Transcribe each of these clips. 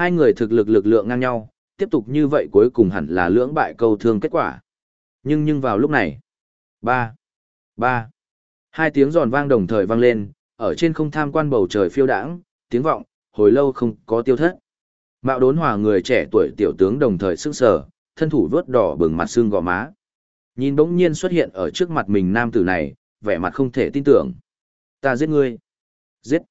Hai người thực lực lực lượng ngang nhau, tiếp tục như vậy cuối cùng hẳn là lưỡng bại câu thương kết quả. Nhưng nhưng vào lúc này, ba, ba, hai tiếng giòn vang đồng thời vang lên, ở trên không tham quan bầu trời phiêu đãng, tiếng vọng, hồi lâu không có tiêu thất. Mạo đốn hòa người trẻ tuổi tiểu tướng đồng thời sức sở, thân thủ vớt đỏ bừng mặt xương gò má. Nhìn bỗng nhiên xuất hiện ở trước mặt mình nam tử này, vẻ mặt không thể tin tưởng. Ta giết ngươi. Giết.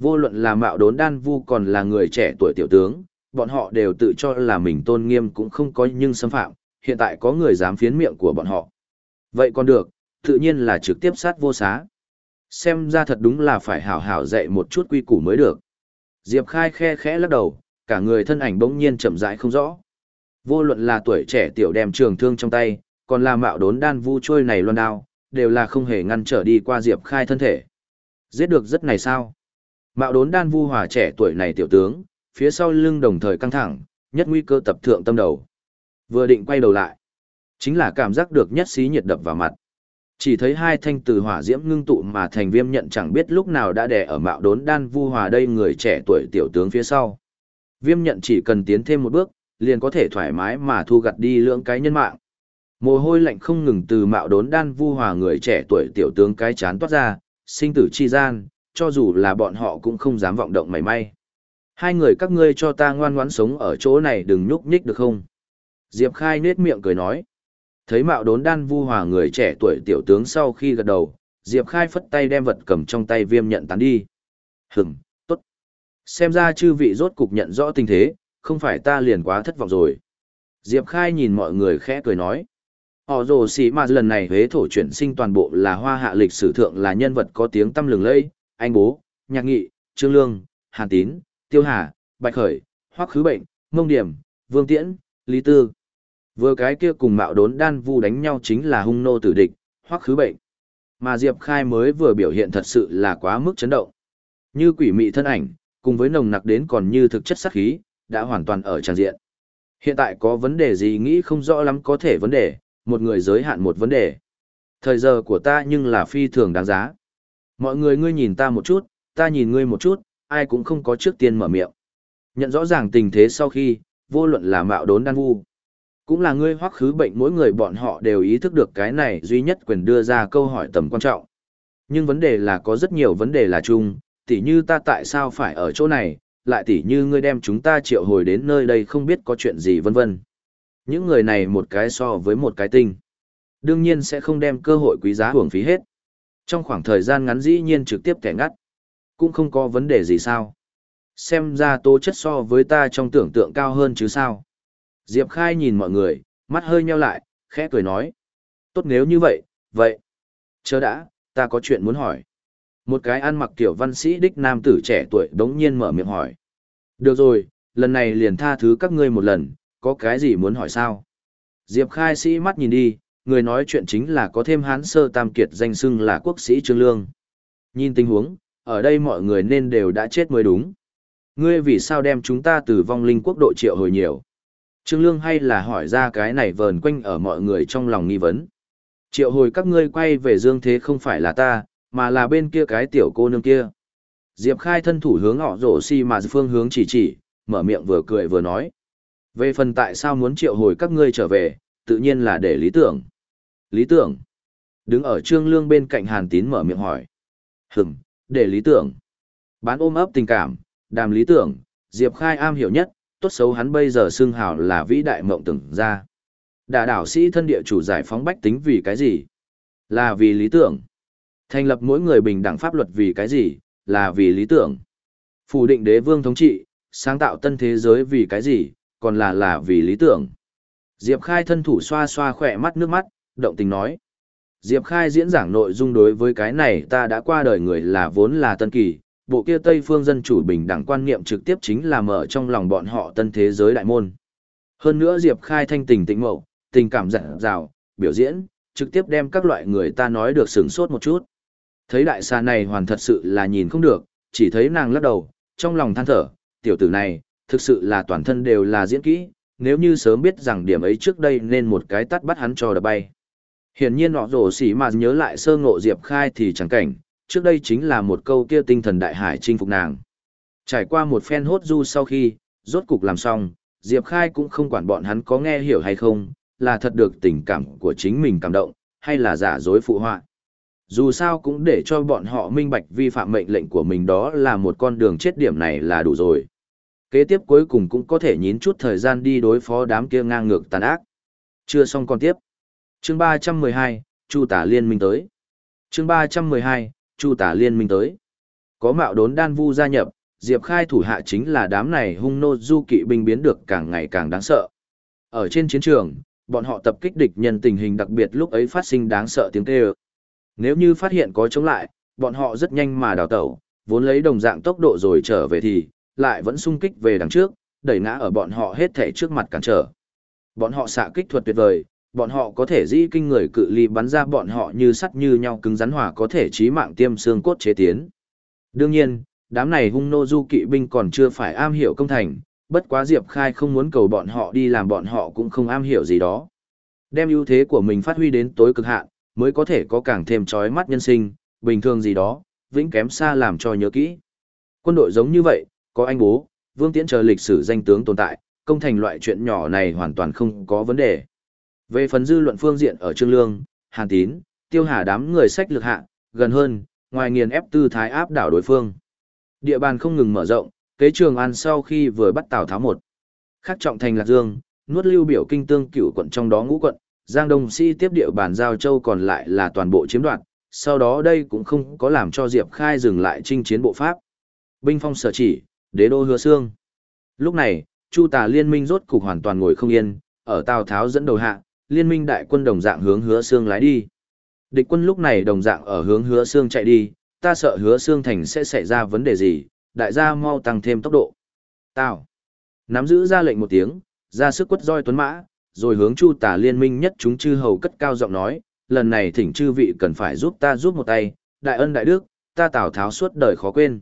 Vô luận là mạo đốn đan vu còn là người trẻ tuổi tiểu tướng, bọn họ đều tự cho là mình tôn nghiêm cũng không có nhưng xâm phạm, hiện tại có người dám phiến miệng của bọn họ. Vậy còn được, tự nhiên là trực tiếp sát vô xá. Xem ra thật đúng là phải hảo hảo dạy một chút quy củ mới được. Diệp Khai khe khẽ lắc đầu, cả người thân ảnh bỗng nhiên chậm rãi không rõ. Vô luận là tuổi trẻ tiểu đem trường thương trong tay, còn là mạo đốn đan vu trôi này loan đao, đều là không hề ngăn trở đi qua Diệp Khai thân thể. Giết được rất này sao? Mạo đốn đan vu hòa trẻ tuổi này tiểu tướng, phía sau lưng đồng thời căng thẳng, nhất nguy cơ tập thượng tâm đầu. Vừa định quay đầu lại, chính là cảm giác được nhất xí nhiệt đập vào mặt. Chỉ thấy hai thanh từ hỏa diễm ngưng tụ mà thành viêm nhận chẳng biết lúc nào đã đè ở mạo đốn đan vu hòa đây người trẻ tuổi tiểu tướng phía sau. Viêm nhận chỉ cần tiến thêm một bước, liền có thể thoải mái mà thu gặt đi lượng cái nhân mạng. Mồ hôi lạnh không ngừng từ mạo đốn đan vu hòa người trẻ tuổi tiểu tướng cái chán toát ra, sinh tử chi gian, cho dù là bọn họ cũng không dám vọng động mảy may. Hai người các ngươi cho ta ngoan ngoãn sống ở chỗ này đừng nhúc nhích được không? Diệp Khai nết miệng cười nói. Thấy mạo đốn đan vu hòa người trẻ tuổi tiểu tướng sau khi gật đầu, Diệp Khai phất tay đem vật cầm trong tay viêm nhận tán đi. Hửm, tốt. Xem ra chư vị rốt cục nhận rõ tình thế, không phải ta liền quá thất vọng rồi. Diệp Khai nhìn mọi người khẽ cười nói. Họ rồ xì mà lần này huế thổ chuyển sinh toàn bộ là hoa hạ lịch sử thượng là nhân vật có tiếng tâm lừng lây, anh bố, nhạc nghị, trương lương, hàn tín, tiêu hà, bạch khởi, hoắc khứ bệnh, mông điểm, vương tiễn, lý tư. Vừa cái kia cùng mạo đốn đan vu đánh nhau chính là hung nô tử địch, hoắc khứ bệnh. Mà Diệp Khai mới vừa biểu hiện thật sự là quá mức chấn động. Như quỷ mị thân ảnh, cùng với nồng nặc đến còn như thực chất sát khí, đã hoàn toàn ở tràn diện. Hiện tại có vấn đề gì nghĩ không rõ lắm có thể vấn đề, một người giới hạn một vấn đề. Thời giờ của ta nhưng là phi thường đáng giá. Mọi người ngươi nhìn ta một chút, ta nhìn ngươi một chút, ai cũng không có trước tiên mở miệng. Nhận rõ ràng tình thế sau khi, vô luận là mạo đốn đan vu. Cũng là ngươi hoắc khứ bệnh mỗi người bọn họ đều ý thức được cái này duy nhất quyền đưa ra câu hỏi tầm quan trọng. Nhưng vấn đề là có rất nhiều vấn đề là chung, tỉ như ta tại sao phải ở chỗ này, lại tỉ như ngươi đem chúng ta triệu hồi đến nơi đây không biết có chuyện gì vân vân. Những người này một cái so với một cái tinh. Đương nhiên sẽ không đem cơ hội quý giá hưởng phí hết. Trong khoảng thời gian ngắn dĩ nhiên trực tiếp kẻ ngắt. Cũng không có vấn đề gì sao. Xem ra tố chất so với ta trong tưởng tượng cao hơn chứ sao. Diệp Khai nhìn mọi người, mắt hơi nheo lại, khẽ cười nói. Tốt nếu như vậy, vậy. Chớ đã, ta có chuyện muốn hỏi. Một cái ăn mặc kiểu văn sĩ đích nam tử trẻ tuổi đống nhiên mở miệng hỏi. Được rồi, lần này liền tha thứ các ngươi một lần, có cái gì muốn hỏi sao? Diệp Khai sĩ mắt nhìn đi, người nói chuyện chính là có thêm hán sơ tam kiệt danh xưng là quốc sĩ Trương Lương. Nhìn tình huống, ở đây mọi người nên đều đã chết mới đúng. Ngươi vì sao đem chúng ta từ vong linh quốc độ triệu hồi nhiều? Trương Lương hay là hỏi ra cái này vờn quanh ở mọi người trong lòng nghi vấn. Triệu hồi các ngươi quay về dương thế không phải là ta, mà là bên kia cái tiểu cô nương kia. Diệp Khai thân thủ hướng họ rổ si mà phương hướng chỉ chỉ, mở miệng vừa cười vừa nói. Về phần tại sao muốn triệu hồi các ngươi trở về, tự nhiên là để lý tưởng. Lý tưởng. Đứng ở trương lương bên cạnh hàn tín mở miệng hỏi. Hừm, để lý tưởng. Bán ôm ấp tình cảm, đàm lý tưởng, Diệp Khai am hiểu nhất, tốt xấu hắn bây giờ xưng hào là vĩ đại mộng tưởng ra. Đả đảo sĩ thân địa chủ giải phóng bách tính vì cái gì? Là vì lý tưởng. Thành lập mỗi người bình đẳng pháp luật vì cái gì? Là vì lý tưởng. Phủ định đế vương thống trị, sáng tạo tân thế giới vì cái gì? Còn là là vì lý tưởng. Diệp Khai thân thủ xoa xoa khỏe mắt nước mắt, động tình nói. Diệp Khai diễn giảng nội dung đối với cái này ta đã qua đời người là vốn là tân kỳ, bộ kia Tây phương dân chủ bình đẳng quan niệm trực tiếp chính là mở trong lòng bọn họ tân thế giới đại môn. Hơn nữa Diệp Khai thanh tình tĩnh mậu, tình cảm dặn dào, biểu diễn, trực tiếp đem các loại người ta nói được sửng sốt một chút. Thấy đại xa này hoàn thật sự là nhìn không được, chỉ thấy nàng lắc đầu, trong lòng than thở, tiểu tử này, thực sự là toàn thân đều là diễn kỹ, nếu như sớm biết rằng điểm ấy trước đây nên một cái tắt bắt hắn cho đập bay. Hiển nhiên họ rổ xỉ mà nhớ lại sơ ngộ Diệp Khai thì chẳng cảnh, trước đây chính là một câu kia tinh thần đại hải chinh phục nàng. Trải qua một phen hốt du sau khi, rốt cục làm xong, Diệp Khai cũng không quản bọn hắn có nghe hiểu hay không, là thật được tình cảm của chính mình cảm động, hay là giả dối phụ họa. Dù sao cũng để cho bọn họ minh bạch vi phạm mệnh lệnh của mình đó là một con đường chết điểm này là đủ rồi. Kế tiếp cuối cùng cũng có thể nhín chút thời gian đi đối phó đám kia ngang ngược tàn ác. Chưa xong còn tiếp. Chương 312, Chu Tả Liên minh tới. Chương 312, Chu Tả Liên minh tới. Có mạo đốn đan vu gia nhập, Diệp Khai thủ hạ chính là đám này hung nô du kỵ binh biến được càng ngày càng đáng sợ. Ở trên chiến trường, bọn họ tập kích địch nhân tình hình đặc biệt lúc ấy phát sinh đáng sợ tiếng kêu. Nếu như phát hiện có chống lại, bọn họ rất nhanh mà đào tẩu, vốn lấy đồng dạng tốc độ rồi trở về thì, lại vẫn sung kích về đằng trước, đẩy ngã ở bọn họ hết thể trước mặt cản trở. Bọn họ xạ kích thuật tuyệt vời, bọn họ có thể dĩ kinh người cự ly bắn ra bọn họ như sắt như nhau cứng rắn hỏa có thể chí mạng tiêm xương cốt chế tiến. Đương nhiên, đám này hung nô du kỵ binh còn chưa phải am hiểu công thành, bất quá Diệp Khai không muốn cầu bọn họ đi làm bọn họ cũng không am hiểu gì đó. Đem ưu thế của mình phát huy đến tối cực hạn, mới có thể có càng thêm chói mắt nhân sinh, bình thường gì đó, vĩnh kém xa làm cho nhớ kỹ. Quân đội giống như vậy, có anh bố, Vương Tiễn chờ lịch sử danh tướng tồn tại, công thành loại chuyện nhỏ này hoàn toàn không có vấn đề. Về phần dư luận phương diện ở Trương Lương, Hàn Tín, Tiêu Hà đám người sách lực hạ, gần hơn, ngoài nghiền ép tư thái áp đảo đối phương. Địa bàn không ngừng mở rộng, kế trường an sau khi vừa bắt Tào Tháo một. Khắc trọng thành Lạc Dương, nuốt lưu biểu kinh tương cửu quận trong đó ngũ quận, Giang Đông Sĩ tiếp địa bàn Giao Châu còn lại là toàn bộ chiếm đoạt, sau đó đây cũng không có làm cho Diệp Khai dừng lại chinh chiến bộ pháp. Binh phong sở chỉ, đế đô hứa xương. Lúc này, Chu Tà liên minh rốt cục hoàn toàn ngồi không yên, ở Tào Tháo dẫn đầu hạ, liên minh đại quân đồng dạng hướng hứa xương lái đi. Địch quân lúc này đồng dạng ở hướng hứa xương chạy đi, ta sợ hứa xương thành sẽ xảy ra vấn đề gì, đại gia mau tăng thêm tốc độ. Tào. Nắm giữ ra lệnh một tiếng, ra sức quất roi tuấn mã, rồi hướng Chu Tả liên minh nhất chúng chư hầu cất cao giọng nói, lần này thỉnh chư vị cần phải giúp ta giúp một tay, đại ân đại đức, ta Tào Tháo suốt đời khó quên.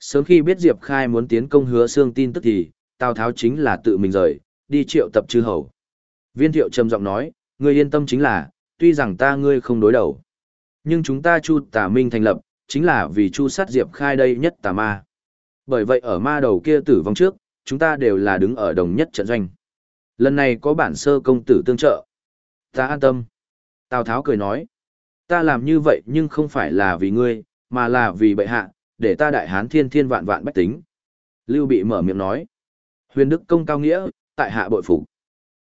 Sớm khi biết Diệp Khai muốn tiến công hứa xương tin tức thì, Tào Tháo chính là tự mình rời, đi triệu tập chư hầu. Viên thiệu trầm giọng nói, ngươi yên tâm chính là, tuy rằng ta ngươi không đối đầu. Nhưng chúng ta Chu Tả Minh thành lập, chính là vì Chu sát Diệp Khai đây nhất tà ma. Bởi vậy ở ma đầu kia tử vong trước, chúng ta đều là đứng ở đồng nhất trận doanh. Lần này có bản sơ công tử tương trợ. Ta an tâm. Tào Tháo cười nói. Ta làm như vậy nhưng không phải là vì ngươi, mà là vì bệ hạ, để ta đại hán thiên thiên vạn vạn bách tính. Lưu bị mở miệng nói. Huyền đức công cao nghĩa, tại hạ bội phục.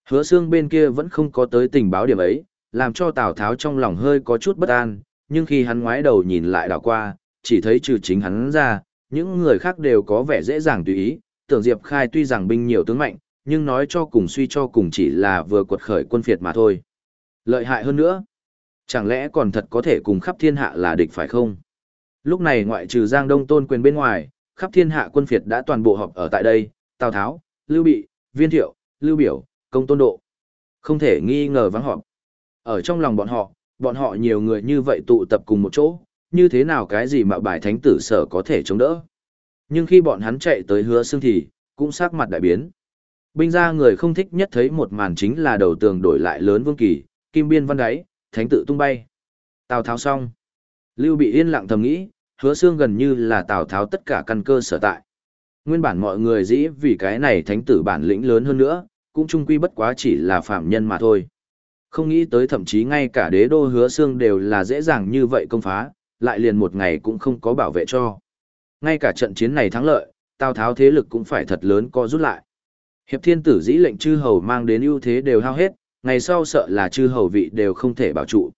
Hứa xương bên kia vẫn không có tới tình báo điểm ấy, làm cho Tào Tháo trong lòng hơi có chút bất an, nhưng khi hắn ngoái đầu nhìn lại đảo qua, chỉ thấy trừ chính hắn ra, những người khác đều có vẻ dễ dàng tùy ý, tưởng Diệp Khai tuy rằng binh nhiều tướng mạnh, nhưng nói cho cùng suy cho cùng chỉ là vừa quật khởi quân phiệt mà thôi. Lợi hại hơn nữa. Chẳng lẽ còn thật có thể cùng khắp thiên hạ là địch phải không? Lúc này ngoại trừ Giang Đông Tôn quyền bên ngoài, khắp thiên hạ quân phiệt đã toàn bộ họp ở tại đây, Tào Tháo, Lưu Bị, Viên Thiệu, Lưu Biểu, Công Tôn Độ. Không thể nghi ngờ vắng họp. Ở trong lòng bọn họ, bọn họ nhiều người như vậy tụ tập cùng một chỗ, như thế nào cái gì mà bài thánh tử sở có thể chống đỡ. Nhưng khi bọn hắn chạy tới hứa xương thì, cũng sắc mặt đại biến. Binh ra người không thích nhất thấy một màn chính là đầu tường đổi lại lớn vương kỳ, kim biên văn đáy, thánh tự tung bay. Tào Tháo xong. Lưu bị yên lặng thầm nghĩ, hứa xương gần như là Tào Tháo tất cả căn cơ sở tại. Nguyên bản mọi người dĩ vì cái này thánh tử bản lĩnh lớn hơn nữa, cũng trung quy bất quá chỉ là phạm nhân mà thôi. Không nghĩ tới thậm chí ngay cả đế đô hứa xương đều là dễ dàng như vậy công phá, lại liền một ngày cũng không có bảo vệ cho. Ngay cả trận chiến này thắng lợi, Tào Tháo thế lực cũng phải thật lớn co rút lại. Hiệp thiên tử dĩ lệnh chư hầu mang đến ưu thế đều hao hết, ngày sau sợ là chư hầu vị đều không thể bảo trụ.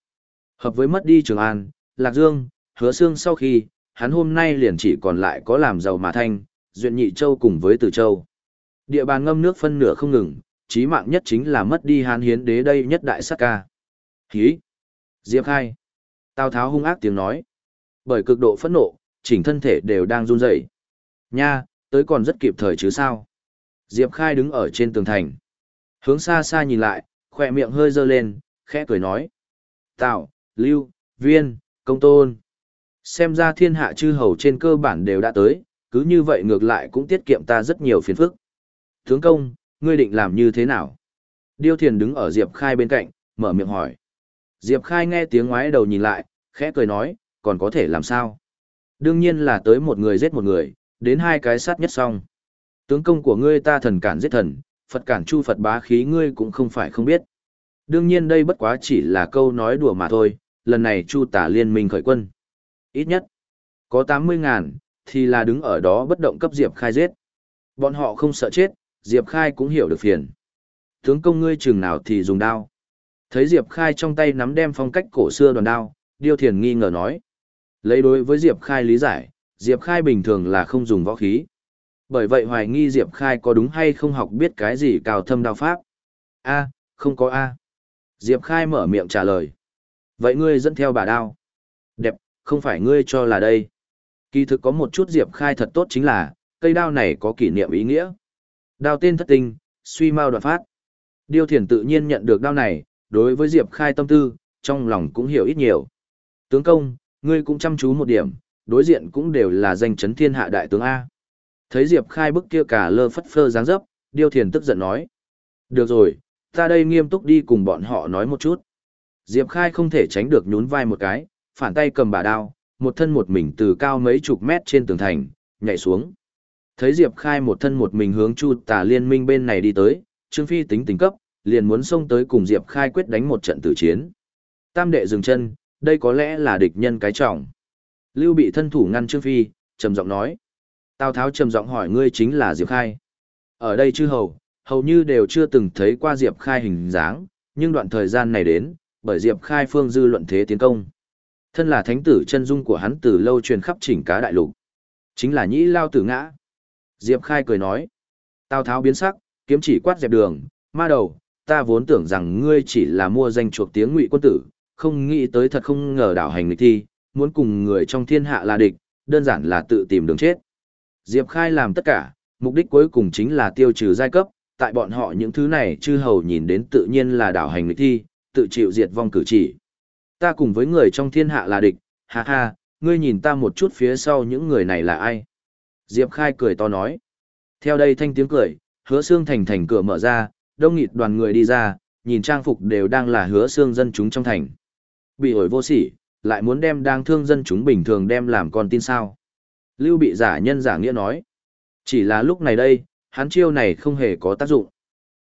Hợp với mất đi Trường An, Lạc Dương, Hứa xương sau khi, hắn hôm nay liền chỉ còn lại có làm giàu mà thanh, duyện nhị châu cùng với Từ Châu. Địa bàn ngâm nước phân nửa không ngừng, chí mạng nhất chính là mất đi hán hiến đế đây nhất đại sát ca. Hí! Diệp khai! Tào Tháo hung ác tiếng nói. Bởi cực độ phẫn nộ, chỉnh thân thể đều đang run rẩy. Nha, tới còn rất kịp thời chứ sao? Diệp Khai đứng ở trên tường thành. Hướng xa xa nhìn lại, khỏe miệng hơi dơ lên, khẽ cười nói. Tào, lưu, viên, công tôn. Xem ra thiên hạ chư hầu trên cơ bản đều đã tới, cứ như vậy ngược lại cũng tiết kiệm ta rất nhiều phiền phức. Tướng công, ngươi định làm như thế nào? Điêu thiền đứng ở Diệp Khai bên cạnh, mở miệng hỏi. Diệp Khai nghe tiếng ngoái đầu nhìn lại, khẽ cười nói, còn có thể làm sao? Đương nhiên là tới một người giết một người, đến hai cái sát nhất xong. Tướng công của ngươi ta thần cản giết thần, Phật cản chu Phật bá khí ngươi cũng không phải không biết. Đương nhiên đây bất quá chỉ là câu nói đùa mà thôi, lần này chu tả liên minh khởi quân. Ít nhất, có 80 ngàn, thì là đứng ở đó bất động cấp Diệp Khai giết. Bọn họ không sợ chết, Diệp Khai cũng hiểu được phiền. Tướng công ngươi chừng nào thì dùng đao. Thấy Diệp Khai trong tay nắm đem phong cách cổ xưa đoàn đao, Điêu Thiền nghi ngờ nói. Lấy đối với Diệp Khai lý giải, Diệp Khai bình thường là không dùng võ khí. Bởi vậy hoài nghi Diệp Khai có đúng hay không học biết cái gì cao thâm đao pháp. A, không có A. Diệp Khai mở miệng trả lời. Vậy ngươi dẫn theo bà đao. Không phải ngươi cho là đây. Kỳ thực có một chút Diệp Khai thật tốt chính là, cây đao này có kỷ niệm ý nghĩa. Đao tên thất tinh, suy mau đoạn phát. Điêu thiền tự nhiên nhận được đao này, đối với Diệp Khai tâm tư, trong lòng cũng hiểu ít nhiều. Tướng công, ngươi cũng chăm chú một điểm, đối diện cũng đều là danh chấn thiên hạ đại tướng A. Thấy Diệp Khai bức kia cả lơ phất phơ dáng dấp, Điêu thiền tức giận nói. Được rồi, ta đây nghiêm túc đi cùng bọn họ nói một chút. Diệp Khai không thể tránh được nhún vai một cái, phản tay cầm bà đao, một thân một mình từ cao mấy chục mét trên tường thành, nhảy xuống. Thấy Diệp Khai một thân một mình hướng Chu Tà Liên Minh bên này đi tới, Trương Phi tính tình cấp, liền muốn xông tới cùng Diệp Khai quyết đánh một trận tử chiến. Tam đệ dừng chân, đây có lẽ là địch nhân cái trọng. Lưu bị thân thủ ngăn Trương Phi, trầm giọng nói. Tào Tháo trầm giọng hỏi ngươi chính là Diệp Khai. Ở đây chư hầu, hầu như đều chưa từng thấy qua Diệp Khai hình dáng, nhưng đoạn thời gian này đến, bởi Diệp Khai phương dư luận thế tiến công. Thân là thánh tử chân dung của hắn từ lâu truyền khắp chỉnh cá đại lục. Chính là nhĩ lao tử ngã. Diệp Khai cười nói. Tào Tháo biến sắc, kiếm chỉ quát dẹp đường, ma đầu, ta vốn tưởng rằng ngươi chỉ là mua danh chuộc tiếng ngụy quân tử, không nghĩ tới thật không ngờ đảo hành lịch thi, muốn cùng người trong thiên hạ là địch, đơn giản là tự tìm đường chết. Diệp Khai làm tất cả, mục đích cuối cùng chính là tiêu trừ giai cấp, tại bọn họ những thứ này chư hầu nhìn đến tự nhiên là đảo hành lịch thi, tự chịu diệt vong cử chỉ. Ta cùng với người trong thiên hạ là địch, ha ha, ngươi nhìn ta một chút phía sau những người này là ai? Diệp Khai cười to nói. Theo đây thanh tiếng cười, hứa xương thành thành cửa mở ra, đông nghịt đoàn người đi ra, nhìn trang phục đều đang là hứa xương dân chúng trong thành. Bị ổi vô sỉ, lại muốn đem đang thương dân chúng bình thường đem làm con tin sao. Lưu bị giả nhân giả nghĩa nói. Chỉ là lúc này đây, hắn chiêu này không hề có tác dụng.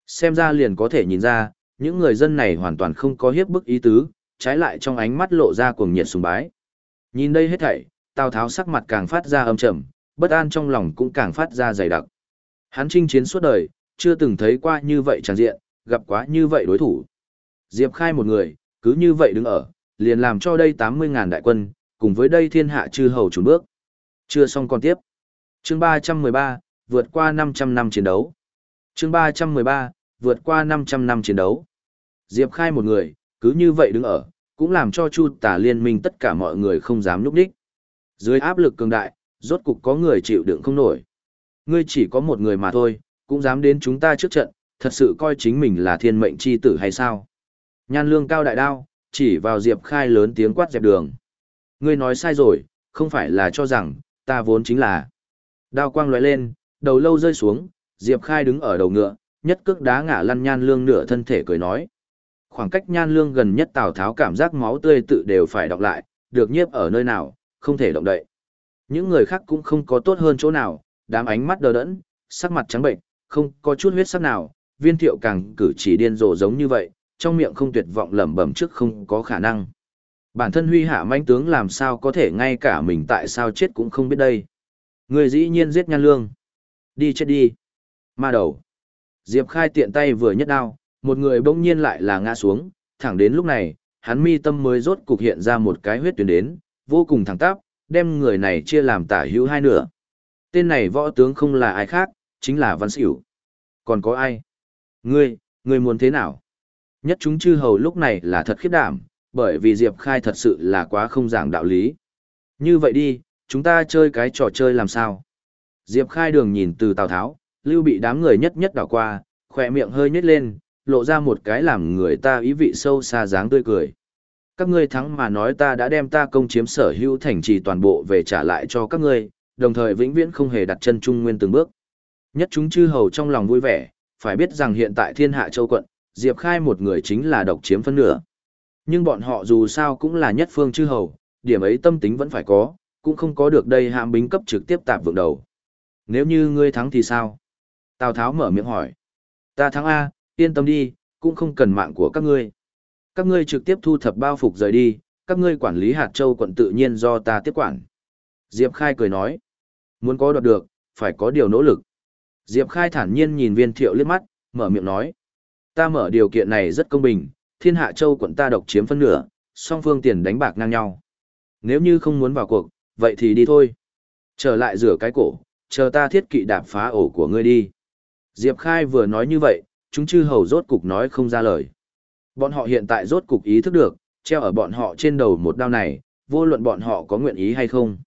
Xem ra liền có thể nhìn ra, những người dân này hoàn toàn không có hiếp bức ý tứ, trái lại trong ánh mắt lộ ra cuồng nhiệt sùng bái. Nhìn đây hết thảy, Tào Tháo sắc mặt càng phát ra âm trầm, bất an trong lòng cũng càng phát ra dày đặc. Hắn chinh chiến suốt đời, chưa từng thấy qua như vậy tràn diện, gặp quá như vậy đối thủ. Diệp Khai một người, cứ như vậy đứng ở, liền làm cho đây 80.000 đại quân, cùng với đây thiên hạ chư hầu chủ bước. Chưa xong còn tiếp. Chương 313, vượt qua 500 năm chiến đấu. Chương 313, vượt qua 500 năm chiến đấu. Diệp Khai một người, cứ như vậy đứng ở, cũng làm cho Chu Tà liên minh tất cả mọi người không dám núp đích. Dưới áp lực cường đại, rốt cục có người chịu đựng không nổi. Ngươi chỉ có một người mà thôi, cũng dám đến chúng ta trước trận, thật sự coi chính mình là thiên mệnh chi tử hay sao? Nhan lương cao đại đao, chỉ vào Diệp Khai lớn tiếng quát dẹp đường. Ngươi nói sai rồi, không phải là cho rằng, ta vốn chính là. Đao quang lóe lên, đầu lâu rơi xuống, Diệp Khai đứng ở đầu ngựa, nhất cước đá ngã lăn nhan lương nửa thân thể cười nói. Khoảng cách nhan lương gần nhất Tào Tháo cảm giác máu tươi tự đều phải đọc lại, được nhiếp ở nơi nào, không thể động đậy. Những người khác cũng không có tốt hơn chỗ nào, đám ánh mắt đờ đẫn, sắc mặt trắng bệnh, không có chút huyết sắc nào, viên thiệu càng cử chỉ điên rồ giống như vậy, trong miệng không tuyệt vọng lẩm bẩm trước không có khả năng. Bản thân huy hạ manh tướng làm sao có thể ngay cả mình tại sao chết cũng không biết đây. Người dĩ nhiên giết nhan lương. Đi chết đi. Ma đầu. Diệp khai tiện tay vừa nhất đao, một người bỗng nhiên lại là ngã xuống, thẳng đến lúc này, hắn mi tâm mới rốt cục hiện ra một cái huyết tuyến đến, vô cùng thẳng tắp, đem người này chia làm tả hữu hai nửa. Tên này võ tướng không là ai khác, chính là Văn Sửu. Còn có ai? Ngươi, ngươi muốn thế nào? Nhất chúng chư hầu lúc này là thật khiếp đảm, bởi vì Diệp Khai thật sự là quá không giảng đạo lý. Như vậy đi, chúng ta chơi cái trò chơi làm sao? Diệp Khai đường nhìn từ Tào Tháo, lưu bị đám người nhất nhất đảo qua, khỏe miệng hơi nhếch lên, lộ ra một cái làm người ta ý vị sâu xa dáng tươi cười. Các ngươi thắng mà nói ta đã đem ta công chiếm sở hữu thành trì toàn bộ về trả lại cho các ngươi, đồng thời vĩnh viễn không hề đặt chân trung nguyên từng bước. Nhất chúng chư hầu trong lòng vui vẻ, phải biết rằng hiện tại thiên hạ châu quận, Diệp Khai một người chính là độc chiếm phân nửa. Nhưng bọn họ dù sao cũng là nhất phương chư hầu, điểm ấy tâm tính vẫn phải có, cũng không có được đây hạm bính cấp trực tiếp tạp vượng đầu. Nếu như ngươi thắng thì sao? Tào Tháo mở miệng hỏi. Ta thắng A, yên tâm đi, cũng không cần mạng của các ngươi. Các ngươi trực tiếp thu thập bao phục rời đi, các ngươi quản lý hạt châu quận tự nhiên do ta tiếp quản. Diệp Khai cười nói. Muốn có đoạt được, phải có điều nỗ lực. Diệp Khai thản nhiên nhìn viên thiệu liếc mắt, mở miệng nói. Ta mở điều kiện này rất công bình, thiên hạ châu quận ta độc chiếm phân nửa, song phương tiền đánh bạc ngang nhau. Nếu như không muốn vào cuộc, vậy thì đi thôi. Trở lại rửa cái cổ, chờ ta thiết kỵ đạp phá ổ của ngươi đi. Diệp Khai vừa nói như vậy, chúng chư hầu rốt cục nói không ra lời. Bọn họ hiện tại rốt cục ý thức được, treo ở bọn họ trên đầu một đao này, vô luận bọn họ có nguyện ý hay không.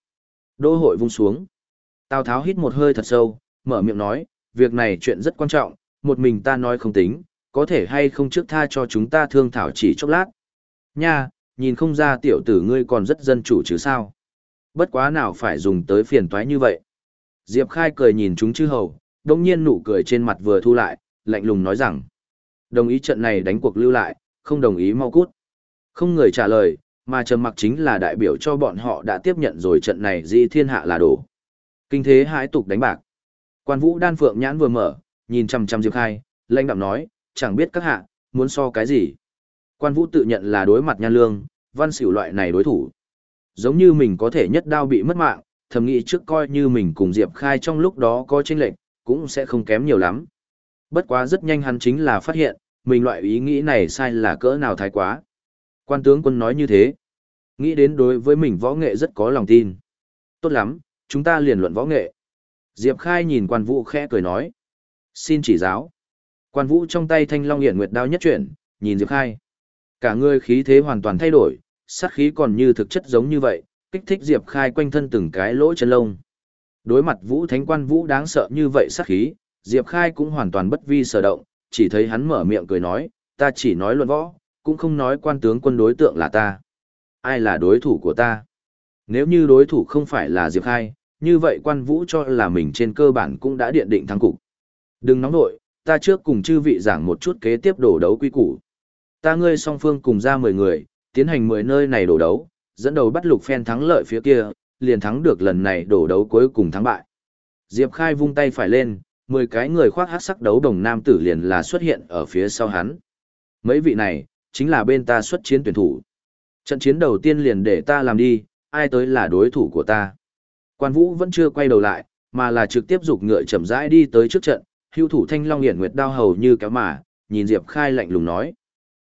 Đô hội vung xuống. Tào Tháo hít một hơi thật sâu, mở miệng nói, việc này chuyện rất quan trọng, một mình ta nói không tính, có thể hay không trước tha cho chúng ta thương thảo chỉ chốc lát. Nha, nhìn không ra tiểu tử ngươi còn rất dân chủ chứ sao. Bất quá nào phải dùng tới phiền toái như vậy. Diệp Khai cười nhìn chúng chư hầu, đồng nhiên nụ cười trên mặt vừa thu lại, lạnh lùng nói rằng. Đồng ý trận này đánh cuộc lưu lại, không đồng ý mau cút. Không người trả lời, mà trầm mặc chính là đại biểu cho bọn họ đã tiếp nhận rồi trận này di thiên hạ là đổ. Kinh thế hãi tục đánh bạc. Quan vũ đan phượng nhãn vừa mở, nhìn chăm chăm Diệp Khai, lãnh đạm nói, chẳng biết các hạ, muốn so cái gì. Quan vũ tự nhận là đối mặt nhan lương, văn xỉu loại này đối thủ. Giống như mình có thể nhất đao bị mất mạng, thầm nghĩ trước coi như mình cùng Diệp Khai trong lúc đó có chênh lệnh, cũng sẽ không kém nhiều lắm. Bất quá rất nhanh hắn chính là phát hiện, mình loại ý nghĩ này sai là cỡ nào thái quá. Quan tướng quân nói như thế. Nghĩ đến đối với mình võ nghệ rất có lòng tin. Tốt lắm, chúng ta liền luận võ nghệ. Diệp Khai nhìn quan vũ khẽ cười nói. Xin chỉ giáo. Quan vũ trong tay thanh long hiển nguyệt đao nhất chuyển, nhìn Diệp Khai. Cả người khí thế hoàn toàn thay đổi, sát khí còn như thực chất giống như vậy, kích thích Diệp Khai quanh thân từng cái lỗ chân lông. Đối mặt Vũ Thánh Quan Vũ đáng sợ như vậy sát khí, Diệp Khai cũng hoàn toàn bất vi sở động, chỉ thấy hắn mở miệng cười nói, ta chỉ nói luận võ, cũng không nói quan tướng quân đối tượng là ta. Ai là đối thủ của ta? Nếu như đối thủ không phải là Diệp Khai, như vậy quan vũ cho là mình trên cơ bản cũng đã điện định thắng cục. Đừng nóng nội, ta trước cùng chư vị giảng một chút kế tiếp đổ đấu quy củ. Ta ngươi song phương cùng ra 10 người, tiến hành 10 nơi này đổ đấu, dẫn đầu bắt lục phen thắng lợi phía kia, liền thắng được lần này đổ đấu cuối cùng thắng bại. Diệp Khai vung tay phải lên, 10 cái người khoác hắc sắc đấu đồng nam tử liền là xuất hiện ở phía sau hắn. Mấy vị này, chính là bên ta xuất chiến tuyển thủ. Trận chiến đầu tiên liền để ta làm đi, ai tới là đối thủ của ta. Quan Vũ vẫn chưa quay đầu lại, mà là trực tiếp dục ngựa chậm rãi đi tới trước trận, hưu thủ thanh long hiển nguyệt đao hầu như kéo mà, nhìn Diệp Khai lạnh lùng nói.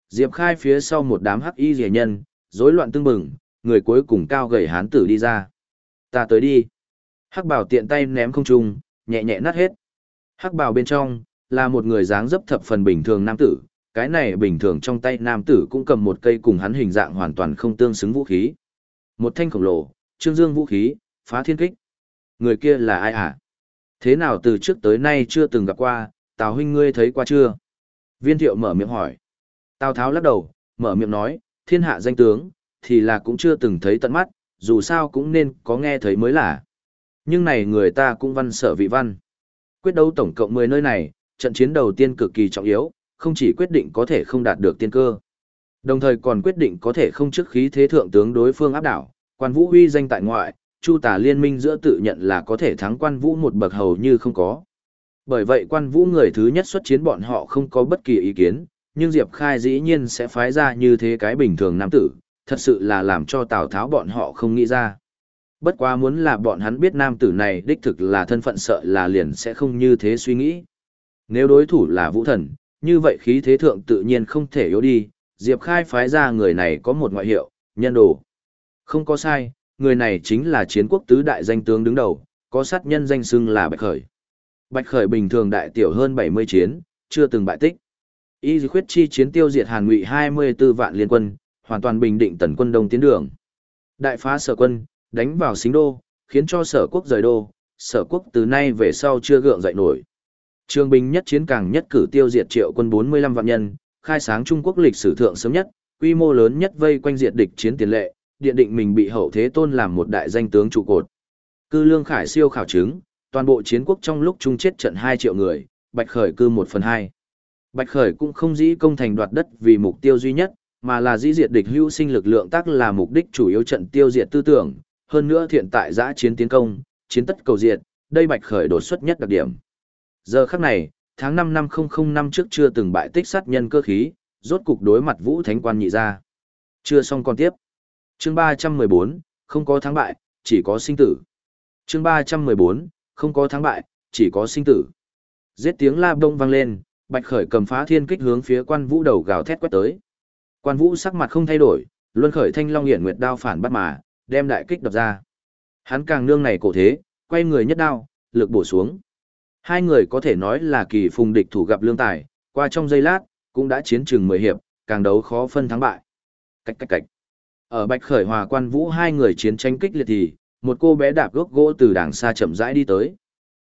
Diệp Khai phía sau một đám hắc y rẻ nhân, rối loạn tương bừng, người cuối cùng cao gầy hán tử đi ra. Ta tới đi. Hắc bảo tiện tay ném không trung, nhẹ nhẹ nát hết. Hắc bào bên trong, là một người dáng dấp thập phần bình thường nam tử, cái này bình thường trong tay nam tử cũng cầm một cây cùng hắn hình dạng hoàn toàn không tương xứng vũ khí. Một thanh khổng lồ, trương dương vũ khí, phá thiên kích. Người kia là ai hả? Thế nào từ trước tới nay chưa từng gặp qua, Tào huynh ngươi thấy qua chưa? Viên thiệu mở miệng hỏi. Tào tháo lắc đầu, mở miệng nói, thiên hạ danh tướng, thì là cũng chưa từng thấy tận mắt, dù sao cũng nên có nghe thấy mới là. Nhưng này người ta cũng văn sở vị văn. Quyết đấu tổng cộng 10 nơi này, trận chiến đầu tiên cực kỳ trọng yếu, không chỉ quyết định có thể không đạt được tiên cơ. Đồng thời còn quyết định có thể không trước khí thế thượng tướng đối phương áp đảo, quan vũ huy danh tại ngoại, chu tả liên minh giữa tự nhận là có thể thắng quan vũ một bậc hầu như không có. Bởi vậy quan vũ người thứ nhất xuất chiến bọn họ không có bất kỳ ý kiến, nhưng Diệp Khai dĩ nhiên sẽ phái ra như thế cái bình thường nam tử, thật sự là làm cho Tào Tháo bọn họ không nghĩ ra. Bất quá muốn là bọn hắn biết nam tử này đích thực là thân phận sợ là liền sẽ không như thế suy nghĩ. Nếu đối thủ là vũ thần, như vậy khí thế thượng tự nhiên không thể yếu đi, Diệp Khai phái ra người này có một ngoại hiệu, nhân đồ. Không có sai, người này chính là chiến quốc tứ đại danh tướng đứng đầu, có sát nhân danh xưng là Bạch Khởi. Bạch Khởi bình thường đại tiểu hơn 70 chiến, chưa từng bại tích. Y khuyết chi chiến tiêu diệt Hàn Ngụy 24 vạn liên quân, hoàn toàn bình định tần quân đông tiến đường. Đại phá sở quân, đánh vào xính đô, khiến cho sở quốc rời đô, sở quốc từ nay về sau chưa gượng dậy nổi. Trương Bình nhất chiến càng nhất cử tiêu diệt triệu quân 45 vạn nhân, khai sáng Trung Quốc lịch sử thượng sớm nhất, quy mô lớn nhất vây quanh diệt địch chiến tiền lệ, điện định mình bị hậu thế tôn làm một đại danh tướng trụ cột. Cư Lương Khải siêu khảo chứng, toàn bộ chiến quốc trong lúc chung chết trận 2 triệu người, Bạch Khởi cư 1 phần 2. Bạch Khởi cũng không dĩ công thành đoạt đất vì mục tiêu duy nhất, mà là dĩ diệt địch hữu sinh lực lượng tác là mục đích chủ yếu trận tiêu diệt tư tưởng, hơn nữa thiện tại giã chiến tiến công, chiến tất cầu diệt, đây Bạch Khởi đột xuất nhất đặc điểm. Giờ khắc này, tháng 5 năm 005 năm trước chưa từng bại tích sát nhân cơ khí, rốt cục đối mặt Vũ Thánh Quan nhị ra. Chưa xong còn tiếp. Chương 314, không có thắng bại, chỉ có sinh tử. Chương 314, không có thắng bại, chỉ có sinh tử. Giết tiếng la bông vang lên, Bạch Khởi cầm phá thiên kích hướng phía Quan Vũ đầu gào thét quét tới. Quan Vũ sắc mặt không thay đổi, luân khởi thanh long hiển nguyệt đao phản bắt mà, đem đại kích đập ra. Hắn càng nương này cổ thế, quay người nhất đao, lực bổ xuống. Hai người có thể nói là kỳ phùng địch thủ gặp lương tài, qua trong giây lát, cũng đã chiến trường mười hiệp, càng đấu khó phân thắng bại. Cách cách cách. Ở Bạch Khởi Hòa Quan Vũ hai người chiến tranh kích liệt thì, một cô bé đạp gốc gỗ từ đằng xa chậm rãi đi tới.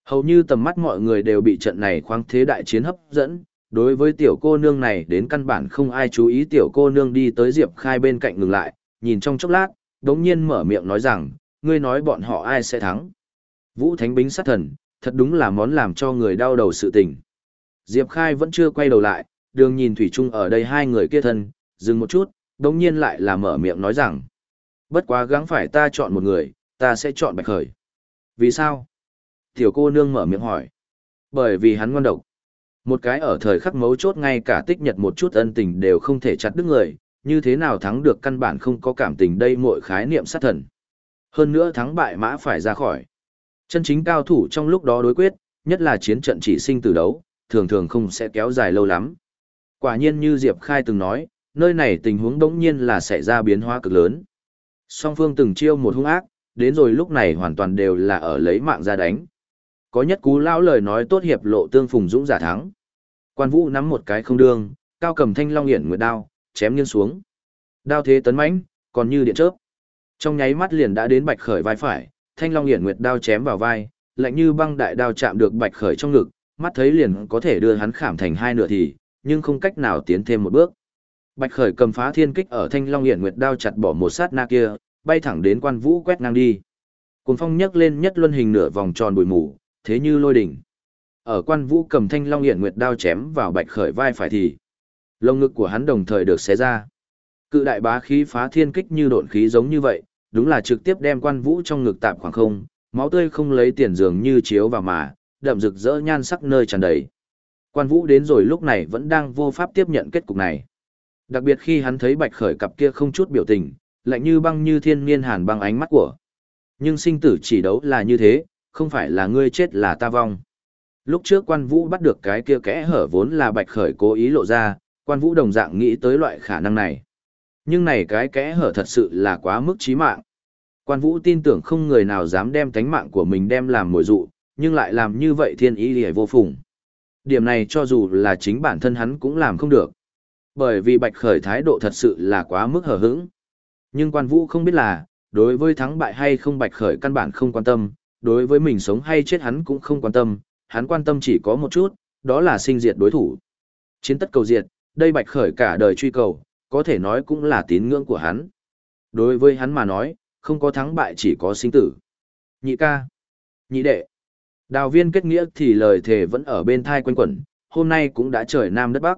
Hầu như tầm mắt mọi người đều bị trận này khoáng thế đại chiến hấp dẫn, đối với tiểu cô nương này đến căn bản không ai chú ý tiểu cô nương đi tới Diệp Khai bên cạnh ngừng lại, nhìn trong chốc lát, đống nhiên mở miệng nói rằng, ngươi nói bọn họ ai sẽ thắng. Vũ Thánh Bính sát thần, thật đúng là món làm cho người đau đầu sự tình. Diệp Khai vẫn chưa quay đầu lại, đường nhìn Thủy Trung ở đây hai người kia thân, dừng một chút, đống nhiên lại là mở miệng nói rằng, bất quá gắng phải ta chọn một người, ta sẽ chọn Bạch Khởi. Vì sao? Tiểu cô nương mở miệng hỏi. Bởi vì hắn ngon độc. Một cái ở thời khắc mấu chốt ngay cả tích nhật một chút ân tình đều không thể chặt đứt người, như thế nào thắng được căn bản không có cảm tình đây mọi khái niệm sát thần. Hơn nữa thắng bại mã phải ra khỏi. Chân chính cao thủ trong lúc đó đối quyết, nhất là chiến trận chỉ sinh từ đấu, thường thường không sẽ kéo dài lâu lắm. Quả nhiên như Diệp Khai từng nói, nơi này tình huống đống nhiên là xảy ra biến hóa cực lớn. Song phương từng chiêu một hung ác, đến rồi lúc này hoàn toàn đều là ở lấy mạng ra đánh. Có nhất cú lão lời nói tốt hiệp lộ tương phùng dũng giả thắng. Quan Vũ nắm một cái không đương, cao cầm thanh long hiển nguyệt đao, chém nghiêng xuống. Đao thế tấn mãnh, còn như điện chớp. Trong nháy mắt liền đã đến Bạch Khởi vai phải, thanh long hiển nguyệt đao chém vào vai, lạnh như băng đại đao chạm được Bạch Khởi trong ngực, mắt thấy liền có thể đưa hắn khảm thành hai nửa thì, nhưng không cách nào tiến thêm một bước. Bạch Khởi cầm phá thiên kích ở thanh long hiển nguyệt đao chặt bỏ một sát na kia, bay thẳng đến Quan Vũ quét ngang đi. Cuồng phong nhấc lên nhất luân hình nửa vòng tròn bụi mù, thế như lôi đỉnh. Ở Quan Vũ cầm thanh long hiển nguyệt đao chém vào Bạch Khởi vai phải thì, lông ngực của hắn đồng thời được xé ra. Cự đại bá khí phá thiên kích như độn khí giống như vậy, đúng là trực tiếp đem quan vũ trong ngực tạm khoảng không, máu tươi không lấy tiền dường như chiếu vào mà, đậm rực rỡ nhan sắc nơi tràn đầy. Quan vũ đến rồi lúc này vẫn đang vô pháp tiếp nhận kết cục này. Đặc biệt khi hắn thấy bạch khởi cặp kia không chút biểu tình, lạnh như băng như thiên niên hàn băng ánh mắt của. Nhưng sinh tử chỉ đấu là như thế, không phải là ngươi chết là ta vong. Lúc trước quan vũ bắt được cái kia kẽ hở vốn là bạch khởi cố ý lộ ra, quan vũ đồng dạng nghĩ tới loại khả năng này. Nhưng này cái kẽ hở thật sự là quá mức chí mạng. Quan Vũ tin tưởng không người nào dám đem tánh mạng của mình đem làm mồi dụ, nhưng lại làm như vậy thiên ý liễu vô phùng. Điểm này cho dù là chính bản thân hắn cũng làm không được. Bởi vì Bạch Khởi thái độ thật sự là quá mức hờ hững. Nhưng Quan Vũ không biết là, đối với thắng bại hay không Bạch Khởi căn bản không quan tâm, đối với mình sống hay chết hắn cũng không quan tâm, hắn quan tâm chỉ có một chút, đó là sinh diệt đối thủ. Chiến tất cầu diệt, đây Bạch Khởi cả đời truy cầu, có thể nói cũng là tín ngưỡng của hắn. Đối với hắn mà nói, không có thắng bại chỉ có sinh tử. Nhị ca, nhị đệ. Đào viên kết nghĩa thì lời thề vẫn ở bên thai quanh quẩn, hôm nay cũng đã trời nam đất bắc.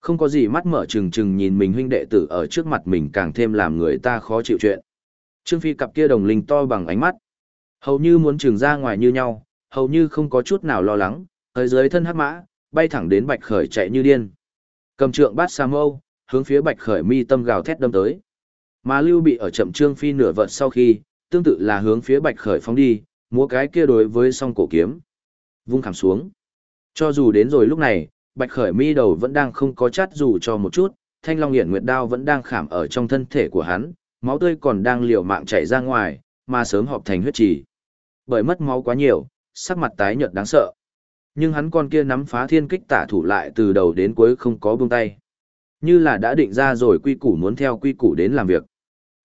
Không có gì mắt mở trừng trừng nhìn mình huynh đệ tử ở trước mặt mình càng thêm làm người ta khó chịu chuyện. Trương Phi cặp kia đồng linh to bằng ánh mắt. Hầu như muốn trừng ra ngoài như nhau, hầu như không có chút nào lo lắng, ở dưới thân hắc mã, bay thẳng đến bạch khởi chạy như điên. Cầm trượng bát sa mâu, hướng phía bạch khởi mi tâm gào thét đâm tới. Mà lưu bị ở chậm trương phi nửa vợt sau khi, tương tự là hướng phía bạch khởi phóng đi, múa cái kia đối với song cổ kiếm. Vung khảm xuống. Cho dù đến rồi lúc này, bạch khởi mi đầu vẫn đang không có chát dù cho một chút, thanh long hiển nguyệt đao vẫn đang khảm ở trong thân thể của hắn, máu tươi còn đang liều mạng chảy ra ngoài, mà sớm họp thành huyết trì. Bởi mất máu quá nhiều, sắc mặt tái nhợt đáng sợ. Nhưng hắn con kia nắm phá thiên kích tả thủ lại từ đầu đến cuối không có buông tay. Như là đã định ra rồi quy củ muốn theo quy củ đến làm việc.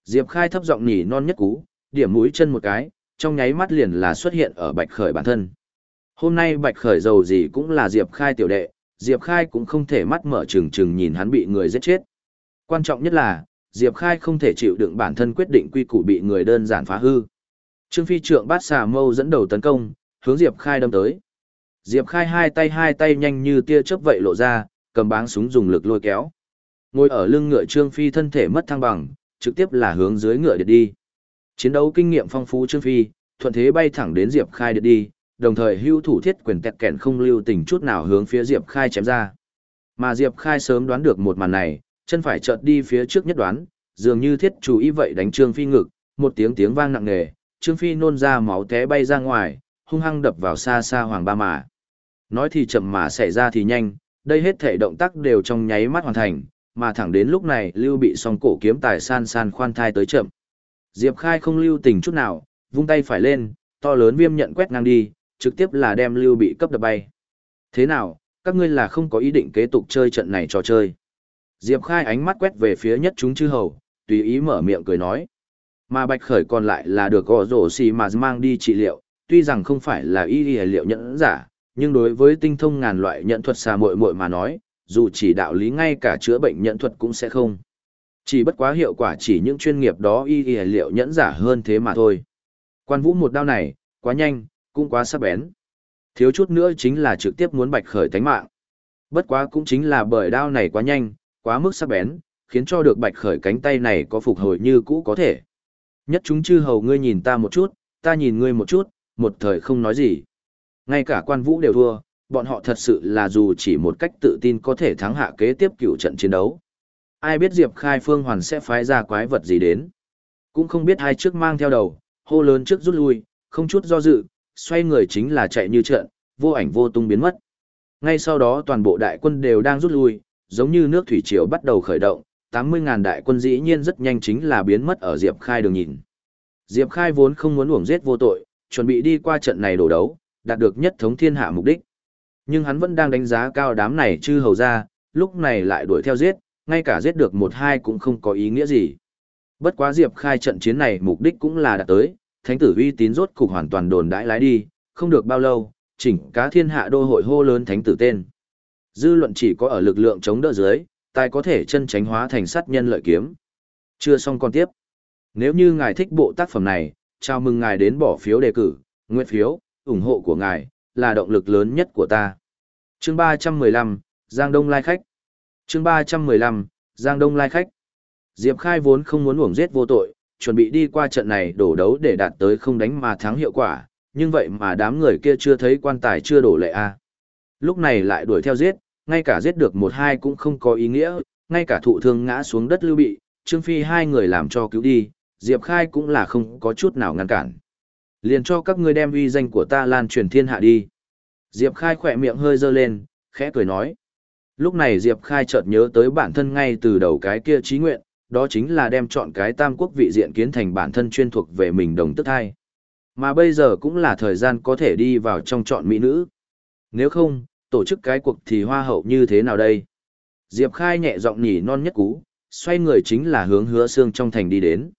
Diệp Khai thấp giọng nhỉ non nhất cú, điểm mũi chân một cái, trong nháy mắt liền là xuất hiện ở Bạch Khởi bản thân. Hôm nay Bạch Khởi giàu gì cũng là Diệp Khai tiểu đệ, Diệp Khai cũng không thể mắt mở trừng trừng nhìn hắn bị người giết chết. Quan trọng nhất là, Diệp Khai không thể chịu đựng bản thân quyết định quy củ bị người đơn giản phá hư. Trương Phi trượng bát xà mâu dẫn đầu tấn công, hướng Diệp Khai đâm tới. Diệp Khai hai tay hai tay nhanh như tia chớp vậy lộ ra, cầm báng súng dùng lực lôi kéo. Ngồi ở lưng ngựa Trương Phi thân thể mất thăng bằng, trực tiếp là hướng dưới ngựa điệt đi. Chiến đấu kinh nghiệm phong phú Trương Phi, thuận thế bay thẳng đến Diệp Khai điệt đi, đồng thời hưu thủ thiết quyền tẹt kẹn không lưu tình chút nào hướng phía Diệp Khai chém ra. Mà Diệp Khai sớm đoán được một màn này, chân phải chợt đi phía trước nhất đoán, dường như thiết chủ ý vậy đánh Trương Phi ngực, một tiếng tiếng vang nặng nề, Trương Phi nôn ra máu té bay ra ngoài, hung hăng đập vào xa xa Hoàng Ba Mã. Nói thì chậm mà xảy ra thì nhanh, đây hết thể động tác đều trong nháy mắt hoàn thành, mà thẳng đến lúc này Lưu bị song cổ kiếm tài san san khoan thai tới chậm. Diệp Khai không lưu tình chút nào, vung tay phải lên, to lớn viêm nhận quét ngang đi, trực tiếp là đem Lưu bị cấp đập bay. Thế nào, các ngươi là không có ý định kế tục chơi trận này trò chơi. Diệp Khai ánh mắt quét về phía nhất chúng chư hầu, tùy ý mở miệng cười nói. Mà Bạch Khởi còn lại là được gõ rổ xì mà mang đi trị liệu, tuy rằng không phải là y y liệu nhẫn giả, nhưng đối với tinh thông ngàn loại nhận thuật xà muội muội mà nói, dù chỉ đạo lý ngay cả chữa bệnh nhận thuật cũng sẽ không. Chỉ bất quá hiệu quả chỉ những chuyên nghiệp đó y y liệu nhẫn giả hơn thế mà thôi. Quan vũ một đao này, quá nhanh, cũng quá sắc bén. Thiếu chút nữa chính là trực tiếp muốn bạch khởi tánh mạng. Bất quá cũng chính là bởi đao này quá nhanh, quá mức sắc bén, khiến cho được bạch khởi cánh tay này có phục hồi như cũ có thể. Nhất chúng chư hầu ngươi nhìn ta một chút, ta nhìn ngươi một chút, một thời không nói gì. Ngay cả quan vũ đều thua, bọn họ thật sự là dù chỉ một cách tự tin có thể thắng hạ kế tiếp cựu trận chiến đấu. Ai biết Diệp Khai Phương Hoàn sẽ phái ra quái vật gì đến. Cũng không biết hai trước mang theo đầu, hô lớn trước rút lui, không chút do dự, xoay người chính là chạy như trận, vô ảnh vô tung biến mất. Ngay sau đó toàn bộ đại quân đều đang rút lui, giống như nước thủy triều bắt đầu khởi động, 80.000 đại quân dĩ nhiên rất nhanh chính là biến mất ở Diệp Khai đường nhìn. Diệp Khai vốn không muốn uổng giết vô tội, chuẩn bị đi qua trận này đổ đấu, đạt được nhất thống thiên hạ mục đích. Nhưng hắn vẫn đang đánh giá cao đám này chư hầu ra, lúc này lại đuổi theo giết, ngay cả giết được một hai cũng không có ý nghĩa gì. Bất quá Diệp Khai trận chiến này mục đích cũng là đạt tới, thánh tử uy tín rốt cục hoàn toàn đồn đãi lái đi, không được bao lâu, chỉnh cá thiên hạ đô hội hô lớn thánh tử tên. Dư luận chỉ có ở lực lượng chống đỡ dưới, tài có thể chân tránh hóa thành sát nhân lợi kiếm. Chưa xong còn tiếp. Nếu như ngài thích bộ tác phẩm này, chào mừng ngài đến bỏ phiếu đề cử, nguyện phiếu, ủng hộ của ngài, là động lực lớn nhất của ta. Chương 315, Giang Đông Lai Khách. Chương 315, Giang Đông Lai Khách. Diệp Khai vốn không muốn uổng giết vô tội, chuẩn bị đi qua trận này đổ đấu để đạt tới không đánh mà thắng hiệu quả, nhưng vậy mà đám người kia chưa thấy quan tài chưa đổ lệ a. Lúc này lại đuổi theo giết, ngay cả giết được một hai cũng không có ý nghĩa, ngay cả thụ thương ngã xuống đất lưu bị, Trương Phi hai người làm cho cứu đi, Diệp Khai cũng là không có chút nào ngăn cản. Liền cho các ngươi đem uy danh của ta lan truyền thiên hạ đi. Diệp Khai khỏe miệng hơi dơ lên, khẽ cười nói. Lúc này Diệp Khai chợt nhớ tới bản thân ngay từ đầu cái kia trí nguyện, đó chính là đem chọn cái tam quốc vị diện kiến thành bản thân chuyên thuộc về mình đồng tức thai. Mà bây giờ cũng là thời gian có thể đi vào trong chọn mỹ nữ. Nếu không, tổ chức cái cuộc thì hoa hậu như thế nào đây? Diệp Khai nhẹ giọng nhỉ non nhất cú, xoay người chính là hướng hứa xương trong thành đi đến.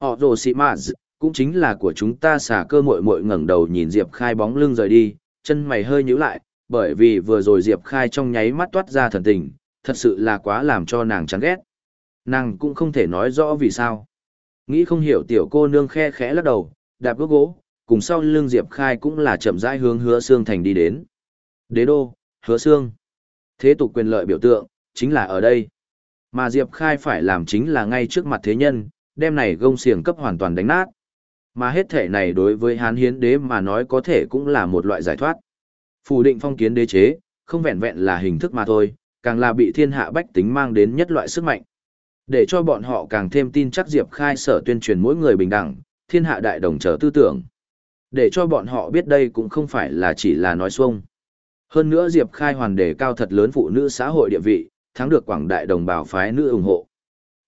Họ rồ xị mạ cũng chính là của chúng ta xả cơ mội mội ngẩng đầu nhìn Diệp Khai bóng lưng rời đi, chân mày hơi nhíu lại, bởi vì vừa rồi Diệp Khai trong nháy mắt toát ra thần tình, thật sự là quá làm cho nàng chán ghét. Nàng cũng không thể nói rõ vì sao. Nghĩ không hiểu tiểu cô nương khe khẽ lắc đầu, đạp bước gỗ, cùng sau lưng Diệp Khai cũng là chậm rãi hướng hứa xương thành đi đến. Đế đô, hứa xương. Thế tục quyền lợi biểu tượng, chính là ở đây. Mà Diệp Khai phải làm chính là ngay trước mặt thế nhân, đem này gông xiềng cấp hoàn toàn đánh nát. Mà hết thể này đối với hán hiến đế mà nói có thể cũng là một loại giải thoát. Phủ định phong kiến đế chế, không vẹn vẹn là hình thức mà thôi, càng là bị thiên hạ bách tính mang đến nhất loại sức mạnh. Để cho bọn họ càng thêm tin chắc Diệp Khai sở tuyên truyền mỗi người bình đẳng, thiên hạ đại đồng trở tư tưởng. Để cho bọn họ biết đây cũng không phải là chỉ là nói xuông. Hơn nữa Diệp Khai hoàn đề cao thật lớn phụ nữ xã hội địa vị, thắng được quảng đại đồng bào phái nữ ủng hộ.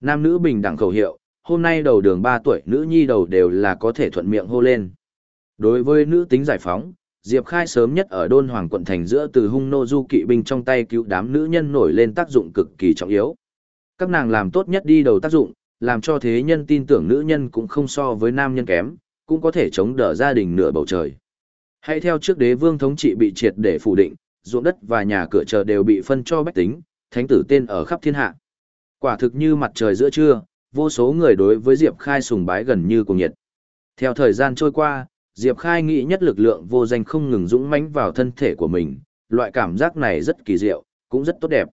Nam nữ bình đẳng khẩu hiệu, hôm nay đầu đường 3 tuổi nữ nhi đầu đều là có thể thuận miệng hô lên. Đối với nữ tính giải phóng, Diệp Khai sớm nhất ở đôn hoàng quận thành giữa từ hung nô du kỵ binh trong tay cứu đám nữ nhân nổi lên tác dụng cực kỳ trọng yếu. Các nàng làm tốt nhất đi đầu tác dụng, làm cho thế nhân tin tưởng nữ nhân cũng không so với nam nhân kém, cũng có thể chống đỡ gia đình nửa bầu trời. Hay theo trước đế vương thống trị bị triệt để phủ định, ruộng đất và nhà cửa chờ đều bị phân cho bách tính, thánh tử tên ở khắp thiên hạ. Quả thực như mặt trời giữa trưa, vô số người đối với Diệp Khai sùng bái gần như cùng nhiệt. Theo thời gian trôi qua, Diệp Khai nghĩ nhất lực lượng vô danh không ngừng dũng mãnh vào thân thể của mình, loại cảm giác này rất kỳ diệu, cũng rất tốt đẹp.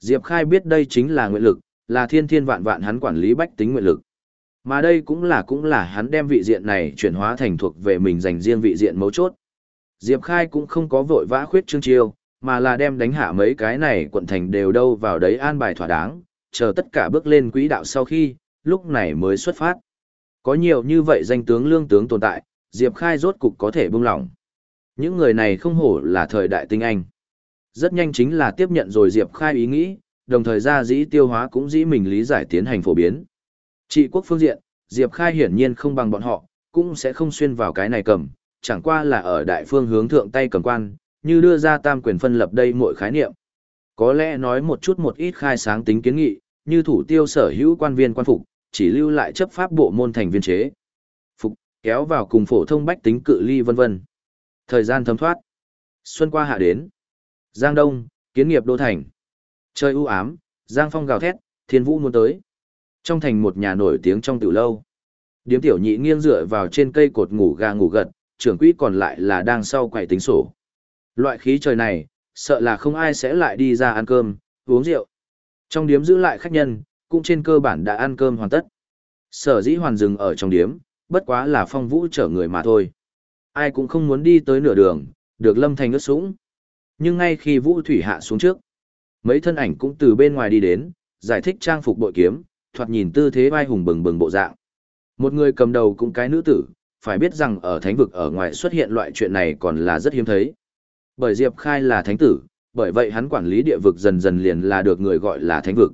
Diệp Khai biết đây chính là nguyện lực, là thiên thiên vạn vạn hắn quản lý bách tính nguyện lực. Mà đây cũng là cũng là hắn đem vị diện này chuyển hóa thành thuộc về mình dành riêng vị diện mấu chốt. Diệp Khai cũng không có vội vã khuyết trương chiêu, mà là đem đánh hạ mấy cái này quận thành đều đâu vào đấy an bài thỏa đáng, chờ tất cả bước lên quỹ đạo sau khi, lúc này mới xuất phát. Có nhiều như vậy danh tướng lương tướng tồn tại, Diệp Khai rốt cục có thể buông lỏng. Những người này không hổ là thời đại tinh anh. Rất nhanh chính là tiếp nhận rồi Diệp Khai ý nghĩ, đồng thời ra dĩ tiêu hóa cũng dĩ mình lý giải tiến hành phổ biến. Trị quốc phương diện, Diệp Khai hiển nhiên không bằng bọn họ, cũng sẽ không xuyên vào cái này cầm, chẳng qua là ở đại phương hướng thượng tay cầm quan, như đưa ra tam quyền phân lập đây mọi khái niệm. Có lẽ nói một chút một ít khai sáng tính kiến nghị, như thủ tiêu sở hữu quan viên quan phục, chỉ lưu lại chấp pháp bộ môn thành viên chế. Phục, kéo vào cùng phổ thông bách tính cự ly vân vân. Thời gian thấm thoát. Xuân qua hạ đến. Giang Đông, kiến nghiệp đô thành. Trời u ám, Giang Phong gào thét, thiên vũ muốn tới. Trong thành một nhà nổi tiếng trong tiểu lâu. Điếm tiểu nhị nghiêng dựa vào trên cây cột ngủ gà ngủ gật, trưởng quỹ còn lại là đang sau quầy tính sổ. Loại khí trời này, sợ là không ai sẽ lại đi ra ăn cơm, uống rượu. Trong điếm giữ lại khách nhân, cũng trên cơ bản đã ăn cơm hoàn tất. Sở dĩ hoàn dừng ở trong điếm, bất quá là phong vũ chở người mà thôi. Ai cũng không muốn đi tới nửa đường, được lâm thành ướt sũng. Nhưng ngay khi vũ thủy hạ xuống trước, mấy thân ảnh cũng từ bên ngoài đi đến, giải thích trang phục bội kiếm, thoạt nhìn tư thế vai hùng bừng bừng bộ dạng. Một người cầm đầu cũng cái nữ tử, phải biết rằng ở thánh vực ở ngoài xuất hiện loại chuyện này còn là rất hiếm thấy. Bởi Diệp Khai là thánh tử, bởi vậy hắn quản lý địa vực dần dần liền là được người gọi là thánh vực.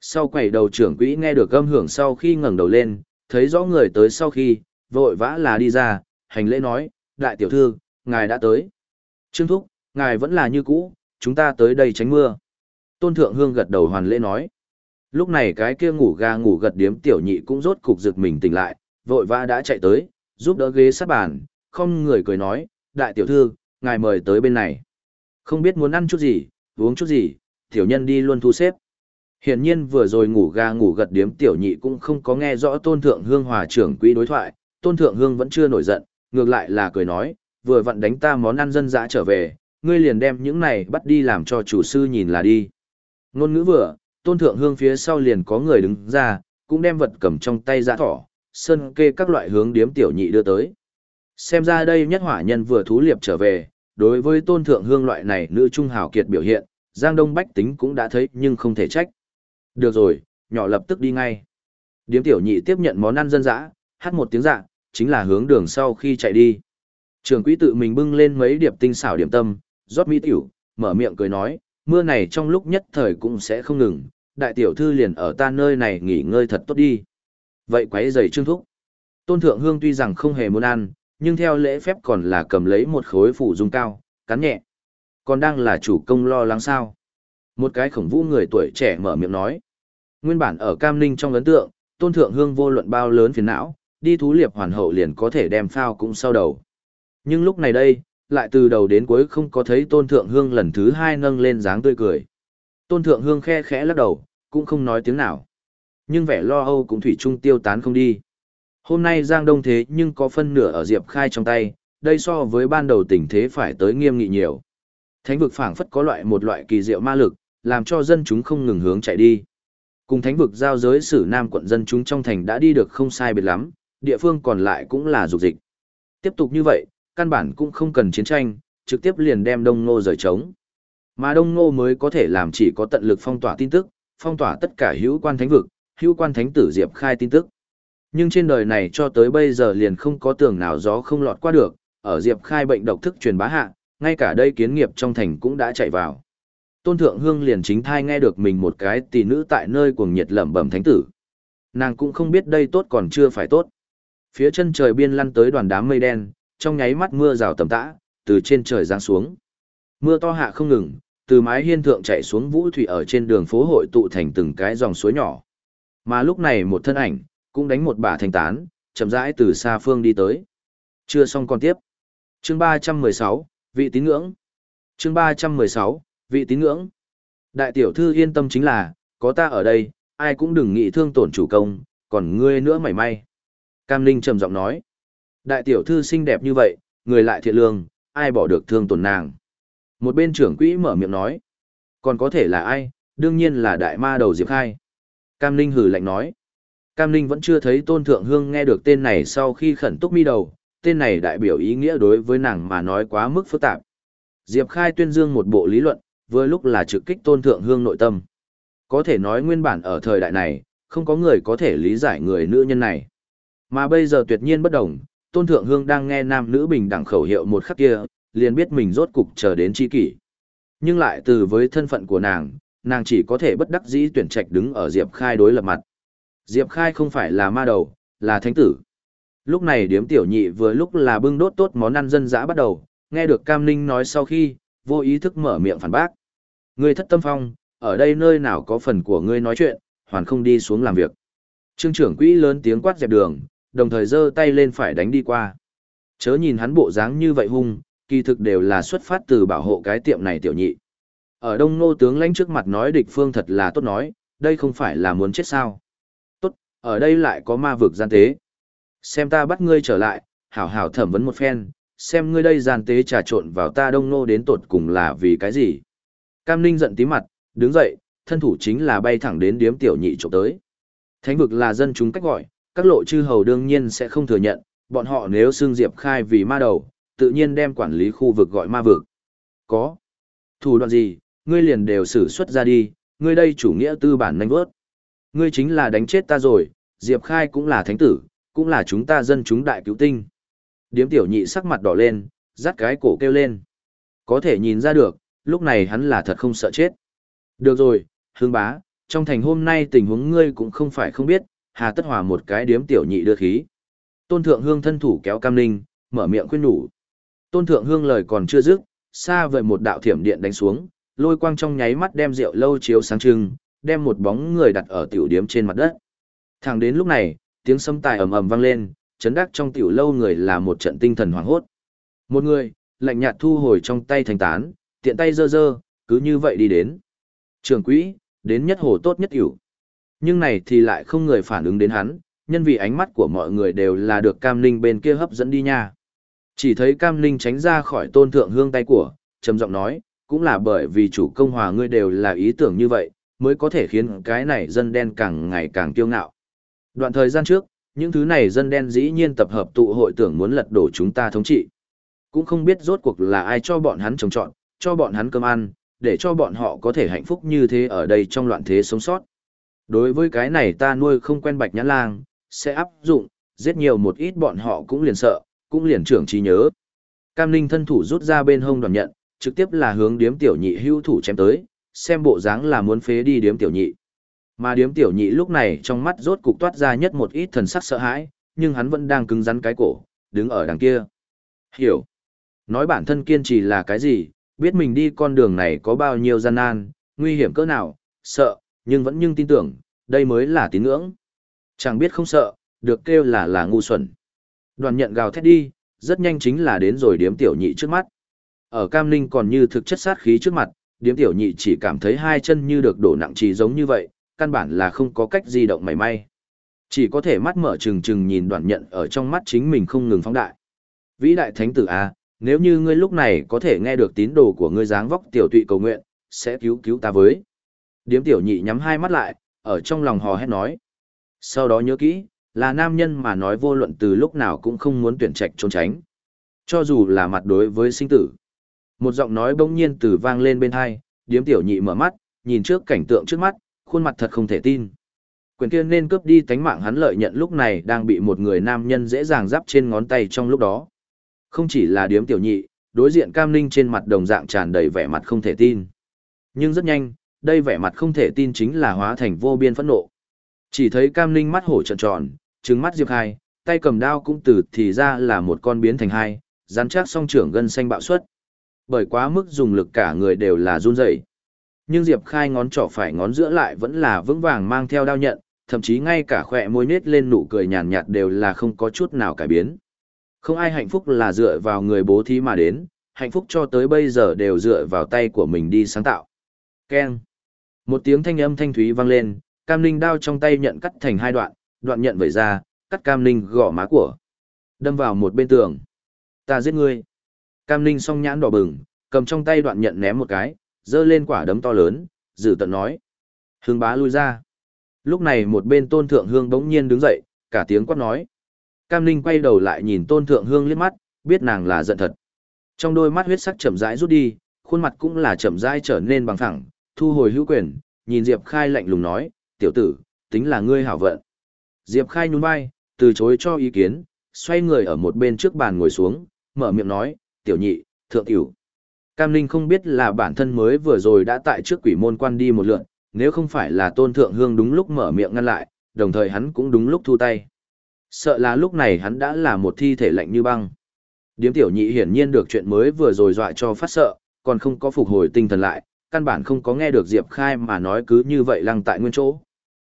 Sau quầy đầu trưởng quỹ nghe được âm hưởng sau khi ngẩng đầu lên, thấy rõ người tới sau khi, vội vã là đi ra, hành lễ nói, đại tiểu thư, ngài đã tới. Trương Thúc, ngài vẫn là như cũ, chúng ta tới đây tránh mưa. Tôn Thượng Hương gật đầu hoàn lễ nói. Lúc này cái kia ngủ ga ngủ gật điếm tiểu nhị cũng rốt cục giật mình tỉnh lại, vội vã đã chạy tới, giúp đỡ ghế sát bàn, không người cười nói, đại tiểu thư, ngài mời tới bên này. Không biết muốn ăn chút gì, uống chút gì, tiểu nhân đi luôn thu xếp. Hiển nhiên vừa rồi ngủ ga ngủ gật điếm tiểu nhị cũng không có nghe rõ tôn thượng hương hòa trưởng quỹ đối thoại, tôn thượng hương vẫn chưa nổi giận, ngược lại là cười nói, vừa vặn đánh ta món ăn dân dã trở về, ngươi liền đem những này bắt đi làm cho chủ sư nhìn là đi. Ngôn ngữ vừa, tôn thượng hương phía sau liền có người đứng ra, cũng đem vật cầm trong tay ra thỏ, sơn kê các loại hướng điếm tiểu nhị đưa tới. Xem ra đây nhất hỏa nhân vừa thú liệp trở về, đối với tôn thượng hương loại này nữ trung hào kiệt biểu hiện, Giang Đông Bách tính cũng đã thấy nhưng không thể trách. Được rồi, nhỏ lập tức đi ngay. Điếm tiểu nhị tiếp nhận món ăn dân dã, hát một tiếng dạ, chính là hướng đường sau khi chạy đi. Trường quý tự mình bưng lên mấy điệp tinh xảo điểm tâm, rót mỹ tiểu, mở miệng cười nói, mưa này trong lúc nhất thời cũng sẽ không ngừng, đại tiểu thư liền ở ta nơi này nghỉ ngơi thật tốt đi. Vậy quấy giày trương thúc. Tôn thượng hương tuy rằng không hề muốn ăn, nhưng theo lễ phép còn là cầm lấy một khối phủ dung cao, cắn nhẹ. Còn đang là chủ công lo lắng sao. Một cái khổng vũ người tuổi trẻ mở miệng nói. Nguyên bản ở Cam Ninh trong ấn tượng, tôn thượng hương vô luận bao lớn phiền não, đi thú liệp hoàn hậu liền có thể đem phao cũng sau đầu. Nhưng lúc này đây, lại từ đầu đến cuối không có thấy tôn thượng hương lần thứ hai nâng lên dáng tươi cười. Tôn thượng hương khe khẽ lắc đầu, cũng không nói tiếng nào. Nhưng vẻ lo âu cũng thủy chung tiêu tán không đi. Hôm nay Giang Đông thế nhưng có phân nửa ở Diệp Khai trong tay, đây so với ban đầu tình thế phải tới nghiêm nghị nhiều. Thánh vực phảng phất có loại một loại kỳ diệu ma lực, làm cho dân chúng không ngừng hướng chạy đi. Cùng thánh vực giao giới sử Nam quận dân chúng trong thành đã đi được không sai biệt lắm, địa phương còn lại cũng là dục dịch. Tiếp tục như vậy, căn bản cũng không cần chiến tranh, trực tiếp liền đem Đông Ngô rời trống. Mà Đông Ngô mới có thể làm chỉ có tận lực phong tỏa tin tức, phong tỏa tất cả hữu quan thánh vực, hữu quan thánh tử Diệp Khai tin tức. Nhưng trên đời này cho tới bây giờ liền không có tường nào gió không lọt qua được, ở Diệp Khai bệnh độc thức truyền bá hạ, ngay cả đây kiến nghiệp trong thành cũng đã chạy vào. Tôn Thượng Hương liền chính thai nghe được mình một cái tỷ nữ tại nơi cuồng nhiệt lẩm bẩm thánh tử. Nàng cũng không biết đây tốt còn chưa phải tốt. Phía chân trời biên lăn tới đoàn đám mây đen, trong nháy mắt mưa rào tầm tã, từ trên trời giáng xuống. Mưa to hạ không ngừng, từ mái hiên thượng chạy xuống vũ thủy ở trên đường phố hội tụ thành từng cái dòng suối nhỏ. Mà lúc này một thân ảnh, cũng đánh một bả thanh tán, chậm rãi từ xa phương đi tới. Chưa xong còn tiếp. Chương 316, vị tín ngưỡng. Chương 316, vị tín ngưỡng. Đại tiểu thư yên tâm chính là, có ta ở đây, ai cũng đừng nghĩ thương tổn chủ công, còn ngươi nữa mảy may. Cam Ninh trầm giọng nói. Đại tiểu thư xinh đẹp như vậy, người lại thiện lương, ai bỏ được thương tổn nàng. Một bên trưởng quỹ mở miệng nói. Còn có thể là ai, đương nhiên là đại ma đầu Diệp Khai. Cam Ninh hử lạnh nói. Cam Ninh vẫn chưa thấy Tôn Thượng Hương nghe được tên này sau khi khẩn túc mi đầu, tên này đại biểu ý nghĩa đối với nàng mà nói quá mức phức tạp. Diệp Khai tuyên dương một bộ lý luận, vừa lúc là trực kích tôn thượng hương nội tâm. Có thể nói nguyên bản ở thời đại này, không có người có thể lý giải người nữ nhân này. Mà bây giờ tuyệt nhiên bất đồng, tôn thượng hương đang nghe nam nữ bình đẳng khẩu hiệu một khắc kia, liền biết mình rốt cục chờ đến chi kỷ. Nhưng lại từ với thân phận của nàng, nàng chỉ có thể bất đắc dĩ tuyển trạch đứng ở Diệp Khai đối lập mặt. Diệp Khai không phải là ma đầu, là thánh tử. Lúc này điếm tiểu nhị vừa lúc là bưng đốt tốt món ăn dân dã bắt đầu, nghe được Cam Ninh nói sau khi, vô ý thức mở miệng phản bác. Ngươi thất tâm phong, ở đây nơi nào có phần của ngươi nói chuyện, hoàn không đi xuống làm việc. Trương trưởng quỹ lớn tiếng quát dẹp đường, đồng thời giơ tay lên phải đánh đi qua. Chớ nhìn hắn bộ dáng như vậy hung, kỳ thực đều là xuất phát từ bảo hộ cái tiệm này tiểu nhị. Ở đông nô tướng lãnh trước mặt nói địch phương thật là tốt nói, đây không phải là muốn chết sao. Ở đây lại có ma vực gian tế. Xem ta bắt ngươi trở lại, hảo hảo thẩm vấn một phen, xem ngươi đây gian tế trà trộn vào ta đông nô đến tột cùng là vì cái gì. Cam Ninh giận tí mặt, đứng dậy, thân thủ chính là bay thẳng đến điếm tiểu nhị trộm tới. Thánh vực là dân chúng cách gọi, các lộ chư hầu đương nhiên sẽ không thừa nhận, bọn họ nếu xưng Diệp Khai vì ma đầu, tự nhiên đem quản lý khu vực gọi ma vực. Có. Thủ đoạn gì, ngươi liền đều xử xuất ra đi, ngươi đây chủ nghĩa tư bản nhanh vớt. Ngươi chính là đánh chết ta rồi, Diệp Khai cũng là thánh tử, cũng là chúng ta dân chúng đại cứu tinh. Điếm tiểu nhị sắc mặt đỏ lên, rắt cái cổ kêu lên. Có thể nhìn ra được, lúc này hắn là thật không sợ chết. Được rồi, hương bá, trong thành hôm nay tình huống ngươi cũng không phải không biết, hà tất hòa một cái điếm tiểu nhị đưa khí. Tôn thượng hương thân thủ kéo cam ninh, mở miệng khuyên nhủ. Tôn thượng hương lời còn chưa dứt, xa vời một đạo thiểm điện đánh xuống, lôi quang trong nháy mắt đem rượu lâu chiếu sáng trưng, đem một bóng người đặt ở tiểu điếm trên mặt đất. Thẳng đến lúc này, tiếng sấm tài ầm ầm vang lên, chấn đắc trong tiểu lâu người là một trận tinh thần hoảng hốt. Một người, lạnh nhạt thu hồi trong tay thành tán, tiện tay dơ dơ, cứ như vậy đi đến. Trường quỹ, đến nhất hồ tốt nhất hiểu. Nhưng này thì lại không người phản ứng đến hắn, nhân vì ánh mắt của mọi người đều là được Cam Ninh bên kia hấp dẫn đi nha. Chỉ thấy Cam Ninh tránh ra khỏi tôn thượng hương tay của, trầm giọng nói, cũng là bởi vì chủ công hòa ngươi đều là ý tưởng như vậy, mới có thể khiến cái này dân đen càng ngày càng kiêu ngạo. Đoạn thời gian trước, những thứ này dân đen dĩ nhiên tập hợp tụ hội tưởng muốn lật đổ chúng ta thống trị. Cũng không biết rốt cuộc là ai cho bọn hắn trồng trọn, cho bọn hắn cơm ăn, để cho bọn họ có thể hạnh phúc như thế ở đây trong loạn thế sống sót. Đối với cái này ta nuôi không quen bạch nhãn lang, sẽ áp dụng, giết nhiều một ít bọn họ cũng liền sợ, cũng liền trưởng trí nhớ. Cam Ninh thân thủ rút ra bên hông đoàn nhận, trực tiếp là hướng điếm tiểu nhị hưu thủ chém tới, xem bộ dáng là muốn phế đi điếm tiểu nhị. Mà điếm tiểu nhị lúc này trong mắt rốt cục toát ra nhất một ít thần sắc sợ hãi, nhưng hắn vẫn đang cứng rắn cái cổ, đứng ở đằng kia. Hiểu. Nói bản thân kiên trì là cái gì, biết mình đi con đường này có bao nhiêu gian nan, nguy hiểm cỡ nào, sợ, nhưng vẫn nhưng tin tưởng, đây mới là tín ngưỡng. Chẳng biết không sợ, được kêu là là ngu xuẩn. Đoàn nhận gào thét đi, rất nhanh chính là đến rồi điếm tiểu nhị trước mắt. Ở Cam Ninh còn như thực chất sát khí trước mặt, điếm tiểu nhị chỉ cảm thấy hai chân như được đổ nặng trì giống như vậy, căn bản là không có cách di động mảy may. Chỉ có thể mắt mở trừng trừng nhìn đoạn nhận ở trong mắt chính mình không ngừng phóng đại. Vĩ đại thánh tử A, nếu như ngươi lúc này có thể nghe được tín đồ của ngươi dáng vóc tiểu tụy cầu nguyện, sẽ cứu cứu ta với. Điếm tiểu nhị nhắm hai mắt lại, ở trong lòng hò hét nói. Sau đó nhớ kỹ, là nam nhân mà nói vô luận từ lúc nào cũng không muốn tuyển trạch trốn tránh. Cho dù là mặt đối với sinh tử. Một giọng nói bỗng nhiên từ vang lên bên hai, điếm tiểu nhị mở mắt, nhìn trước cảnh tượng trước mắt, khuôn mặt thật không thể tin. Quyền kia nên cướp đi tánh mạng hắn lợi nhận lúc này đang bị một người nam nhân dễ dàng giáp trên ngón tay trong lúc đó. Không chỉ là điếm tiểu nhị, đối diện cam ninh trên mặt đồng dạng tràn đầy vẻ mặt không thể tin. Nhưng rất nhanh, đây vẻ mặt không thể tin chính là hóa thành vô biên phẫn nộ. Chỉ thấy cam ninh mắt hổ trợn tròn, trừng mắt Diệp Khai, tay cầm đao cũng từ thì ra là một con biến thành hai, rắn chắc song trưởng gân xanh bạo suất. Bởi quá mức dùng lực cả người đều là run rẩy. Nhưng Diệp Khai ngón trỏ phải ngón giữa lại vẫn là vững vàng mang theo đao nhận, thậm chí ngay cả khỏe môi nết lên nụ cười nhàn nhạt đều là không có chút nào cải biến. Không ai hạnh phúc là dựa vào người bố thí mà đến, hạnh phúc cho tới bây giờ đều dựa vào tay của mình đi sáng tạo. Keng. Một tiếng thanh âm thanh thúy vang lên, cam ninh đao trong tay nhận cắt thành hai đoạn, đoạn nhận vẩy ra, cắt cam ninh gõ má của. Đâm vào một bên tường. Ta giết ngươi. Cam ninh song nhãn đỏ bừng, cầm trong tay đoạn nhận ném một cái, dơ lên quả đấm to lớn, dự tận nói. Hương bá lui ra. Lúc này một bên tôn thượng hương bỗng nhiên đứng dậy, cả tiếng quát nói. Cam Ninh quay đầu lại nhìn Tôn Thượng Hương liếc mắt, biết nàng là giận thật. Trong đôi mắt huyết sắc chậm rãi rút đi, khuôn mặt cũng là chậm rãi trở nên bằng thẳng, thu hồi hữu quyền, nhìn Diệp Khai lạnh lùng nói, tiểu tử, tính là ngươi hảo vận. Diệp Khai nhún vai, từ chối cho ý kiến, xoay người ở một bên trước bàn ngồi xuống, mở miệng nói, tiểu nhị, thượng tiểu. Cam Ninh không biết là bản thân mới vừa rồi đã tại trước quỷ môn quan đi một lượn, nếu không phải là tôn thượng hương đúng lúc mở miệng ngăn lại, đồng thời hắn cũng đúng lúc thu tay. Sợ là lúc này hắn đã là một thi thể lạnh như băng. Điếm tiểu nhị hiển nhiên được chuyện mới vừa rồi dọa cho phát sợ, còn không có phục hồi tinh thần lại, căn bản không có nghe được Diệp Khai mà nói cứ như vậy lăng tại nguyên chỗ.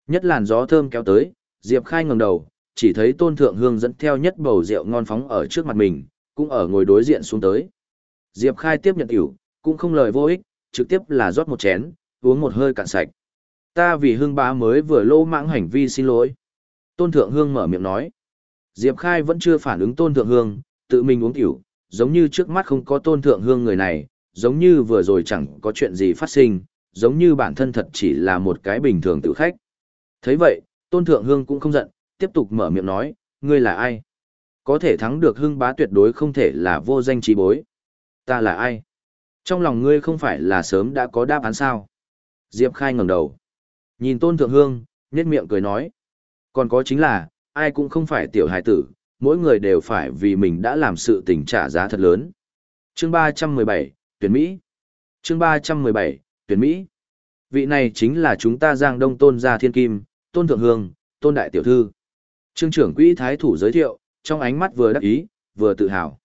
Nhất làn gió thơm kéo tới, Diệp Khai ngẩng đầu, chỉ thấy Tôn Thượng Hương dẫn theo nhất bầu rượu ngon phóng ở trước mặt mình, cũng ở ngồi đối diện xuống tới. Diệp Khai tiếp nhận tiểu, cũng không lời vô ích, trực tiếp là rót một chén, uống một hơi cạn sạch. Ta vì hương bá mới vừa lô mãng hành vi xin lỗi. Tôn Thượng Hương mở miệng nói. Diệp Khai vẫn chưa phản ứng Tôn Thượng Hương, tự mình uống tiểu, giống như trước mắt không có Tôn Thượng Hương người này, giống như vừa rồi chẳng có chuyện gì phát sinh, giống như bản thân thật chỉ là một cái bình thường tự khách. thấy vậy, Tôn Thượng Hương cũng không giận, tiếp tục mở miệng nói, ngươi là ai? Có thể thắng được hưng bá tuyệt đối không thể là vô danh trí bối. Ta là ai? Trong lòng ngươi không phải là sớm đã có đáp án sao? Diệp Khai ngẩng đầu. Nhìn Tôn Thượng Hương, nhếch miệng cười nói. Còn có chính là, ai cũng không phải tiểu hài tử, mỗi người đều phải vì mình đã làm sự tình trả giá thật lớn. Chương 317, tuyển Mỹ. Chương 317, tuyển Mỹ. Vị này chính là chúng ta Giang Đông Tôn gia Thiên Kim, Tôn Thượng Hương, Tôn Đại Tiểu Thư. Trương trưởng quỹ thái thủ giới thiệu, trong ánh mắt vừa đắc ý, vừa tự hào.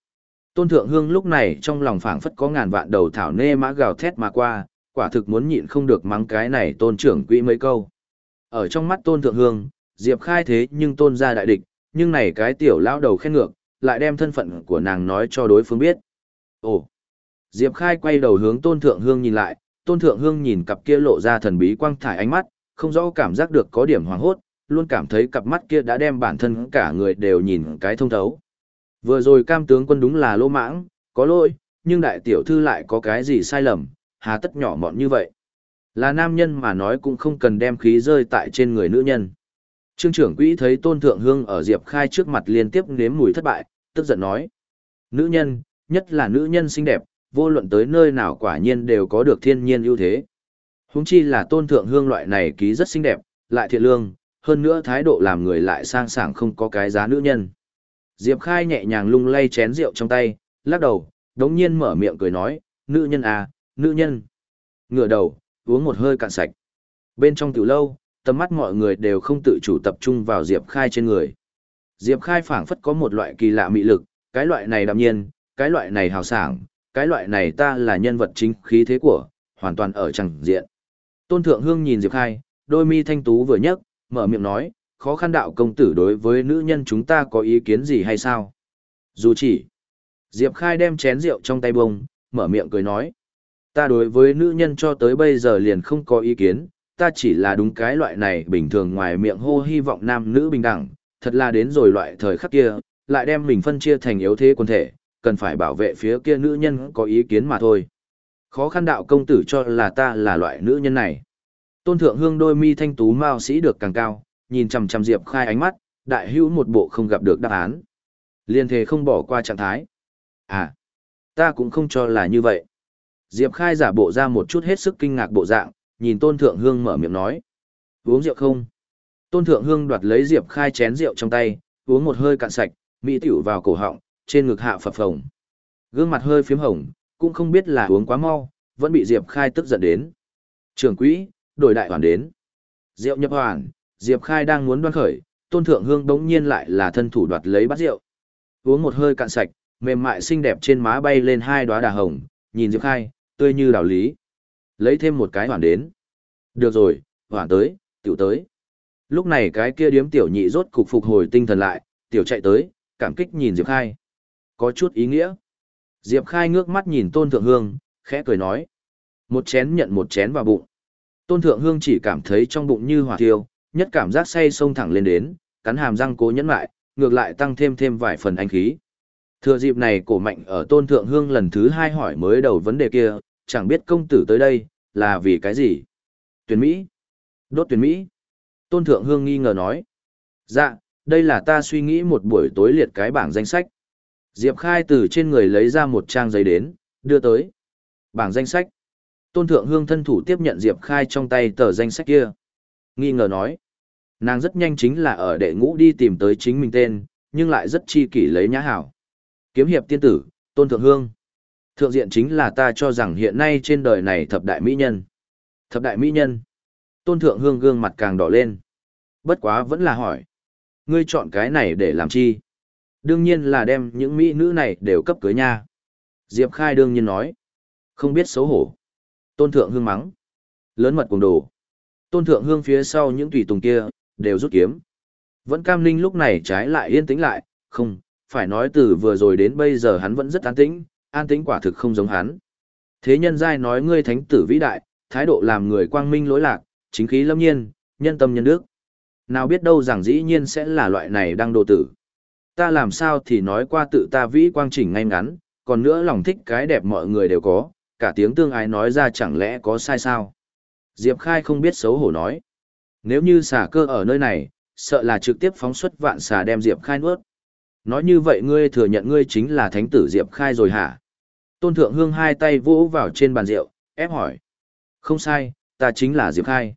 Tôn Thượng Hương lúc này trong lòng phảng phất có ngàn vạn đầu thảo nê mã gào thét mà qua, quả thực muốn nhịn không được mắng cái này tôn trưởng quỹ mấy câu. Ở trong mắt Tôn Thượng Hương, Diệp khai thế nhưng tôn ra đại địch, nhưng này cái tiểu lão đầu khen ngược, lại đem thân phận của nàng nói cho đối phương biết. Ồ! Diệp khai quay đầu hướng Tôn Thượng Hương nhìn lại, Tôn Thượng Hương nhìn cặp kia lộ ra thần bí quang thải ánh mắt, không rõ cảm giác được có điểm hoàng hốt, luôn cảm thấy cặp mắt kia đã đem bản thân cả người đều nhìn cái thông thấu. Vừa rồi cam tướng quân đúng là lô mãng, có lỗi, nhưng đại tiểu thư lại có cái gì sai lầm, hà tất nhỏ mọn như vậy. Là nam nhân mà nói cũng không cần đem khí rơi tại trên người nữ nhân. Trương trưởng quỹ thấy tôn thượng hương ở Diệp Khai trước mặt liên tiếp nếm mùi thất bại, tức giận nói. Nữ nhân, nhất là nữ nhân xinh đẹp, vô luận tới nơi nào quả nhiên đều có được thiên nhiên ưu thế. Húng chi là tôn thượng hương loại này ký rất xinh đẹp, lại thiện lương, hơn nữa thái độ làm người lại sang sảng không có cái giá nữ nhân. Diệp Khai nhẹ nhàng lung lay chén rượu trong tay, lắc đầu, đống nhiên mở miệng cười nói, nữ nhân à, nữ nhân. Ngửa đầu, uống một hơi cạn sạch. Bên trong tiểu lâu, tầm mắt mọi người đều không tự chủ tập trung vào Diệp Khai trên người. Diệp Khai phảng phất có một loại kỳ lạ mị lực, cái loại này đạm nhiên, cái loại này hào sảng, cái loại này ta là nhân vật chính khí thế của, hoàn toàn ở chẳng diện. Tôn Thượng Hương nhìn Diệp Khai, đôi mi thanh tú vừa nhấc, mở miệng nói, khó khăn đạo công tử đối với nữ nhân chúng ta có ý kiến gì hay sao? Dù chỉ, Diệp Khai đem chén rượu trong tay bông, mở miệng cười nói, ta đối với nữ nhân cho tới bây giờ liền không có ý kiến, ta chỉ là đúng cái loại này bình thường ngoài miệng hô hy vọng nam nữ bình đẳng, thật là đến rồi loại thời khắc kia, lại đem mình phân chia thành yếu thế quân thể, cần phải bảo vệ phía kia nữ nhân có ý kiến mà thôi. Khó khăn đạo công tử cho là ta là loại nữ nhân này. Tôn thượng hương đôi mi thanh tú mao sĩ được càng cao, nhìn chằm chằm Diệp Khai ánh mắt, đại hữu một bộ không gặp được đáp án. Liên thề không bỏ qua trạng thái. À, ta cũng không cho là như vậy. Diệp Khai giả bộ ra một chút hết sức kinh ngạc bộ dạng, nhìn Tôn Thượng Hương mở miệng nói. Uống rượu không? Tôn Thượng Hương đoạt lấy Diệp Khai chén rượu trong tay, uống một hơi cạn sạch, mỹ tiểu vào cổ họng, trên ngực hạ phập phồng. Gương mặt hơi phiếm hồng, cũng không biết là uống quá mau, vẫn bị Diệp Khai tức giận đến. Trưởng quỹ, đổi đại hoàn đến. Rượu nhập hoàn, Diệp Khai đang muốn đoan khởi, Tôn Thượng Hương đống nhiên lại là thân thủ đoạt lấy bát rượu. Uống một hơi cạn sạch, mềm mại xinh đẹp trên má bay lên hai đóa đà hồng, nhìn Diệp Khai, tươi như đào lý. Lấy thêm một cái hoàn đến. Được rồi, hoàn tới, tiểu tới. Lúc này cái kia điếm tiểu nhị rốt cục phục hồi tinh thần lại, tiểu chạy tới, cảm kích nhìn Diệp Khai. Có chút ý nghĩa. Diệp Khai ngước mắt nhìn Tôn Thượng Hương, khẽ cười nói. Một chén nhận một chén vào bụng. Tôn Thượng Hương chỉ cảm thấy trong bụng như hỏa thiêu, nhất cảm giác say sông thẳng lên đến, cắn hàm răng cố nhẫn lại, ngược lại tăng thêm thêm vài phần anh khí. Thừa dịp này cổ mạnh ở Tôn Thượng Hương lần thứ hai hỏi mới đầu vấn đề kia, chẳng biết công tử tới đây, là vì cái gì? Tuyển Mỹ? Đốt tuyển Mỹ? Tôn Thượng Hương nghi ngờ nói. Dạ, Đây là ta suy nghĩ một buổi tối liệt cái bảng danh sách. Diệp Khai từ trên người lấy ra một trang giấy đến, đưa tới. Bảng danh sách. Tôn Thượng Hương thân thủ tiếp nhận Diệp Khai trong tay tờ danh sách kia. Nghi ngờ nói. Nàng rất nhanh chính là ở đệ ngũ đi tìm tới chính mình tên, nhưng lại rất chi kỷ lấy nhã hảo. Kiếm hiệp tiên tử, Tôn Thượng Hương. Thượng diện chính là ta cho rằng hiện nay trên đời này thập đại mỹ nhân. Thập đại mỹ nhân. Tôn Thượng Hương gương mặt càng đỏ lên. Bất quá vẫn là hỏi. Ngươi chọn cái này để làm chi? Đương nhiên là đem những mỹ nữ này đều cấp cưới nha. Diệp Khai đương nhiên nói. Không biết xấu hổ. Tôn Thượng Hương mắng. Lớn mật cùng đồ. Tôn Thượng Hương phía sau những tùy tùng kia, đều rút kiếm. Vẫn cam ninh lúc này trái lại yên tĩnh lại, không, phải nói từ vừa rồi đến bây giờ hắn vẫn rất an tĩnh, an tĩnh quả thực không giống hắn. Thế nhân giai nói ngươi thánh tử vĩ đại, thái độ làm người quang minh lỗi lạc, chính khí lâm nhiên, nhân tâm nhân đức. Nào biết đâu rằng dĩ nhiên sẽ là loại này đang đồ tử. Ta làm sao thì nói qua tự ta vĩ quang chỉnh ngay ngắn, còn nữa lòng thích cái đẹp mọi người đều có, cả tiếng tương ái nói ra chẳng lẽ có sai sao. Diệp Khai không biết xấu hổ nói. Nếu như xà cơ ở nơi này, sợ là trực tiếp phóng xuất vạn xà đem Diệp Khai nuốt. Nói như vậy ngươi thừa nhận ngươi chính là thánh tử Diệp Khai rồi hả? Tôn Thượng Hương hai tay vỗ vào trên bàn rượu, ép hỏi. Không sai, ta chính là Diệp Khai.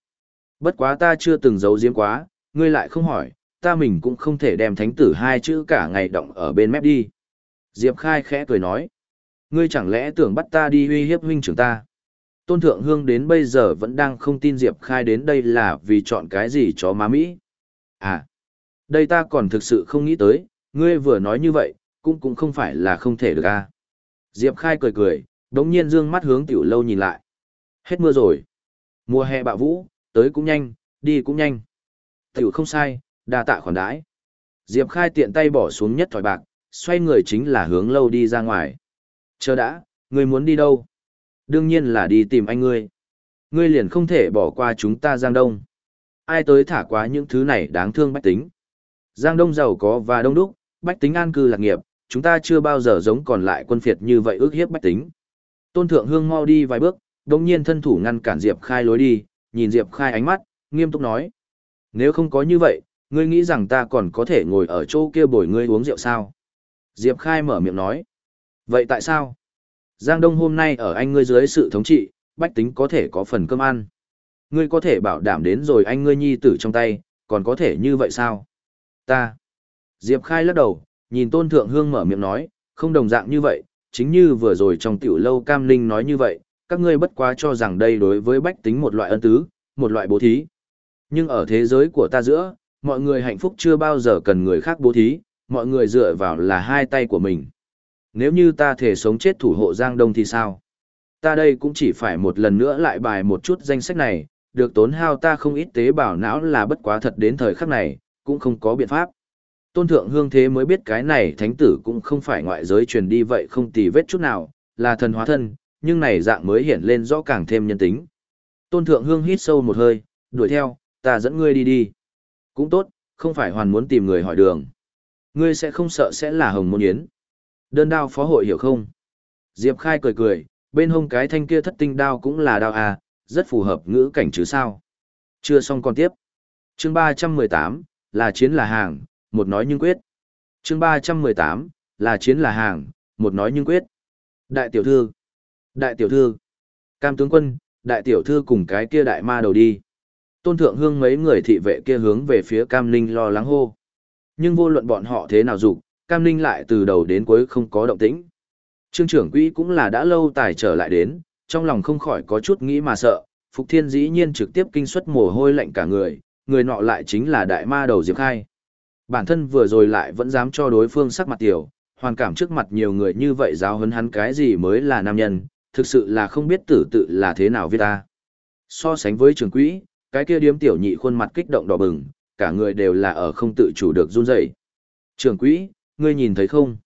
Bất quá ta chưa từng giấu giếm quá, ngươi lại không hỏi, ta mình cũng không thể đem thánh tử hai chữ cả ngày động ở bên mép đi. Diệp Khai khẽ cười nói. Ngươi chẳng lẽ tưởng bắt ta đi uy hiếp huynh trưởng ta? Tôn Thượng Hương đến bây giờ vẫn đang không tin Diệp Khai đến đây là vì chọn cái gì cho má Mỹ. À, đây ta còn thực sự không nghĩ tới, ngươi vừa nói như vậy, cũng cũng không phải là không thể được à. Diệp Khai cười cười, đống nhiên dương mắt hướng tiểu lâu nhìn lại. Hết mưa rồi. Mùa hè bạo vũ, tới cũng nhanh, đi cũng nhanh. Tiểu không sai, đa tạ khoản đãi. Diệp Khai tiện tay bỏ xuống nhất thỏi bạc, xoay người chính là hướng lâu đi ra ngoài. Chờ đã, ngươi muốn đi đâu? Đương nhiên là đi tìm anh ngươi. Ngươi liền không thể bỏ qua chúng ta Giang Đông. Ai tới thả quá những thứ này đáng thương bách tính. Giang Đông giàu có và đông đúc, bách tính an cư lạc nghiệp, chúng ta chưa bao giờ giống còn lại quân phiệt như vậy ước hiếp bách tính. Tôn Thượng Hương mau đi vài bước, đồng nhiên thân thủ ngăn cản Diệp Khai lối đi, nhìn Diệp Khai ánh mắt, nghiêm túc nói. Nếu không có như vậy, ngươi nghĩ rằng ta còn có thể ngồi ở chỗ kia bồi ngươi uống rượu sao? Diệp Khai mở miệng nói. Vậy tại sao? Giang Đông hôm nay ở anh ngươi dưới sự thống trị, bách tính có thể có phần cơm ăn. Ngươi có thể bảo đảm đến rồi anh ngươi nhi tử trong tay, còn có thể như vậy sao? Ta. Diệp Khai lắc đầu, nhìn Tôn Thượng Hương mở miệng nói, không đồng dạng như vậy, chính như vừa rồi trong tiểu lâu Cam Linh nói như vậy, các ngươi bất quá cho rằng đây đối với bách tính một loại ân tứ, một loại bố thí. Nhưng ở thế giới của ta giữa, mọi người hạnh phúc chưa bao giờ cần người khác bố thí, mọi người dựa vào là hai tay của mình. Nếu như ta thể sống chết thủ hộ Giang Đông thì sao? Ta đây cũng chỉ phải một lần nữa lại bài một chút danh sách này, được tốn hao ta không ít tế bào não là bất quá thật đến thời khắc này, cũng không có biện pháp. Tôn thượng hương thế mới biết cái này thánh tử cũng không phải ngoại giới truyền đi vậy không tì vết chút nào, là thần hóa thân, nhưng này dạng mới hiện lên rõ càng thêm nhân tính. Tôn thượng hương hít sâu một hơi, đuổi theo, ta dẫn ngươi đi đi. Cũng tốt, không phải hoàn muốn tìm người hỏi đường. Ngươi sẽ không sợ sẽ là hồng môn yến. Đơn đao phó hội hiểu không? Diệp Khai cười cười, bên hông cái thanh kia thất tinh đao cũng là đao à, rất phù hợp ngữ cảnh chứ sao. Chưa xong còn tiếp. Chương 318, là chiến là hàng, một nói nhưng quyết. Chương 318, là chiến là hàng, một nói nhưng quyết. Đại tiểu thư. Đại tiểu thư. Cam tướng quân, đại tiểu thư cùng cái kia đại ma đầu đi. Tôn thượng hương mấy người thị vệ kia hướng về phía Cam linh lo lắng hô. Nhưng vô luận bọn họ thế nào dục Cam Ninh lại từ đầu đến cuối không có động tĩnh. Trương trưởng quỹ cũng là đã lâu tài trở lại đến, trong lòng không khỏi có chút nghĩ mà sợ, Phục Thiên dĩ nhiên trực tiếp kinh suất mồ hôi lạnh cả người, người nọ lại chính là đại ma đầu Diệp Khai. Bản thân vừa rồi lại vẫn dám cho đối phương sắc mặt tiểu, hoàn cảm trước mặt nhiều người như vậy giáo hấn hắn cái gì mới là nam nhân, thực sự là không biết tử tự là thế nào viết ta. So sánh với trường quỹ, cái kia điếm tiểu nhị khuôn mặt kích động đỏ bừng, cả người đều là ở không tự chủ được run rẩy. Trường quỹ, ngươi nhìn thấy không?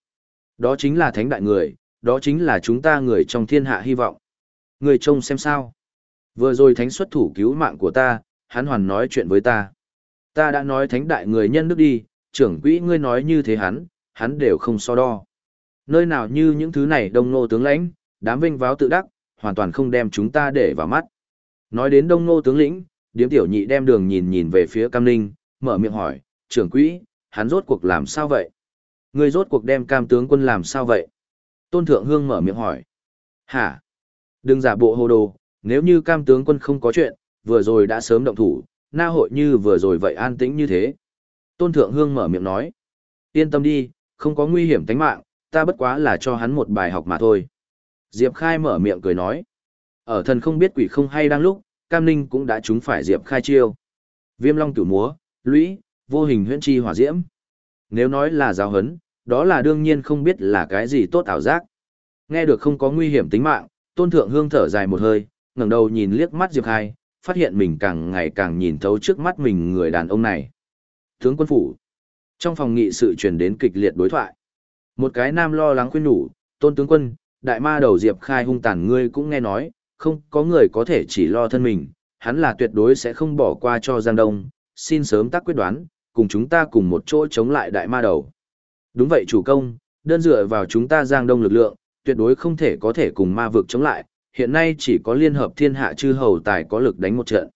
Đó chính là thánh đại người, đó chính là chúng ta người trong thiên hạ hy vọng. Ngươi trông xem sao? Vừa rồi thánh xuất thủ cứu mạng của ta, hắn hoàn nói chuyện với ta. Ta đã nói thánh đại người nhân đức đi, trưởng quỹ ngươi nói như thế hắn, hắn đều không so đo. Nơi nào như những thứ này đông nô tướng lãnh, đám vinh váo tự đắc, hoàn toàn không đem chúng ta để vào mắt. Nói đến đông nô tướng lĩnh, điếm tiểu nhị đem đường nhìn nhìn về phía Cam Ninh, mở miệng hỏi, trưởng quỹ, hắn rốt cuộc làm sao vậy? Ngươi rốt cuộc đem cam tướng quân làm sao vậy? Tôn Thượng Hương mở miệng hỏi. Hả? Đừng giả bộ hồ đồ, nếu như cam tướng quân không có chuyện, vừa rồi đã sớm động thủ, na hội như vừa rồi vậy an tĩnh như thế. Tôn Thượng Hương mở miệng nói. Yên tâm đi, không có nguy hiểm tính mạng, ta bất quá là cho hắn một bài học mà thôi. Diệp Khai mở miệng cười nói. Ở thần không biết quỷ không hay đang lúc, Cam Ninh cũng đã trúng phải Diệp Khai chiêu. Viêm long cửu múa, lũy, vô hình huyễn chi hỏa diễm. Nếu nói là giáo hấn, đó là đương nhiên không biết là cái gì tốt ảo giác. Nghe được không có nguy hiểm tính mạng, Tôn Thượng Hương thở dài một hơi, ngẩng đầu nhìn liếc mắt Diệp Khai, phát hiện mình càng ngày càng nhìn thấu trước mắt mình người đàn ông này. Tướng quân phủ. Trong phòng nghị sự truyền đến kịch liệt đối thoại. Một cái nam lo lắng khuyên nhủ, tôn tướng quân, đại ma đầu Diệp Khai hung tàn ngươi cũng nghe nói, không có người có thể chỉ lo thân mình, hắn là tuyệt đối sẽ không bỏ qua cho Giang Đông, xin sớm tác quyết đoán, cùng chúng ta cùng một chỗ chống lại đại ma đầu. Đúng vậy chủ công, đơn dựa vào chúng ta Giang Đông lực lượng, tuyệt đối không thể có thể cùng ma vực chống lại, hiện nay chỉ có liên hợp thiên hạ chư hầu tài có lực đánh một trận.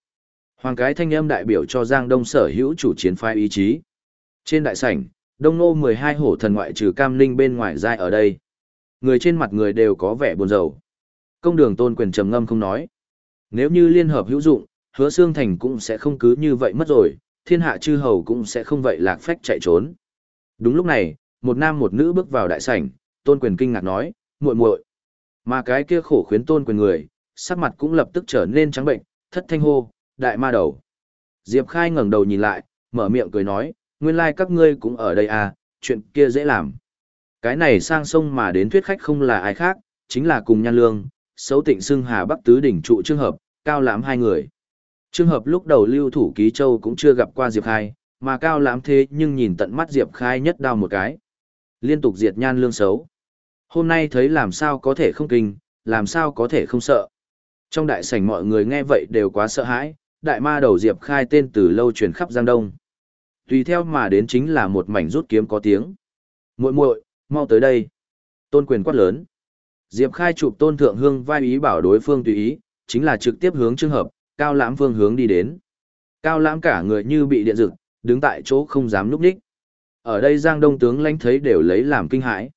Hoàng cái thanh âm đại biểu cho Giang Đông sở hữu chủ chiến phái ý chí. Trên đại sảnh, Đông Nô 12 hổ thần ngoại trừ Cam ninh bên ngoài giai ở đây. Người trên mặt người đều có vẻ buồn rầu. Công đường tôn quyền trầm ngâm không nói. Nếu như liên hợp hữu dụng, hứa xương thành cũng sẽ không cứ như vậy mất rồi, thiên hạ chư hầu cũng sẽ không vậy lạc phách chạy trốn. Đúng lúc này, một nam một nữ bước vào đại sảnh, tôn quyền kinh ngạc nói, muội muội Mà cái kia khổ khuyến tôn quyền người, sắc mặt cũng lập tức trở nên trắng bệnh, thất thanh hô, đại ma đầu. Diệp Khai ngẩng đầu nhìn lại, mở miệng cười nói, nguyên lai like các ngươi cũng ở đây à, chuyện kia dễ làm. Cái này sang sông mà đến thuyết khách không là ai khác, chính là cùng nhan lương, xấu tịnh xưng hà bắc tứ đỉnh trụ trường hợp, cao lãm hai người. Trường hợp lúc đầu lưu thủ ký châu cũng chưa gặp qua Diệp Khai, mà cao lãm thế nhưng nhìn tận mắt Diệp Khai nhất đau một cái. Liên tục diệt nhan lương xấu. Hôm nay thấy làm sao có thể không kinh, làm sao có thể không sợ. Trong đại sảnh mọi người nghe vậy đều quá sợ hãi, đại ma đầu Diệp Khai tên từ lâu truyền khắp Giang Đông. Tùy theo mà đến chính là một mảnh rút kiếm có tiếng. muội muội mau tới đây. Tôn quyền quát lớn. Diệp Khai chụp tôn thượng hương vai ý bảo đối phương tùy ý, chính là trực tiếp hướng trường hợp, cao lãm phương hướng đi đến. Cao lãm cả người như bị điện rực, đứng tại chỗ không dám núp đích. Ở đây Giang Đông tướng lãnh thấy đều lấy làm kinh hãi.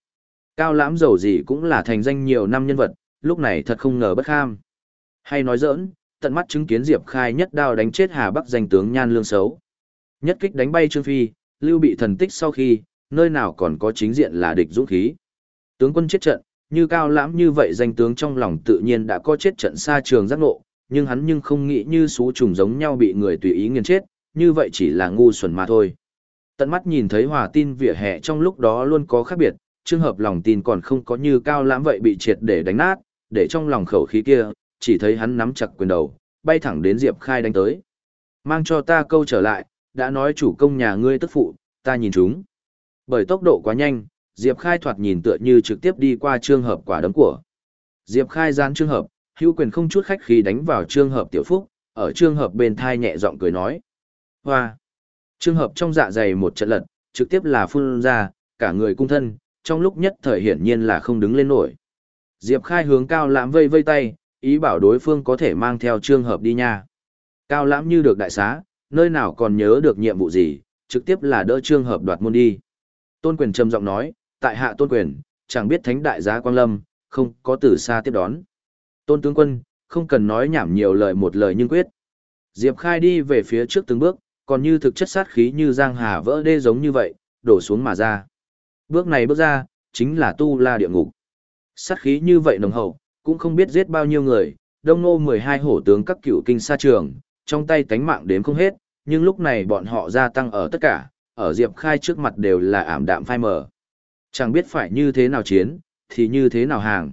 Cao lãm dầu gì cũng là thành danh nhiều năm nhân vật, lúc này thật không ngờ bất kham. Hay nói giỡn, tận mắt chứng kiến Diệp Khai nhất đao đánh chết Hà Bắc danh tướng Nhan Lương xấu. Nhất kích đánh bay Trương Phi, lưu bị thần tích sau khi, nơi nào còn có chính diện là địch dũng khí. Tướng quân chết trận, như cao lãm như vậy danh tướng trong lòng tự nhiên đã có chết trận xa trường giác ngộ, nhưng hắn nhưng không nghĩ như số trùng giống nhau bị người tùy ý nghiền chết, như vậy chỉ là ngu xuẩn mà thôi. Tận mắt nhìn thấy hòa tin vỉa hè trong lúc đó luôn có khác biệt, trường hợp lòng tin còn không có như cao lãm vậy bị triệt để đánh nát, để trong lòng khẩu khí kia, chỉ thấy hắn nắm chặt quyền đầu, bay thẳng đến Diệp Khai đánh tới. Mang cho ta câu trở lại, đã nói chủ công nhà ngươi tức phụ, ta nhìn chúng. Bởi tốc độ quá nhanh, Diệp Khai thoạt nhìn tựa như trực tiếp đi qua trường hợp quả đấm của. Diệp Khai gian trường hợp, hữu quyền không chút khách khí đánh vào trường hợp tiểu phúc, ở trường hợp bên thai nhẹ giọng cười nói. Hoa! Trường hợp trong dạ dày một trận lật, trực tiếp là phun ra, cả người cung thân, trong lúc nhất thời hiển nhiên là không đứng lên nổi. Diệp Khai hướng cao lãm vây vây tay, ý bảo đối phương có thể mang theo trường hợp đi nha. Cao lãm như được đại xá, nơi nào còn nhớ được nhiệm vụ gì, trực tiếp là đỡ trường hợp đoạt môn đi. Tôn quyền trầm giọng nói, tại hạ tôn quyền, chẳng biết thánh đại giá quang lâm, không có từ xa tiếp đón. Tôn tướng quân, không cần nói nhảm nhiều lời một lời nhưng quyết. Diệp Khai đi về phía trước từng bước, còn như thực chất sát khí như giang hà vỡ đê giống như vậy, đổ xuống mà ra. Bước này bước ra, chính là tu la địa ngục. Sát khí như vậy nồng hậu, cũng không biết giết bao nhiêu người, đông nô 12 hổ tướng các cựu kinh sa trường, trong tay tánh mạng đếm không hết, nhưng lúc này bọn họ gia tăng ở tất cả, ở Diệp Khai trước mặt đều là ảm đạm phai mờ. Chẳng biết phải như thế nào chiến, thì như thế nào hàng.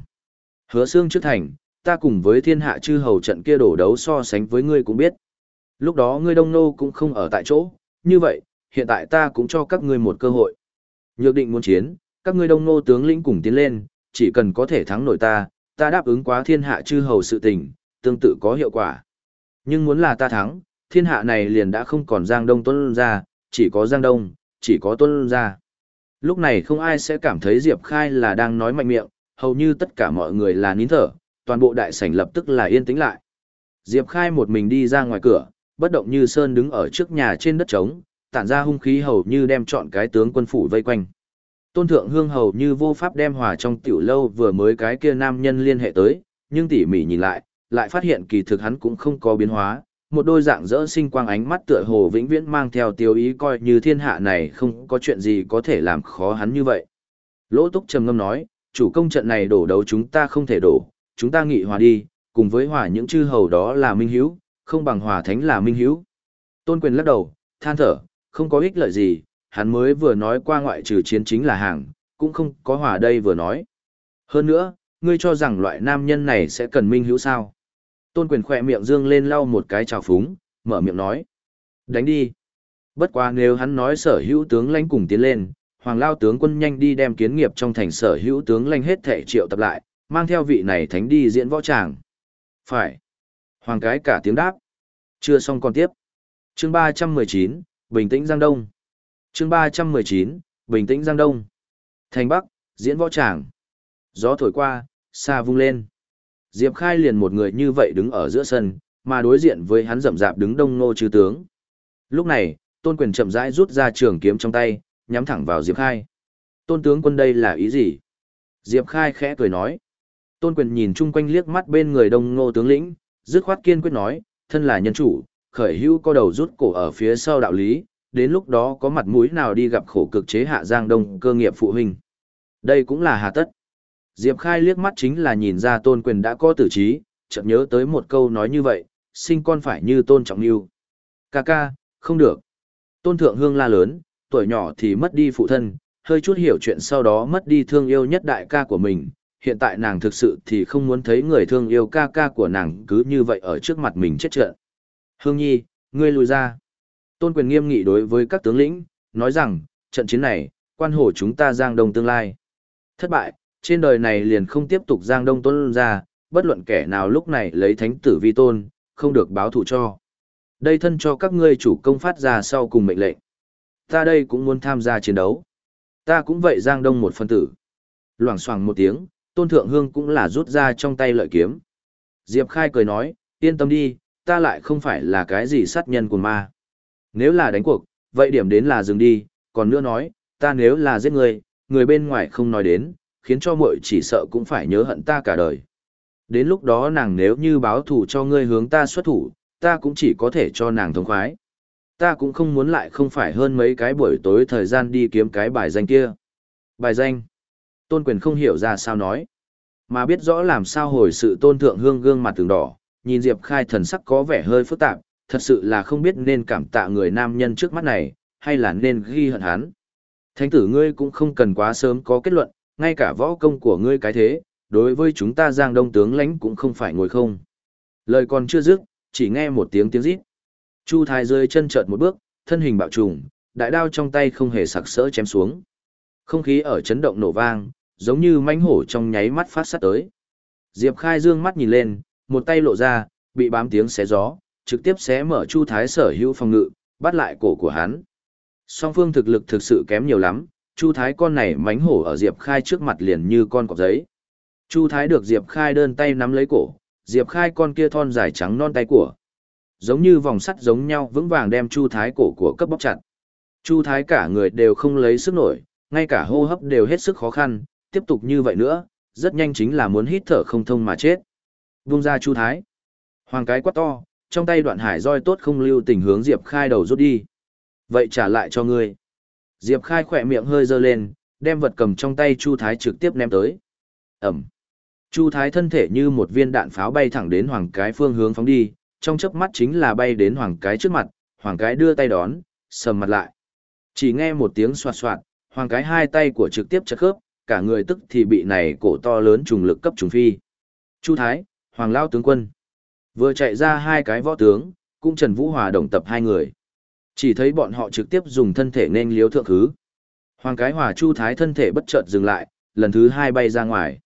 Hứa xương trước thành, ta cùng với thiên hạ chư hầu trận kia đổ đấu so sánh với ngươi cũng biết. Lúc đó ngươi đông nô cũng không ở tại chỗ, như vậy, hiện tại ta cũng cho các ngươi một cơ hội. Nhược định muốn chiến, các ngươi đông nô tướng lĩnh cùng tiến lên, chỉ cần có thể thắng nổi ta, ta đáp ứng quá thiên hạ chư hầu sự tình, tương tự có hiệu quả. Nhưng muốn là ta thắng, thiên hạ này liền đã không còn Giang Đông Tuân ra, chỉ có Giang Đông, chỉ có Tuân ra. Lúc này không ai sẽ cảm thấy Diệp Khai là đang nói mạnh miệng, hầu như tất cả mọi người là nín thở, toàn bộ đại sảnh lập tức là yên tĩnh lại. Diệp Khai một mình đi ra ngoài cửa, bất động như sơn đứng ở trước nhà trên đất trống, tản ra hung khí hầu như đem chọn cái tướng quân phủ vây quanh. Tôn thượng hương hầu như vô pháp đem hòa trong tiểu lâu vừa mới cái kia nam nhân liên hệ tới, nhưng tỉ mỉ nhìn lại, lại phát hiện kỳ thực hắn cũng không có biến hóa, một đôi dạng dỡ sinh quang ánh mắt tựa hồ vĩnh viễn mang theo tiêu ý coi như thiên hạ này không có chuyện gì có thể làm khó hắn như vậy. Lỗ túc trầm ngâm nói, chủ công trận này đổ đấu chúng ta không thể đổ, chúng ta nghị hòa đi, cùng với hòa những chư hầu đó là minh hiếu, không bằng hòa thánh là minh hiếu. Tôn quyền lắc đầu, than thở, không có ích lợi gì, hắn mới vừa nói qua ngoại trừ chiến chính là hàng, cũng không có hòa đây vừa nói. Hơn nữa, ngươi cho rằng loại nam nhân này sẽ cần minh hữu sao? Tôn quyền khỏe miệng dương lên lau một cái trào phúng, mở miệng nói. Đánh đi. Bất quá nếu hắn nói sở hữu tướng lãnh cùng tiến lên, hoàng lao tướng quân nhanh đi đem kiến nghiệp trong thành sở hữu tướng lãnh hết thể triệu tập lại, mang theo vị này thánh đi diễn võ tràng. Phải. Hoàng cái cả tiếng đáp. Chưa xong còn tiếp. Chương 319, Bình tĩnh Giang Đông. Chương 319, Bình tĩnh Giang Đông. Thành Bắc, diễn võ tràng. Gió thổi qua, xa vung lên. Diệp Khai liền một người như vậy đứng ở giữa sân, mà đối diện với hắn rậm rạp đứng đông nô chư tướng. Lúc này, Tôn Quyền chậm rãi rút ra trường kiếm trong tay, nhắm thẳng vào Diệp Khai. Tôn tướng quân đây là ý gì? Diệp Khai khẽ cười nói. Tôn Quyền nhìn chung quanh liếc mắt bên người đông nô tướng lĩnh, dứt khoát kiên quyết nói, thân là nhân chủ, khởi hữu có đầu rút cổ ở phía sau đạo lý, đến lúc đó có mặt mũi nào đi gặp khổ cực chế hạ Giang Đông cơ nghiệp phụ huynh. Đây cũng là hà tất. Diệp Khai liếc mắt chính là nhìn ra tôn quyền đã có tử trí, chợt nhớ tới một câu nói như vậy, sinh con phải như tôn trọng yêu. Ca ca, không được. Tôn thượng hương la lớn, tuổi nhỏ thì mất đi phụ thân, hơi chút hiểu chuyện sau đó mất đi thương yêu nhất đại ca của mình. Hiện tại nàng thực sự thì không muốn thấy người thương yêu ca ca của nàng cứ như vậy ở trước mặt mình chết trận. Hương nhi, ngươi lùi ra. Tôn quyền nghiêm nghị đối với các tướng lĩnh, nói rằng, trận chiến này, quan hồ chúng ta giang đông tương lai. Thất bại, trên đời này liền không tiếp tục giang đông tôn ra, bất luận kẻ nào lúc này lấy thánh tử vi tôn, không được báo thù cho. Đây thân cho các ngươi chủ công phát ra sau cùng mệnh lệnh. Ta đây cũng muốn tham gia chiến đấu. Ta cũng vậy giang đông một phân tử. Loảng xoảng một tiếng, tôn thượng hương cũng là rút ra trong tay lợi kiếm. Diệp Khai cười nói, yên tâm đi, ta lại không phải là cái gì sát nhân của ma. Nếu là đánh cuộc, vậy điểm đến là dừng đi, còn nữa nói, ta nếu là giết người, người bên ngoài không nói đến, khiến cho muội chỉ sợ cũng phải nhớ hận ta cả đời. Đến lúc đó nàng nếu như báo thù cho ngươi hướng ta xuất thủ, ta cũng chỉ có thể cho nàng thông khoái. Ta cũng không muốn lại không phải hơn mấy cái buổi tối thời gian đi kiếm cái bài danh kia. Bài danh. Tôn quyền không hiểu ra sao nói. Mà biết rõ làm sao hồi sự tôn thượng hương gương mặt tường đỏ, nhìn Diệp Khai thần sắc có vẻ hơi phức tạp, thật sự là không biết nên cảm tạ người nam nhân trước mắt này, hay là nên ghi hận hắn. Thánh tử ngươi cũng không cần quá sớm có kết luận, ngay cả võ công của ngươi cái thế, đối với chúng ta giang đông tướng lãnh cũng không phải ngồi không. Lời còn chưa dứt, chỉ nghe một tiếng tiếng rít. Chu Thái rơi chân trợt một bước, thân hình bạo trùng, đại đao trong tay không hề sặc sỡ chém xuống. Không khí ở chấn động nổ vang, giống như mãnh hổ trong nháy mắt phát sát tới. Diệp Khai dương mắt nhìn lên, một tay lộ ra, bị bám tiếng xé gió, trực tiếp xé mở Chu Thái sở hữu phòng ngự, bắt lại cổ của hắn. Song phương thực lực thực sự kém nhiều lắm, Chu Thái con này mánh hổ ở Diệp Khai trước mặt liền như con cọp giấy. Chu Thái được Diệp Khai đơn tay nắm lấy cổ, Diệp Khai con kia thon dài trắng non tay của. Giống như vòng sắt giống nhau vững vàng đem Chu Thái cổ của cấp bóc chặt. Chu Thái cả người đều không lấy sức nổi, ngay cả hô hấp đều hết sức khó khăn, tiếp tục như vậy nữa, rất nhanh chính là muốn hít thở không thông mà chết. Vung ra Chu Thái. Hoàng cái quát to, trong tay đoạn hải roi tốt không lưu tình hướng Diệp Khai đầu rút đi. Vậy trả lại cho ngươi. Diệp Khai khỏe miệng hơi dơ lên, đem vật cầm trong tay Chu Thái trực tiếp ném tới. Ẩm. Chu Thái thân thể như một viên đạn pháo bay thẳng đến hoàng cái phương hướng phóng đi, trong chớp mắt chính là bay đến hoàng cái trước mặt, hoàng cái đưa tay đón, sầm mặt lại. Chỉ nghe một tiếng xoạt xoạt, hoàng cái hai tay của trực tiếp chật khớp, cả người tức thì bị này cổ to lớn trùng lực cấp trùng phi. Chu Thái, hoàng lao tướng quân. Vừa chạy ra hai cái võ tướng, cũng Trần Vũ Hòa đồng tập hai người. Chỉ thấy bọn họ trực tiếp dùng thân thể nên liếu thượng thứ Hoàng cái hòa chu thái thân thể bất chợt dừng lại, lần thứ hai bay ra ngoài.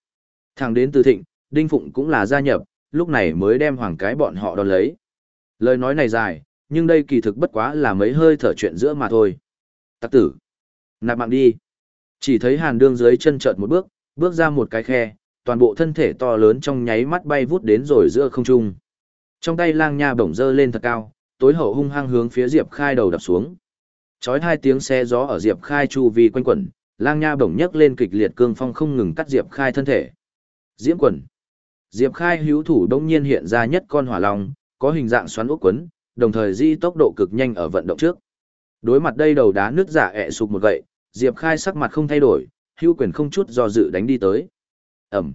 Thẳng đến từ thịnh, Đinh Phụng cũng là gia nhập, lúc này mới đem hoàng cái bọn họ đón lấy. Lời nói này dài, nhưng đây kỳ thực bất quá là mấy hơi thở chuyện giữa mà thôi. Tắc tử. Nạp mạng đi. Chỉ thấy hàn đương dưới chân chợt một bước, bước ra một cái khe, toàn bộ thân thể to lớn trong nháy mắt bay vút đến rồi giữa không trung. Trong tay lang nha bổng dơ lên thật cao, tối hậu hung hăng hướng phía Diệp Khai đầu đập xuống. Chói hai tiếng xe gió ở Diệp Khai chu vi quanh quẩn, lang nha bổng nhấc lên kịch liệt cương phong không ngừng cắt Diệp Khai thân thể. Diễm Quẩn Diệp Khai hữu thủ đông nhiên hiện ra nhất con hỏa long, có hình dạng xoắn ốc quấn, đồng thời di tốc độ cực nhanh ở vận động trước. Đối mặt đây đầu đá nước giả dạ ẹ sụp một gậy, Diệp Khai sắc mặt không thay đổi, hữu quyền không chút do dự đánh đi tới. Ẩm.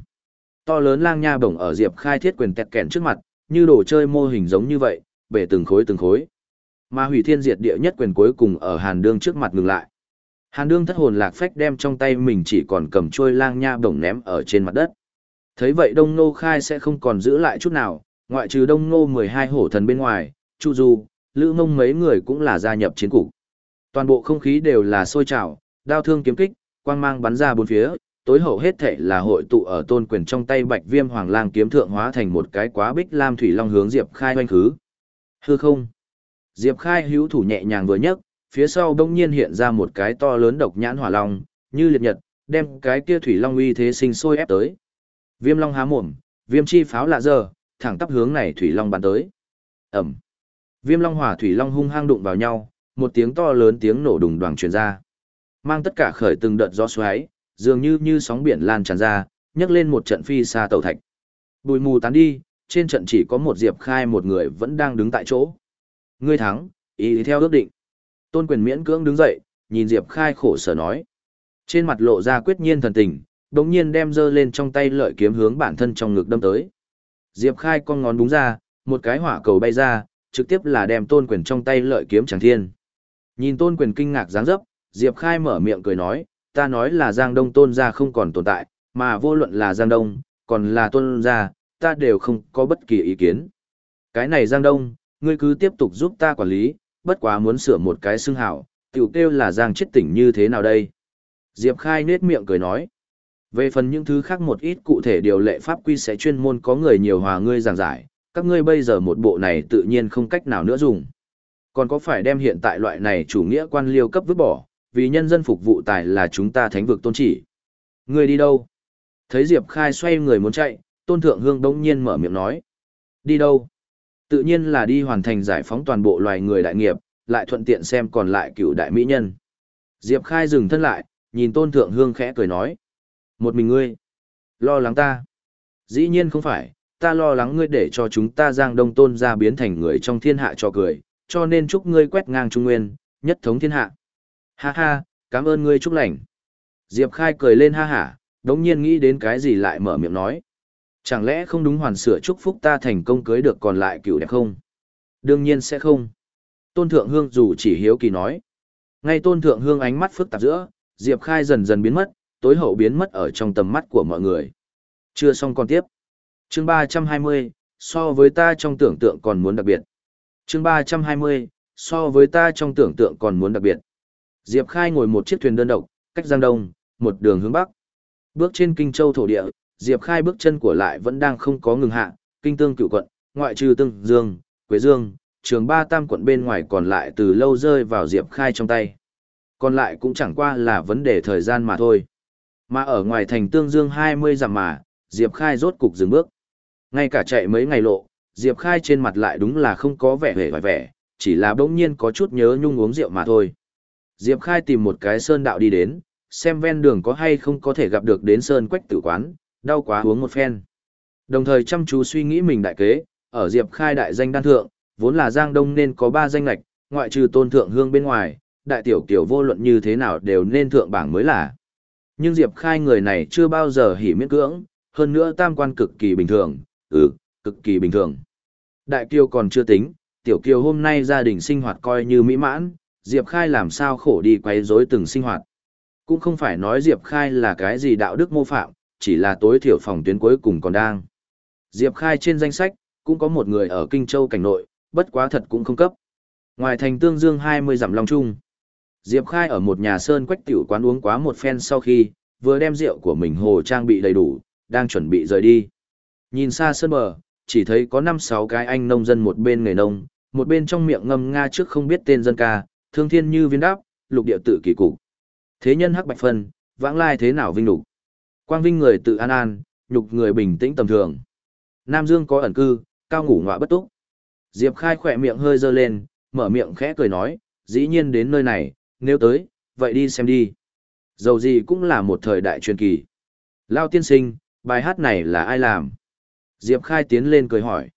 To lớn lang nha bổng ở Diệp Khai thiết quyền tẹt kẹn trước mặt, như đồ chơi mô hình giống như vậy, bể từng khối từng khối. Mà hủy thiên diệt địa nhất quyền cuối cùng ở Hàn Đương trước mặt ngừng lại. Hàn Đương thất hồn lạc phách đem trong tay mình chỉ còn cầm trôi lang nha bổng ném ở trên mặt đất. Thấy vậy Đông Nô Khai sẽ không còn giữ lại chút nào, ngoại trừ Đông Nô 12 hổ thần bên ngoài, Chu Du, Lữ Mông mấy người cũng là gia nhập chiến cục. Toàn bộ không khí đều là sôi trào, đao thương kiếm kích, quang mang bắn ra bốn phía, tối hậu hết thảy là hội tụ ở tôn quyền trong tay Bạch Viêm Hoàng Lang kiếm thượng hóa thành một cái quá bích lam thủy long hướng Diệp Khai hoành khứ. Hư không. Diệp Khai hữu thủ nhẹ nhàng vừa nhấc, phía sau đông nhiên hiện ra một cái to lớn độc nhãn hỏa long, như liệt nhật, đem cái kia thủy long uy thế sinh sôi ép tới. Viêm long há mồm, viêm chi pháo lạ giờ, thẳng tắp hướng này thủy long bắn tới. ầm Viêm long hỏa thủy long hung hăng đụng vào nhau, một tiếng to lớn tiếng nổ đùng đoàng truyền ra. Mang tất cả khởi từng đợt gió xoáy, dường như như sóng biển lan tràn ra, nhấc lên một trận phi xa tàu thạch. Bùi mù tán đi, trên trận chỉ có một Diệp Khai một người vẫn đang đứng tại chỗ. Ngươi thắng, ý theo ước định. Tôn quyền miễn cưỡng đứng dậy, nhìn Diệp Khai khổ sở nói. Trên mặt lộ ra quyết nhiên thần tình, đống nhiên đem dơ lên trong tay lợi kiếm hướng bản thân trong ngực đâm tới. Diệp Khai con ngón đúng ra, một cái hỏa cầu bay ra, trực tiếp là đem tôn quyền trong tay lợi kiếm chẳng thiên. Nhìn tôn quyền kinh ngạc dáng dấp, Diệp Khai mở miệng cười nói, ta nói là Giang Đông tôn gia không còn tồn tại, mà vô luận là Giang Đông, còn là tôn gia, ta đều không có bất kỳ ý kiến. Cái này Giang Đông, ngươi cứ tiếp tục giúp ta quản lý, bất quá muốn sửa một cái xưng hào, tiểu kêu là Giang chết tỉnh như thế nào đây? Diệp Khai nết miệng cười nói. Về phần những thứ khác một ít cụ thể điều lệ pháp quy sẽ chuyên môn có người nhiều hòa ngươi giảng giải, các ngươi bây giờ một bộ này tự nhiên không cách nào nữa dùng. Còn có phải đem hiện tại loại này chủ nghĩa quan liêu cấp vứt bỏ, vì nhân dân phục vụ tài là chúng ta thánh vực tôn chỉ. Ngươi đi đâu? Thấy Diệp Khai xoay người muốn chạy, Tôn Thượng Hương đống nhiên mở miệng nói. Đi đâu? Tự nhiên là đi hoàn thành giải phóng toàn bộ loài người đại nghiệp, lại thuận tiện xem còn lại cựu đại mỹ nhân. Diệp Khai dừng thân lại, nhìn Tôn Thượng Hương khẽ cười nói. Một mình ngươi. Lo lắng ta. Dĩ nhiên không phải, ta lo lắng ngươi để cho chúng ta giang đông tôn ra biến thành người trong thiên hạ cho cười, cho nên chúc ngươi quét ngang trung nguyên, nhất thống thiên hạ. Ha ha, cảm ơn ngươi chúc lành. Diệp Khai cười lên ha hả, đống nhiên nghĩ đến cái gì lại mở miệng nói. Chẳng lẽ không đúng hoàn sửa chúc phúc ta thành công cưới được còn lại cựu đẹp không? Đương nhiên sẽ không. Tôn Thượng Hương dù chỉ hiếu kỳ nói. Ngay Tôn Thượng Hương ánh mắt phức tạp giữa, Diệp Khai dần dần biến mất, tối hậu biến mất ở trong tầm mắt của mọi người. Chưa xong còn tiếp. Chương 320, so với ta trong tưởng tượng còn muốn đặc biệt. Chương 320, so với ta trong tưởng tượng còn muốn đặc biệt. Diệp Khai ngồi một chiếc thuyền đơn độc, cách Giang Đông, một đường hướng Bắc. Bước trên Kinh Châu thổ địa, Diệp Khai bước chân của lại vẫn đang không có ngừng hạ, Kinh Tương cựu quận, ngoại trừ Tương Dương, Quế Dương, trường ba tam quận bên ngoài còn lại từ lâu rơi vào Diệp Khai trong tay. Còn lại cũng chẳng qua là vấn đề thời gian mà thôi. Mà ở ngoài thành Tương Dương 20 dặm mà, Diệp Khai rốt cục dừng bước. Ngay cả chạy mấy ngày lộ, Diệp Khai trên mặt lại đúng là không có vẻ vẻ vẻ vẻ, chỉ là bỗng nhiên có chút nhớ nhung uống rượu mà thôi. Diệp Khai tìm một cái sơn đạo đi đến, xem ven đường có hay không có thể gặp được đến sơn quách tử quán, đau quá uống một phen. Đồng thời chăm chú suy nghĩ mình đại kế, ở Diệp Khai đại danh đan thượng, vốn là Giang Đông nên có ba danh lạch, ngoại trừ tôn thượng hương bên ngoài, đại tiểu kiểu vô luận như thế nào đều nên thượng bảng mới là. Nhưng Diệp Khai người này chưa bao giờ hỉ miễn cưỡng, hơn nữa tam quan cực kỳ bình thường, ừ, cực kỳ bình thường. Đại kiều còn chưa tính, tiểu kiều hôm nay gia đình sinh hoạt coi như mỹ mãn, Diệp Khai làm sao khổ đi quay rối từng sinh hoạt. Cũng không phải nói Diệp Khai là cái gì đạo đức mô phạm, chỉ là tối thiểu phòng tuyến cuối cùng còn đang. Diệp Khai trên danh sách, cũng có một người ở Kinh Châu cảnh nội, bất quá thật cũng không cấp. Ngoài thành tương dương 20 dặm long trung. Diệp Khai ở một nhà sơn quách tiểu quán uống quá một phen sau khi, vừa đem rượu của mình hồ trang bị đầy đủ, đang chuẩn bị rời đi. Nhìn xa sơn bờ, chỉ thấy có 5-6 cái anh nông dân một bên người nông, một bên trong miệng ngâm nga trước không biết tên dân ca, thương thiên như viên đáp, lục địa tự kỳ cục. Thế nhân hắc bạch phân, vãng lai thế nào vinh lục. Quang vinh người tự an an, nhục người bình tĩnh tầm thường. Nam Dương có ẩn cư, cao ngủ ngọa bất túc. Diệp Khai khỏe miệng hơi dơ lên, mở miệng khẽ cười nói, dĩ nhiên đến nơi này, nếu tới, vậy đi xem đi. Dầu gì cũng là một thời đại truyền kỳ. Lao tiên sinh, bài hát này là ai làm? Diệp Khai tiến lên cười hỏi.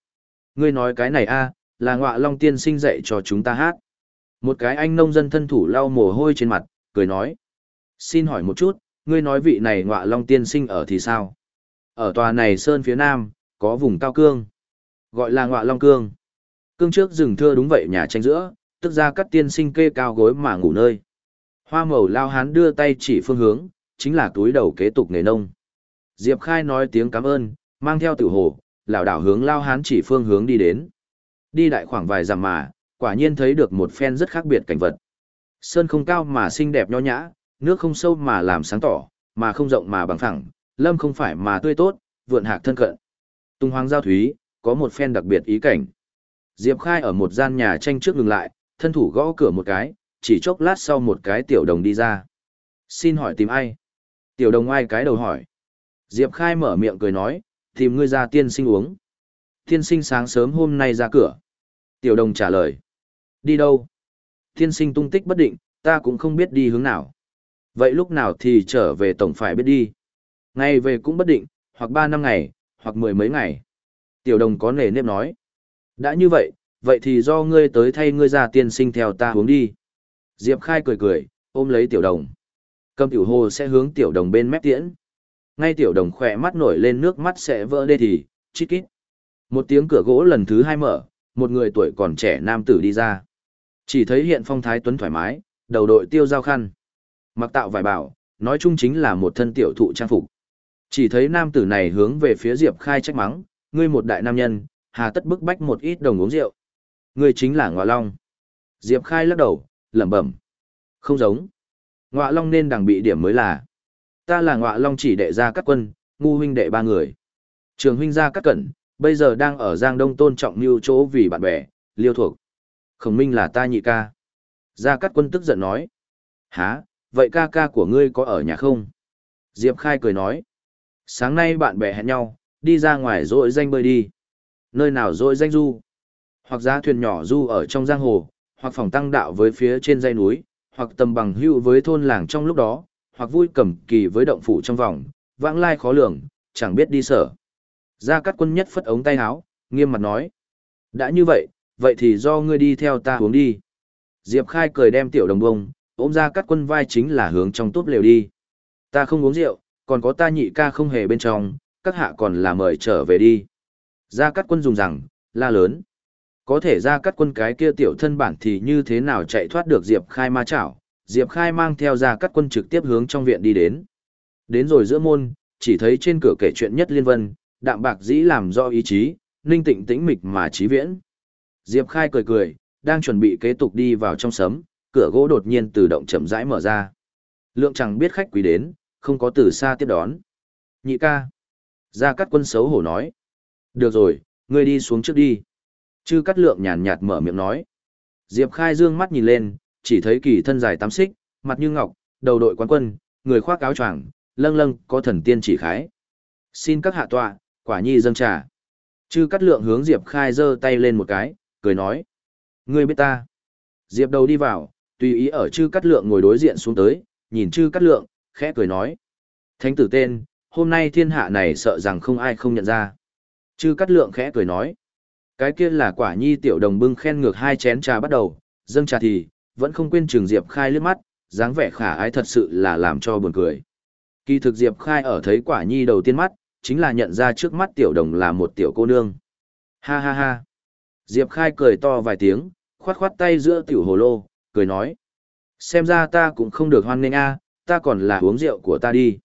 Ngươi nói cái này a là ngọa long tiên sinh dạy cho chúng ta hát. Một cái anh nông dân thân thủ lau mồ hôi trên mặt, cười nói. Xin hỏi một chút, ngươi nói vị này ngọa long tiên sinh ở thì sao? Ở tòa này sơn phía nam, có vùng cao cương. Gọi là ngọa long cương. Cương trước rừng thưa đúng vậy nhà tranh giữa, tức ra các tiên sinh kê cao gối mà ngủ nơi. Hoa màu lao hán đưa tay chỉ phương hướng, chính là túi đầu kế tục nghề nông. Diệp Khai nói tiếng cảm ơn, mang theo tử hồ, lảo đảo hướng lao hán chỉ phương hướng đi đến. Đi đại khoảng vài dặm mà, quả nhiên thấy được một phen rất khác biệt cảnh vật. Sơn không cao mà xinh đẹp nho nhã, nước không sâu mà làm sáng tỏ, mà không rộng mà bằng phẳng, lâm không phải mà tươi tốt, vượn hạc thân cận. Tung hoang giao thúy, có một phen đặc biệt ý cảnh. Diệp Khai ở một gian nhà tranh trước ngừng lại, thân thủ gõ cửa một cái, chỉ chốc lát sau một cái tiểu đồng đi ra. Xin hỏi tìm ai? Tiểu đồng ai cái đầu hỏi. Diệp Khai mở miệng cười nói, tìm ngươi ra tiên sinh uống. Tiên sinh sáng sớm hôm nay ra cửa. Tiểu đồng trả lời. Đi đâu? thiên sinh tung tích bất định, ta cũng không biết đi hướng nào. Vậy lúc nào thì trở về tổng phải biết đi. Ngày về cũng bất định, hoặc ba năm ngày, hoặc mười mấy ngày. Tiểu đồng có nề nếp nói. Đã như vậy, vậy thì do ngươi tới thay ngươi ra tiên sinh theo ta hướng đi. Diệp Khai cười cười, ôm lấy tiểu đồng. Cầm tiểu hồ sẽ hướng tiểu đồng bên mép tiễn. Ngay tiểu đồng khỏe mắt nổi lên nước mắt sẽ vỡ đê thì, chít kít. Một tiếng cửa gỗ lần thứ hai mở, một người tuổi còn trẻ nam tử đi ra. Chỉ thấy hiện phong thái tuấn thoải mái, đầu đội tiêu giao khăn. Mặc tạo vải bảo, nói chung chính là một thân tiểu thụ trang phục. Chỉ thấy nam tử này hướng về phía Diệp Khai trách mắng, ngươi một đại nam nhân, hà tất bức bách một ít đồng uống rượu. Ngươi chính là Ngọa Long. Diệp Khai lắc đầu, lẩm bẩm. Không giống. Ngọa Long nên đằng bị điểm mới là. Ta là Ngọa Long chỉ đệ ra các quân, ngu huynh đệ ba người. Trường huynh gia các cẩn, bây giờ đang ở Giang Đông tôn trọng mưu chỗ vì bạn bè, liêu thuộc. Khổng minh là ta nhị ca. Gia Cát Quân tức giận nói. Hả, vậy ca ca của ngươi có ở nhà không? Diệp Khai cười nói. Sáng nay bạn bè hẹn nhau, đi ra ngoài dội danh bơi đi. Nơi nào dội danh du? Hoặc giá thuyền nhỏ du ở trong giang hồ, hoặc phòng tăng đạo với phía trên dây núi, hoặc tầm bằng hữu với thôn làng trong lúc đó, hoặc vui cầm kỳ với động phủ trong vòng, vãng lai khó lường, chẳng biết đi sở. Gia Cát Quân nhất phất ống tay áo, nghiêm mặt nói: "Đã như vậy, vậy thì do ngươi đi theo ta uống đi." Diệp Khai cười đem tiểu đồng bông, ôm ra Cát Quân vai chính là hướng trong túp lều đi. "Ta không uống rượu, còn có ta nhị ca không hề bên trong, các hạ còn là mời trở về đi." Ra Cát Quân dùng rằng, la lớn. Có thể ra cắt quân cái kia tiểu thân bản thì như thế nào chạy thoát được Diệp Khai ma chảo, Diệp Khai mang theo ra cắt quân trực tiếp hướng trong viện đi đến. Đến rồi giữa môn, chỉ thấy trên cửa kể chuyện nhất liên vân, đạm bạc dĩ làm do ý chí, ninh tịnh tĩnh mịch mà trí viễn. Diệp Khai cười cười, đang chuẩn bị kế tục đi vào trong sấm, cửa gỗ đột nhiên tự động chậm rãi mở ra. Lượng chẳng biết khách quý đến, không có từ xa tiếp đón. Nhị ca. Gia Cát Quân xấu hổ nói. Được rồi, ngươi đi xuống trước đi. Chư Cát Lượng nhàn nhạt mở miệng nói. Diệp Khai dương mắt nhìn lên, chỉ thấy kỳ thân dài tám xích, mặt như ngọc, đầu đội quán quân, người khoác áo choàng, lâng lâng có thần tiên chỉ khái. Xin các hạ tọa, quả nhi dâng trà. Chư Cát Lượng hướng Diệp Khai giơ tay lên một cái, cười nói. Ngươi biết ta. Diệp đầu đi vào, tùy ý ở chư Cát Lượng ngồi đối diện xuống tới, nhìn chư Cát Lượng, khẽ cười nói. Thánh tử tên, hôm nay thiên hạ này sợ rằng không ai không nhận ra. Chư Cát Lượng khẽ cười nói. Cái kia là quả nhi tiểu đồng bưng khen ngược hai chén trà bắt đầu, dâng trà thì, vẫn không quên trường Diệp Khai lướt mắt, dáng vẻ khả ái thật sự là làm cho buồn cười. Kỳ thực Diệp Khai ở thấy quả nhi đầu tiên mắt, chính là nhận ra trước mắt tiểu đồng là một tiểu cô nương. Ha ha ha. Diệp Khai cười to vài tiếng, khoát khoát tay giữa tiểu hồ lô, cười nói. Xem ra ta cũng không được hoan nghênh a, ta còn là uống rượu của ta đi.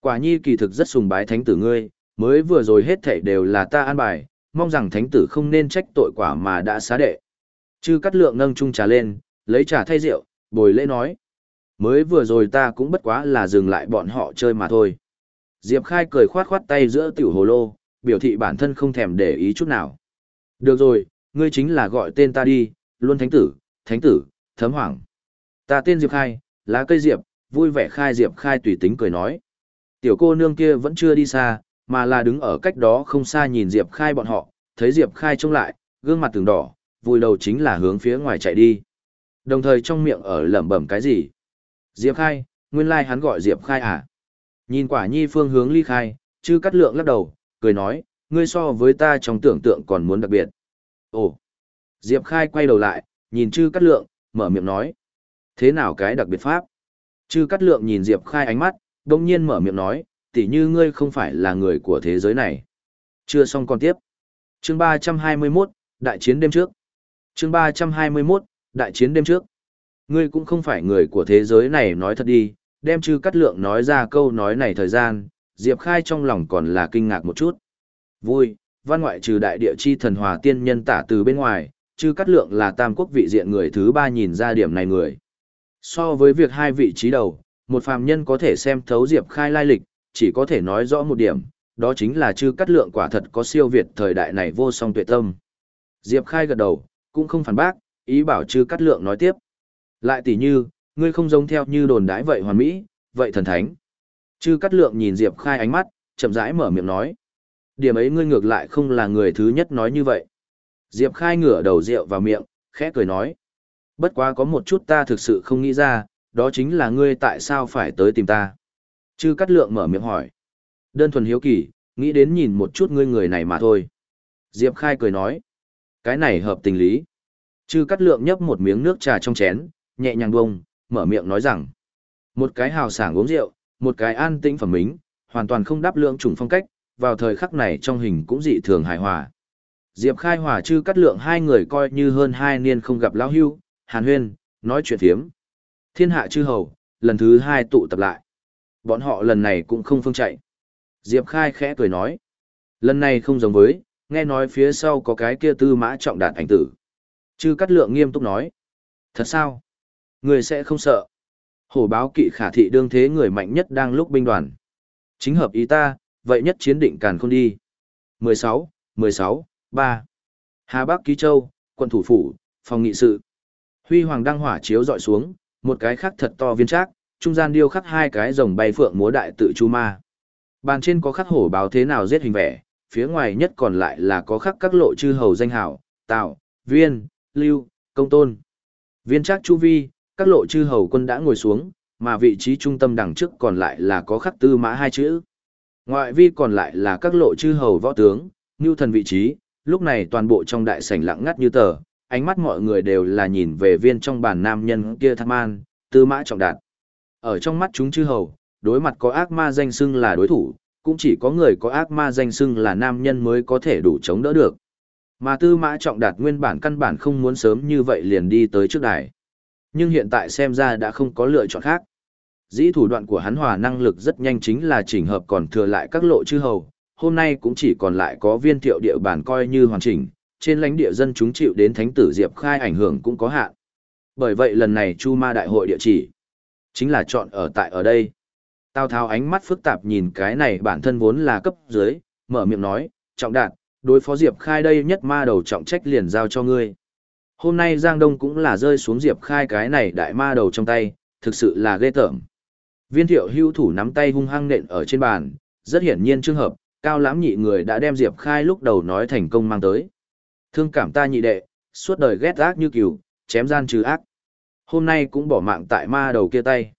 Quả nhi kỳ thực rất sùng bái thánh tử ngươi, mới vừa rồi hết thảy đều là ta an bài, mong rằng thánh tử không nên trách tội quả mà đã xá đệ. Chư cắt lượng nâng chung trà lên, lấy trà thay rượu, bồi lễ nói. Mới vừa rồi ta cũng bất quá là dừng lại bọn họ chơi mà thôi. Diệp Khai cười khoát khoát tay giữa tiểu hồ lô, biểu thị bản thân không thèm để ý chút nào. Được rồi, ngươi chính là gọi tên ta đi, luôn thánh tử, thánh tử, thấm hoảng. Ta tên Diệp Khai, lá cây Diệp, vui vẻ khai Diệp Khai tùy tính cười nói. Tiểu cô nương kia vẫn chưa đi xa, mà là đứng ở cách đó không xa nhìn Diệp Khai bọn họ, thấy Diệp Khai trông lại, gương mặt từng đỏ, vùi đầu chính là hướng phía ngoài chạy đi. Đồng thời trong miệng ở lẩm bẩm cái gì? Diệp Khai, nguyên lai hắn gọi Diệp Khai à? Nhìn quả nhi phương hướng ly khai, chư cắt lượng lắc đầu, cười nói, ngươi so với ta trong tưởng tượng còn muốn đặc biệt. Ồ! Diệp Khai quay đầu lại, nhìn chư Cát lượng, mở miệng nói. Thế nào cái đặc biệt pháp? Chư Cát lượng nhìn Diệp Khai ánh mắt, đồng nhiên mở miệng nói, tỉ như ngươi không phải là người của thế giới này. Chưa xong còn tiếp. Chương 321, Đại chiến đêm trước. Chương 321, Đại chiến đêm trước. Ngươi cũng không phải người của thế giới này nói thật đi, đem chư Cát lượng nói ra câu nói này thời gian, Diệp Khai trong lòng còn là kinh ngạc một chút. Vui, văn ngoại trừ đại địa chi thần hòa tiên nhân tả từ bên ngoài, chư cắt lượng là tam quốc vị diện người thứ ba nhìn ra điểm này người. So với việc hai vị trí đầu, một phàm nhân có thể xem thấu Diệp Khai lai lịch, chỉ có thể nói rõ một điểm, đó chính là chư cắt lượng quả thật có siêu việt thời đại này vô song tuệ tâm. Diệp Khai gật đầu, cũng không phản bác, ý bảo chư cắt lượng nói tiếp. Lại tỷ như, ngươi không giống theo như đồn đãi vậy hoàn mỹ, vậy thần thánh. Chư cắt lượng nhìn Diệp Khai ánh mắt, chậm rãi mở miệng nói. Điểm ấy ngươi ngược lại không là người thứ nhất nói như vậy. Diệp Khai ngửa đầu rượu vào miệng, khẽ cười nói. Bất quá có một chút ta thực sự không nghĩ ra, đó chính là ngươi tại sao phải tới tìm ta. Chư Cát lượng mở miệng hỏi. Đơn thuần hiếu kỳ, nghĩ đến nhìn một chút ngươi người này mà thôi. Diệp Khai cười nói. Cái này hợp tình lý. Chư Cát lượng nhấp một miếng nước trà trong chén, nhẹ nhàng bông, mở miệng nói rằng. Một cái hào sảng uống rượu, một cái an tĩnh phẩm mính, hoàn toàn không đáp lượng chủng phong cách, vào thời khắc này trong hình cũng dị thường hài hòa. Diệp Khai Hòa chư cắt lượng hai người coi như hơn hai niên không gặp lão hưu, hàn huyên, nói chuyện thiếm. Thiên hạ chư hầu, lần thứ hai tụ tập lại. Bọn họ lần này cũng không phương chạy. Diệp Khai khẽ cười nói. Lần này không giống với, nghe nói phía sau có cái kia tư mã trọng đạt ảnh tử. Chư cắt lượng nghiêm túc nói. Thật sao? Người sẽ không sợ. Hổ báo kỵ khả thị đương thế người mạnh nhất đang lúc binh đoàn. Chính hợp ý ta, vậy nhất chiến định càn không đi. 16, 16, 3. Hà Bắc Ký Châu, quận thủ phủ, phòng nghị sự. Huy hoàng đăng hỏa chiếu dọi xuống, một cái khắc thật to viên trác, trung gian điêu khắc hai cái rồng bay phượng múa đại tự chu ma. Bàn trên có khắc hổ báo thế nào giết hình vẽ, phía ngoài nhất còn lại là có khắc các lộ chư hầu danh hảo, tạo, viên, lưu, công tôn. Viên trác chu vi, các lộ chư hầu quân đã ngồi xuống, mà vị trí trung tâm đằng trước còn lại là có khắc tư mã hai chữ. Ngoại vi còn lại là các lộ chư hầu võ tướng, như thần vị trí, lúc này toàn bộ trong đại sảnh lặng ngắt như tờ, ánh mắt mọi người đều là nhìn về viên trong bàn nam nhân kia tham man, tư mã trọng đạt. Ở trong mắt chúng chư hầu, đối mặt có ác ma danh xưng là đối thủ, cũng chỉ có người có ác ma danh xưng là nam nhân mới có thể đủ chống đỡ được. Mà tư mã trọng đạt nguyên bản căn bản không muốn sớm như vậy liền đi tới trước đài. Nhưng hiện tại xem ra đã không có lựa chọn khác. Dĩ thủ đoạn của hắn hòa năng lực rất nhanh chính là chỉnh hợp còn thừa lại các lộ chư hầu, hôm nay cũng chỉ còn lại có viên thiệu địa bản coi như hoàn chỉnh, trên lãnh địa dân chúng chịu đến thánh tử Diệp Khai ảnh hưởng cũng có hạn. Bởi vậy lần này Chu Ma Đại hội địa chỉ, chính là chọn ở tại ở đây. Tào Tháo ánh mắt phức tạp nhìn cái này bản thân vốn là cấp dưới, mở miệng nói, trọng đạt, đối phó Diệp Khai đây nhất ma đầu trọng trách liền giao cho ngươi. Hôm nay Giang Đông cũng là rơi xuống Diệp Khai cái này đại ma đầu trong tay, thực sự là ghê tởm. Viên thiệu hưu thủ nắm tay hung hăng nện ở trên bàn, rất hiển nhiên trường hợp, cao lãm nhị người đã đem Diệp Khai lúc đầu nói thành công mang tới. Thương cảm ta nhị đệ, suốt đời ghét ác như cừu, chém gian trừ ác. Hôm nay cũng bỏ mạng tại ma đầu kia tay.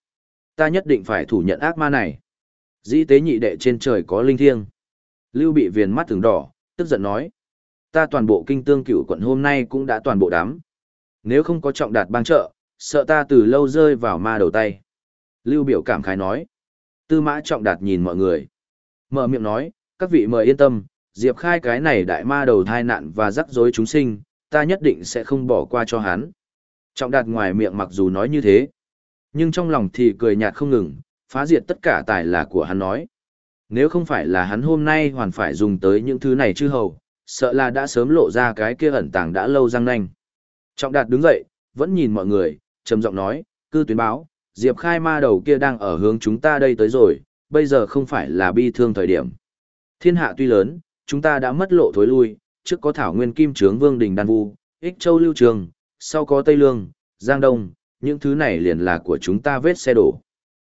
Ta nhất định phải thủ nhận ác ma này. Dĩ tế nhị đệ trên trời có linh thiêng. Lưu bị viền mắt từng đỏ, tức giận nói. Ta toàn bộ kinh tương cửu quận hôm nay cũng đã toàn bộ đám. Nếu không có trọng đạt bang trợ, sợ ta từ lâu rơi vào ma đầu tay. Lưu biểu cảm khái nói. Tư mã trọng đạt nhìn mọi người. Mở miệng nói, các vị mời yên tâm, Diệp Khai cái này đại ma đầu thai nạn và rắc rối chúng sinh, ta nhất định sẽ không bỏ qua cho hắn. Trọng đạt ngoài miệng mặc dù nói như thế, nhưng trong lòng thì cười nhạt không ngừng, phá diệt tất cả tài là của hắn nói. Nếu không phải là hắn hôm nay hoàn phải dùng tới những thứ này chứ hầu, sợ là đã sớm lộ ra cái kia ẩn tàng đã lâu răng nanh. Trọng đạt đứng dậy, vẫn nhìn mọi người, trầm giọng nói, cư tuyến báo, Diệp Khai ma đầu kia đang ở hướng chúng ta đây tới rồi, bây giờ không phải là bi thương thời điểm. Thiên hạ tuy lớn, chúng ta đã mất lộ thối lui, trước có Thảo Nguyên Kim Trướng Vương Đình Đan Vu, Ích Châu Lưu Trường, sau có Tây Lương, Giang Đông, những thứ này liền là của chúng ta vết xe đổ.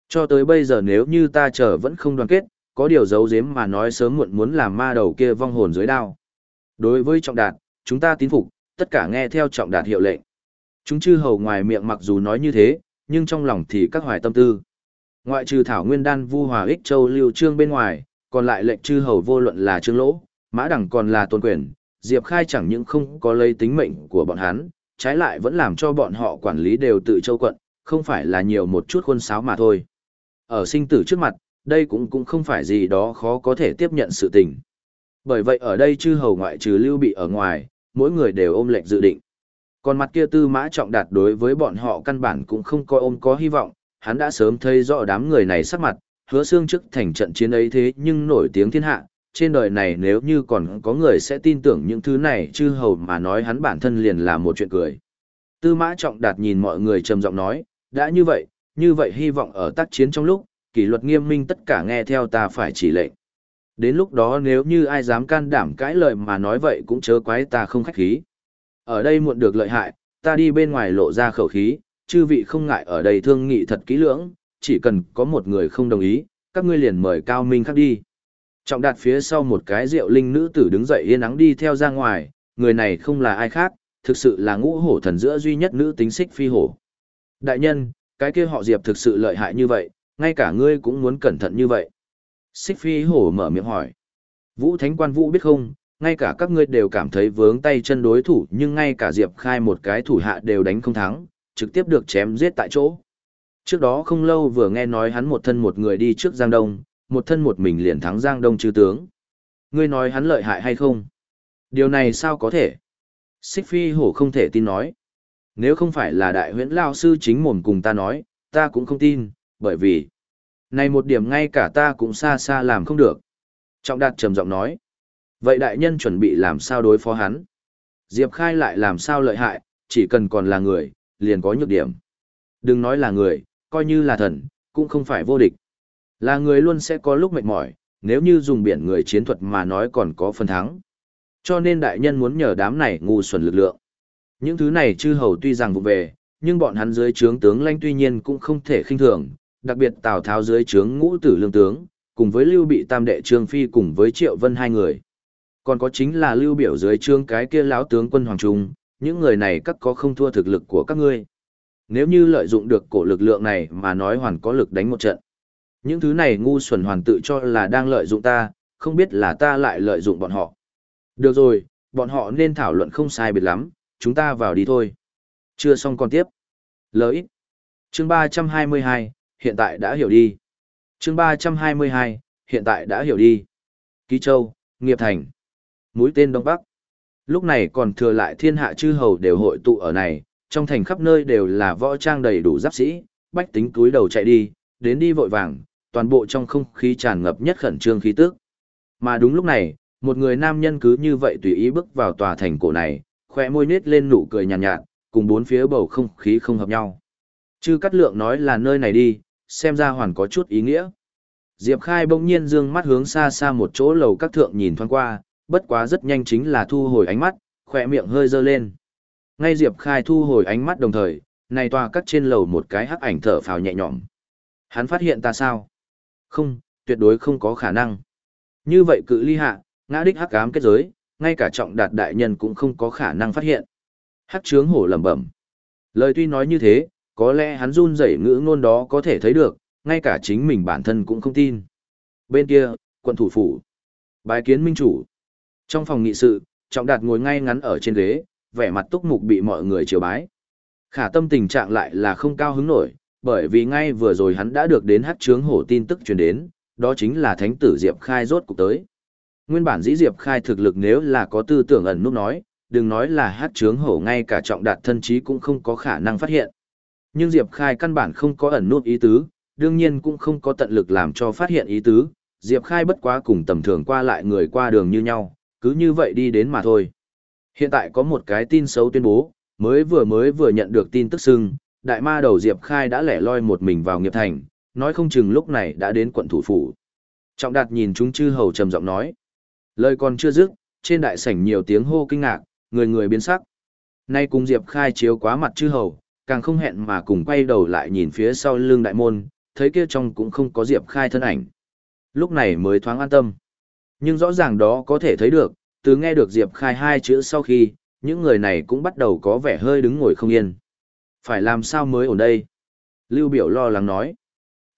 Cho tới bây giờ nếu như ta chờ vẫn không đoàn kết, có điều giấu giếm mà nói sớm muộn muốn làm ma đầu kia vong hồn dưới đao. Đối với trọng đạt, chúng ta tín phục, tất cả nghe theo trọng đạt hiệu lệnh. Chúng chư hầu ngoài miệng mặc dù nói như thế, nhưng trong lòng thì các hoài tâm tư. Ngoại trừ Thảo Nguyên Đan Vu Hòa Ích Châu Lưu Trương bên ngoài, còn lại lệnh chư hầu vô luận là Trương Lỗ, Mã Đẳng còn là Tôn Quyền, Diệp Khai chẳng những không có lấy tính mệnh của bọn hắn, trái lại vẫn làm cho bọn họ quản lý đều tự châu quận, không phải là nhiều một chút khuôn sáo mà thôi. Ở sinh tử trước mặt, đây cũng cũng không phải gì đó khó có thể tiếp nhận sự tình. Bởi vậy ở đây chư hầu ngoại trừ lưu bị ở ngoài, mỗi người đều ôm lệnh dự định. Còn mặt kia tư mã trọng đạt đối với bọn họ căn bản cũng không coi ôm có hy vọng, hắn đã sớm thấy rõ đám người này sắc mặt, hứa xương trước thành trận chiến ấy thế nhưng nổi tiếng thiên hạ, trên đời này nếu như còn có người sẽ tin tưởng những thứ này chư hầu mà nói hắn bản thân liền là một chuyện cười. Tư mã trọng đạt nhìn mọi người trầm giọng nói, đã như vậy, như vậy hy vọng ở tác chiến trong lúc, kỷ luật nghiêm minh tất cả nghe theo ta phải chỉ lệnh. Đến lúc đó nếu như ai dám can đảm cãi lời mà nói vậy cũng chớ quái ta không khách khí. Ở đây muộn được lợi hại, ta đi bên ngoài lộ ra khẩu khí, chư vị không ngại ở đây thương nghị thật kỹ lưỡng, chỉ cần có một người không đồng ý, các ngươi liền mời cao minh khác đi. Trọng đạt phía sau một cái rượu linh nữ tử đứng dậy yên ắng đi theo ra ngoài, người này không là ai khác, thực sự là ngũ hổ thần giữa duy nhất nữ tính xích phi hổ. Đại nhân, cái kia họ Diệp thực sự lợi hại như vậy, ngay cả ngươi cũng muốn cẩn thận như vậy. Xích phi hổ mở miệng hỏi. Vũ Thánh Quan Vũ biết không, ngay cả các ngươi đều cảm thấy vướng tay chân đối thủ nhưng ngay cả Diệp Khai một cái thủ hạ đều đánh không thắng, trực tiếp được chém giết tại chỗ. Trước đó không lâu vừa nghe nói hắn một thân một người đi trước Giang Đông, một thân một mình liền thắng Giang Đông chư tướng. Ngươi nói hắn lợi hại hay không? Điều này sao có thể? Xích phi hổ không thể tin nói. Nếu không phải là đại huyễn lao sư chính mồm cùng ta nói, ta cũng không tin, bởi vì... Này một điểm ngay cả ta cũng xa xa làm không được. Trọng đạt trầm giọng nói. Vậy đại nhân chuẩn bị làm sao đối phó hắn? Diệp Khai lại làm sao lợi hại, chỉ cần còn là người, liền có nhược điểm. Đừng nói là người, coi như là thần, cũng không phải vô địch. Là người luôn sẽ có lúc mệt mỏi, nếu như dùng biển người chiến thuật mà nói còn có phần thắng. Cho nên đại nhân muốn nhờ đám này ngu xuẩn lực lượng. Những thứ này chư hầu tuy rằng vụ về, nhưng bọn hắn dưới trướng tướng lãnh tuy nhiên cũng không thể khinh thường, đặc biệt Tào Tháo dưới trướng ngũ tử lương tướng, cùng với Lưu Bị Tam đệ Trương Phi cùng với Triệu Vân hai người. Còn có chính là Lưu Biểu dưới trương cái kia lão tướng quân Hoàng Trung, những người này các có không thua thực lực của các ngươi. Nếu như lợi dụng được cổ lực lượng này mà nói hoàn có lực đánh một trận. Những thứ này ngu xuẩn hoàn tự cho là đang lợi dụng ta, không biết là ta lại lợi dụng bọn họ. Được rồi, bọn họ nên thảo luận không sai biệt lắm, chúng ta vào đi thôi. Chưa xong còn tiếp. Lợi. Chương 322, hiện tại đã hiểu đi. Chương 322, hiện tại đã hiểu đi. Ký Châu, Nghiệp Thành. Mũi tên Đông Bắc. Lúc này còn thừa lại thiên hạ chư hầu đều hội tụ ở này, trong thành khắp nơi đều là võ trang đầy đủ giáp sĩ, bách tính túi đầu chạy đi, đến đi vội vàng, toàn bộ trong không khí tràn ngập nhất khẩn trương khí tức. Mà đúng lúc này, một người nam nhân cứ như vậy tùy ý bước vào tòa thành cổ này, khỏe môi nết lên nụ cười nhàn nhạt, nhạt, cùng bốn phía bầu không khí không hợp nhau. Chư Cát Lượng nói là nơi này đi, xem ra hoàn có chút ý nghĩa. Diệp Khai bỗng nhiên dương mắt hướng xa xa một chỗ lầu các thượng nhìn thoáng qua, bất quá rất nhanh chính là thu hồi ánh mắt, khỏe miệng hơi dơ lên. Ngay Diệp Khai thu hồi ánh mắt đồng thời, này tòa cắt trên lầu một cái hắc ảnh thở phào nhẹ nhõm. Hắn phát hiện ta sao? Không, tuyệt đối không có khả năng. Như vậy cự ly hạ, ngã đích hắc ám kết giới, ngay cả trọng đạt đại nhân cũng không có khả năng phát hiện. Hắc trướng hổ lẩm bẩm. Lời tuy nói như thế, có lẽ hắn run rẩy ngữ ngôn đó có thể thấy được, ngay cả chính mình bản thân cũng không tin. Bên kia, quận thủ phủ. Bài kiến minh chủ. Trong phòng nghị sự, trọng đạt ngồi ngay ngắn ở trên ghế, vẻ mặt túc mục bị mọi người chiều bái. Khả tâm tình trạng lại là không cao hứng nổi, bởi vì ngay vừa rồi hắn đã được đến hát trướng hổ tin tức truyền đến, đó chính là thánh tử Diệp Khai rốt cục tới. Nguyên bản dĩ Diệp Khai thực lực nếu là có tư tưởng ẩn nút nói, đừng nói là hát trướng hổ ngay cả trọng đạt thân trí cũng không có khả năng phát hiện. Nhưng Diệp Khai căn bản không có ẩn nút ý tứ, đương nhiên cũng không có tận lực làm cho phát hiện ý tứ, Diệp Khai bất quá cùng tầm thường qua lại người qua đường như nhau, cứ như vậy đi đến mà thôi. Hiện tại có một cái tin xấu tuyên bố, mới vừa mới vừa nhận được tin tức xưng, đại ma đầu Diệp Khai đã lẻ loi một mình vào nghiệp thành, nói không chừng lúc này đã đến quận thủ phủ. Trọng đạt nhìn chúng chư hầu trầm giọng nói. Lời còn chưa dứt, trên đại sảnh nhiều tiếng hô kinh ngạc, người người biến sắc. Nay cùng Diệp Khai chiếu quá mặt chư hầu, càng không hẹn mà cùng quay đầu lại nhìn phía sau lưng đại môn, thấy kia trong cũng không có Diệp Khai thân ảnh. Lúc này mới thoáng an tâm. Nhưng rõ ràng đó có thể thấy được, từ nghe được Diệp Khai hai chữ sau khi, những người này cũng bắt đầu có vẻ hơi đứng ngồi không yên. Phải làm sao mới ổn đây? Lưu biểu lo lắng nói.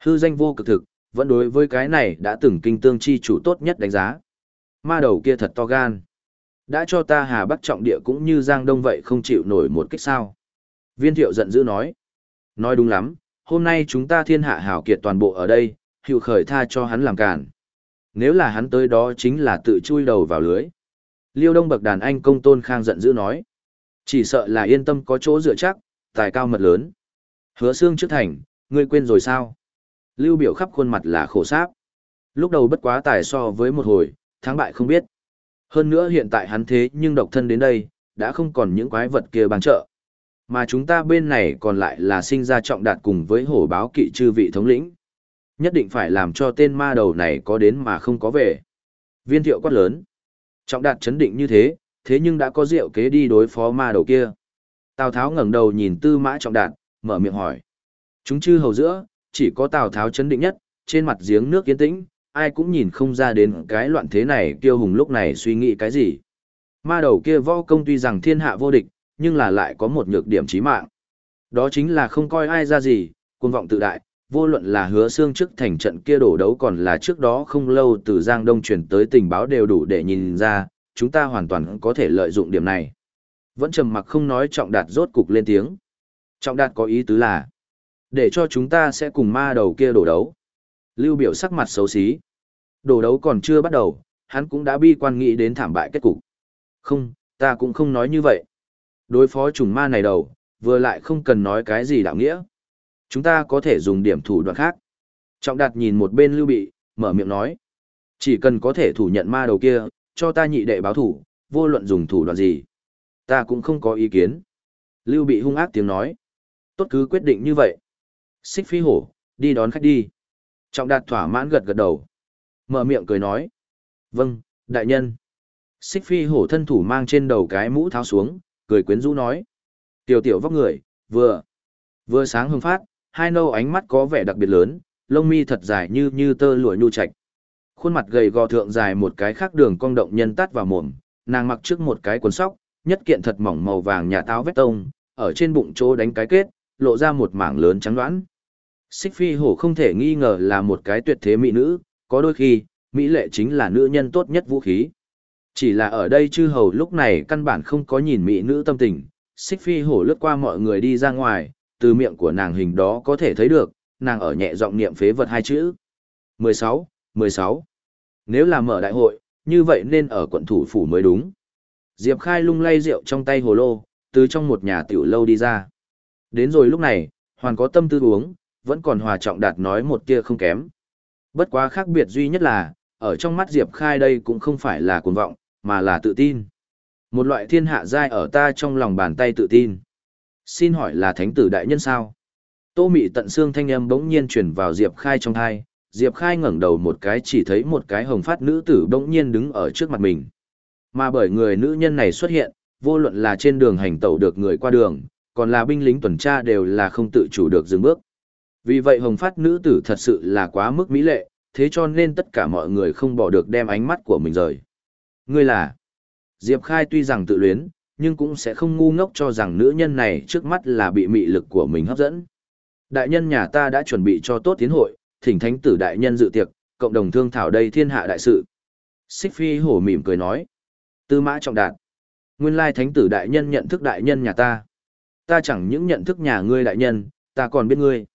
Hư danh vô cực thực, vẫn đối với cái này đã từng kinh tương chi chủ tốt nhất đánh giá. Ma đầu kia thật to gan. Đã cho ta hà bắc trọng địa cũng như giang đông vậy không chịu nổi một kích sao. Viên thiệu giận dữ nói. Nói đúng lắm, hôm nay chúng ta thiên hạ hảo kiệt toàn bộ ở đây, hiệu khởi tha cho hắn làm cản. Nếu là hắn tới đó chính là tự chui đầu vào lưới. Liêu đông bậc đàn anh công tôn khang giận dữ nói. Chỉ sợ là yên tâm có chỗ dựa chắc, tài cao mật lớn. Hứa xương trước thành, ngươi quên rồi sao? Lưu biểu khắp khuôn mặt là khổ sáp. Lúc đầu bất quá tài so với một hồi, thắng bại không biết. Hơn nữa hiện tại hắn thế nhưng độc thân đến đây, đã không còn những quái vật kia bằng trợ. Mà chúng ta bên này còn lại là sinh ra trọng đạt cùng với hổ báo kỵ chư vị thống lĩnh. Nhất định phải làm cho tên ma đầu này có đến mà không có về. Viên thiệu quát lớn. Trọng đạt chấn định như thế, thế nhưng đã có rượu kế đi đối phó ma đầu kia. Tào Tháo ngẩng đầu nhìn tư mã trọng đạt, mở miệng hỏi. Chúng chư hầu giữa, chỉ có Tào Tháo chấn định nhất, trên mặt giếng nước yên tĩnh, ai cũng nhìn không ra đến cái loạn thế này kiêu hùng lúc này suy nghĩ cái gì. Ma đầu kia võ công tuy rằng thiên hạ vô địch, nhưng là lại có một nhược điểm chí mạng. Đó chính là không coi ai ra gì, cuồng vọng tự đại, vô luận là hứa xương trước thành trận kia đổ đấu còn là trước đó không lâu từ Giang Đông chuyển tới tình báo đều đủ để nhìn ra, chúng ta hoàn toàn có thể lợi dụng điểm này. Vẫn trầm mặc không nói trọng đạt rốt cục lên tiếng. Trọng đạt có ý tứ là, để cho chúng ta sẽ cùng ma đầu kia đổ đấu. Lưu biểu sắc mặt xấu xí. Đổ đấu còn chưa bắt đầu, hắn cũng đã bi quan nghĩ đến thảm bại kết cục. Không, ta cũng không nói như vậy. Đối phó trùng ma này đầu, vừa lại không cần nói cái gì đạo nghĩa. Chúng ta có thể dùng điểm thủ đoạn khác. Trọng đạt nhìn một bên lưu bị, mở miệng nói. Chỉ cần có thể thủ nhận ma đầu kia, cho ta nhị đệ báo thủ, vô luận dùng thủ đoạn gì. Ta cũng không có ý kiến. Lưu bị hung ác tiếng nói. Tốt cứ quyết định như vậy. Xích phi hổ, đi đón khách đi. Trọng đạt thỏa mãn gật gật đầu. Mở miệng cười nói. Vâng, đại nhân. Xích phi hổ thân thủ mang trên đầu cái mũ tháo xuống, cười quyến rũ nói. Tiểu tiểu vóc người, vừa, vừa sáng hưng phát, hai nâu ánh mắt có vẻ đặc biệt lớn, lông mi thật dài như như tơ lụa nhu trạch. Khuôn mặt gầy gò thượng dài một cái khác đường cong động nhân tắt vào mồm, nàng mặc trước một cái quần sóc, nhất kiện thật mỏng màu vàng nhà táo vét tông, ở trên bụng chỗ đánh cái kết, lộ ra một mảng lớn trắng đoán. Xích phi hổ không thể nghi ngờ là một cái tuyệt thế mỹ nữ, có đôi khi, mỹ lệ chính là nữ nhân tốt nhất vũ khí. Chỉ là ở đây chư hầu lúc này căn bản không có nhìn mỹ nữ tâm tình, xích phi hổ lướt qua mọi người đi ra ngoài, từ miệng của nàng hình đó có thể thấy được, nàng ở nhẹ giọng niệm phế vật hai chữ. 16, 16. Nếu là mở đại hội, như vậy nên ở quận thủ phủ mới đúng. Diệp Khai lung lay rượu trong tay hồ lô, từ trong một nhà tiểu lâu đi ra. Đến rồi lúc này, hoàn có tâm tư uống, vẫn còn hòa trọng đạt nói một tia không kém. Bất quá khác biệt duy nhất là, ở trong mắt Diệp Khai đây cũng không phải là cuồng vọng, mà là tự tin. Một loại thiên hạ giai ở ta trong lòng bàn tay tự tin. Xin hỏi là thánh tử đại nhân sao? Tô mị tận xương thanh âm bỗng nhiên truyền vào Diệp Khai trong thai, Diệp Khai ngẩng đầu một cái chỉ thấy một cái hồng phát nữ tử bỗng nhiên đứng ở trước mặt mình. Mà bởi người nữ nhân này xuất hiện, vô luận là trên đường hành tẩu được người qua đường, còn là binh lính tuần tra đều là không tự chủ được dừng bước. Vì vậy hồng phát nữ tử thật sự là quá mức mỹ lệ, thế cho nên tất cả mọi người không bỏ được đem ánh mắt của mình rời. Ngươi là Diệp Khai tuy rằng tự luyến, nhưng cũng sẽ không ngu ngốc cho rằng nữ nhân này trước mắt là bị mị lực của mình hấp dẫn. Đại nhân nhà ta đã chuẩn bị cho tốt tiến hội, thỉnh thánh tử đại nhân dự tiệc, cộng đồng thương thảo đây thiên hạ đại sự. Xích phi hổ mỉm cười nói. Tư mã trọng đạt. Nguyên lai thánh tử đại nhân nhận thức đại nhân nhà ta. Ta chẳng những nhận thức nhà ngươi đại nhân, ta còn biết ngươi.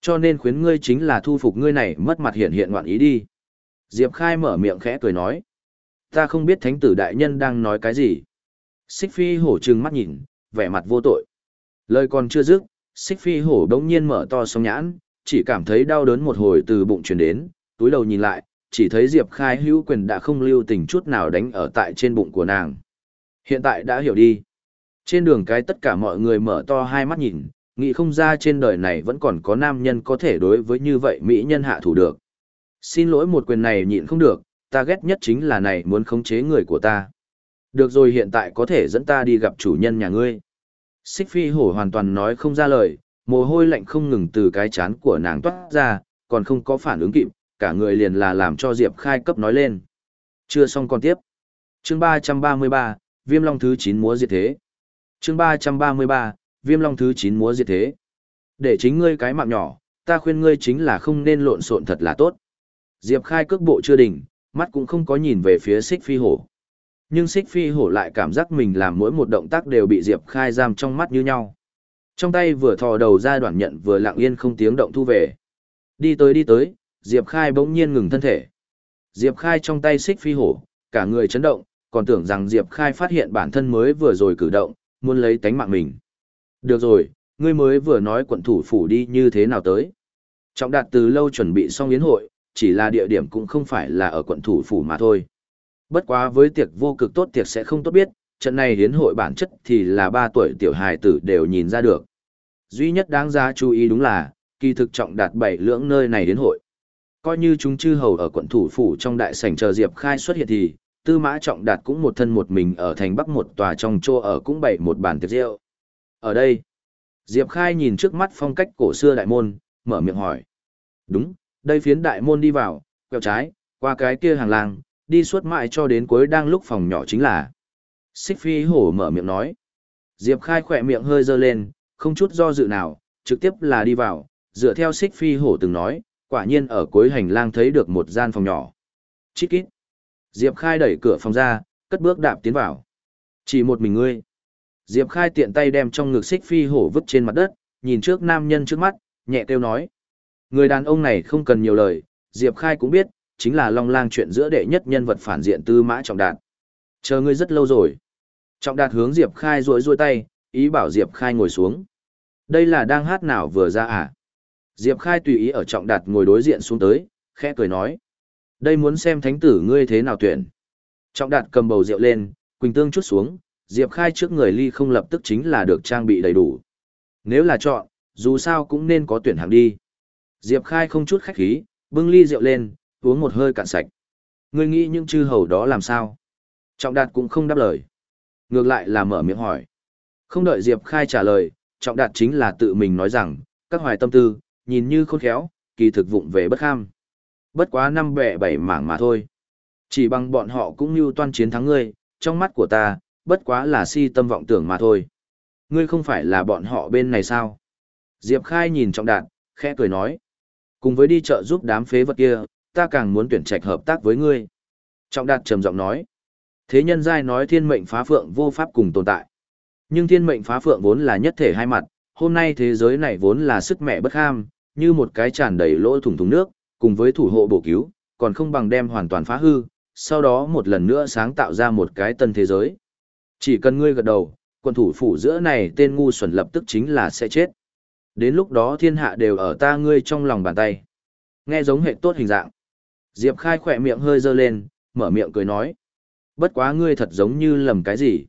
Cho nên khuyến ngươi chính là thu phục ngươi này mất mặt hiện hiện ngoạn ý đi. Diệp Khai mở miệng khẽ cười nói. Ta không biết thánh tử đại nhân đang nói cái gì. Xích phi hổ trừng mắt nhìn, vẻ mặt vô tội. Lời còn chưa dứt, xích phi hổ đống nhiên mở to song nhãn, chỉ cảm thấy đau đớn một hồi từ bụng truyền đến, túi đầu nhìn lại, chỉ thấy Diệp Khai hữu quyền đã không lưu tình chút nào đánh ở tại trên bụng của nàng. Hiện tại đã hiểu đi. Trên đường cái tất cả mọi người mở to hai mắt nhìn, nghĩ không ra trên đời này vẫn còn có nam nhân có thể đối với như vậy mỹ nhân hạ thủ được. Xin lỗi một quyền này nhịn không được, ta ghét nhất chính là này muốn khống chế người của ta. Được rồi hiện tại có thể dẫn ta đi gặp chủ nhân nhà ngươi. Xích phi hổ hoàn toàn nói không ra lời, mồ hôi lạnh không ngừng từ cái chán của nàng toát ra, còn không có phản ứng kịp, cả người liền là làm cho Diệp khai cấp nói lên. Chưa xong còn tiếp. Chương 333, Viêm Long thứ 9 múa diệt thế. Chương 333, viêm long thứ 9 múa diệt thế. Để chính ngươi cái mạng nhỏ, ta khuyên ngươi chính là không nên lộn xộn thật là tốt. Diệp Khai cước bộ chưa đỉnh, mắt cũng không có nhìn về phía xích phi hổ. Nhưng xích phi hổ lại cảm giác mình làm mỗi một động tác đều bị Diệp Khai giam trong mắt như nhau. Trong tay vừa thò đầu ra đoạn nhận vừa lặng yên không tiếng động thu về. Đi tới đi tới, Diệp Khai bỗng nhiên ngừng thân thể. Diệp Khai trong tay xích phi hổ, cả người chấn động, còn tưởng rằng Diệp Khai phát hiện bản thân mới vừa rồi cử động, muốn lấy tánh mạng mình. Được rồi, ngươi mới vừa nói quận thủ phủ đi như thế nào tới. Trọng đạt từ lâu chuẩn bị xong yến hội, chỉ là địa điểm cũng không phải là ở quận thủ phủ mà thôi. Bất quá với tiệc vô cực tốt tiệc sẽ không tốt biết, trận này hiến hội bản chất thì là ba tuổi tiểu hài tử đều nhìn ra được. Duy nhất đáng giá chú ý đúng là, kỳ thực trọng đạt bảy lưỡng nơi này đến hội. Coi như chúng chư hầu ở quận thủ phủ trong đại sảnh chờ Diệp Khai xuất hiện thì, tư mã trọng đạt cũng một thân một mình ở thành bắc một tòa trong chỗ ở cũng bày một bàn tiệc rượu. Ở đây, Diệp Khai nhìn trước mắt phong cách cổ xưa đại môn, mở miệng hỏi. Đúng, đây phiến đại môn đi vào, quẹo trái, qua cái kia hàng làng, đi suốt mãi cho đến cuối đang lúc phòng nhỏ chính là. Xích phi hổ mở miệng nói. Diệp Khai khỏe miệng hơi dơ lên, không chút do dự nào, trực tiếp là đi vào, dựa theo xích phi hổ từng nói, quả nhiên ở cuối hành lang thấy được một gian phòng nhỏ. Chít kít. Diệp Khai đẩy cửa phòng ra, cất bước đạp tiến vào. Chỉ một mình ngươi. Diệp Khai tiện tay đem trong ngực xích phi hổ vứt trên mặt đất, nhìn trước nam nhân trước mắt, nhẹ kêu nói. Người đàn ông này không cần nhiều lời, Diệp Khai cũng biết, chính là Long Lang chuyện giữa đệ nhất nhân vật phản diện Tư Mã Trọng Đạt. Chờ ngươi rất lâu rồi. Trọng Đạt hướng Diệp Khai rối rối tay, ý bảo Diệp Khai ngồi xuống. Đây là đang hát nào vừa ra à? Diệp Khai tùy ý ở Trọng Đạt ngồi đối diện xuống tới, khẽ cười nói. Đây muốn xem thánh tử ngươi thế nào tuyển. Trọng Đạt cầm bầu rượu lên, Quỳnh Tương chút xuống, Diệp Khai trước người ly không lập tức chính là được trang bị đầy đủ. Nếu là chọn, dù sao cũng nên có tuyển hàng đi. Diệp Khai không chút khách khí, bưng ly rượu lên, uống một hơi cạn sạch. Ngươi nghĩ những chư hầu đó làm sao? Trọng Đạt cũng không đáp lời. Ngược lại là mở miệng hỏi. Không đợi Diệp Khai trả lời, Trọng Đạt chính là tự mình nói rằng, các hoài tâm tư, nhìn như khôn khéo, kỳ thực vụng về bất kham. Bất quá năm bẻ bảy mảng mà thôi. Chỉ bằng bọn họ cũng như toan chiến thắng ngươi, trong mắt của ta, bất quá là si tâm vọng tưởng mà thôi. Ngươi không phải là bọn họ bên này sao? Diệp Khai nhìn Trọng Đạt, khẽ cười nói. Cùng với đi chợ giúp đám phế vật kia, ta càng muốn tuyển trạch hợp tác với ngươi. Trọng Đạt trầm giọng nói. Thế nhân giai nói thiên mệnh phá phượng vô pháp cùng tồn tại. Nhưng thiên mệnh phá phượng vốn là nhất thể hai mặt, hôm nay thế giới này vốn là sức mẹ bất ham, như một cái tràn đầy lỗ thủng thùng nước, cùng với thủ hộ bổ cứu, còn không bằng đem hoàn toàn phá hư, sau đó một lần nữa sáng tạo ra một cái tân thế giới. Chỉ cần ngươi gật đầu, quân thủ phủ giữa này tên ngu xuẩn lập tức chính là sẽ chết. Đến lúc đó thiên hạ đều ở ta ngươi trong lòng bàn tay. Nghe giống hệ tốt hình dạng. Diệp Khai khỏe miệng hơi dơ lên, mở miệng cười nói. Bất quá ngươi thật giống như lầm cái gì.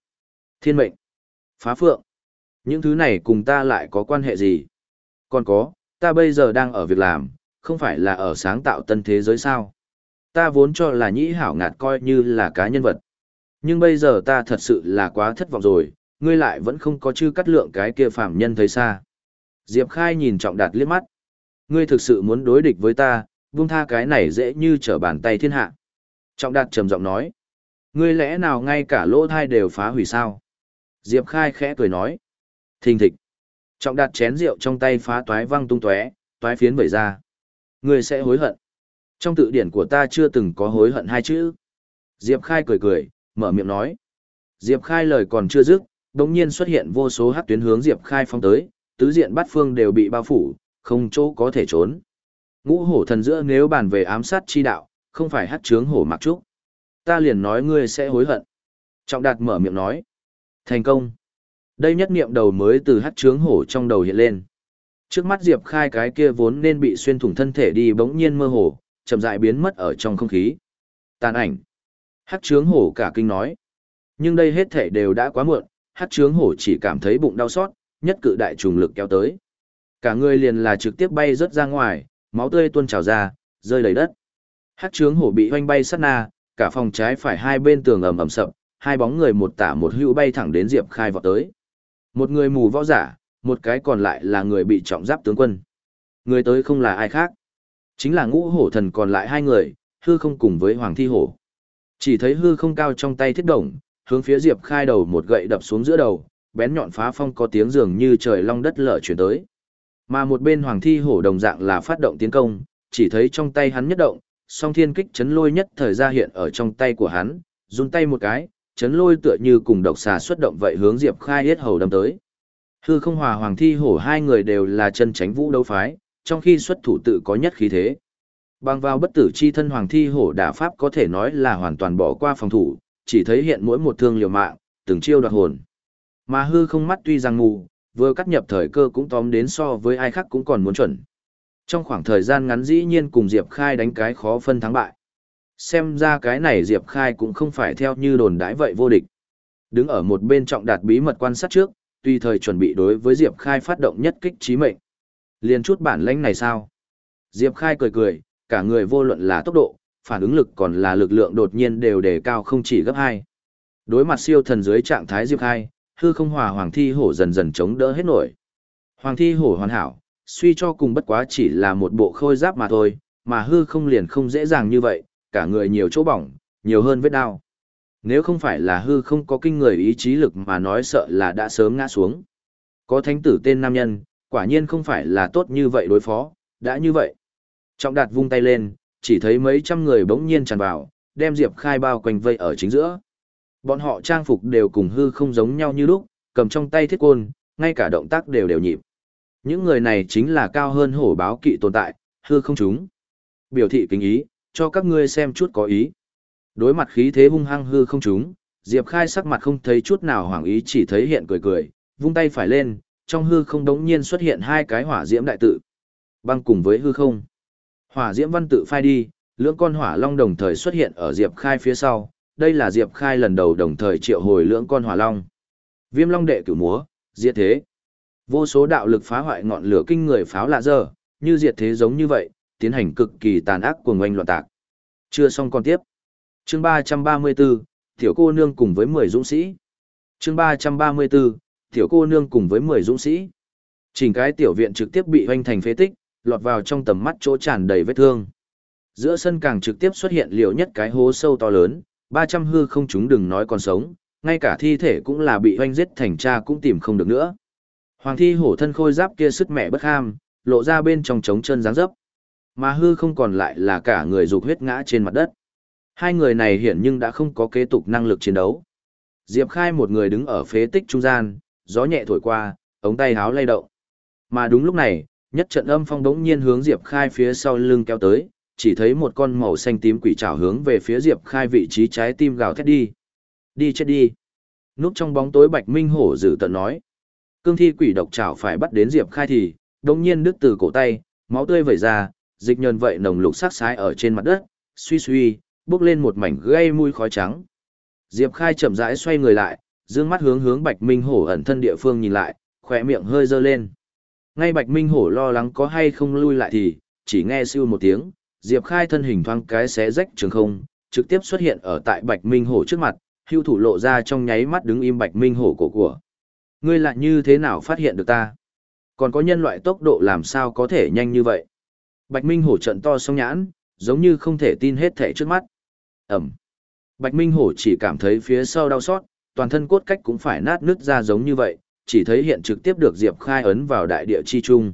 Thiên mệnh. Phá phượng. Những thứ này cùng ta lại có quan hệ gì? Còn có, ta bây giờ đang ở việc làm, không phải là ở sáng tạo tân thế giới sao? Ta vốn cho là nhĩ hảo ngạt coi như là cá nhân vật. Nhưng bây giờ ta thật sự là quá thất vọng rồi, ngươi lại vẫn không có chư cắt lượng cái kia phạm nhân thấy xa. Diệp Khai nhìn Trọng Đạt liếc mắt. Ngươi thực sự muốn đối địch với ta, buông tha cái này dễ như trở bàn tay thiên hạ. Trọng Đạt trầm giọng nói. Ngươi lẽ nào ngay cả lỗ thai đều phá hủy sao? Diệp Khai khẽ cười nói. Thình thịch. Trọng Đạt chén rượu trong tay phá toái văng tung tóe, toái phiến vẩy ra. Ngươi sẽ hối hận. Trong tự điển của ta chưa từng có hối hận hai chữ. Diệp Khai cười cười, mở miệng nói. Diệp Khai lời còn chưa dứt, đống nhiên xuất hiện vô số hắc tuyến hướng Diệp Khai phong tới, tứ diện bát phương đều bị bao phủ, không chỗ có thể trốn. Ngũ hổ thần giữa nếu bàn về ám sát chi đạo, không phải hắc trướng hổ mặc trúc. Ta liền nói ngươi sẽ hối hận. Trọng đạt mở miệng nói. Thành công. Đây nhất niệm đầu mới từ hắc trướng hổ trong đầu hiện lên. Trước mắt Diệp Khai cái kia vốn nên bị xuyên thủng thân thể đi bỗng nhiên mơ hồ, chậm rãi biến mất ở trong không khí. Tàn ảnh. Hắc trướng hổ cả kinh nói. Nhưng đây hết thể đều đã quá muộn, hắc trướng hổ chỉ cảm thấy bụng đau xót, nhất cự đại trùng lực kéo tới. Cả người liền là trực tiếp bay rớt ra ngoài, máu tươi tuôn trào ra, rơi đầy đất. Hát trướng hổ bị hoanh bay sát na, cả phòng trái phải hai bên tường ầm ầm sập, hai bóng người một tả một hữu bay thẳng đến Diệp Khai vọt tới. Một người mù võ giả, một cái còn lại là người bị trọng giáp tướng quân. Người tới không là ai khác, chính là ngũ hổ thần còn lại hai người, hư không cùng với hoàng thi hổ. Chỉ thấy hư không cao trong tay thiết động, hướng phía Diệp Khai đầu một gậy đập xuống giữa đầu, bén nhọn phá phong có tiếng dường như trời long đất lở chuyển tới. Mà một bên Hoàng Thi Hổ đồng dạng là phát động tiến công, chỉ thấy trong tay hắn nhất động, song thiên kích chấn lôi nhất thời ra hiện ở trong tay của hắn, run tay một cái, chấn lôi tựa như cùng độc xà xuất động vậy hướng Diệp Khai hết hầu đâm tới. Hư không hòa Hoàng Thi Hổ hai người đều là chân tránh vũ đấu phái, trong khi xuất thủ tự có nhất khí thế. Bằng vào bất tử chi thân Hoàng Thi Hổ đả pháp có thể nói là hoàn toàn bỏ qua phòng thủ, chỉ thấy hiện mỗi một thương liều mạng, từng chiêu đoạt hồn. Mà hư không mắt tuy rằng mù, vừa cắt nhập thời cơ cũng tóm đến so với ai khác cũng còn muốn chuẩn. Trong khoảng thời gian ngắn dĩ nhiên cùng Diệp Khai đánh cái khó phân thắng bại. Xem ra cái này Diệp Khai cũng không phải theo như đồn đãi vậy vô địch. Đứng ở một bên trọng đạt bí mật quan sát trước, tùy thời chuẩn bị đối với Diệp Khai phát động nhất kích trí mệnh. Liên chút bản lãnh này sao? Diệp Khai cười cười, cả người vô luận là tốc độ, phản ứng lực còn là lực lượng đột nhiên đều đề cao không chỉ gấp hai. Đối mặt siêu thần dưới trạng thái Diệp Khai, hư không hòa hoàng thi hổ dần dần chống đỡ hết nổi. Hoàng thi hổ hoàn hảo, suy cho cùng bất quá chỉ là một bộ khôi giáp mà thôi, mà hư không liền không dễ dàng như vậy, cả người nhiều chỗ bỏng, nhiều hơn vết đau. Nếu không phải là hư không có kinh người ý chí lực mà nói sợ là đã sớm ngã xuống. Có thánh tử tên nam nhân, quả nhiên không phải là tốt như vậy đối phó, đã như vậy. Trọng đạt vung tay lên, chỉ thấy mấy trăm người bỗng nhiên tràn vào, đem Diệp Khai bao quanh vây ở chính giữa. Bọn họ trang phục đều cùng hư không giống nhau như lúc, cầm trong tay thiết côn, ngay cả động tác đều đều nhịp. Những người này chính là cao hơn hổ báo kỵ tồn tại, hư không chúng. Biểu thị kính ý, cho các ngươi xem chút có ý. Đối mặt khí thế hung hăng hư không chúng, Diệp Khai sắc mặt không thấy chút nào hoảng ý chỉ thấy hiện cười cười, vung tay phải lên, trong hư không đống nhiên xuất hiện hai cái hỏa diễm đại tự. Băng cùng với hư không. Hỏa diễm văn tự phai đi, lưỡng con hỏa long đồng thời xuất hiện ở Diệp Khai phía sau, đây là Diệp Khai lần đầu đồng thời triệu hồi lưỡng con hỏa long. Viêm long đệ cửu múa, diệt thế. Vô số đạo lực phá hoại ngọn lửa kinh người pháo lạ dơ, như diệt thế giống như vậy, tiến hành cực kỳ tàn ác của ngoanh loạn tạc. Chưa xong còn tiếp. Chương 334, tiểu cô nương cùng với 10 dũng sĩ. Chương 334, tiểu cô nương cùng với 10 dũng sĩ. Chỉnh cái tiểu viện trực tiếp bị hoanh thành phế tích, lọt vào trong tầm mắt chỗ tràn đầy vết thương. Giữa sân càng trực tiếp xuất hiện liều nhất cái hố sâu to lớn, 300 hư không chúng đừng nói còn sống, ngay cả thi thể cũng là bị hoanh giết thành cha cũng tìm không được nữa. Hoàng thi hổ thân khôi giáp kia sức mẹ bất ham, lộ ra bên trong trống chân dáng dấp. Mà hư không còn lại là cả người dục huyết ngã trên mặt đất. Hai người này hiện nhưng đã không có kế tục năng lực chiến đấu. Diệp Khai một người đứng ở phế tích trung gian, gió nhẹ thổi qua, ống tay háo lay động. Mà đúng lúc này, nhất trận âm phong đống nhiên hướng Diệp Khai phía sau lưng kéo tới, chỉ thấy một con màu xanh tím quỷ trảo hướng về phía Diệp Khai vị trí trái tim gào thét đi. Đi chết đi. Núp trong bóng tối Bạch Minh Hổ giữ tận nói. Cương thi quỷ độc trảo phải bắt đến Diệp Khai thì, đồng nhiên đứt từ cổ tay, máu tươi vẩy ra, dịch nhờn vậy nồng lục sắc sái ở trên mặt đất, suy suy, bước lên một mảnh gây mùi khói trắng. Diệp Khai chậm rãi xoay người lại, dương mắt hướng hướng Bạch Minh Hổ ẩn thân địa phương nhìn lại, khỏe miệng hơi dơ lên. Ngay Bạch Minh Hổ lo lắng có hay không lui lại thì, chỉ nghe siêu một tiếng, Diệp Khai thân hình thoáng cái xé rách trường không, trực tiếp xuất hiện ở tại Bạch Minh Hổ trước mặt, hưu thủ lộ ra trong nháy mắt đứng im Bạch Minh Hổ cổ của. Ngươi lại như thế nào phát hiện được ta? Còn có nhân loại tốc độ làm sao có thể nhanh như vậy? Bạch Minh Hổ trận to song nhãn, giống như không thể tin hết thể trước mắt. Ẩm. Bạch Minh Hổ chỉ cảm thấy phía sau đau xót, toàn thân cốt cách cũng phải nát nứt ra giống như vậy, chỉ thấy hiện trực tiếp được Diệp Khai ấn vào đại địa chi trung.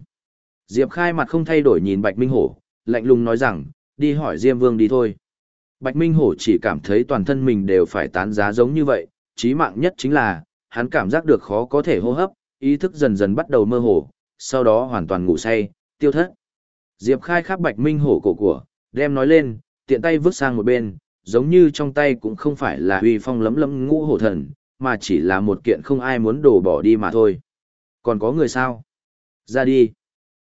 Diệp Khai mặt không thay đổi nhìn Bạch Minh Hổ, lạnh lùng nói rằng, đi hỏi Diêm Vương đi thôi. Bạch Minh Hổ chỉ cảm thấy toàn thân mình đều phải tán giá giống như vậy, chí mạng nhất chính là, hắn cảm giác được khó có thể hô hấp, ý thức dần dần bắt đầu mơ hồ, sau đó hoàn toàn ngủ say, tiêu thất. Diệp Khai khắp Bạch Minh Hổ cổ của, đem nói lên, tiện tay vứt sang một bên, giống như trong tay cũng không phải là uy phong lấm lấm ngũ hổ thần, mà chỉ là một kiện không ai muốn đổ bỏ đi mà thôi. Còn có người sao? Ra đi.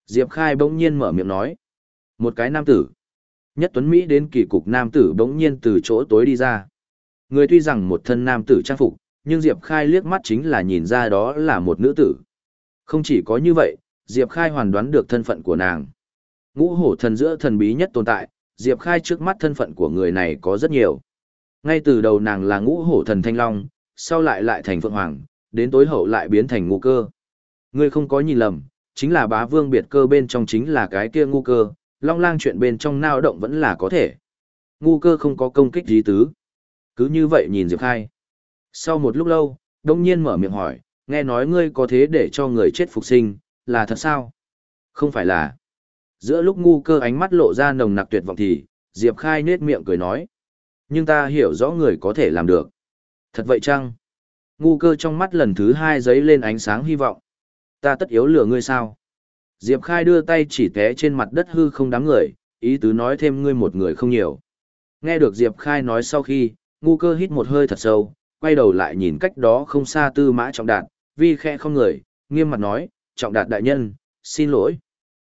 Diệp Khai bỗng nhiên mở miệng nói. Một cái nam tử. Nhất tuấn Mỹ đến kỳ cục nam tử bỗng nhiên từ chỗ tối đi ra. Người tuy rằng một thân nam tử trang phục, nhưng Diệp Khai liếc mắt chính là nhìn ra đó là một nữ tử. Không chỉ có như vậy, Diệp Khai hoàn đoán được thân phận của nàng. Ngũ hổ thần giữa thần bí nhất tồn tại, Diệp Khai trước mắt thân phận của người này có rất nhiều. Ngay từ đầu nàng là ngũ hổ thần thanh long, sau lại lại thành phượng hoàng, đến tối hậu lại biến thành ngu cơ. Ngươi không có nhìn lầm, chính là bá vương biệt cơ bên trong chính là cái kia ngu cơ, long lang chuyện bên trong nao động vẫn là có thể. Ngu cơ không có công kích gì tứ. Cứ như vậy nhìn Diệp Khai. Sau một lúc lâu, đông nhiên mở miệng hỏi, Nghe nói ngươi có thế để cho người chết phục sinh, là thật sao? Không phải là. Giữa lúc ngu cơ ánh mắt lộ ra nồng nặc tuyệt vọng thì, Diệp Khai nết miệng cười nói. Nhưng ta hiểu rõ người có thể làm được. Thật vậy chăng? Ngu cơ trong mắt lần thứ hai giấy lên ánh sáng hy vọng. Ta tất yếu lừa ngươi sao? Diệp Khai đưa tay chỉ té trên mặt đất hư không đám người, ý tứ nói thêm ngươi một người không nhiều. Nghe được Diệp Khai nói sau khi, ngu cơ hít một hơi thật sâu, quay đầu lại nhìn cách đó không xa tư mã trọng đạt, vi khẽ không người, nghiêm mặt nói, trọng đạt đại nhân, xin lỗi.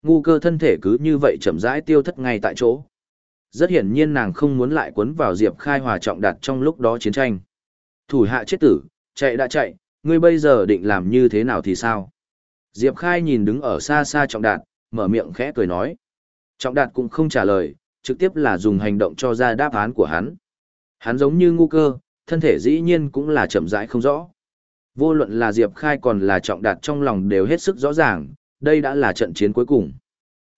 Ngu cơ thân thể cứ như vậy chậm rãi tiêu thất ngay tại chỗ. Rất hiển nhiên nàng không muốn lại cuốn vào Diệp Khai hòa trọng đạt trong lúc đó chiến tranh. Thủ hạ chết tử, chạy đã chạy, ngươi bây giờ định làm như thế nào thì sao? Diệp Khai nhìn đứng ở xa xa trọng đạt, mở miệng khẽ cười nói. Trọng đạt cũng không trả lời, trực tiếp là dùng hành động cho ra đáp án của hắn. Hắn giống như ngu cơ, thân thể dĩ nhiên cũng là chậm rãi không rõ. Vô luận là Diệp Khai còn là trọng đạt trong lòng đều hết sức rõ ràng, đây đã là trận chiến cuối cùng.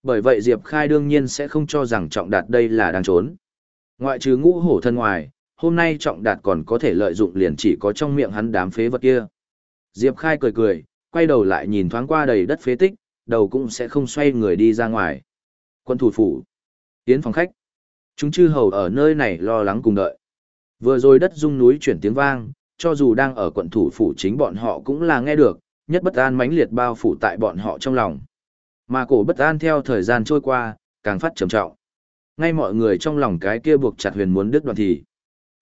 Bởi vậy Diệp Khai đương nhiên sẽ không cho rằng trọng đạt đây là đang trốn. Ngoại trừ ngũ hổ thân ngoài, hôm nay trọng đạt còn có thể lợi dụng liền chỉ có trong miệng hắn đám phế vật kia. Diệp Khai cười cười, quay đầu lại nhìn thoáng qua đầy đất phế tích, đầu cũng sẽ không xoay người đi ra ngoài. Quân thủ phủ. Tiến phòng khách. Chúng chư hầu ở nơi này lo lắng cùng đợi. Vừa rồi đất rung núi chuyển tiếng vang, cho dù đang ở quận thủ phủ chính bọn họ cũng là nghe được, nhất bất an mãnh liệt bao phủ tại bọn họ trong lòng. Mà cổ bất an theo thời gian trôi qua, càng phát trầm trọng. Ngay mọi người trong lòng cái kia buộc chặt huyền muốn đứt đoạn thì.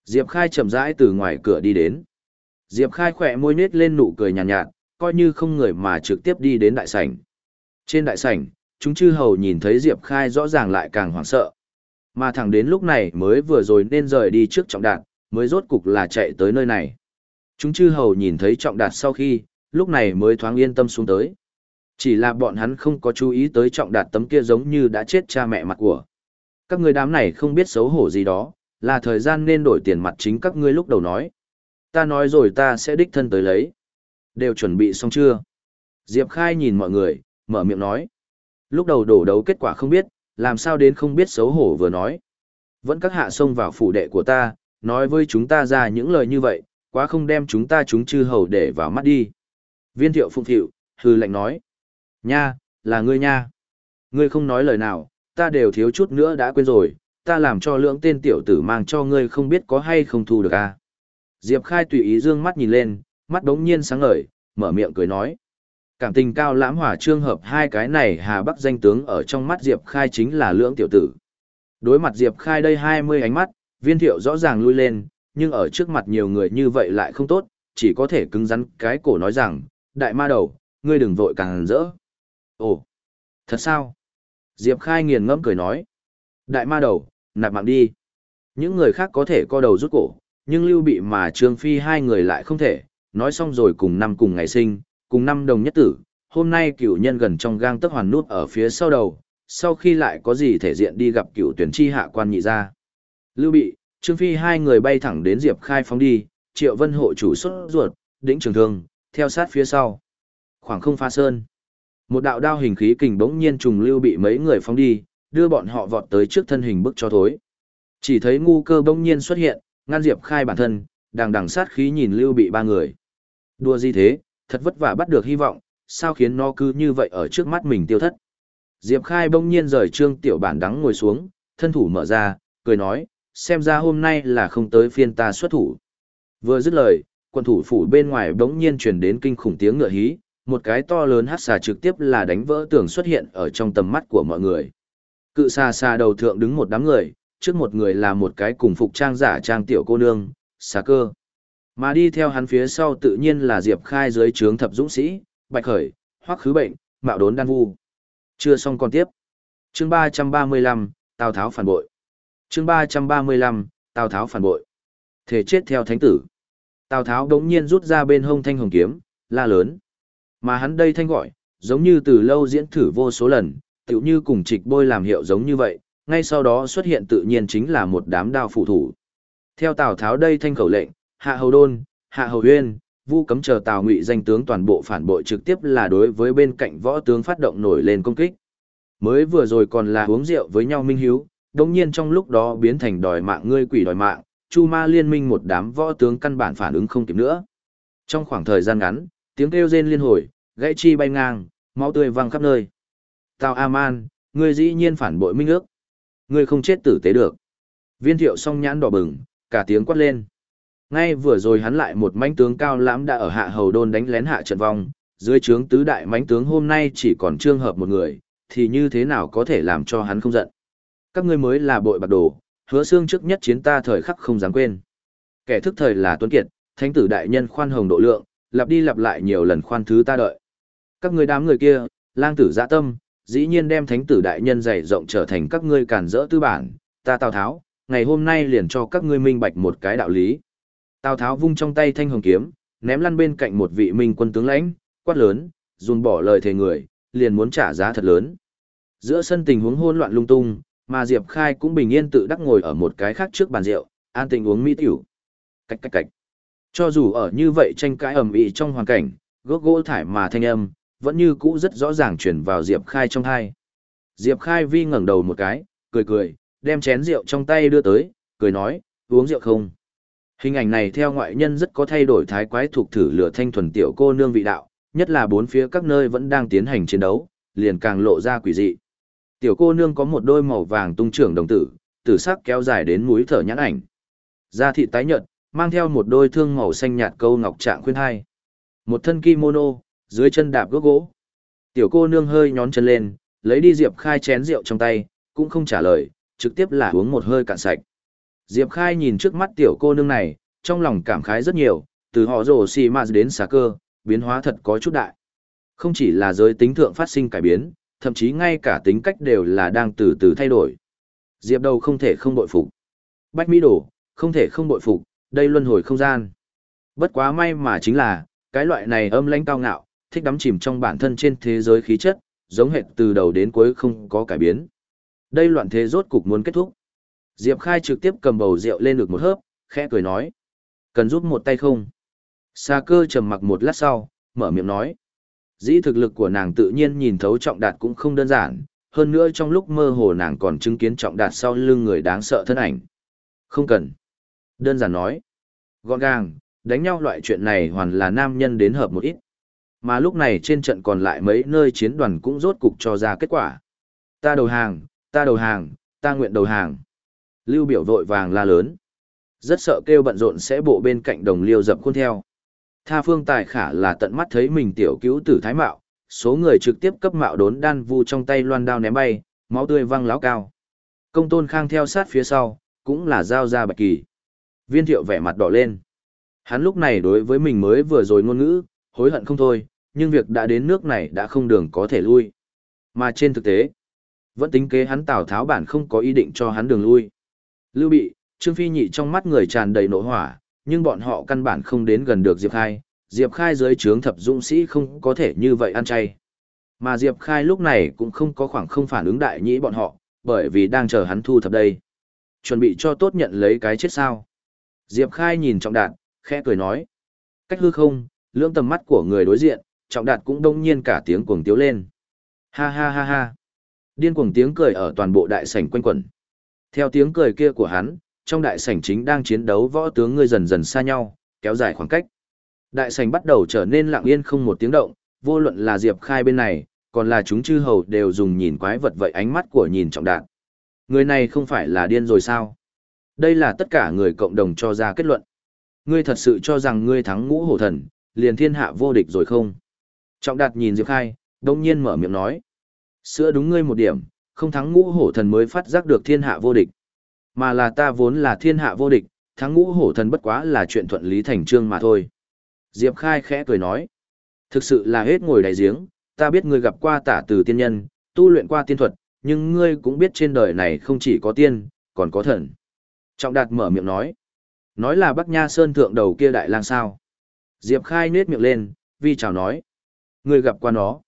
Diệp Khai chậm rãi từ ngoài cửa đi đến. Diệp Khai khỏe môi nết lên nụ cười nhàn nhạt, nhạt, coi như không người mà trực tiếp đi đến đại sảnh. Trên đại sảnh, chúng chư hầu nhìn thấy Diệp Khai rõ ràng lại càng hoảng sợ. Mà thẳng đến lúc này mới vừa rồi nên rời đi trước trọng đạt, mới rốt cục là chạy tới nơi này. Chúng chư hầu nhìn thấy trọng đạt sau khi, lúc này mới thoáng yên tâm xuống tới. Chỉ là bọn hắn không có chú ý tới trọng đạt tấm kia giống như đã chết cha mẹ mặt của. Các người đám này không biết xấu hổ gì đó, là thời gian nên đổi tiền mặt chính các ngươi lúc đầu nói. Ta nói rồi ta sẽ đích thân tới lấy. Đều chuẩn bị xong chưa? Diệp Khai nhìn mọi người, mở miệng nói. Lúc đầu đổ đấu kết quả không biết, làm sao đến không biết xấu hổ vừa nói. Vẫn các hạ xông vào phủ đệ của ta, nói với chúng ta ra những lời như vậy, quá không đem chúng ta chúng chư hầu để vào mắt đi. Viên thiệu phụng thiệu, hư lệnh nói. Nha, là ngươi nha. Ngươi không nói lời nào, ta đều thiếu chút nữa đã quên rồi, ta làm cho lưỡng tên tiểu tử mang cho ngươi không biết có hay không thu được à. Diệp Khai tùy ý dương mắt nhìn lên, mắt đống nhiên sáng ngời, mở miệng cười nói. Cảm tình cao lãm hỏa trương hợp hai cái này Hà Bắc danh tướng ở trong mắt Diệp Khai chính là lưỡng tiểu tử. Đối mặt Diệp Khai đây 20 ánh mắt, viên thiệu rõ ràng lui lên, nhưng ở trước mặt nhiều người như vậy lại không tốt, chỉ có thể cứng rắn cái cổ nói rằng, đại ma đầu, ngươi đừng vội càng rỡ. Ồ, thật sao? Diệp Khai nghiền ngẫm cười nói. Đại ma đầu, nạp mạng đi. Những người khác có thể co đầu rút cổ, nhưng Lưu Bị mà Trương Phi hai người lại không thể, nói xong rồi cùng năm cùng ngày sinh, cùng năm đồng nhất tử, hôm nay cựu nhân gần trong gang tức hoàn nút ở phía sau đầu, sau khi lại có gì thể diện đi gặp cựu tuyển chi hạ quan nhị ra. Lưu Bị, Trương Phi hai người bay thẳng đến Diệp Khai phóng đi, Triệu Vân hộ chủ xuất ruột, đỉnh trường thương, theo sát phía sau. Khoảng không pha sơn. Một đạo đao hình khí kình bỗng nhiên trùng lưu bị mấy người phóng đi, đưa bọn họ vọt tới trước thân hình bức cho thối. Chỉ thấy ngu cơ bỗng nhiên xuất hiện, ngăn Diệp Khai bản thân, đằng đằng sát khí nhìn lưu bị ba người. Đua gì thế, thật vất vả bắt được hy vọng, sao khiến nó cứ như vậy ở trước mắt mình tiêu thất. Diệp Khai bỗng nhiên rời trương tiểu bản đắng ngồi xuống, thân thủ mở ra, cười nói, xem ra hôm nay là không tới phiên ta xuất thủ. Vừa dứt lời, quân thủ phủ bên ngoài bỗng nhiên truyền đến kinh khủng tiếng ngựa hí, một cái to lớn hát xà trực tiếp là đánh vỡ tường xuất hiện ở trong tầm mắt của mọi người. Cự xà xà đầu thượng đứng một đám người, trước một người là một cái cùng phục trang giả trang tiểu cô nương, xà cơ. Mà đi theo hắn phía sau tự nhiên là Diệp Khai dưới trướng thập dũng sĩ, Bạch Khởi, Hoắc Khứ Bệnh, Mạo Đốn Đan Vu. Chưa xong còn tiếp. Chương 335, Tào Tháo phản bội. Chương 335, Tào Tháo phản bội. Thể chết theo thánh tử. Tào Tháo đống nhiên rút ra bên hông thanh hồng kiếm, la lớn. Mà hắn đây thanh gọi, giống như từ lâu diễn thử vô số lần, tựu như cùng trịch bôi làm hiệu giống như vậy, ngay sau đó xuất hiện tự nhiên chính là một đám đao phụ thủ. Theo Tào Tháo đây thanh khẩu lệnh, Hạ Hầu Đôn, Hạ Hầu Huyên, Vu cấm chờ Tào Ngụy danh tướng toàn bộ phản bội trực tiếp là đối với bên cạnh võ tướng phát động nổi lên công kích. Mới vừa rồi còn là uống rượu với nhau minh hiếu, đồng nhiên trong lúc đó biến thành đòi mạng ngươi quỷ đòi mạng, Chu Ma liên minh một đám võ tướng căn bản phản ứng không kịp nữa. Trong khoảng thời gian ngắn, tiếng kêu rên liên hồi, gãy chi bay ngang, máu tươi văng khắp nơi. Tào A-man, ngươi dĩ nhiên phản bội minh ước. Ngươi không chết tử tế được. Viên thiệu song nhãn đỏ bừng, cả tiếng quát lên. Ngay vừa rồi hắn lại một mãnh tướng cao lãm đã ở hạ hầu đôn đánh lén hạ trận vong, dưới trướng tứ đại mãnh tướng hôm nay chỉ còn trương hợp một người, thì như thế nào có thể làm cho hắn không giận. Các ngươi mới là bội bạc đồ, hứa xương trước nhất chiến ta thời khắc không dám quên. Kẻ thức thời là tuấn kiệt, thánh tử đại nhân khoan hồng độ lượng, lặp đi lặp lại nhiều lần khoan thứ ta đợi. Các ngươi đám người kia, lang tử dạ tâm, dĩ nhiên đem thánh tử đại nhân dày rộng trở thành các ngươi cản rỡ tư bản, ta Tào Tháo, ngày hôm nay liền cho các ngươi minh bạch một cái đạo lý. Tào Tháo vung trong tay thanh hồng kiếm, ném lăn bên cạnh một vị minh quân tướng lãnh, quát lớn, dùn bỏ lời thề người, liền muốn trả giá thật lớn. Giữa sân tình huống hỗn loạn lung tung, mà Diệp Khai cũng bình yên tự đắc ngồi ở một cái khác trước bàn rượu, an tình uống mỹ tiểu. Cách cách cách. Cho dù ở như vậy tranh cãi ầm ĩ trong hoàn cảnh, gốc gỗ thải mà thanh âm, vẫn như cũ rất rõ ràng truyền vào Diệp Khai trong hai. Diệp Khai vi ngẩng đầu một cái, cười cười, đem chén rượu trong tay đưa tới, cười nói, uống rượu không? Hình ảnh này theo ngoại nhân rất có thay đổi thái quái thuộc thử lửa thanh thuần tiểu cô nương vị đạo, nhất là bốn phía các nơi vẫn đang tiến hành chiến đấu, liền càng lộ ra quỷ dị. Tiểu cô nương có một đôi màu vàng tung trưởng đồng tử, tử sắc kéo dài đến mũi thở nhãn ảnh. Da thịt tái nhợt, mang theo một đôi thương màu xanh nhạt câu ngọc trạng khuyên hai. Một thân kimono, dưới chân đạp gốc gỗ. Tiểu cô nương hơi nhón chân lên, lấy đi Diệp Khai chén rượu trong tay, cũng không trả lời, trực tiếp là uống một hơi cạn sạch. Diệp Khai nhìn trước mắt tiểu cô nương này, trong lòng cảm khái rất nhiều, từ họ rồ xì mà đến xà cơ, biến hóa thật có chút đại. Không chỉ là giới tính thượng phát sinh cải biến, thậm chí ngay cả tính cách đều là đang từ từ thay đổi. Diệp đầu không thể không bội phục. Bách Mỹ Đổ, không thể không bội phục, đây luân hồi không gian. Bất quá may mà chính là, cái loại này âm lãnh cao ngạo, thích đắm chìm trong bản thân trên thế giới khí chất, giống hệt từ đầu đến cuối không có cải biến. Đây loạn thế rốt cục muốn kết thúc. Diệp Khai trực tiếp cầm bầu rượu lên được một hớp, khẽ cười nói. Cần giúp một tay không? Sa cơ trầm mặc một lát sau, mở miệng nói. Dĩ thực lực của nàng tự nhiên nhìn thấu trọng đạt cũng không đơn giản, hơn nữa trong lúc mơ hồ nàng còn chứng kiến trọng đạt sau lưng người đáng sợ thân ảnh. Không cần. Đơn giản nói. Gọn gàng, đánh nhau loại chuyện này hoàn là nam nhân đến hợp một ít. Mà lúc này trên trận còn lại mấy nơi chiến đoàn cũng rốt cục cho ra kết quả. Ta đầu hàng, ta đầu hàng, ta nguyện đầu hàng. Lưu biểu vội vàng la lớn. Rất sợ kêu bận rộn sẽ bộ bên cạnh đồng liêu dập khuôn theo. Tha phương tài khả là tận mắt thấy mình tiểu cứu tử thái mạo, số người trực tiếp cấp mạo đốn đan vu trong tay loan đao ném bay, máu tươi văng láo cao. Công tôn khang theo sát phía sau, cũng là giao ra bạch kỳ. Viên thiệu vẻ mặt đỏ lên. Hắn lúc này đối với mình mới vừa rồi ngôn ngữ, hối hận không thôi, nhưng việc đã đến nước này đã không đường có thể lui. Mà trên thực tế, vẫn tính kế hắn Tào Tháo bản không có ý định cho hắn đường lui. Lưu Bị, Trương Phi Nhị trong mắt người tràn đầy nộ hỏa, nhưng bọn họ căn bản không đến gần được Diệp Khai, Diệp Khai dưới trướng thập dũng sĩ không có thể như vậy ăn chay. Mà Diệp Khai lúc này cũng không có khoảng không phản ứng đại nhĩ bọn họ, bởi vì đang chờ hắn thu thập đây. Chuẩn bị cho tốt nhận lấy cái chết sao. Diệp Khai nhìn Trọng Đạt, khẽ cười nói. Cách hư không, lưỡng tầm mắt của người đối diện, Trọng Đạt cũng đông nhiên cả tiếng cuồng tiếu lên. Ha ha ha ha. Điên cuồng tiếng cười ở toàn bộ đại sảnh quanh quẩn. Theo tiếng cười kia của hắn, trong đại sảnh chính đang chiến đấu võ tướng ngươi dần dần xa nhau, kéo dài khoảng cách. Đại sảnh bắt đầu trở nên lặng yên không một tiếng động, vô luận là Diệp Khai bên này, còn là chúng chư hầu đều dùng nhìn quái vật vậy ánh mắt của nhìn trọng đạn. Người này không phải là điên rồi sao? Đây là tất cả người cộng đồng cho ra kết luận. Ngươi thật sự cho rằng ngươi thắng ngũ hổ thần, liền thiên hạ vô địch rồi không? Trọng đạt nhìn Diệp Khai, đông nhiên mở miệng nói. Sữa đúng ngươi một điểm, không thắng ngũ hổ thần mới phát giác được thiên hạ vô địch. Mà là ta vốn là thiên hạ vô địch, thắng ngũ hổ thần bất quá là chuyện thuận lý thành trương mà thôi. Diệp Khai khẽ cười nói. Thực sự là hết ngồi đại giếng, ta biết ngươi gặp qua tả từ tiên nhân, tu luyện qua tiên thuật, nhưng ngươi cũng biết trên đời này không chỉ có tiên, còn có thần. Trọng đạt mở miệng nói. Nói là Bắc Nha Sơn thượng đầu kia đại lang sao. Diệp Khai nết miệng lên, vi chào nói. Ngươi gặp qua nó.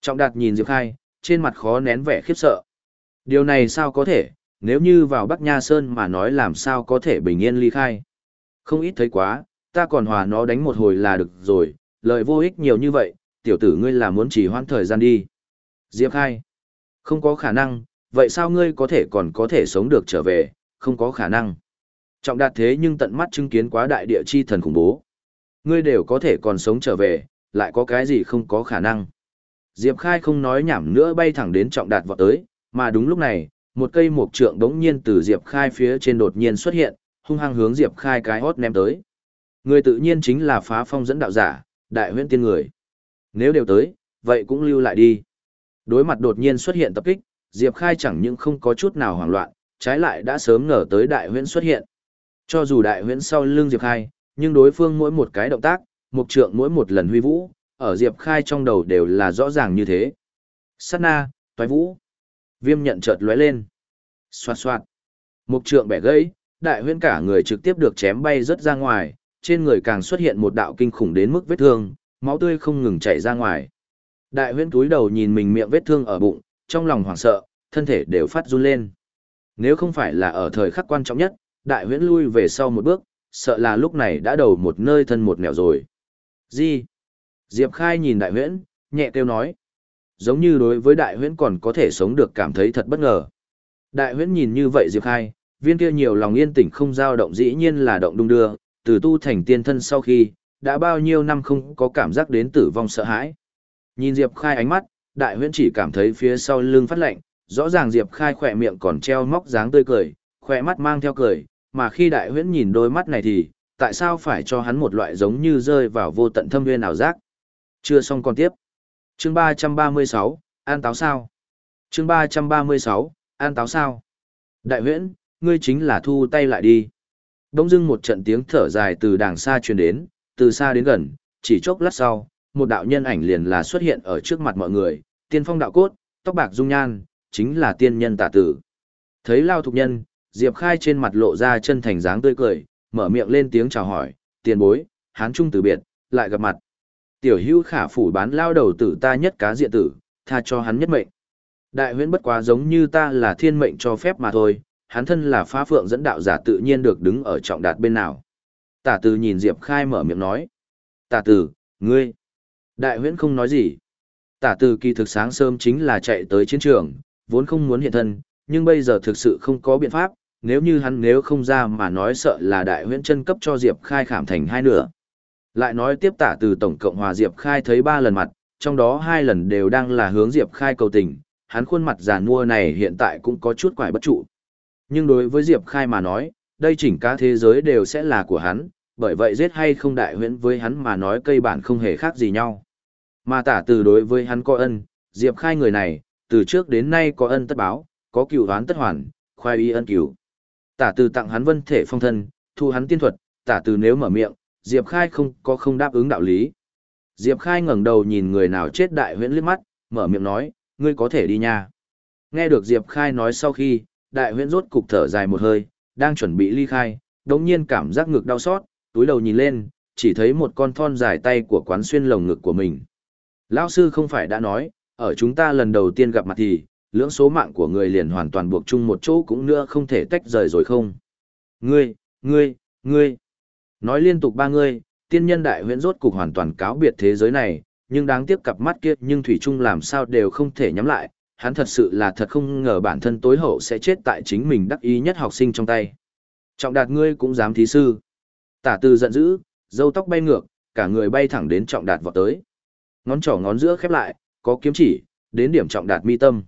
Trọng đạt nhìn Diệp Khai, trên mặt khó nén vẻ khiếp sợ. Điều này sao có thể, nếu như vào Bắc Nha Sơn mà nói làm sao có thể bình yên ly khai. Không ít thấy quá, ta còn hòa nó đánh một hồi là được rồi, lợi vô ích nhiều như vậy, tiểu tử ngươi là muốn chỉ hoãn thời gian đi. Diệp Khai, không có khả năng, vậy sao ngươi có thể còn có thể sống được trở về, không có khả năng. Trọng đạt thế nhưng tận mắt chứng kiến quá đại địa chi thần khủng bố. Ngươi đều có thể còn sống trở về, lại có cái gì không có khả năng. Diệp Khai không nói nhảm nữa bay thẳng đến trọng đạt vọt tới, mà đúng lúc này, một cây mộc trượng đống nhiên từ Diệp Khai phía trên đột nhiên xuất hiện, hung hăng hướng Diệp Khai cái hót ném tới. Người tự nhiên chính là phá phong dẫn đạo giả, đại huyễn tiên người. Nếu đều tới, vậy cũng lưu lại đi. Đối mặt đột nhiên xuất hiện tập kích, Diệp Khai chẳng những không có chút nào hoảng loạn, trái lại đã sớm ngờ tới đại huyễn xuất hiện. Cho dù đại huyễn sau lưng Diệp Khai, nhưng đối phương mỗi một cái động tác, mục trượng mỗi một lần huy vũ, ở Diệp Khai trong đầu đều là rõ ràng như thế. Sát na, toái vũ. Viêm nhận chợt lóe lên. Xoạt xoạt. Mục trượng bẻ gãy, đại huyễn cả người trực tiếp được chém bay rất ra ngoài, trên người càng xuất hiện một đạo kinh khủng đến mức vết thương, máu tươi không ngừng chảy ra ngoài. Đại huyễn túi đầu nhìn mình miệng vết thương ở bụng, trong lòng hoảng sợ, thân thể đều phát run lên. Nếu không phải là ở thời khắc quan trọng nhất, đại huyễn lui về sau một bước, sợ là lúc này đã đầu một nơi thân một nẻo rồi. Gì? Diệp Khai nhìn đại huyễn, nhẹ kêu nói. Giống như đối với đại huyễn còn có thể sống được cảm thấy thật bất ngờ. Đại huyễn nhìn như vậy Diệp Khai, viên kia nhiều lòng yên tĩnh không dao động dĩ nhiên là động đung đưa, từ tu thành tiên thân sau khi, đã bao nhiêu năm không có cảm giác đến tử vong sợ hãi. Nhìn Diệp Khai ánh mắt, đại huyễn chỉ cảm thấy phía sau lưng phát lạnh, rõ ràng Diệp Khai khỏe miệng còn treo móc dáng tươi cười, khỏe mắt mang theo cười, mà khi đại huyễn nhìn đôi mắt này thì, tại sao phải cho hắn một loại giống như rơi vào vô tận thâm nguyên ảo giác. Chưa xong còn tiếp. Chương 336, An táo sao? Chương 336, An táo sao? Đại huyễn, ngươi chính là thu tay lại đi. Đông dưng một trận tiếng thở dài từ đàng xa truyền đến, từ xa đến gần, chỉ chốc lát sau, một đạo nhân ảnh liền là xuất hiện ở trước mặt mọi người, tiên phong đạo cốt, tóc bạc dung nhan, chính là tiên nhân tả tử. Thấy Lao Thục Nhân, Diệp Khai trên mặt lộ ra chân thành dáng tươi cười, mở miệng lên tiếng chào hỏi, tiền bối, hán trung từ biệt, lại gặp mặt. Tiểu hữu khả phủ bán lao đầu tử ta nhất cá diện tử, tha cho hắn nhất mệnh. Đại huyễn bất quá giống như ta là thiên mệnh cho phép mà thôi, hắn thân là phá phượng dẫn đạo giả tự nhiên được đứng ở trọng đạt bên nào. Tả tử nhìn Diệp Khai mở miệng nói. Tả tử, ngươi. Đại huyễn không nói gì. Tả tử kỳ thực sáng sớm chính là chạy tới chiến trường, vốn không muốn hiện thân, nhưng bây giờ thực sự không có biện pháp, nếu như hắn nếu không ra mà nói sợ là đại huyễn chân cấp cho Diệp Khai khảm thành hai nửa. Lại nói tiếp tả từ Tổng Cộng Hòa Diệp Khai thấy ba lần mặt, trong đó hai lần đều đang là hướng Diệp Khai cầu tình, hắn khuôn mặt già nua này hiện tại cũng có chút quải bất trụ. Nhưng đối với Diệp Khai mà nói, đây chỉnh cả thế giới đều sẽ là của hắn, bởi vậy giết hay không đại huyễn với hắn mà nói cây bản không hề khác gì nhau. Mà tả từ đối với hắn có ân, Diệp Khai người này, từ trước đến nay có ân tất báo, có cựu đoán tất hoàn, khoai y ân cửu. Tả từ tặng hắn vân thể phong thân, thu hắn tiên thuật, tả từ nếu mở miệng, Diệp Khai không có không đáp ứng đạo lý. Diệp Khai ngẩng đầu nhìn người nào chết đại huyễn liếc mắt, mở miệng nói, ngươi có thể đi nha. Nghe được Diệp Khai nói sau khi, đại huyễn rốt cục thở dài một hơi, đang chuẩn bị ly khai, đống nhiên cảm giác ngực đau xót, túi đầu nhìn lên, chỉ thấy một con thon dài tay của quán xuyên lồng ngực của mình. Lão sư không phải đã nói, ở chúng ta lần đầu tiên gặp mặt thì, lưỡng số mạng của người liền hoàn toàn buộc chung một chỗ cũng nữa không thể tách rời rồi không. Ngươi, ngươi, ngươi. Nói liên tục ba ngươi, tiên nhân đại huyễn rốt cục hoàn toàn cáo biệt thế giới này, nhưng đáng tiếc cặp mắt kia nhưng Thủy Trung làm sao đều không thể nhắm lại, hắn thật sự là thật không ngờ bản thân tối hậu sẽ chết tại chính mình đắc ý nhất học sinh trong tay. Trọng đạt ngươi cũng dám thí sư. Tả tư giận dữ, dâu tóc bay ngược, cả người bay thẳng đến trọng đạt vọt tới. Ngón trỏ ngón giữa khép lại, có kiếm chỉ, đến điểm trọng đạt mi tâm.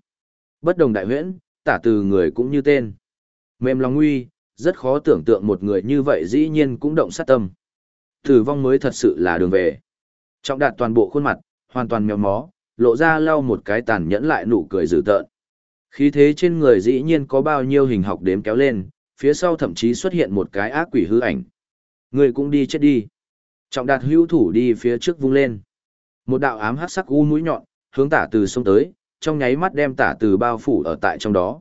Bất đồng đại huyễn, tả từ người cũng như tên. Mềm lòng nguy, rất khó tưởng tượng một người như vậy dĩ nhiên cũng động sát tâm. Tử vong mới thật sự là đường về. Trọng đạt toàn bộ khuôn mặt, hoàn toàn mèo mó, lộ ra lau một cái tàn nhẫn lại nụ cười dữ tợn. Khí thế trên người dĩ nhiên có bao nhiêu hình học đếm kéo lên, phía sau thậm chí xuất hiện một cái ác quỷ hư ảnh. Người cũng đi chết đi. Trọng đạt hữu thủ đi phía trước vung lên. Một đạo ám hắc sắc u mũi nhọn, hướng tả từ sông tới, trong nháy mắt đem tả từ bao phủ ở tại trong đó.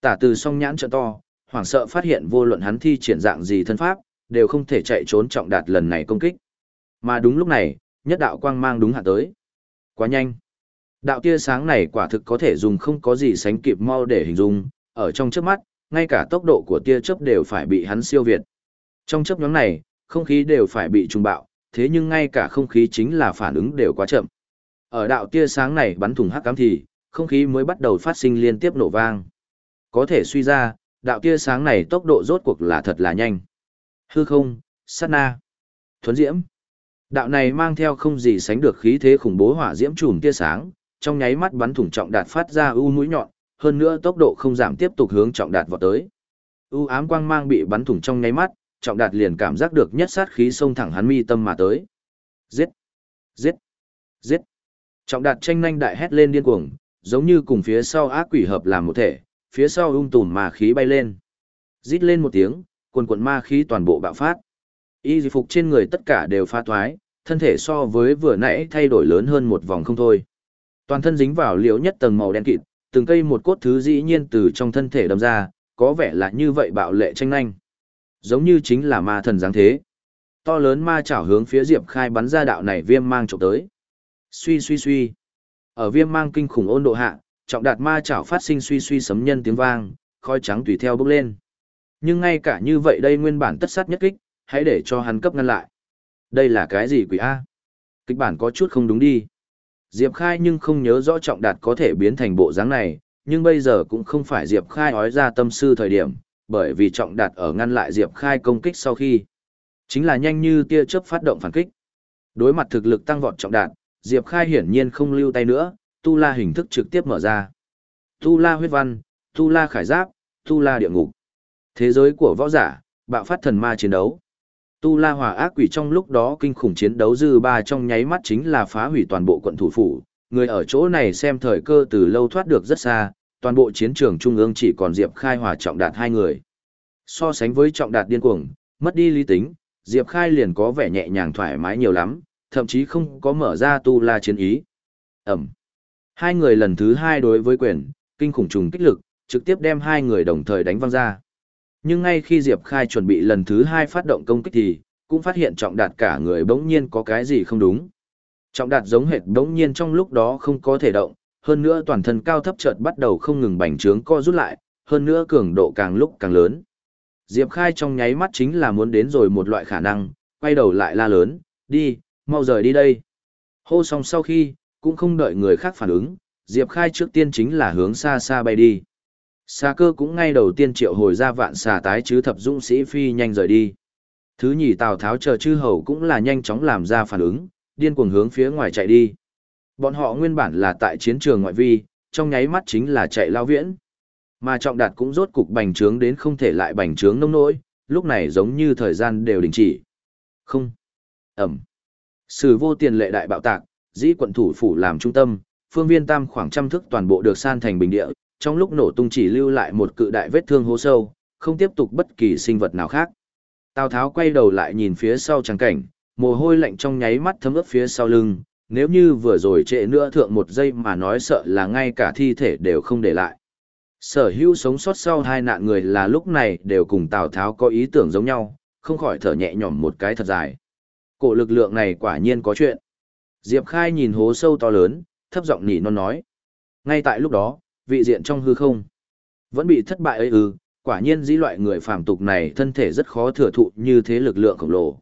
Tả từ song nhãn trợ to, hoảng sợ phát hiện vô luận hắn thi triển dạng gì thân pháp, đều không thể chạy trốn trọng đạt lần này công kích. Mà đúng lúc này, nhất đạo quang mang đúng hạ tới. Quá nhanh. Đạo tia sáng này quả thực có thể dùng không có gì sánh kịp mau để hình dung, ở trong chớp mắt, ngay cả tốc độ của tia chớp đều phải bị hắn siêu việt. Trong chớp nhóm này, không khí đều phải bị trùng bạo, thế nhưng ngay cả không khí chính là phản ứng đều quá chậm. Ở đạo tia sáng này bắn thủng hắc cám thì, không khí mới bắt đầu phát sinh liên tiếp nổ vang. Có thể suy ra, đạo tia sáng này tốc độ rốt cuộc là thật là nhanh. Hư không, sát na, thuấn diễm. Đạo này mang theo không gì sánh được khí thế khủng bố hỏa diễm chùm tia sáng, trong nháy mắt bắn thủng trọng đạt phát ra u mũi nhọn, hơn nữa tốc độ không giảm tiếp tục hướng trọng đạt vọt tới. U ám quang mang bị bắn thủng trong nháy mắt, trọng đạt liền cảm giác được nhất sát khí xông thẳng hắn mi tâm mà tới. Giết! Giết! Giết! Trọng đạt tranh nhanh đại hét lên điên cuồng, giống như cùng phía sau ác quỷ hợp làm một thể, phía sau ung tùm mà khí bay lên. Rít lên một tiếng, quần quần ma khí toàn bộ bạo phát. Y phục trên người tất cả đều pha thoái, thân thể so với vừa nãy thay đổi lớn hơn một vòng không thôi. Toàn thân dính vào liễu nhất tầng màu đen kịt, từng cây một cốt thứ dĩ nhiên từ trong thân thể đâm ra, có vẻ là như vậy bạo lệ tranh nhanh. Giống như chính là ma thần dáng thế. To lớn ma chảo hướng phía Diệp Khai bắn ra đạo này viêm mang chụp tới. Suy suy suy. Ở viêm mang kinh khủng ôn độ hạ, trọng đạt ma chảo phát sinh suy suy sấm nhân tiếng vang, khói trắng tùy theo bốc lên. Nhưng ngay cả như vậy đây nguyên bản tất sát nhất kích, hãy để cho hắn cấp ngăn lại. Đây là cái gì quỷ A? Kịch bản có chút không đúng đi. Diệp Khai nhưng không nhớ rõ trọng đạt có thể biến thành bộ dáng này, nhưng bây giờ cũng không phải Diệp Khai ói ra tâm sư thời điểm, bởi vì trọng đạt ở ngăn lại Diệp Khai công kích sau khi. Chính là nhanh như tia chớp phát động phản kích. Đối mặt thực lực tăng vọt trọng đạt, Diệp Khai hiển nhiên không lưu tay nữa, Tu La hình thức trực tiếp mở ra. Tu La huyết văn, Tu La khải giáp, Tu La địa ngục. Thế giới của võ giả, bạo phát thần ma chiến đấu. Tu La Hòa ác quỷ trong lúc đó kinh khủng chiến đấu dư ba trong nháy mắt chính là phá hủy toàn bộ quận thủ phủ, người ở chỗ này xem thời cơ từ lâu thoát được rất xa, toàn bộ chiến trường trung ương chỉ còn Diệp Khai Hòa trọng đạt hai người. So sánh với trọng đạt điên cuồng, mất đi lý tính, Diệp Khai liền có vẻ nhẹ nhàng thoải mái nhiều lắm, thậm chí không có mở ra tu la chiến ý. Ẩm. Hai người lần thứ hai đối với quyền, kinh khủng trùng kích lực, trực tiếp đem hai người đồng thời đánh văng ra. Nhưng ngay khi Diệp Khai chuẩn bị lần thứ hai phát động công kích thì, cũng phát hiện trọng đạt cả người bỗng nhiên có cái gì không đúng. Trọng đạt giống hệt bỗng nhiên trong lúc đó không có thể động, hơn nữa toàn thân cao thấp chợt bắt đầu không ngừng bành trướng co rút lại, hơn nữa cường độ càng lúc càng lớn. Diệp Khai trong nháy mắt chính là muốn đến rồi một loại khả năng, quay đầu lại la lớn, đi, mau rời đi đây. Hô xong sau khi, cũng không đợi người khác phản ứng, Diệp Khai trước tiên chính là hướng xa xa bay đi. Xà cơ cũng ngay đầu tiên triệu hồi ra vạn xà tái chứ thập dũng sĩ phi nhanh rời đi. Thứ nhì Tào Tháo chờ chư hầu cũng là nhanh chóng làm ra phản ứng, điên cuồng hướng phía ngoài chạy đi. Bọn họ nguyên bản là tại chiến trường ngoại vi, trong nháy mắt chính là chạy lao viễn. Mà trọng đạt cũng rốt cục bành trướng đến không thể lại bành trướng nông nỗi, lúc này giống như thời gian đều đình chỉ. Không. Ẩm. Sử vô tiền lệ đại bạo tạc, dĩ quận thủ phủ làm trung tâm, phương viên tam khoảng trăm thước toàn bộ được san thành bình địa, trong lúc nổ tung chỉ lưu lại một cự đại vết thương hố sâu, không tiếp tục bất kỳ sinh vật nào khác. Tào Tháo quay đầu lại nhìn phía sau trắng cảnh, mồ hôi lạnh trong nháy mắt thấm ướt phía sau lưng, nếu như vừa rồi trễ nữa thượng một giây mà nói sợ là ngay cả thi thể đều không để lại. Sở hữu sống sót sau hai nạn người là lúc này đều cùng Tào Tháo có ý tưởng giống nhau, không khỏi thở nhẹ nhõm một cái thật dài. Cổ lực lượng này quả nhiên có chuyện. Diệp Khai nhìn hố sâu to lớn, thấp giọng nỉ non nói. Ngay tại lúc đó, vị diện trong hư không. Vẫn bị thất bại ấy ư, quả nhiên dĩ loại người phàm tục này thân thể rất khó thừa thụ như thế lực lượng khổng lồ.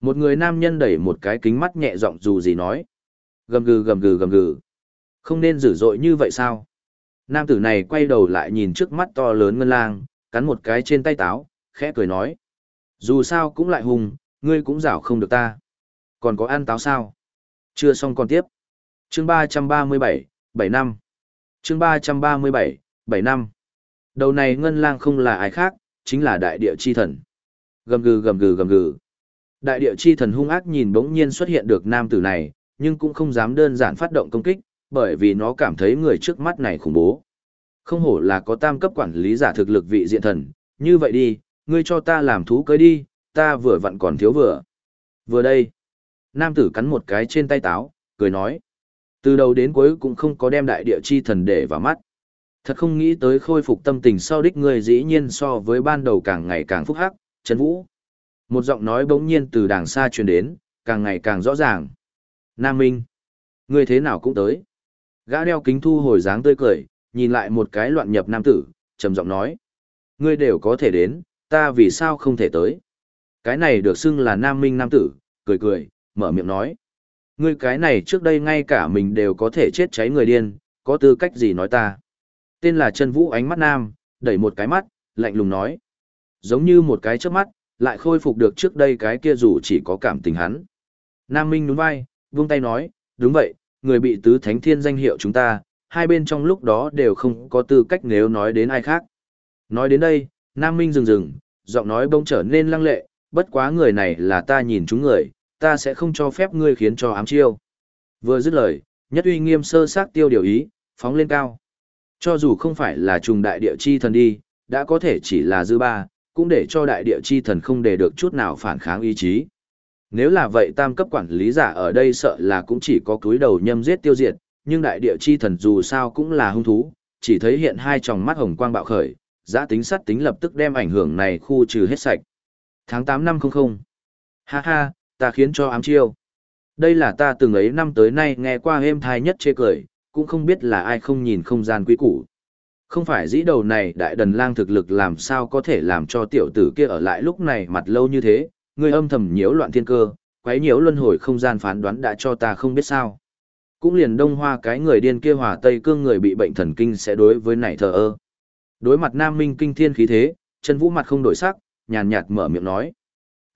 Một người nam nhân đẩy một cái kính mắt nhẹ giọng dù gì nói. Gầm gừ gầm gừ gầm gừ. Không nên dữ dội như vậy sao? Nam tử này quay đầu lại nhìn trước mắt to lớn ngân lang, cắn một cái trên tay táo, khẽ cười nói. Dù sao cũng lại hùng, ngươi cũng rảo không được ta. Còn có ăn táo sao? Chưa xong còn tiếp. Chương ba trăm ba mươi bảy, bảy năm. Chương ba trăm ba mươi bảy bảy năm. Đầu này ngân lang không là ai khác chính là đại địa chi thần. Gầm gừ gầm gừ gầm gừ. Đại địa chi thần hung ác nhìn bỗng nhiên xuất hiện được nam tử này nhưng cũng không dám đơn giản phát động công kích bởi vì nó cảm thấy người trước mắt này khủng bố. Không hổ là có tam cấp quản lý giả thực lực vị diện thần. Như vậy đi ngươi cho ta làm thú cưới đi ta vừa vặn còn thiếu vừa. Vừa đây nam tử cắn một cái trên tay táo cười nói từ đầu đến cuối cũng không có đem đại địa chi thần để vào mắt. Thật không nghĩ tới khôi phục tâm tình sau đích người dĩ nhiên so với ban đầu càng ngày càng phúc hắc, Trần Vũ. Một giọng nói bỗng nhiên từ đàng xa truyền đến, càng ngày càng rõ ràng. Nam Minh, ngươi thế nào cũng tới. Gã đeo kính thu hồi dáng tươi cười, nhìn lại một cái loạn nhập nam tử, trầm giọng nói. Ngươi đều có thể đến, ta vì sao không thể tới. Cái này được xưng là Nam Minh nam tử, cười cười, mở miệng nói. Ngươi cái này trước đây ngay cả mình đều có thể chết cháy người điên, có tư cách gì nói ta. Tên là Trần vũ ánh mắt nam, đẩy một cái mắt, lạnh lùng nói. Giống như một cái trước mắt, lại khôi phục được trước đây cái kia dù chỉ có cảm tình hắn. Nam Minh nhún vai, vung tay nói, đúng vậy, người bị tứ thánh thiên danh hiệu chúng ta, hai bên trong lúc đó đều không có tư cách nếu nói đến ai khác. Nói đến đây, Nam Minh dừng dừng, giọng nói bỗng trở nên lăng lệ, bất quá người này là ta nhìn chúng người, ta sẽ không cho phép ngươi khiến cho ám chiêu. Vừa dứt lời, nhất uy nghiêm sơ sát tiêu điều ý, phóng lên cao. Cho dù không phải là trùng đại địa chi thần đi, đã có thể chỉ là dư ba, cũng để cho đại địa chi thần không để được chút nào phản kháng ý chí. Nếu là vậy tam cấp quản lý giả ở đây sợ là cũng chỉ có cúi đầu nhâm giết tiêu diệt, nhưng đại địa chi thần dù sao cũng là hung thú, chỉ thấy hiện hai tròng mắt hồng quang bạo khởi, giá tính sắt tính lập tức đem ảnh hưởng này khu trừ hết sạch. Tháng 8 năm 00. Ha ha, ta khiến cho ám chiêu. Đây là ta từng ấy năm tới nay nghe qua êm thai nhất chê cười, cũng không biết là ai không nhìn không gian quý củ. Không phải dĩ đầu này đại đần lang thực lực làm sao có thể làm cho tiểu tử kia ở lại lúc này mặt lâu như thế, người âm thầm nhiễu loạn thiên cơ, quấy nhiễu luân hồi không gian phán đoán đã cho ta không biết sao. Cũng liền đông hoa cái người điên kia hòa tây cương người bị bệnh thần kinh sẽ đối với nảy thờ ơ. Đối mặt nam minh kinh thiên khí thế, chân vũ mặt không đổi sắc, nhàn nhạt mở miệng nói.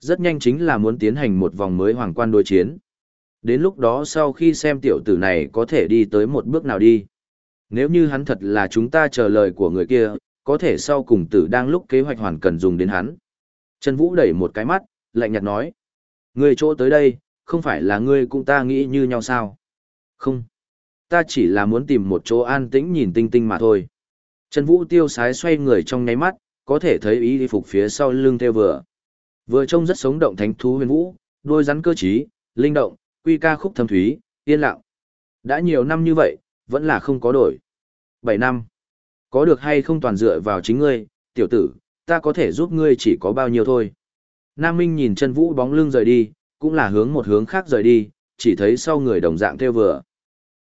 Rất nhanh chính là muốn tiến hành một vòng mới hoàng quan đối chiến. Đến lúc đó sau khi xem tiểu tử này có thể đi tới một bước nào đi. Nếu như hắn thật là chúng ta chờ lời của người kia, có thể sau cùng tử đang lúc kế hoạch hoàn cần dùng đến hắn. Trần Vũ đẩy một cái mắt, lạnh nhạt nói. Người chỗ tới đây, không phải là ngươi cũng ta nghĩ như nhau sao? Không. Ta chỉ là muốn tìm một chỗ an tĩnh nhìn tinh tinh mà thôi. Trần Vũ tiêu sái xoay người trong nháy mắt, có thể thấy ý phục phía sau lưng theo vừa. Vừa trông rất sống động thánh thú huyền vũ, đôi rắn cơ trí, linh động, quy ca khúc thâm thúy, yên lặng. Đã nhiều năm như vậy, vẫn là không có đổi. Bảy năm. Có được hay không toàn dựa vào chính ngươi, tiểu tử, ta có thể giúp ngươi chỉ có bao nhiêu thôi. Nam Minh nhìn chân vũ bóng lưng rời đi, cũng là hướng một hướng khác rời đi, chỉ thấy sau người đồng dạng theo vừa.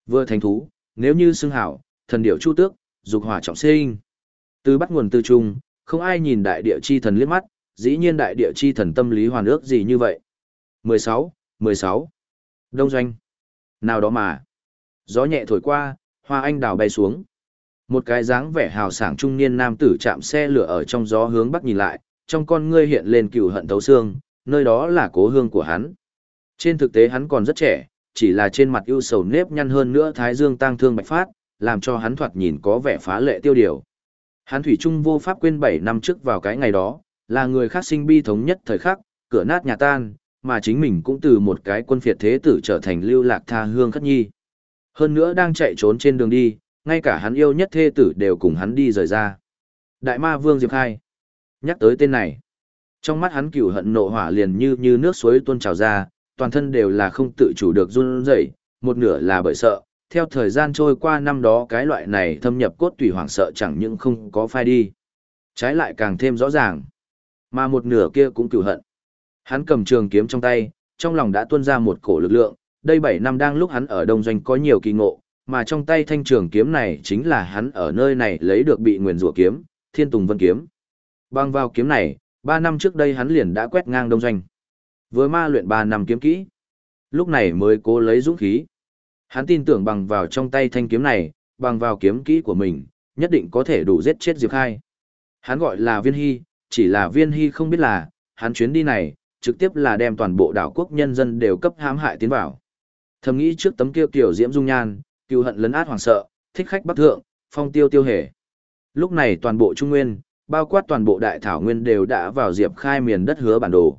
Vừa thành thú, nếu như xưng hảo, thần điểu chu tước, dục hỏa trọng sinh. Từ bắt nguồn từ trung, không ai nhìn đại địa chi thần liếc mắt, dĩ nhiên đại địa chi thần tâm lý hoàn ước gì như vậy. 16, 16. Đông doanh. Nào đó mà. Gió nhẹ thổi qua, hoa anh đào bay xuống. Một cái dáng vẻ hào sảng trung niên nam tử chạm xe lửa ở trong gió hướng bắc nhìn lại, trong con ngươi hiện lên cừu hận thấu xương, nơi đó là cố hương của hắn. Trên thực tế hắn còn rất trẻ, chỉ là trên mặt ưu sầu nếp nhăn hơn nữa thái dương tang thương bạch phát, làm cho hắn thoạt nhìn có vẻ phá lệ tiêu điều. Hắn thủy trung vô pháp quên 7 năm trước vào cái ngày đó, là người khác sinh bi thống nhất thời khắc, cửa nát nhà tan, mà chính mình cũng từ một cái quân phiệt thế tử trở thành lưu lạc tha hương khất nhi. Hơn nữa đang chạy trốn trên đường đi, ngay cả hắn yêu nhất thê tử đều cùng hắn đi rời ra. Đại ma vương Diệp Khai. Nhắc tới tên này. Trong mắt hắn cửu hận nộ hỏa liền như như nước suối tuôn trào ra, toàn thân đều là không tự chủ được run rẩy, một nửa là bởi sợ, theo thời gian trôi qua năm đó cái loại này thâm nhập cốt tùy hoảng sợ chẳng những không có phai đi. Trái lại càng thêm rõ ràng. Mà một nửa kia cũng cửu hận. Hắn cầm trường kiếm trong tay, trong lòng đã tuôn ra một cổ lực lượng, đây 7 năm đang lúc hắn ở đông doanh có nhiều kỳ ngộ, mà trong tay thanh trường kiếm này chính là hắn ở nơi này lấy được bị nguyền rủa kiếm, Thiên Tùng Vân kiếm. Bằng vào kiếm này, 3 năm trước đây hắn liền đã quét ngang đông doanh. Với ma luyện 3 năm kiếm kỹ, lúc này mới cố lấy dũng khí. Hắn tin tưởng bằng vào trong tay thanh kiếm này, bằng vào kiếm kỹ của mình, nhất định có thể đủ giết chết Diệp Khai. Hắn gọi là Viên Hy, chỉ là Viên Hy không biết là, hắn chuyến đi này, trực tiếp là đem toàn bộ đảo quốc nhân dân đều cấp hãm hại tiến vào. Thầm nghĩ trước tấm kia kiểu diễm dung nhan, cựu hận lấn át hoàng sợ, thích khách bắc thượng, phong tiêu tiêu hề. Lúc này toàn bộ Trung Nguyên, bao quát toàn bộ đại thảo nguyên đều đã vào Diệp Khai miền đất hứa bản đồ.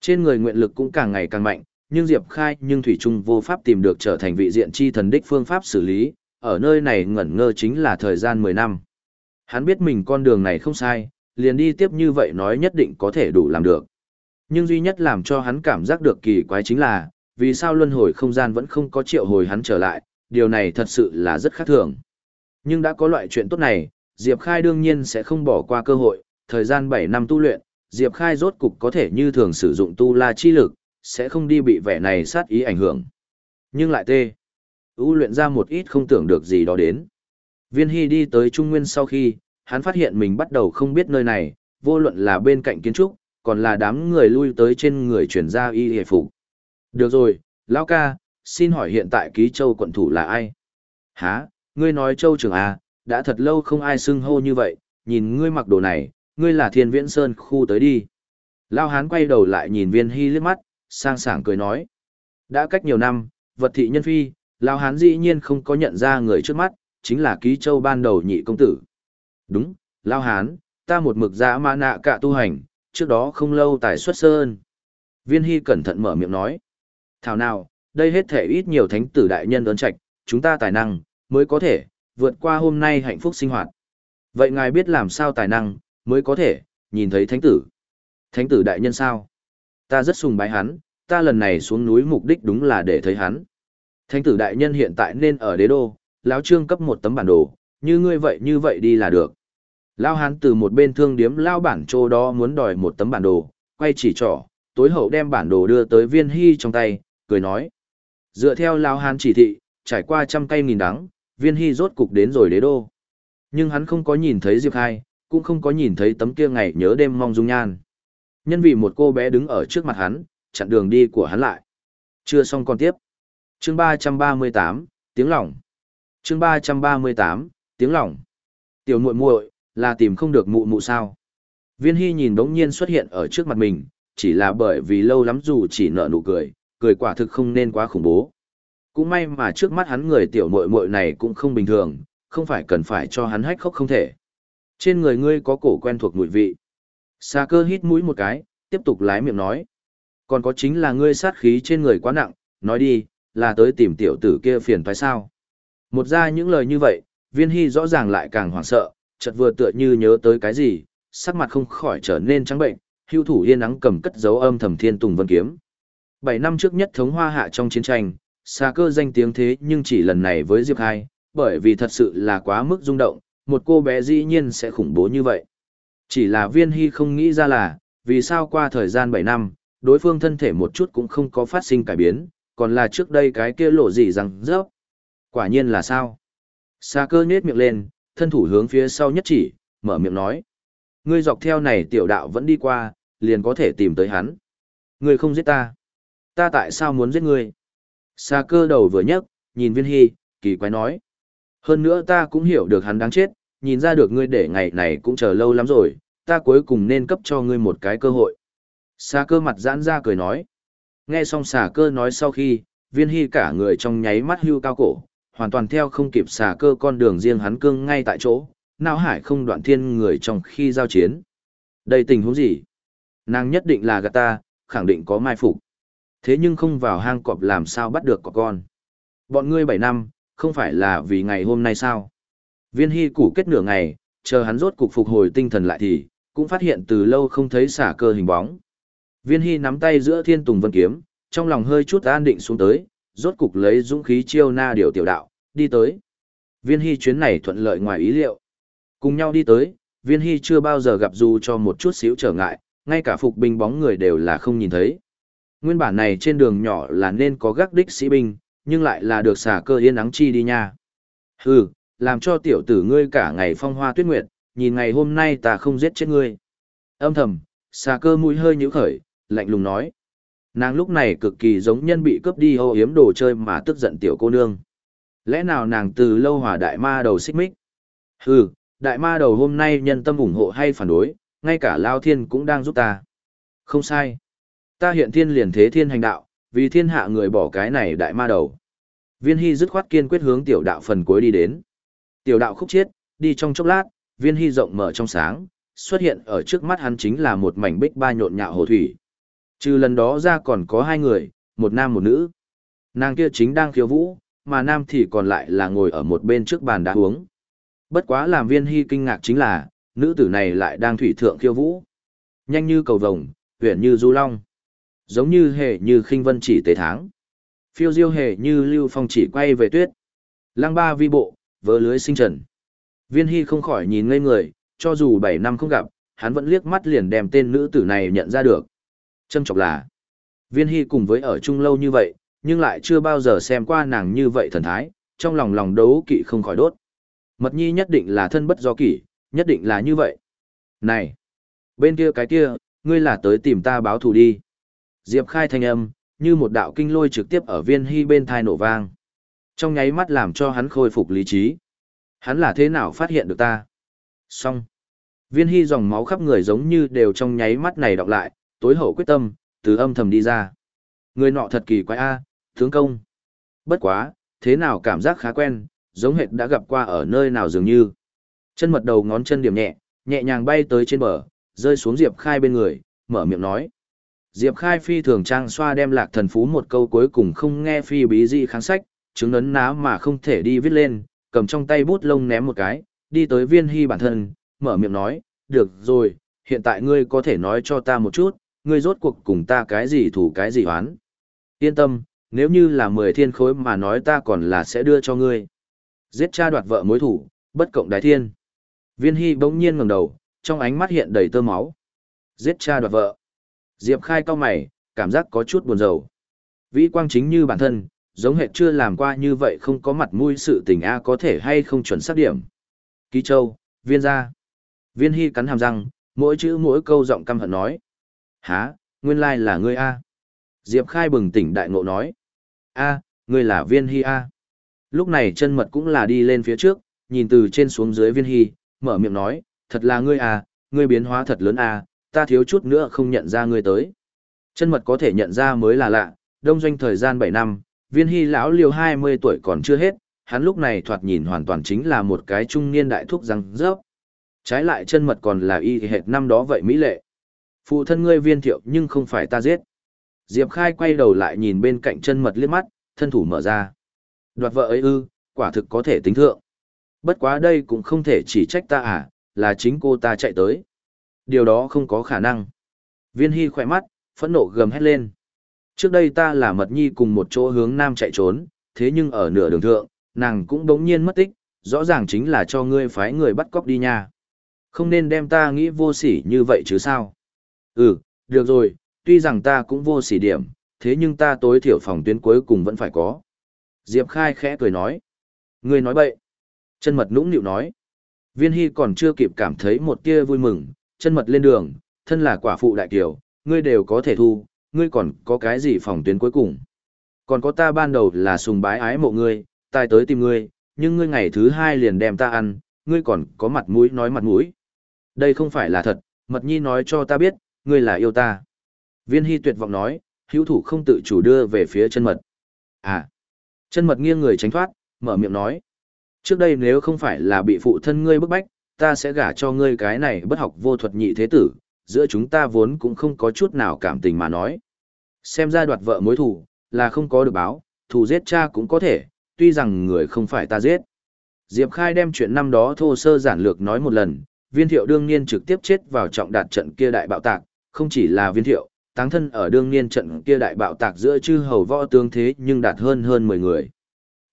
Trên người nguyện lực cũng càng ngày càng mạnh, nhưng Diệp Khai nhưng Thủy Trung vô pháp tìm được trở thành vị diện chi thần đích phương pháp xử lý, ở nơi này ngẩn ngơ chính là thời gian 10 năm. Hắn biết mình con đường này không sai, liền đi tiếp như vậy nói nhất định có thể đủ làm được. Nhưng duy nhất làm cho hắn cảm giác được kỳ quái chính là, vì sao luân hồi không gian vẫn không có triệu hồi hắn trở lại, điều này thật sự là rất khác thường. Nhưng đã có loại chuyện tốt này, Diệp Khai đương nhiên sẽ không bỏ qua cơ hội, thời gian 7 năm tu luyện, Diệp Khai rốt cục có thể như thường sử dụng tu la chi lực, sẽ không đi bị vẻ này sát ý ảnh hưởng. Nhưng lại tê, ưu luyện ra một ít không tưởng được gì đó đến. Viên Hy đi tới Trung Nguyên sau khi, hắn phát hiện mình bắt đầu không biết nơi này, vô luận là bên cạnh kiến trúc, còn là đám người lui tới trên người chuyển ra y hề phục. Được rồi, Lão ca, xin hỏi hiện tại ký châu quận thủ là ai? Hả, ngươi nói châu trưởng à, đã thật lâu không ai xưng hô như vậy, nhìn ngươi mặc đồ này, ngươi là thiên viễn sơn khu tới đi. Lao hán quay đầu lại nhìn viên hy liếc mắt, sang sảng cười nói. Đã cách nhiều năm, vật thị nhân phi, Lão Hán dĩ nhiên không có nhận ra người trước mắt, chính là ký châu ban đầu nhị công tử. Đúng, lao Hán, ta một mực dã ma nạ cả tu hành, trước đó không lâu tài xuất sơn. Viên Hy cẩn thận mở miệng nói. Thảo nào, đây hết thể ít nhiều thánh tử đại nhân ơn trạch, chúng ta tài năng, mới có thể, vượt qua hôm nay hạnh phúc sinh hoạt. Vậy ngài biết làm sao tài năng, mới có thể, nhìn thấy thánh tử. Thánh tử đại nhân sao? Ta rất sùng bái hắn, ta lần này xuống núi mục đích đúng là để thấy hắn. Thánh tử đại nhân hiện tại nên ở đế đô, lão trương cấp một tấm bản đồ, như ngươi vậy như vậy đi là được. Lao hán từ một bên thương điếm lao bản trô đó muốn đòi một tấm bản đồ, quay chỉ trỏ, tối hậu đem bản đồ đưa tới viên hy trong tay, cười nói. Dựa theo lao hán chỉ thị, trải qua trăm cây nghìn đắng, viên hy rốt cục đến rồi đế đô. Nhưng hắn không có nhìn thấy Diệp Khai, cũng không có nhìn thấy tấm kia ngày nhớ đêm mong dung nhan. Nhân vì một cô bé đứng ở trước mặt hắn, chặn đường đi của hắn lại. Chưa xong còn tiếp. Chương 338, tiếng lỏng. Chương 338, tiếng lỏng. Tiểu muội muội, là tìm không được mụ mụ sao? Viên Hy nhìn đống nhiên xuất hiện ở trước mặt mình, chỉ là bởi vì lâu lắm dù chỉ nở nụ cười, cười quả thực không nên quá khủng bố. Cũng may mà trước mắt hắn người tiểu muội muội này cũng không bình thường, không phải cần phải cho hắn hách khóc không thể. Trên người ngươi có cổ quen thuộc mùi vị. Sa cơ hít mũi một cái, tiếp tục lái miệng nói. Còn có chính là ngươi sát khí trên người quá nặng, nói đi, là tới tìm tiểu tử kia phiền phải sao. Một ra những lời như vậy, viên hy rõ ràng lại càng hoảng sợ, chợt vừa tựa như nhớ tới cái gì, sắc mặt không khỏi trở nên trắng bệnh, hưu thủ yên nắng cầm cất dấu âm thầm thiên tùng vân kiếm. Bảy năm trước nhất thống hoa hạ trong chiến tranh, xa cơ danh tiếng thế nhưng chỉ lần này với Diệp hai bởi vì thật sự là quá mức rung động, một cô bé dĩ nhiên sẽ khủng bố như vậy. Chỉ là viên hy không nghĩ ra là, vì sao qua thời gian 7 năm, đối phương thân thể một chút cũng không có phát sinh cải biến, còn là trước đây cái kia lộ gì rằng rớp. Quả nhiên là sao? Sa cơ nhết miệng lên, thân thủ hướng phía sau nhất chỉ, mở miệng nói. Ngươi dọc theo này tiểu đạo vẫn đi qua, liền có thể tìm tới hắn. Ngươi không giết ta. Ta tại sao muốn giết ngươi? Sa cơ đầu vừa nhấc, nhìn viên hy, kỳ quái nói. Hơn nữa ta cũng hiểu được hắn đáng chết, nhìn ra được ngươi để ngày này cũng chờ lâu lắm rồi, ta cuối cùng nên cấp cho ngươi một cái cơ hội. Sa cơ mặt giãn ra cười nói. Nghe xong xà cơ nói sau khi, viên hy cả người trong nháy mắt hưu cao cổ, hoàn toàn theo không kịp xà cơ con đường riêng hắn cương ngay tại chỗ, nào hải không đoạn thiên người trong khi giao chiến. Đây tình huống gì? Nàng nhất định là gạt ta, khẳng định có mai phục. Thế nhưng không vào hang cọp làm sao bắt được có con. Bọn ngươi bảy năm, không phải là vì ngày hôm nay sao? Viên hy củ kết nửa ngày, chờ hắn rốt cục phục hồi tinh thần lại thì, cũng phát hiện từ lâu không thấy xả cơ hình bóng. Viên hy nắm tay giữa thiên tùng vân kiếm, trong lòng hơi chút an định xuống tới, rốt cục lấy dũng khí chiêu na điều tiểu đạo, đi tới. Viên hy chuyến này thuận lợi ngoài ý liệu. Cùng nhau đi tới, viên hy chưa bao giờ gặp dù cho một chút xíu trở ngại, ngay cả phục binh bóng người đều là không nhìn thấy. Nguyên bản này trên đường nhỏ là nên có gác đích sĩ binh, nhưng lại là được xả cơ yên ắng chi đi nha. Hừ, làm cho tiểu tử ngươi cả ngày phong hoa tuyết nguyệt, nhìn ngày hôm nay ta không giết chết ngươi. Âm thầm, xà cơ mũi hơi nhíu khởi, lạnh lùng nói. Nàng lúc này cực kỳ giống nhân bị cướp đi hô hiếm đồ chơi mà tức giận tiểu cô nương. Lẽ nào nàng từ lâu hòa đại ma đầu xích mích? Hừ, đại ma đầu hôm nay nhân tâm ủng hộ hay phản đối, ngay cả Lao Thiên cũng đang giúp ta. Không sai. Ta hiện thiên liền thế thiên hành đạo, vì thiên hạ người bỏ cái này đại ma đầu. Viên Hy dứt khoát kiên quyết hướng tiểu đạo phần cuối đi đến. Tiểu đạo khúc chiết, đi trong chốc lát, viên hy rộng mở trong sáng, xuất hiện ở trước mắt hắn chính là một mảnh bích ba nhộn nhạo hồ thủy. Trừ lần đó ra còn có hai người, một nam một nữ. Nàng kia chính đang khiêu vũ, mà nam thì còn lại là ngồi ở một bên trước bàn đá uống. Bất quá làm viên hy kinh ngạc chính là, nữ tử này lại đang thủy thượng khiêu vũ. Nhanh như cầu vồng, huyền như du long. Giống như hệ như khinh vân chỉ tế tháng. Phiêu diêu hệ như lưu phong chỉ quay về tuyết. Lăng ba vi bộ, vỡ lưới sinh trần. Viên Hy không khỏi nhìn ngây người, cho dù 7 năm không gặp, hắn vẫn liếc mắt liền đem tên nữ tử này nhận ra được. Châm chọc là, Viên Hy cùng với ở chung lâu như vậy, nhưng lại chưa bao giờ xem qua nàng như vậy thần thái, trong lòng lòng đấu kỵ không khỏi đốt. Mật nhi nhất định là thân bất do kỷ, nhất định là như vậy. Này, bên kia cái kia, ngươi là tới tìm ta báo thù đi. Diệp khai thanh âm, như một đạo kinh lôi trực tiếp ở viên hy bên thai nổ vang. Trong nháy mắt làm cho hắn khôi phục lý trí. Hắn là thế nào phát hiện được ta? Xong. Viên hy dòng máu khắp người giống như đều trong nháy mắt này đọc lại, tối hậu quyết tâm, từ âm thầm đi ra. Người nọ thật kỳ quái a, Tướng công. Bất quá, thế nào cảm giác khá quen, giống hệt đã gặp qua ở nơi nào dường như. Chân mật đầu ngón chân điểm nhẹ, nhẹ nhàng bay tới trên bờ, rơi xuống Diệp Khai bên người, mở miệng nói. Diệp Khai phi thường trang xoa đem lạc thần phú một câu cuối cùng không nghe phi bí dị kháng sách, chứng ấn ná mà không thể đi viết lên, cầm trong tay bút lông ném một cái, đi tới viên hy bản thân, mở miệng nói, được rồi, hiện tại ngươi có thể nói cho ta một chút, ngươi rốt cuộc cùng ta cái gì thủ cái gì oán. Yên tâm, nếu như là mười thiên khối mà nói ta còn là sẽ đưa cho ngươi. Giết cha đoạt vợ mối thủ, bất cộng đại thiên. Viên hy bỗng nhiên ngẩng đầu, trong ánh mắt hiện đầy tơ máu. Giết cha đoạt vợ. Diệp khai cao mày, cảm giác có chút buồn rầu. Vĩ quang chính như bản thân, giống hệt chưa làm qua như vậy không có mặt mũi sự tình A có thể hay không chuẩn xác điểm. Ký châu, viên gia. Viên hy cắn hàm răng, mỗi chữ mỗi câu giọng căm hận nói. Há, nguyên lai là ngươi A. Diệp khai bừng tỉnh đại ngộ nói. A, ngươi là viên hy A. Lúc này chân mật cũng là đi lên phía trước, nhìn từ trên xuống dưới viên hy, mở miệng nói, thật là ngươi a, ngươi biến hóa thật lớn a, ta thiếu chút nữa không nhận ra ngươi tới. Chân mật có thể nhận ra mới là lạ, đông doanh thời gian 7 năm, viên hy lão liều 20 tuổi còn chưa hết, hắn lúc này thoạt nhìn hoàn toàn chính là một cái trung niên đại thúc răng rớp. Trái lại chân mật còn là y hệt năm đó vậy mỹ lệ. Phụ thân ngươi viên thiệu nhưng không phải ta giết. Diệp Khai quay đầu lại nhìn bên cạnh chân mật liếc mắt, thân thủ mở ra. Đoạt vợ ấy ư, quả thực có thể tính thượng. Bất quá đây cũng không thể chỉ trách ta à, là chính cô ta chạy tới. Điều đó không có khả năng. Viên Hy khỏe mắt, phẫn nộ gầm hét lên. Trước đây ta là mật nhi cùng một chỗ hướng nam chạy trốn, thế nhưng ở nửa đường thượng, nàng cũng đống nhiên mất tích, rõ ràng chính là cho ngươi phái người bắt cóc đi nha. Không nên đem ta nghĩ vô sỉ như vậy chứ sao? Ừ, được rồi, tuy rằng ta cũng vô sỉ điểm, thế nhưng ta tối thiểu phòng tuyến cuối cùng vẫn phải có. Diệp Khai khẽ cười nói. Ngươi nói bậy. Chân mật nũng nịu nói. Viên Hy còn chưa kịp cảm thấy một tia vui mừng, chân mật lên đường, thân là quả phụ đại kiều, ngươi đều có thể thu, ngươi còn có cái gì phòng tuyến cuối cùng. Còn có ta ban đầu là sùng bái ái mộ ngươi, tai tới tìm ngươi, nhưng ngươi ngày thứ hai liền đem ta ăn, ngươi còn có mặt mũi nói mặt mũi. Đây không phải là thật, mật nhi nói cho ta biết, ngươi là yêu ta. Viên Hy tuyệt vọng nói, hữu thủ không tự chủ đưa về phía chân mật. À, chân mật nghiêng người tránh thoát, mở miệng nói. Trước đây nếu không phải là bị phụ thân ngươi bức bách, ta sẽ gả cho ngươi cái này bất học vô thuật nhị thế tử, giữa chúng ta vốn cũng không có chút nào cảm tình mà nói. Xem ra đoạt vợ mối thù, là không có được báo, thù giết cha cũng có thể, tuy rằng người không phải ta giết. Diệp Khai đem chuyện năm đó thô sơ giản lược nói một lần, viên thiệu đương niên trực tiếp chết vào trọng đạt trận kia đại bạo tạc, không chỉ là viên thiệu, táng thân ở đương niên trận kia đại bạo tạc giữa chư hầu võ tướng thế nhưng đạt hơn hơn 10 người.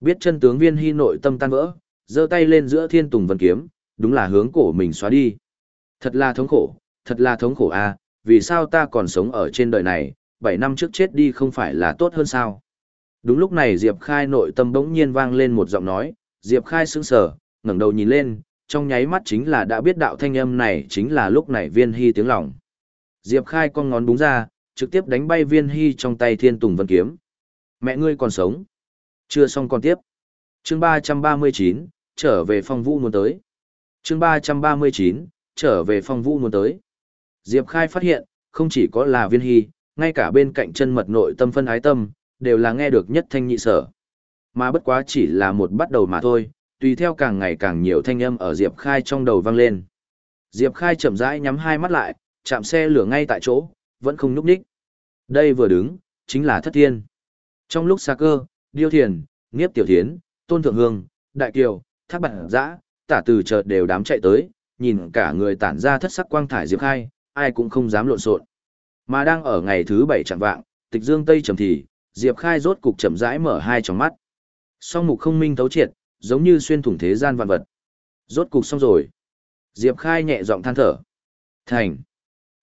Biết chân tướng viên hy nội tâm tan vỡ, giơ tay lên giữa thiên tùng vân kiếm, đúng là hướng cổ mình xóa đi. Thật là thống khổ, thật là thống khổ a, vì sao ta còn sống ở trên đời này, 7 năm trước chết đi không phải là tốt hơn sao? Đúng lúc này Diệp Khai nội tâm bỗng nhiên vang lên một giọng nói, Diệp Khai sững sờ, ngẩng đầu nhìn lên, trong nháy mắt chính là đã biết đạo thanh âm này chính là lúc này viên hy tiếng lòng. Diệp Khai con ngón búng ra, trực tiếp đánh bay viên hy trong tay thiên tùng vân kiếm. Mẹ ngươi còn sống. Chưa xong còn tiếp. chương 339, trở về phong vũ muốn tới. chương 339, trở về phong vũ muốn tới. Diệp Khai phát hiện, không chỉ có là viên hy, ngay cả bên cạnh chân mật nội tâm phân ái tâm, đều là nghe được nhất thanh nhị sở. Mà bất quá chỉ là một bắt đầu mà thôi, tùy theo càng ngày càng nhiều thanh âm ở Diệp Khai trong đầu vang lên. Diệp Khai chậm rãi nhắm hai mắt lại, chạm xe lửa ngay tại chỗ, vẫn không núp đích. Đây vừa đứng, chính là thất thiên. Trong lúc xa cơ, điêu thiền, nghiếp tiểu thiến, tôn thượng hương, đại kiều, thác bản giã, tả từ chợt đều đám chạy tới, nhìn cả người tản ra thất sắc quang thải diệp khai, ai cũng không dám lộn xộn. Mà đang ở ngày thứ bảy chẳng vạng, tịch dương tây trầm thì, diệp khai rốt cục chậm rãi mở hai tròng mắt. Song mục không minh thấu triệt, giống như xuyên thủng thế gian vạn vật. Rốt cục xong rồi. Diệp khai nhẹ giọng than thở. Thành.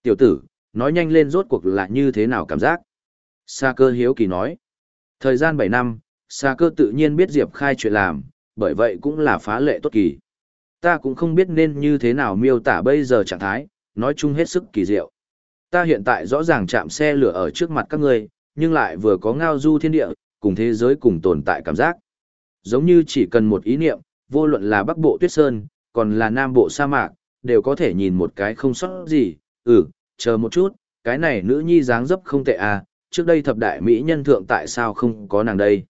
Tiểu tử, nói nhanh lên rốt cuộc là như thế nào cảm giác. Sa cơ hiếu kỳ nói. Thời gian 7 năm, Sa cơ tự nhiên biết Diệp Khai chuyện làm, bởi vậy cũng là phá lệ tốt kỳ. Ta cũng không biết nên như thế nào miêu tả bây giờ trạng thái, nói chung hết sức kỳ diệu. Ta hiện tại rõ ràng chạm xe lửa ở trước mặt các ngươi, nhưng lại vừa có ngao du thiên địa, cùng thế giới cùng tồn tại cảm giác. Giống như chỉ cần một ý niệm, vô luận là bắc bộ tuyết sơn, còn là nam bộ sa mạc, đều có thể nhìn một cái không sót gì, ừ, chờ một chút, cái này nữ nhi dáng dấp không tệ à, trước đây thập đại mỹ nhân thượng tại sao không có nàng đây.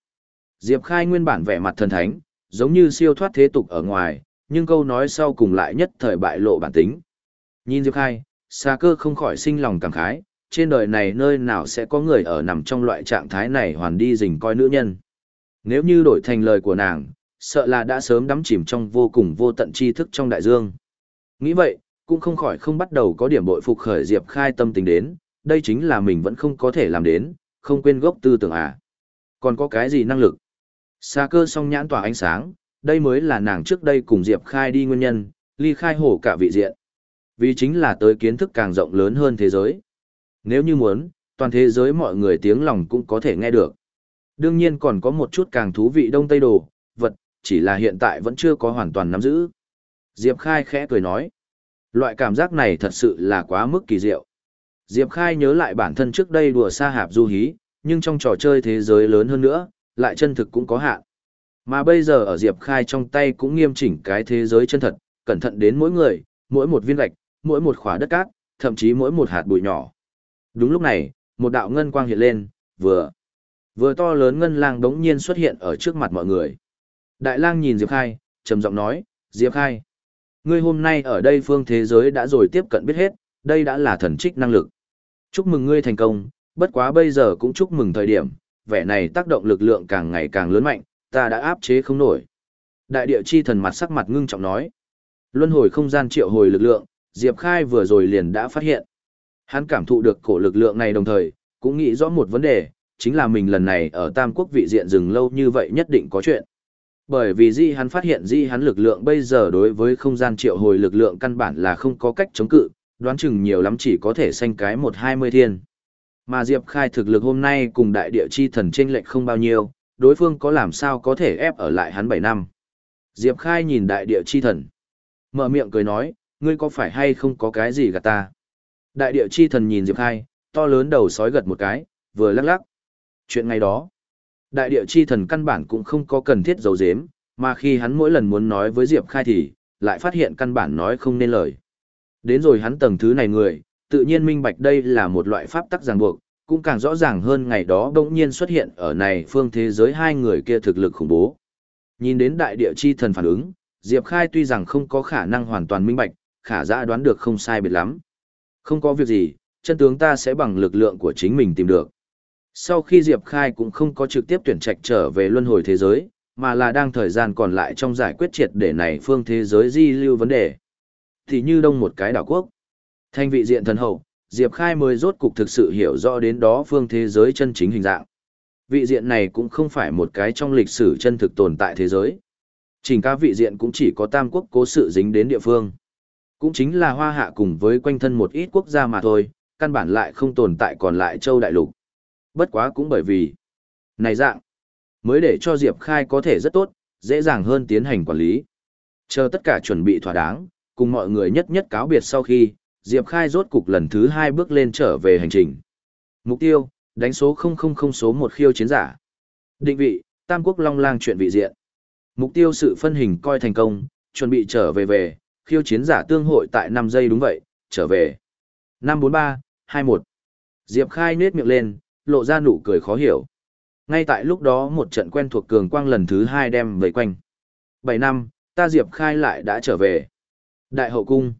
Diệp Khai nguyên bản vẻ mặt thần thánh, giống như siêu thoát thế tục ở ngoài, nhưng câu nói sau cùng lại nhất thời bại lộ bản tính. Nhìn Diệp Khai, xa cơ không khỏi sinh lòng cảm khái, trên đời này nơi nào sẽ có người ở nằm trong loại trạng thái này hoàn đi rình coi nữ nhân. Nếu như đổi thành lời của nàng, sợ là đã sớm đắm chìm trong vô cùng vô tận tri thức trong đại dương. Nghĩ vậy, cũng không khỏi không bắt đầu có điểm bội phục khởi Diệp Khai tâm tình đến, đây chính là mình vẫn không có thể làm đến, không quên gốc tư tưởng à. Còn có cái gì năng lực? Xa cơ song nhãn tỏa ánh sáng, đây mới là nàng trước đây cùng Diệp Khai đi nguyên nhân, ly khai hổ cả vị diện. Vì chính là tới kiến thức càng rộng lớn hơn thế giới. Nếu như muốn, toàn thế giới mọi người tiếng lòng cũng có thể nghe được. Đương nhiên còn có một chút càng thú vị đông tây đồ, vật, chỉ là hiện tại vẫn chưa có hoàn toàn nắm giữ. Diệp Khai khẽ cười nói. Loại cảm giác này thật sự là quá mức kỳ diệu. Diệp Khai nhớ lại bản thân trước đây đùa sa hạp du hí, nhưng trong trò chơi thế giới lớn hơn nữa, lại chân thực cũng có hạn. Mà bây giờ ở Diệp Khai trong tay cũng nghiêm chỉnh cái thế giới chân thật, cẩn thận đến mỗi người, mỗi một viên gạch, mỗi một khỏa đất cát, thậm chí mỗi một hạt bụi nhỏ. Đúng lúc này, một đạo ngân quang hiện lên, vừa vừa to lớn ngân lang đống nhiên xuất hiện ở trước mặt mọi người. Đại lang nhìn Diệp Khai, trầm giọng nói, Diệp Khai, ngươi hôm nay ở đây phương thế giới đã rồi tiếp cận biết hết, đây đã là thần trích năng lực. Chúc mừng ngươi thành công, bất quá bây giờ cũng chúc mừng thời điểm, vẻ này tác động lực lượng càng ngày càng lớn mạnh, ta đã áp chế không nổi. Đại địa chi thần mặt sắc mặt ngưng trọng nói. Luân hồi không gian triệu hồi lực lượng, Diệp Khai vừa rồi liền đã phát hiện. Hắn cảm thụ được cổ lực lượng này đồng thời, cũng nghĩ rõ một vấn đề, chính là mình lần này ở Tam Quốc vị diện dừng lâu như vậy nhất định có chuyện. Bởi vì di hắn phát hiện di hắn lực lượng bây giờ đối với không gian triệu hồi lực lượng căn bản là không có cách chống cự, đoán chừng nhiều lắm chỉ có thể sanh cái một hai mươi thiên. Mà Diệp Khai thực lực hôm nay cùng đại địa chi thần chênh lệch không bao nhiêu, đối phương có làm sao có thể ép ở lại hắn bảy năm. Diệp Khai nhìn đại địa chi thần. Mở miệng cười nói, ngươi có phải hay không có cái gì gạt ta? Đại địa chi thần nhìn Diệp Khai, to lớn đầu sói gật một cái, vừa lắc lắc. Chuyện ngày đó, đại địa chi thần căn bản cũng không có cần thiết giấu giếm, mà khi hắn mỗi lần muốn nói với Diệp Khai thì, lại phát hiện căn bản nói không nên lời. Đến rồi hắn tầng thứ này người, tự nhiên minh bạch đây là một loại pháp tắc ràng buộc, cũng càng rõ ràng hơn ngày đó bỗng nhiên xuất hiện ở này phương thế giới hai người kia thực lực khủng bố. Nhìn đến đại địa chi thần phản ứng, Diệp Khai tuy rằng không có khả năng hoàn toàn minh bạch, khả dã đoán được không sai biệt lắm. Không có việc gì, chân tướng ta sẽ bằng lực lượng của chính mình tìm được. Sau khi Diệp Khai cũng không có trực tiếp tuyển trạch trở về luân hồi thế giới, mà là đang thời gian còn lại trong giải quyết triệt để này phương thế giới di lưu vấn đề. Thì như đông một cái đảo quốc. Thanh vị diện thần hậu, Diệp Khai mới rốt cục thực sự hiểu rõ đến đó phương thế giới chân chính hình dạng. Vị diện này cũng không phải một cái trong lịch sử chân thực tồn tại thế giới. Chỉnh ca vị diện cũng chỉ có tam quốc cố sự dính đến địa phương. Cũng chính là hoa hạ cùng với quanh thân một ít quốc gia mà thôi, căn bản lại không tồn tại còn lại châu đại lục. Bất quá cũng bởi vì, này dạng, mới để cho Diệp Khai có thể rất tốt, dễ dàng hơn tiến hành quản lý. Chờ tất cả chuẩn bị thỏa đáng, cùng mọi người nhất nhất cáo biệt sau khi, Diệp Khai rốt cục lần thứ hai bước lên trở về hành trình. Mục tiêu, đánh số 000 số 1 khiêu chiến giả. Định vị, Tam Quốc Long Lang chuyện vị diện. Mục tiêu sự phân hình coi thành công, chuẩn bị trở về về, khiêu chiến giả tương hội tại 5 giây đúng vậy, trở về. 543, 21. Diệp Khai nết miệng lên, lộ ra nụ cười khó hiểu. Ngay tại lúc đó một trận quen thuộc cường quang lần thứ hai đem vây quanh. Bảy năm, ta Diệp Khai lại đã trở về. Đại hậu cung.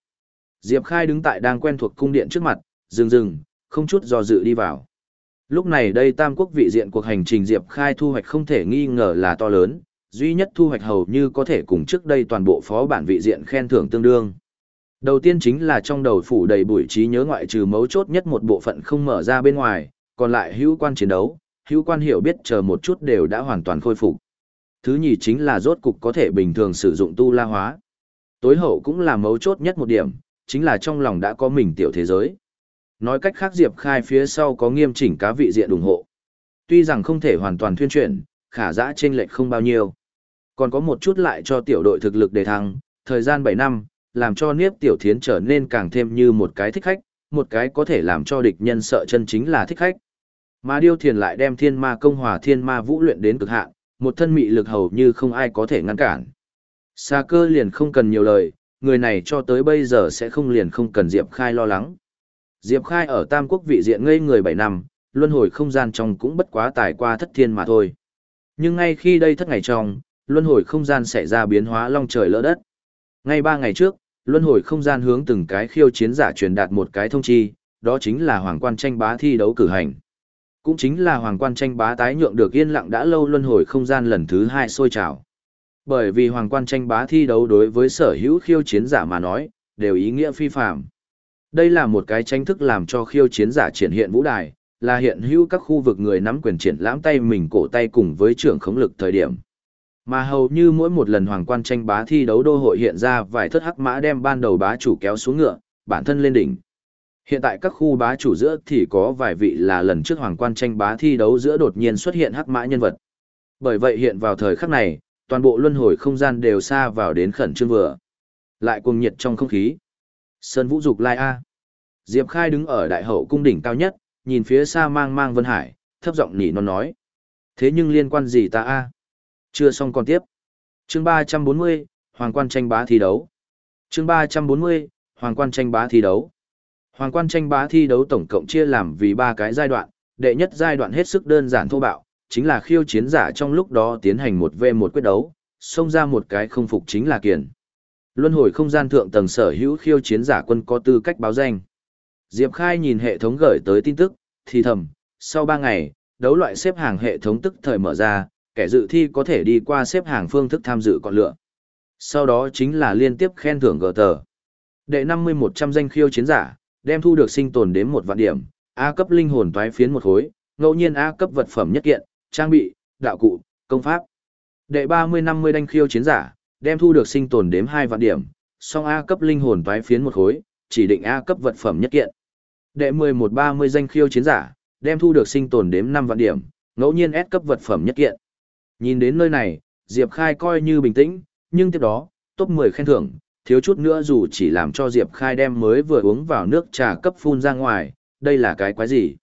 Diệp Khai đứng tại đang quen thuộc cung điện trước mặt, dừng dừng, không chút do dự đi vào. Lúc này đây Tam Quốc vị diện cuộc hành trình Diệp Khai thu hoạch không thể nghi ngờ là to lớn, duy nhất thu hoạch hầu như có thể cùng trước đây toàn bộ phó bản vị diện khen thưởng tương đương. Đầu tiên chính là trong đầu phủ đầy bụi trí nhớ ngoại trừ mấu chốt nhất một bộ phận không mở ra bên ngoài, còn lại hữu quan chiến đấu, hữu quan hiểu biết chờ một chút đều đã hoàn toàn khôi phục. Thứ nhì chính là rốt cục có thể bình thường sử dụng tu la hóa. Tối hậu cũng là mấu chốt nhất một điểm, chính là trong lòng đã có mình tiểu thế giới. Nói cách khác Diệp Khai phía sau có nghiêm chỉnh cá vị diện ủng hộ. Tuy rằng không thể hoàn toàn thuyên chuyển, khả dã trên lệch không bao nhiêu. Còn có một chút lại cho tiểu đội thực lực đề thăng, thời gian 7 năm, làm cho Niếp Tiểu Thiến trở nên càng thêm như một cái thích khách, một cái có thể làm cho địch nhân sợ chân chính là thích khách. Mà Điêu Thiền lại đem Thiên Ma Công Hòa Thiên Ma Vũ luyện đến cực hạn, một thân mị lực hầu như không ai có thể ngăn cản. Sa cơ liền không cần nhiều lời, người này cho tới bây giờ sẽ không liền không cần Diệp Khai lo lắng. Diệp Khai ở Tam Quốc vị diện ngây người 7 năm, luân hồi không gian trong cũng bất quá tài qua thất thiên mà thôi. Nhưng ngay khi đây thất ngày trong, luân hồi không gian xảy ra biến hóa long trời lỡ đất. Ngay ba ngày trước, luân hồi không gian hướng từng cái khiêu chiến giả truyền đạt một cái thông chi, đó chính là hoàng quan tranh bá thi đấu cử hành. Cũng chính là hoàng quan tranh bá tái nhượng được yên lặng đã lâu luân hồi không gian lần thứ hai sôi trào. Bởi vì hoàng quan tranh bá thi đấu đối với sở hữu khiêu chiến giả mà nói, đều ý nghĩa phi phạm. Đây là một cái tranh thức làm cho khiêu chiến giả triển hiện vũ đài, là hiện hữu các khu vực người nắm quyền triển lãm tay mình cổ tay cùng với trưởng khống lực thời điểm. Mà hầu như mỗi một lần hoàng quan tranh bá thi đấu đô hội hiện ra vài thất hắc mã đem ban đầu bá chủ kéo xuống ngựa, bản thân lên đỉnh. Hiện tại các khu bá chủ giữa thì có vài vị là lần trước hoàng quan tranh bá thi đấu giữa đột nhiên xuất hiện hắc mã nhân vật. Bởi vậy hiện vào thời khắc này, toàn bộ luân hồi không gian đều xa vào đến khẩn trương vừa. Lại cuồng nhiệt trong không khí. Sơn vũ dục lai A. Diệp Khai đứng ở đại hậu cung đỉnh cao nhất, nhìn phía xa mang mang Vân Hải, thấp giọng nỉ non nói. Thế nhưng liên quan gì ta A? Chưa xong còn tiếp. chương 340, Hoàng quan tranh bá thi đấu. chương 340, Hoàng quan tranh bá thi đấu. Hoàng quan tranh bá thi đấu tổng cộng chia làm vì ba cái giai đoạn, đệ nhất giai đoạn hết sức đơn giản thô bạo, chính là khiêu chiến giả trong lúc đó tiến hành một v một quyết đấu, xông ra một cái không phục chính là kiền. Luân hồi không gian thượng tầng sở hữu khiêu chiến giả quân có tư cách báo danh. Diệp Khai nhìn hệ thống gửi tới tin tức, thì thầm, sau 3 ngày, đấu loại xếp hàng hệ thống tức thời mở ra, kẻ dự thi có thể đi qua xếp hàng phương thức tham dự còn lựa. Sau đó chính là liên tiếp khen thưởng gờ tờ. Đệ 50-100 danh khiêu chiến giả, đem thu được sinh tồn đến một vạn điểm, A cấp linh hồn toái phiến một khối, ngẫu nhiên A cấp vật phẩm nhất kiện, trang bị, đạo cụ, công pháp. Đệ 30-50 đanh khiêu chiến giả, đem thu được sinh tồn đếm hai vạn điểm, song A cấp linh hồn toái phiến một khối, chỉ định A cấp vật phẩm nhất kiện. Đệ 11-30 danh khiêu chiến giả, đem thu được sinh tồn đếm năm vạn điểm, ngẫu nhiên S cấp vật phẩm nhất kiện. Nhìn đến nơi này, Diệp Khai coi như bình tĩnh, nhưng tiếp đó, top 10 khen thưởng, thiếu chút nữa dù chỉ làm cho Diệp Khai đem mới vừa uống vào nước trà cấp phun ra ngoài, đây là cái quái gì?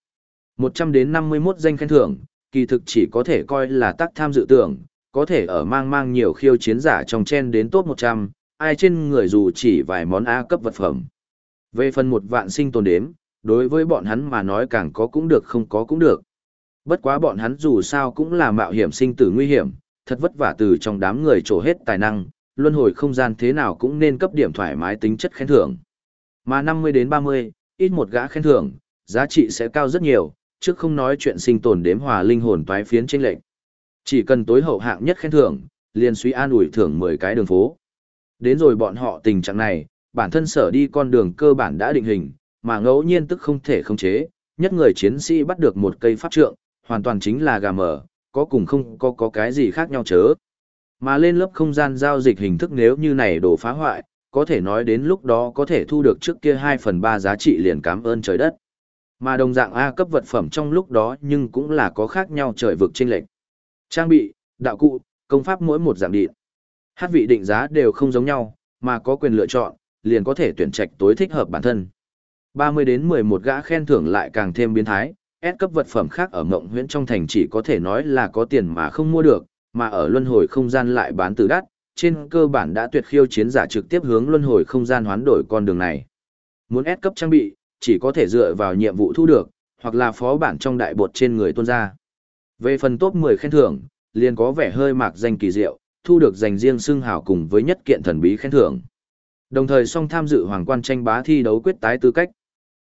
100 đến 51 danh khen thưởng, kỳ thực chỉ có thể coi là tác tham dự tưởng, có thể ở mang mang nhiều khiêu chiến giả trong chen đến top 100, ai trên người dù chỉ vài món A cấp vật phẩm. Về phần một vạn sinh tồn đếm, đối với bọn hắn mà nói càng có cũng được không có cũng được. Bất quá bọn hắn dù sao cũng là mạo hiểm sinh tử nguy hiểm, thật vất vả từ trong đám người trổ hết tài năng, luân hồi không gian thế nào cũng nên cấp điểm thoải mái tính chất khen thưởng. Mà 50 đến 30, ít một gã khen thưởng, giá trị sẽ cao rất nhiều, Chứ không nói chuyện sinh tồn đếm hòa linh hồn toái phiến trên lệnh. Chỉ cần tối hậu hạng nhất khen thưởng, liền suy an ủi thưởng 10 cái đường phố. Đến rồi bọn họ tình trạng này, bản thân sở đi con đường cơ bản đã định hình, mà ngẫu nhiên tức không thể khống chế, nhất người chiến sĩ bắt được một cây pháp trượng, hoàn toàn chính là gà mở, có cùng không có có cái gì khác nhau chớ. Mà lên lớp không gian giao dịch hình thức nếu như này đổ phá hoại, có thể nói đến lúc đó có thể thu được trước kia 2 phần 3 giá trị liền cảm ơn trời đất. Mà đồng dạng A cấp vật phẩm trong lúc đó nhưng cũng là có khác nhau trời vực trên lệnh. Trang bị, đạo cụ, công pháp mỗi một dạng điện. Hát vị định giá đều không giống nhau, mà có quyền lựa chọn, liền có thể tuyển trạch tối thích hợp bản thân. 30 đến 11 gã khen thưởng lại càng thêm biến thái, S cấp vật phẩm khác ở mộng huyễn trong thành chỉ có thể nói là có tiền mà không mua được, mà ở luân hồi không gian lại bán từ đắt, trên cơ bản đã tuyệt khiêu chiến giả trực tiếp hướng luân hồi không gian hoán đổi con đường này. Muốn S cấp trang bị, chỉ có thể dựa vào nhiệm vụ thu được, hoặc là phó bản trong đại bột trên người tuôn ra. Về phần top 10 khen thưởng, liền có vẻ hơi mạc danh kỳ diệu, thu được dành riêng xưng hào cùng với nhất kiện thần bí khen thưởng. Đồng thời song tham dự hoàng quan tranh bá thi đấu quyết tái tư cách.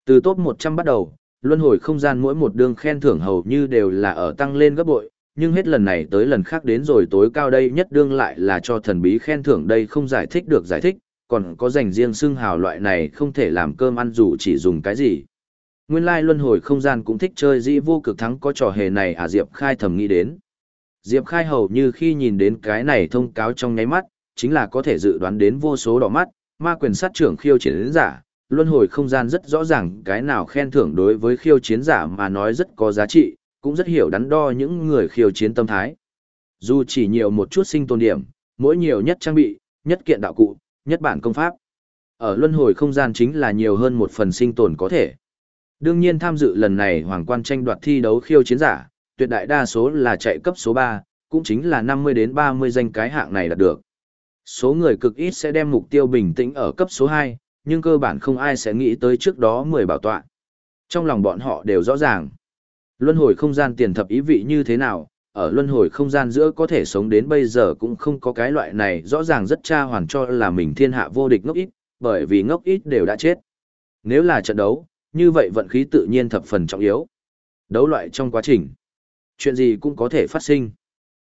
Từ top 100 bắt đầu, luân hồi không gian mỗi một đường khen thưởng hầu như đều là ở tăng lên gấp bội, nhưng hết lần này tới lần khác đến rồi tối cao đây nhất đương lại là cho thần bí khen thưởng đây không giải thích được giải thích, còn có dành riêng xưng hào loại này không thể làm cơm ăn dù chỉ dùng cái gì. Nguyên lai luân hồi không gian cũng thích chơi dĩ vô cực thắng có trò hề này à Diệp Khai thầm nghĩ đến. Diệp Khai hầu như khi nhìn đến cái này thông cáo trong nháy mắt, chính là có thể dự đoán đến vô số đỏ mắt, ma quyền sát trưởng khiêu chiến giả, luân hồi không gian rất rõ ràng cái nào khen thưởng đối với khiêu chiến giả mà nói rất có giá trị, cũng rất hiểu đắn đo những người khiêu chiến tâm thái. Dù chỉ nhiều một chút sinh tồn điểm, mỗi nhiều nhất trang bị, nhất kiện đạo cụ, nhất bản công pháp. Ở luân hồi không gian chính là nhiều hơn một phần sinh tồn có thể. Đương nhiên tham dự lần này hoàng quan tranh đoạt thi đấu khiêu chiến giả, tuyệt đại đa số là chạy cấp số 3, cũng chính là 50 đến 30 danh cái hạng này đạt được. Số người cực ít sẽ đem mục tiêu bình tĩnh ở cấp số 2, nhưng cơ bản không ai sẽ nghĩ tới trước đó 10 bảo tọa. Trong lòng bọn họ đều rõ ràng. Luân hồi không gian tiền thập ý vị như thế nào, ở luân hồi không gian giữa có thể sống đến bây giờ cũng không có cái loại này rõ ràng rất cha hoàn cho là mình thiên hạ vô địch ngốc ít, bởi vì ngốc ít đều đã chết. Nếu là trận đấu, như vậy vận khí tự nhiên thập phần trọng yếu. Đấu loại trong quá trình, chuyện gì cũng có thể phát sinh.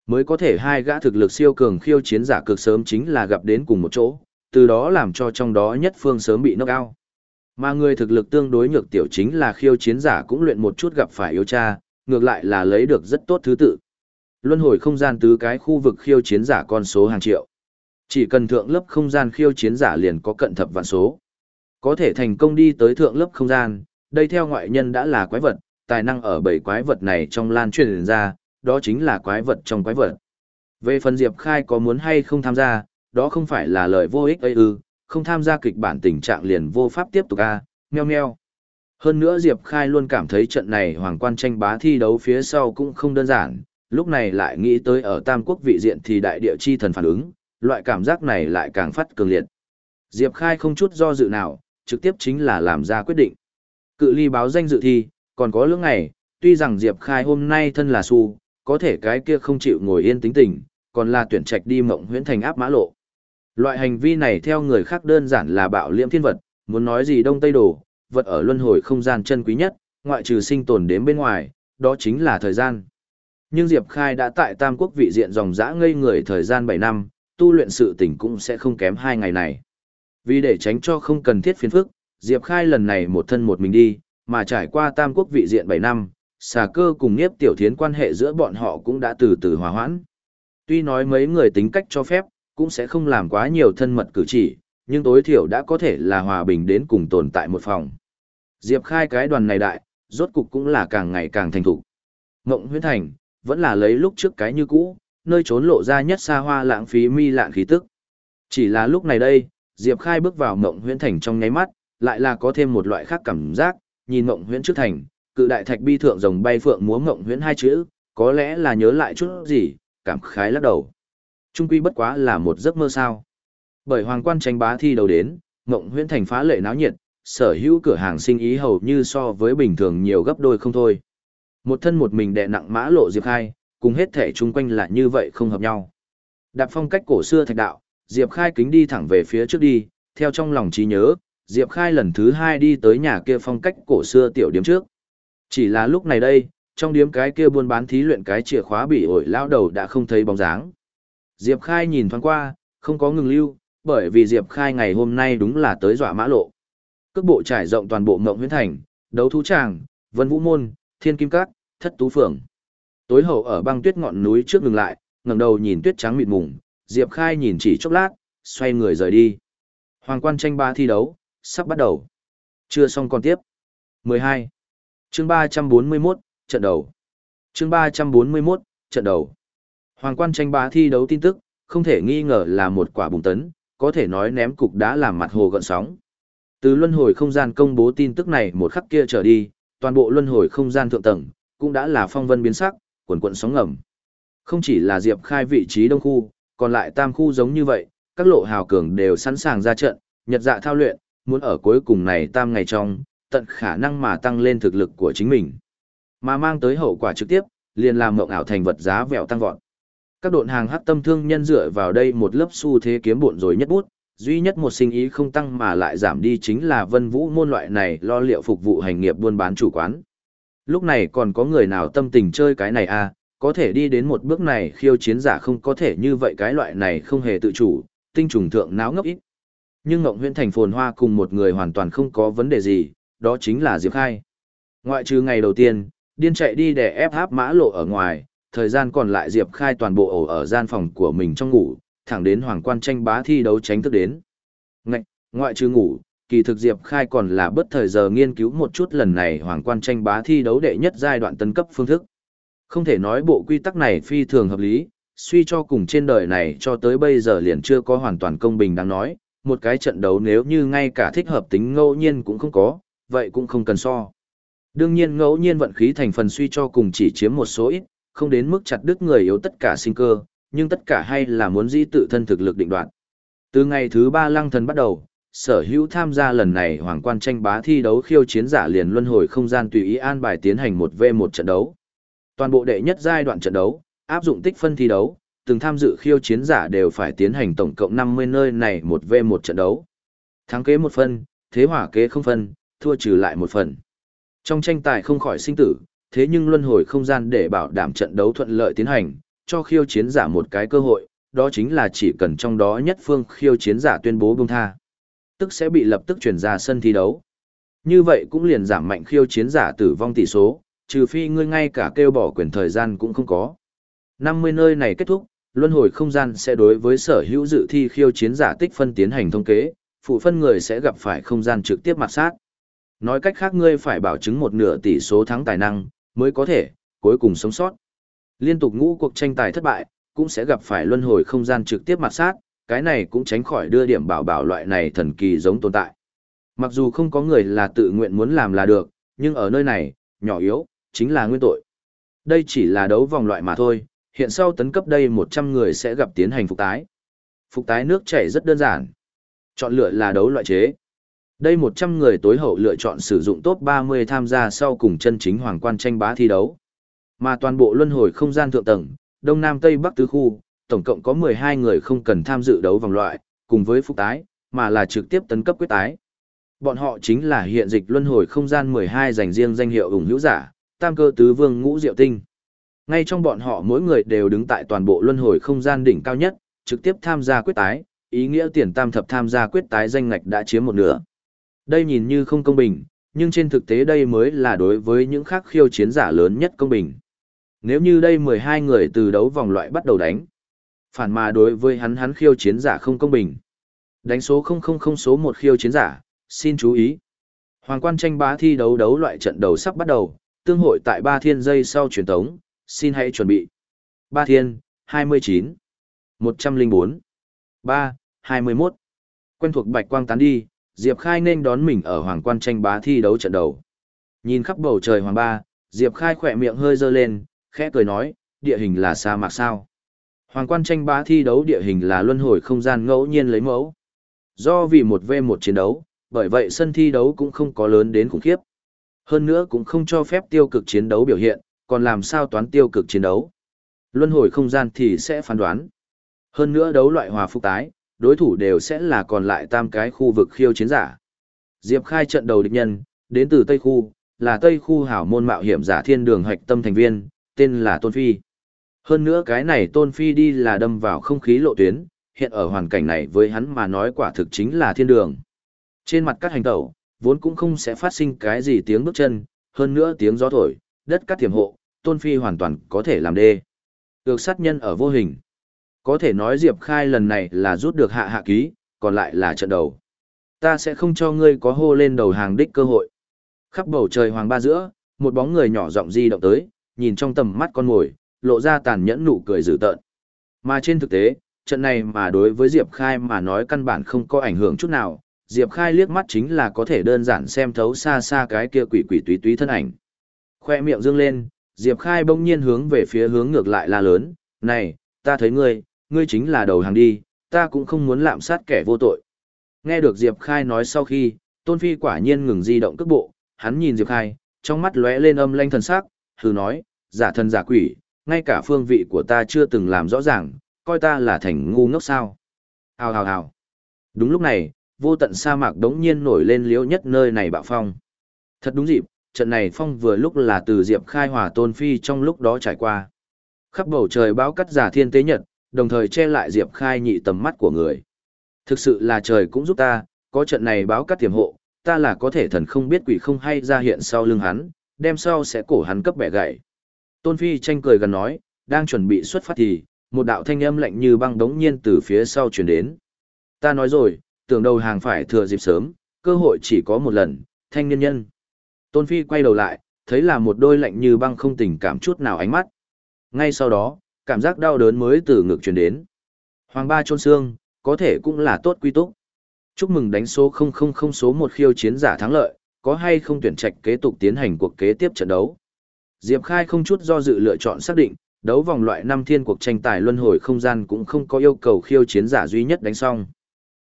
Mới có thể hai gã thực lực siêu cường khiêu chiến giả cực sớm chính là gặp đến cùng một chỗ, từ đó làm cho trong đó nhất phương sớm bị knock out. Mà người thực lực tương đối nhược tiểu chính là khiêu chiến giả cũng luyện một chút gặp phải yếu cha, ngược lại là lấy được rất tốt thứ tự. Luân hồi không gian tứ cái khu vực khiêu chiến giả con số hàng triệu. Chỉ cần thượng lớp không gian khiêu chiến giả liền có cận thập vạn số. Có thể thành công đi tới thượng lớp không gian, đây theo ngoại nhân đã là quái vật, tài năng ở bảy quái vật này trong lan truyền ra, đó chính là quái vật trong quái vật. Về phần Diệp Khai có muốn hay không tham gia, đó không phải là lời vô ích ấy ư, không tham gia kịch bản tình trạng liền vô pháp tiếp tục a, à, meo meo. Hơn nữa Diệp Khai luôn cảm thấy trận này hoàng quan tranh bá thi đấu phía sau cũng không đơn giản, lúc này lại nghĩ tới ở Tam Quốc vị diện thì đại địa chi thần phản ứng, loại cảm giác này lại càng phát cường liệt. Diệp Khai không chút do dự nào, trực tiếp chính là làm ra quyết định. Cự ly báo danh dự thi, còn có lưỡng ngày, tuy rằng Diệp Khai hôm nay thân là su, có thể cái kia không chịu ngồi yên tính tình, còn là tuyển trạch đi mộng huyễn thành áp mã lộ. Loại hành vi này theo người khác đơn giản là bạo liễm thiên vật, muốn nói gì đông tây đồ, vật ở luân hồi không gian chân quý nhất, ngoại trừ sinh tồn đến bên ngoài, đó chính là thời gian. Nhưng Diệp Khai đã tại Tam Quốc vị diện dòng dã ngây người thời gian 7 năm, tu luyện sự tỉnh cũng sẽ không kém hai ngày này. Vì để tránh cho không cần thiết phiền phức, Diệp Khai lần này một thân một mình đi, mà trải qua Tam Quốc vị diện 7 năm, xà cơ cùng Niếp Tiểu Thiến quan hệ giữa bọn họ cũng đã từ từ hòa hoãn. Tuy nói mấy người tính cách cho phép, cũng sẽ không làm quá nhiều thân mật cử chỉ, nhưng tối thiểu đã có thể là hòa bình đến cùng tồn tại một phòng. Diệp Khai cái đoàn này đại, rốt cục cũng là càng ngày càng thành thục. Ngộng Huyễn thành, vẫn là lấy lúc trước cái như cũ, nơi trốn lộ ra nhất xa hoa lãng phí mi lạng khí tức. Chỉ là lúc này đây, Diệp Khai bước vào Ngộng huyễn thành trong nháy mắt, lại là có thêm một loại khác cảm giác, nhìn Ngộng huyễn trước thành, cự đại thạch bi thượng rồng bay phượng múa Ngộng huyễn hai chữ, có lẽ là nhớ lại chút gì, cảm khái lắc đầu. Trung quy bất quá là một giấc mơ sao. Bởi hoàng quan tranh bá thi đầu đến, Ngộng huyễn thành phá lệ náo nhiệt, sở hữu cửa hàng sinh ý hầu như so với bình thường nhiều gấp đôi không thôi. Một thân một mình đè nặng mã lộ Diệp Khai, cùng hết thể chung quanh là như vậy không hợp nhau. Đạp phong cách cổ xưa thạch đạo, Diệp Khai kính đi thẳng về phía trước đi, theo trong lòng trí nhớ, Diệp Khai lần thứ hai đi tới nhà kia phong cách cổ xưa tiểu điếm trước. Chỉ là lúc này đây, trong điếm cái kia buôn bán thí luyện cái chìa khóa bị ổi lao đầu đã không thấy bóng dáng. Diệp Khai nhìn thoáng qua, không có ngừng lưu, bởi vì Diệp Khai ngày hôm nay đúng là tới dọa mã lộ. Cước bộ trải rộng toàn bộ ngộng huyến thành, đấu thú tràng, vân vũ môn, thiên kim cát, thất tú phường. Tối hậu ở băng tuyết ngọn núi trước ngừng lại, ngẩng đầu nhìn tuyết trắng mịt mùng, Diệp Khai nhìn chỉ chốc lát, xoay người rời đi. Hoàng quan tranh ba thi đấu, sắp bắt đầu. Chưa xong còn tiếp. 12. Chương 341, trận đầu. Chương 341, trận đầu. Hoàng quan tranh bá thi đấu tin tức, không thể nghi ngờ là một quả bùng tấn, có thể nói ném cục đã làm mặt hồ gợn sóng. Từ luân hồi không gian công bố tin tức này một khắc kia trở đi, toàn bộ luân hồi không gian thượng tầng, cũng đã là phong vân biến sắc, quần quận sóng ngầm. Không chỉ là Diệp Khai vị trí đông khu, còn lại tam khu giống như vậy, các lộ hào cường đều sẵn sàng ra trận, nhật dạ thao luyện, muốn ở cuối cùng này tam ngày trong, tận khả năng mà tăng lên thực lực của chính mình. Mà mang tới hậu quả trực tiếp, liền làm mộng ảo thành vật giá vẹo tăng vọt. Các độn hàng hắc tâm thương nhân dựa vào đây một lớp xu thế kiếm bộn rồi nhất bút, duy nhất một sinh ý không tăng mà lại giảm đi chính là vân vũ môn loại này lo liệu phục vụ hành nghiệp buôn bán chủ quán. Lúc này còn có người nào tâm tình chơi cái này à, có thể đi đến một bước này khiêu chiến giả không có thể như vậy cái loại này không hề tự chủ, tinh trùng thượng náo ngốc ít. Nhưng Ngộng Huyễn Thành phồn hoa cùng một người hoàn toàn không có vấn đề gì, đó chính là Diệp Khai. Ngoại trừ ngày đầu tiên, điên chạy đi để ép háp mã lộ ở ngoài, thời gian còn lại Diệp Khai toàn bộ ổ ở gian phòng của mình trong ngủ, thẳng đến hoàng quan tranh bá thi đấu tránh thức đến. Ngạch, ngoại trừ ngủ, kỳ thực Diệp Khai còn là bất thời giờ nghiên cứu một chút lần này hoàng quan tranh bá thi đấu đệ nhất giai đoạn tân cấp phương thức. Không thể nói bộ quy tắc này phi thường hợp lý, suy cho cùng trên đời này cho tới bây giờ liền chưa có hoàn toàn công bình đáng nói, một cái trận đấu nếu như ngay cả thích hợp tính ngẫu nhiên cũng không có, vậy cũng không cần so. Đương nhiên ngẫu nhiên vận khí thành phần suy cho cùng chỉ chiếm một số ít, không đến mức chặt đứt người yếu tất cả sinh cơ, nhưng tất cả hay là muốn dĩ tự thân thực lực định đoạn. Từ ngày thứ ba lăng thần bắt đầu, sở hữu tham gia lần này hoàng quan tranh bá thi đấu khiêu chiến giả liền luân hồi không gian tùy ý an bài tiến hành một v một trận đấu. Toàn bộ đệ nhất giai đoạn trận đấu, áp dụng tích phân thi đấu, từng tham dự khiêu chiến giả đều phải tiến hành tổng cộng 50 nơi này một v một trận đấu. Thắng kế một phân, thế hỏa kế không phân, thua trừ lại một phần. Trong tranh tài không khỏi sinh tử, thế nhưng luân hồi không gian để bảo đảm trận đấu thuận lợi tiến hành, cho khiêu chiến giả một cái cơ hội, đó chính là chỉ cần trong đó nhất phương khiêu chiến giả tuyên bố buông tha, tức sẽ bị lập tức chuyển ra sân thi đấu. Như vậy cũng liền giảm mạnh khiêu chiến giả tử vong tỷ số, trừ phi ngươi ngay cả kêu bỏ quyền thời gian cũng không có. 50 nơi này kết thúc, luân hồi không gian sẽ đối với sở hữu dự thi khiêu chiến giả tích phân tiến hành thông kế, phụ phân người sẽ gặp phải không gian trực tiếp mặt sát. Nói cách khác ngươi phải bảo chứng một nửa tỷ số thắng tài năng, mới có thể, cuối cùng sống sót. Liên tục ngũ cuộc tranh tài thất bại, cũng sẽ gặp phải luân hồi không gian trực tiếp mặt sát, cái này cũng tránh khỏi đưa điểm bảo bảo loại này thần kỳ giống tồn tại. Mặc dù không có người là tự nguyện muốn làm là được, nhưng ở nơi này, nhỏ yếu, chính là nguyên tội. Đây chỉ là đấu vòng loại mà thôi, hiện sau tấn cấp đây 100 người sẽ gặp tiến hành phục tái. Phục tái nước chảy rất đơn giản. Chọn lựa là đấu loại chế. Đây 100 người tối hậu lựa chọn sử dụng top 30 tham gia sau cùng chân chính hoàng quan tranh bá thi đấu. Mà toàn bộ luân hồi không gian thượng tầng, Đông Nam Tây Bắc tứ khu, tổng cộng có 12 người không cần tham dự đấu vòng loại, cùng với phục tái, mà là trực tiếp tấn cấp quyết tái. Bọn họ chính là hiện dịch luân hồi không gian 12 dành riêng danh hiệu ủng hữu giả, tam cơ tứ vương ngũ diệu tinh. Ngay trong bọn họ mỗi người đều đứng tại toàn bộ luân hồi không gian đỉnh cao nhất, trực tiếp tham gia quyết tái, ý nghĩa tiền tam thập tham gia quyết tái danh ngạch đã chiếm một nửa. Đây nhìn như không công bình, nhưng trên thực tế đây mới là đối với những khác khiêu chiến giả lớn nhất công bình. Nếu như đây 12 người từ đấu vòng loại bắt đầu đánh, phản mà đối với hắn hắn khiêu chiến giả không công bình. Đánh số 000 số 1 khiêu chiến giả, xin chú ý. Hoàng quan tranh bá thi đấu đấu loại trận đầu sắp bắt đầu, tương hội tại ba thiên giây sau truyền tống, xin hãy chuẩn bị. Ba thiên, 29, 104, 3, 21. Quen thuộc bạch quang tán đi, Diệp Khai nên đón mình ở hoàng quan tranh bá thi đấu trận đầu. Nhìn khắp bầu trời hoàng ba, Diệp Khai khỏe miệng hơi dơ lên, khẽ cười nói, địa hình là sa mạc sao. Hoàng quan tranh bá thi đấu địa hình là luân hồi không gian ngẫu nhiên lấy mẫu. Do vì một v một chiến đấu, bởi vậy sân thi đấu cũng không có lớn đến khủng khiếp. Hơn nữa cũng không cho phép tiêu cực chiến đấu biểu hiện, còn làm sao toán tiêu cực chiến đấu. Luân hồi không gian thì sẽ phán đoán. Hơn nữa đấu loại hòa phục tái, đối thủ đều sẽ là còn lại tam cái khu vực khiêu chiến giả. Diệp khai trận đầu địch nhân, đến từ Tây Khu, là Tây Khu hảo môn mạo hiểm giả thiên đường hạch tâm thành viên, tên là Tôn Phi. Hơn nữa cái này Tôn Phi đi là đâm vào không khí lộ tuyến, hiện ở hoàn cảnh này với hắn mà nói quả thực chính là thiên đường. Trên mặt các hành tẩu, vốn cũng không sẽ phát sinh cái gì tiếng bước chân, hơn nữa tiếng gió thổi, đất cắt tiềm hộ, Tôn Phi hoàn toàn có thể làm đê. Được sát nhân ở vô hình. Có thể nói Diệp Khai lần này là rút được hạ hạ ký, còn lại là trận đầu. Ta sẽ không cho ngươi có hô lên đầu hàng đích cơ hội. Khắp bầu trời hoàng ba giữa, một bóng người nhỏ giọng di động tới, nhìn trong tầm mắt con mồi, lộ ra tàn nhẫn nụ cười dữ tợn. Mà trên thực tế, trận này mà đối với Diệp Khai mà nói căn bản không có ảnh hưởng chút nào, Diệp Khai liếc mắt chính là có thể đơn giản xem thấu xa xa cái kia quỷ quỷ túy túy thân ảnh. Khoe miệng dương lên, Diệp Khai bỗng nhiên hướng về phía hướng ngược lại la lớn, này, ta thấy ngươi, ngươi chính là đầu hàng đi, ta cũng không muốn lạm sát kẻ vô tội. Nghe được Diệp Khai nói sau khi, Tôn Phi quả nhiên ngừng di động cước bộ, hắn nhìn Diệp Khai, trong mắt lóe lên âm lanh thần sắc, hừ nói, giả thân giả quỷ, ngay cả phương vị của ta chưa từng làm rõ ràng, coi ta là thành ngu ngốc sao. Hào hào hào. Đúng lúc này, vô tận sa mạc đống nhiên nổi lên liễu nhất nơi này bạo phong. Thật đúng dịp, trận này phong vừa lúc là từ Diệp Khai hòa Tôn Phi trong lúc đó trải qua. Khắp bầu trời bão cắt giả thiên tế nhật, đồng thời che lại Diệp Khai nhị tầm mắt của người. Thực sự là trời cũng giúp ta, có trận này báo cắt tiềm hộ, ta là có thể thần không biết quỷ không hay ra hiện sau lưng hắn, đem sau sẽ cổ hắn cấp bẻ gãy. Tôn Phi tranh cười gần nói, đang chuẩn bị xuất phát thì, một đạo thanh âm lạnh như băng đống nhiên từ phía sau truyền đến. Ta nói rồi, tưởng đầu hàng phải thừa dịp sớm, cơ hội chỉ có một lần, thanh niên nhân. Tôn Phi quay đầu lại, thấy là một đôi lạnh như băng không tình cảm chút nào ánh mắt. Ngay sau đó, cảm giác đau đớn mới từ ngực truyền đến. Hoàng ba trôn xương, có thể cũng là tốt quy túc. Chúc mừng đánh số 000 số 1 khiêu chiến giả thắng lợi, có hay không tuyển trạch kế tục tiến hành cuộc kế tiếp trận đấu. Diệp Khai không chút do dự lựa chọn xác định, đấu vòng loại năm thiên cuộc tranh tài luân hồi không gian cũng không có yêu cầu khiêu chiến giả duy nhất đánh xong.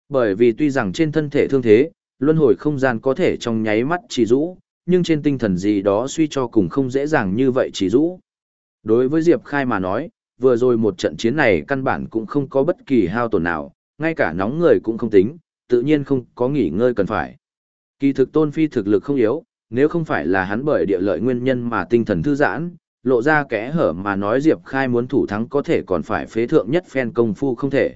Bởi vì tuy rằng trên thân thể thương thế, luân hồi không gian có thể trong nháy mắt chỉ rũ, nhưng trên tinh thần gì đó suy cho cùng không dễ dàng như vậy chỉ rũ. Đối với Diệp Khai mà nói, vừa rồi một trận chiến này căn bản cũng không có bất kỳ hao tổn nào, ngay cả nóng người cũng không tính, tự nhiên không có nghỉ ngơi cần phải. Kỳ thực Tôn Phi thực lực không yếu, nếu không phải là hắn bởi địa lợi nguyên nhân mà tinh thần thư giãn, lộ ra kẽ hở mà nói Diệp Khai muốn thủ thắng có thể còn phải phế thượng nhất phen công phu không thể.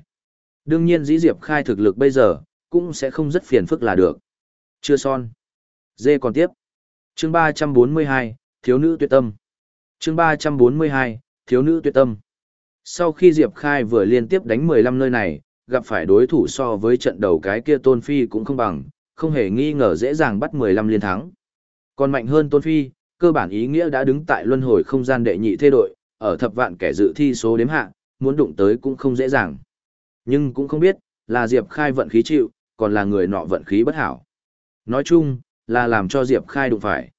Đương nhiên dĩ Diệp Khai thực lực bây giờ, cũng sẽ không rất phiền phức là được. Chưa son. Dê còn tiếp. Chương 342, Thiếu nữ tuyệt tâm. Chương 342, Thiếu nữ tuyệt tâm. Sau khi Diệp Khai vừa liên tiếp đánh 15 nơi này, gặp phải đối thủ so với trận đầu cái kia Tôn Phi cũng không bằng, không hề nghi ngờ dễ dàng bắt 15 liên thắng. Còn mạnh hơn Tôn Phi, cơ bản ý nghĩa đã đứng tại luân hồi không gian đệ nhị thế đội, ở thập vạn kẻ dự thi số đếm hạ, muốn đụng tới cũng không dễ dàng. Nhưng cũng không biết, là Diệp Khai vận khí chịu, còn là người nọ vận khí bất hảo. Nói chung, là làm cho Diệp Khai đụng phải.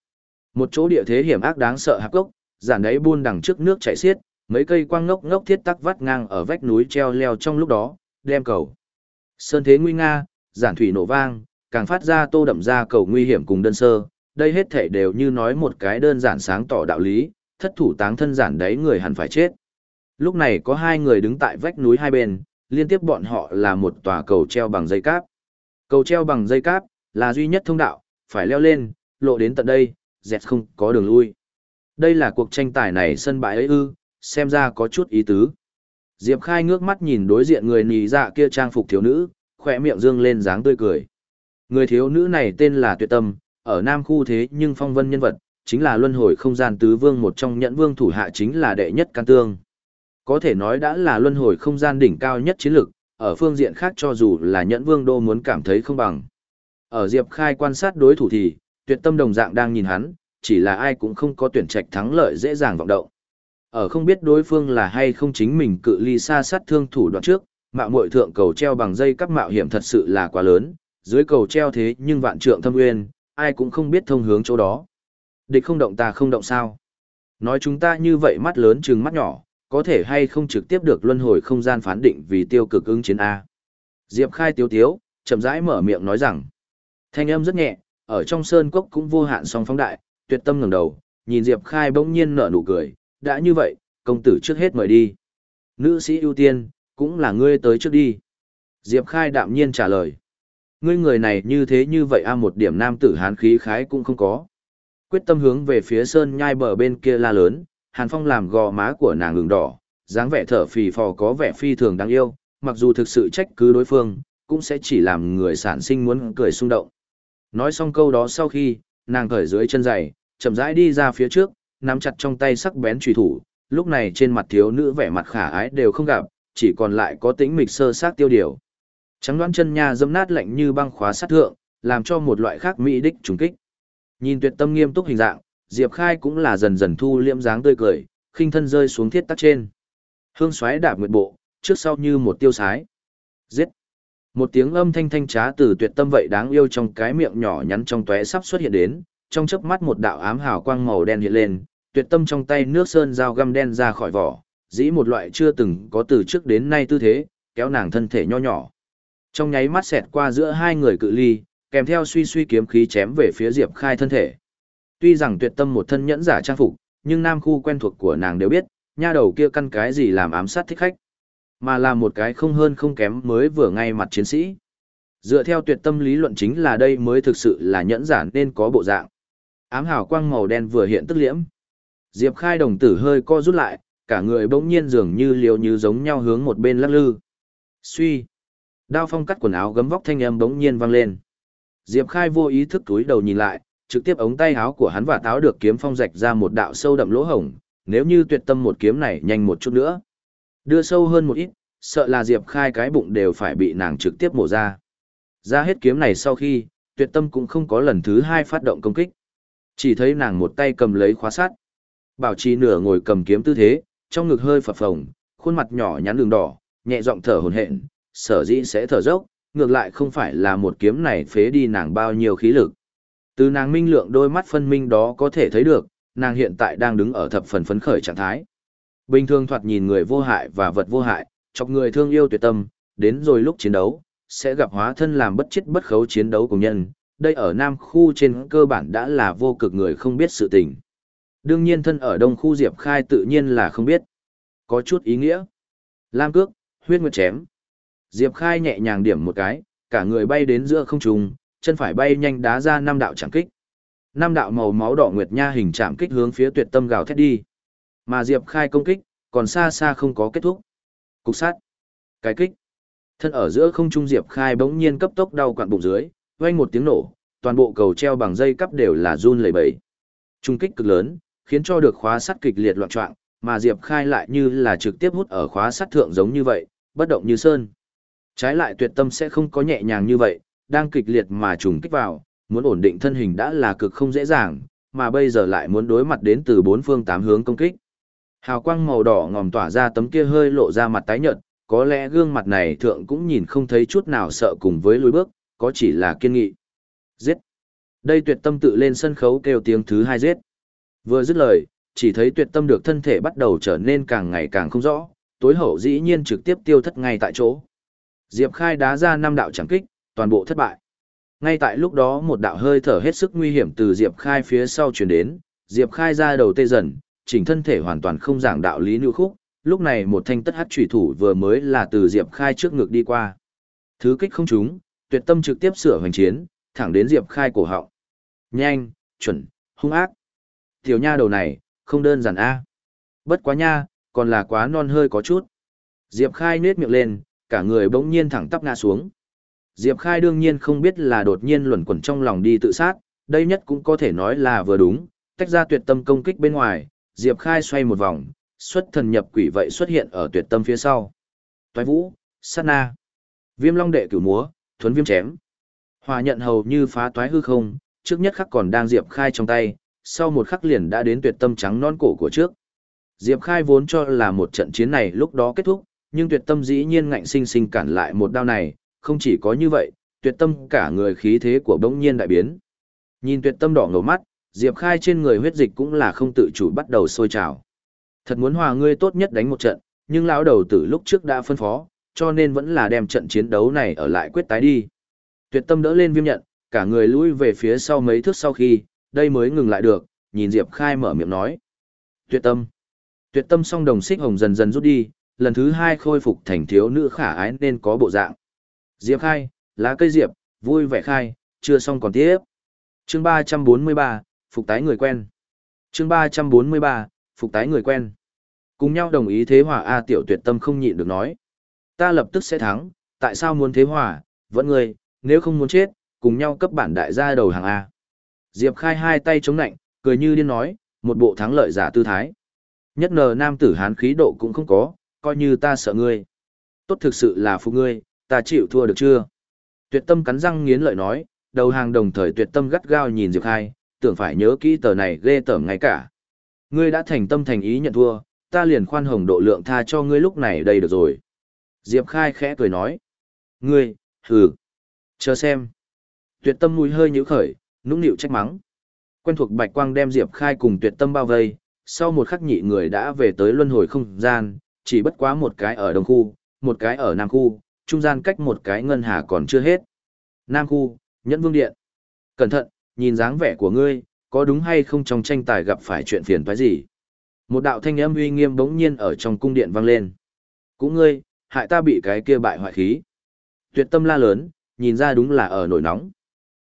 Một chỗ địa thế hiểm ác đáng sợ hạp gốc, giản đáy buôn đằng trước nước chảy xiết, mấy cây quang ngốc ngốc thiết tắc vắt ngang ở vách núi treo leo trong lúc đó, đem cầu. Sơn thế nguy nga, giản thủy nổ vang, càng phát ra tô đậm ra cầu nguy hiểm cùng đơn sơ, đây hết thể đều như nói một cái đơn giản sáng tỏ đạo lý, thất thủ táng thân giản đấy người hẳn phải chết. Lúc này có hai người đứng tại vách núi hai bên, liên tiếp bọn họ là một tòa cầu treo bằng dây cáp. Cầu treo bằng dây cáp là duy nhất thông đạo, phải leo lên, lộ đến tận đây, dẹt không có đường lui. Đây là cuộc tranh tài này sân bãi ấy ư, xem ra có chút ý tứ. Diệp Khai ngước mắt nhìn đối diện người nì dạ kia trang phục thiếu nữ, khỏe miệng dương lên dáng tươi cười. Người thiếu nữ này tên là Tuyệt Tâm, ở Nam khu thế nhưng phong vân nhân vật, chính là luân hồi không gian tứ vương một trong nhẫn vương thủ hạ chính là đệ nhất can tương. Có thể nói đã là luân hồi không gian đỉnh cao nhất chiến lực, ở phương diện khác cho dù là nhẫn vương đô muốn cảm thấy không bằng. Ở Diệp Khai quan sát đối thủ thì, tuyệt tâm đồng dạng đang nhìn hắn, chỉ là ai cũng không có tuyển trạch thắng lợi dễ dàng vọng động. Ở không biết đối phương là hay không chính mình cự ly xa sát thương thủ đoạn trước, mạo muội thượng cầu treo bằng dây cắp mạo hiểm thật sự là quá lớn, dưới cầu treo thế nhưng vạn trượng thâm nguyên, ai cũng không biết thông hướng chỗ đó. Địch không động ta không động sao. Nói chúng ta như vậy mắt lớn trừng mắt nhỏ, có thể hay không trực tiếp được luân hồi không gian phán định vì tiêu cực ứng chiến A. Diệp khai tiếu tiếu, chậm rãi mở miệng nói rằng, thanh âm rất nhẹ, ở trong sơn cốc cũng vô hạn song phóng đại, tuyệt tâm ngẩng đầu, nhìn Diệp khai bỗng nhiên nở nụ cười, đã như vậy, công tử trước hết mời đi. Nữ sĩ ưu tiên, cũng là ngươi tới trước đi. Diệp khai đạm nhiên trả lời. Ngươi người này như thế như vậy a một điểm nam tử hán khí khái cũng không có. Quyết tâm hướng về phía sơn nhai bờ bên kia la lớn, Hàn Phong làm gò má của nàng ngừng đỏ, dáng vẻ thở phì phò có vẻ phi thường đáng yêu, mặc dù thực sự trách cứ đối phương, cũng sẽ chỉ làm người sản sinh muốn cười xung động. Nói xong câu đó sau khi, nàng cởi dưới chân giày, chậm rãi đi ra phía trước, nắm chặt trong tay sắc bén trùy thủ, lúc này trên mặt thiếu nữ vẻ mặt khả ái đều không gặp, chỉ còn lại có tĩnh mịch sơ sát tiêu điều. Trắng đoán chân nha dâm nát lạnh như băng khóa sát thượng, làm cho một loại khác mỹ đích trùng kích. Nhìn tuyệt tâm nghiêm túc hình dạng, Diệp Khai cũng là dần dần thu liễm dáng tươi cười, khinh thân rơi xuống thiết tắc trên. Hương xoáy đạp nguyệt bộ, trước sau như một tiêu sái. Giết! Một tiếng âm thanh thanh trá từ tuyệt tâm vậy đáng yêu trong cái miệng nhỏ nhắn trong tóe sắp xuất hiện đến, trong chớp mắt một đạo ám hào quang màu đen hiện lên, tuyệt tâm trong tay nước sơn dao găm đen ra khỏi vỏ, dĩ một loại chưa từng có từ trước đến nay tư thế, kéo nàng thân thể nho nhỏ. Trong nháy mắt xẹt qua giữa hai người cự ly, kèm theo suy suy kiếm khí chém về phía Diệp Khai thân thể. Tuy rằng tuyệt tâm một thân nhẫn giả trang phục, nhưng nam khu quen thuộc của nàng đều biết, nha đầu kia căn cái gì làm ám sát thích khách, mà là một cái không hơn không kém mới vừa ngay mặt chiến sĩ. Dựa theo tuyệt tâm lý luận chính là đây mới thực sự là nhẫn giả nên có bộ dạng. Ám hào quang màu đen vừa hiện tức liễm. Diệp Khai đồng tử hơi co rút lại, cả người bỗng nhiên dường như liều như giống nhau hướng một bên lắc lư. Suy. Đao phong cắt quần áo gấm vóc thanh âm bỗng nhiên vang lên. Diệp Khai vô ý thức túi đầu nhìn lại, trực tiếp ống tay áo của hắn và táo được kiếm phong rạch ra một đạo sâu đậm lỗ hổng, nếu như tuyệt tâm một kiếm này nhanh một chút nữa. Đưa sâu hơn một ít, sợ là Diệp Khai cái bụng đều phải bị nàng trực tiếp mổ ra. Ra hết kiếm này sau khi, tuyệt tâm cũng không có lần thứ hai phát động công kích. Chỉ thấy nàng một tay cầm lấy khóa sắt, bảo trì nửa ngồi cầm kiếm tư thế, trong ngực hơi phập phồng, khuôn mặt nhỏ nhắn đường đỏ, nhẹ giọng thở hổn hển, sở dĩ sẽ thở dốc, ngược lại không phải là một kiếm này phế đi nàng bao nhiêu khí lực. Từ nàng minh lượng đôi mắt phân minh đó có thể thấy được, nàng hiện tại đang đứng ở thập phần phấn khởi trạng thái. Bình thường thoạt nhìn người vô hại và vật vô hại, chọc người thương yêu tuyệt tâm, đến rồi lúc chiến đấu, sẽ gặp hóa thân làm bất chết bất khấu chiến đấu cùng nhân, đây ở Nam khu trên cơ bản đã là vô cực người không biết sự tình. Đương nhiên thân ở Đông khu Diệp Khai tự nhiên là không biết. Có chút ý nghĩa. Lam cước, huyết nguyệt chém. Diệp Khai nhẹ nhàng điểm một cái, cả người bay đến giữa không trung, chân phải bay nhanh đá ra năm đạo chạm kích. Năm đạo màu máu đỏ nguyệt nha hình chạm kích hướng phía tuyệt tâm gào thét đi. Mà Diệp Khai công kích, còn xa xa không có kết thúc. Cục sát. Cái kích. Thân ở giữa không trung Diệp Khai bỗng nhiên cấp tốc đau quặn bụng dưới, vang một tiếng nổ, toàn bộ cầu treo bằng dây cắp đều là run lẩy bẩy. Trung kích cực lớn, khiến cho được khóa sắt kịch liệt loạn trọng, mà Diệp Khai lại như là trực tiếp hút ở khóa sắt thượng giống như vậy, bất động như sơn. Trái lại tuyệt tâm sẽ không có nhẹ nhàng như vậy, đang kịch liệt mà trùng kích vào, muốn ổn định thân hình đã là cực không dễ dàng, mà bây giờ lại muốn đối mặt đến từ bốn phương tám hướng công kích. Hào quang màu đỏ ngòm tỏa ra tấm kia hơi lộ ra mặt tái nhợt, có lẽ gương mặt này thượng cũng nhìn không thấy chút nào sợ cùng với lùi bước, có chỉ là kiên nghị. Giết! Đây tuyệt tâm tự lên sân khấu kêu tiếng thứ hai giết. Vừa dứt lời, chỉ thấy tuyệt tâm được thân thể bắt đầu trở nên càng ngày càng không rõ, tối hậu dĩ nhiên trực tiếp tiêu thất ngay tại chỗ. Diệp Khai đá ra năm đạo chẳng kích, toàn bộ thất bại. Ngay tại lúc đó một đạo hơi thở hết sức nguy hiểm từ Diệp Khai phía sau truyền đến, Diệp Khai ra đầu tê dần, chỉnh thân thể hoàn toàn không giảng đạo lý lưu khúc, lúc này một thanh tất hát trùy thủ vừa mới là từ Diệp Khai trước ngực đi qua. Thứ kích không trúng, tuyệt tâm trực tiếp sửa hoành chiến, thẳng đến Diệp Khai cổ họng. Nhanh, chuẩn, hung ác. Tiểu nha đầu này, không đơn giản a. Bất quá nha, còn là quá non hơi có chút. Diệp Khai nết miệng lên, cả người bỗng nhiên thẳng tắp ngã xuống. Diệp Khai đương nhiên không biết là đột nhiên luẩn quẩn trong lòng đi tự sát, đây nhất cũng có thể nói là vừa đúng, tách ra tuyệt tâm công kích bên ngoài, Diệp Khai xoay một vòng, xuất thần nhập quỷ vậy xuất hiện ở tuyệt tâm phía sau. Toái vũ, sát na, viêm long đệ cửu múa, thuấn viêm chém. Hòa nhận hầu như phá toái hư không, trước nhất khắc còn đang Diệp Khai trong tay, sau một khắc liền đã đến tuyệt tâm trắng non cổ của trước. Diệp Khai vốn cho là một trận chiến này lúc đó kết thúc, nhưng tuyệt tâm dĩ nhiên ngạnh sinh sinh cản lại một đao này, không chỉ có như vậy, tuyệt tâm cả người khí thế của đống nhiên đại biến. Nhìn tuyệt tâm đỏ ngầu mắt, Diệp Khai trên người huyết dịch cũng là không tự chủ bắt đầu sôi trào. Thật muốn hòa ngươi tốt nhất đánh một trận, nhưng lão đầu tử lúc trước đã phân phó, cho nên vẫn là đem trận chiến đấu này ở lại quyết tái đi. Tuyệt tâm đỡ lên viêm nhận, cả người lui về phía sau mấy thước sau khi, đây mới ngừng lại được, nhìn Diệp Khai mở miệng nói. Tuyệt tâm. Tuyệt tâm song đồng xích hồng dần dần rút đi, lần thứ hai khôi phục thành thiếu nữ khả ái nên có bộ dạng. Diệp khai, lá cây diệp, vui vẻ khai, chưa xong còn tiếp. Chương 343, phục tái người quen. Chương 343, phục tái người quen. Cùng nhau đồng ý thế hòa A tiểu tuyệt tâm không nhịn được nói. Ta lập tức sẽ thắng, tại sao muốn thế hòa, vẫn ngươi, nếu không muốn chết, cùng nhau cấp bản đại gia đầu hàng A. Diệp khai hai tay chống nạnh, cười như điên nói, một bộ thắng lợi giả tư thái. Nhất nờ nam tử hán khí độ cũng không có, coi như ta sợ ngươi. Tốt thực sự là phụ ngươi, ta chịu thua được chưa? Tuyệt tâm cắn răng nghiến lợi nói, đầu hàng đồng thời tuyệt tâm gắt gao nhìn Diệp Khai, tưởng phải nhớ kỹ tờ này ghê tởm ngay cả. Ngươi đã thành tâm thành ý nhận thua, ta liền khoan hồng độ lượng tha cho ngươi lúc này đây được rồi. Diệp Khai khẽ cười nói. Ngươi, hừ, chờ xem. Tuyệt tâm mùi hơi nhíu khởi, nũng nịu trách mắng. Quen thuộc bạch quang đem Diệp Khai cùng tuyệt tâm bao vây, sau một khắc nhị người đã về tới luân hồi không gian, chỉ bất quá một cái ở đông khu, một cái ở nam khu, trung gian cách một cái ngân hà còn chưa hết. Nam khu, nhẫn vương điện. Cẩn thận, nhìn dáng vẻ của ngươi, có đúng hay không trong tranh tài gặp phải chuyện phiền toái gì? Một đạo thanh âm uy nghiêm bỗng nhiên ở trong cung điện vang lên. Cũng ngươi, hại ta bị cái kia bại hoại khí. Tuyệt tâm la lớn, nhìn ra đúng là ở nổi nóng.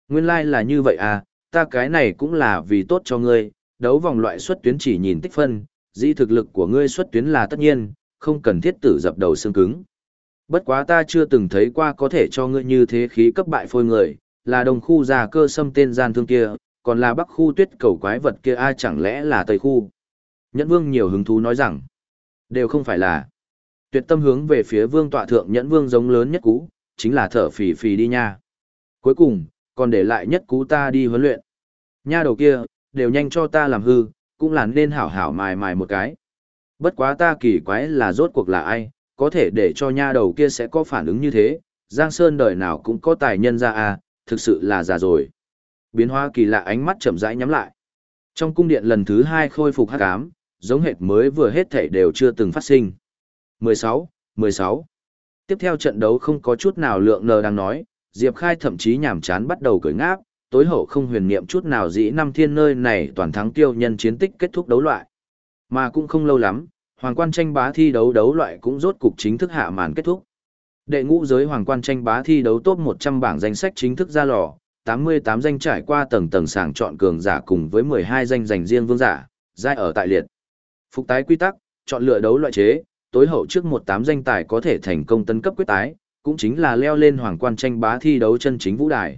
Nguyên lai like là như vậy à, ta cái này cũng là vì tốt cho ngươi, đấu vòng loại xuất tuyến chỉ nhìn tích phân, dĩ thực lực của ngươi xuất tuyến là tất nhiên, không cần thiết tử dập đầu xương cứng. Bất quá ta chưa từng thấy qua có thể cho ngươi như thế khí cấp bại phôi người, là đồng khu già cơ xâm tên gian thương kia, còn là bắc khu tuyết cầu quái vật kia ai chẳng lẽ là tây khu. Nhẫn vương nhiều hứng thú nói rằng, đều không phải là. Tuyệt tâm hướng về phía vương tọa thượng nhẫn vương giống lớn nhất cú, chính là thở phì phì đi nha. Cuối cùng, còn để lại nhất cú ta đi huấn luyện. Nha đầu kia, đều nhanh cho ta làm hư, cũng là nên hảo hảo mài mài một cái. Bất quá ta kỳ quái là rốt cuộc là ai, có thể để cho nha đầu kia sẽ có phản ứng như thế, Giang Sơn đời nào cũng có tài nhân ra à, thực sự là già rồi. Biến hóa kỳ lạ ánh mắt chậm rãi nhắm lại. Trong cung điện lần thứ hai khôi phục hắc ám, giống hệt mới vừa hết thảy đều chưa từng phát sinh. 16, 16. Tiếp theo trận đấu không có chút nào lượng nờ đang nói, Diệp Khai thậm chí nhảm chán bắt đầu cười ngáp, tối hậu không huyền niệm chút nào dĩ năm thiên nơi này toàn thắng tiêu nhân chiến tích kết thúc đấu loại. Mà cũng không lâu lắm, hoàng quan tranh bá thi đấu đấu loại cũng rốt cục chính thức hạ màn kết thúc. Đệ ngũ giới hoàng quan tranh bá thi đấu top 100 bảng danh sách chính thức ra lò, 88 danh trải qua tầng tầng sàng chọn cường giả cùng với 12 danh giành riêng vương giả, giai ở tại liệt. Phục tái quy tắc, chọn lựa đấu loại chế, tối hậu trước một tám danh tài có thể thành công tấn cấp quyết tái, cũng chính là leo lên hoàng quan tranh bá thi đấu chân chính vũ đài.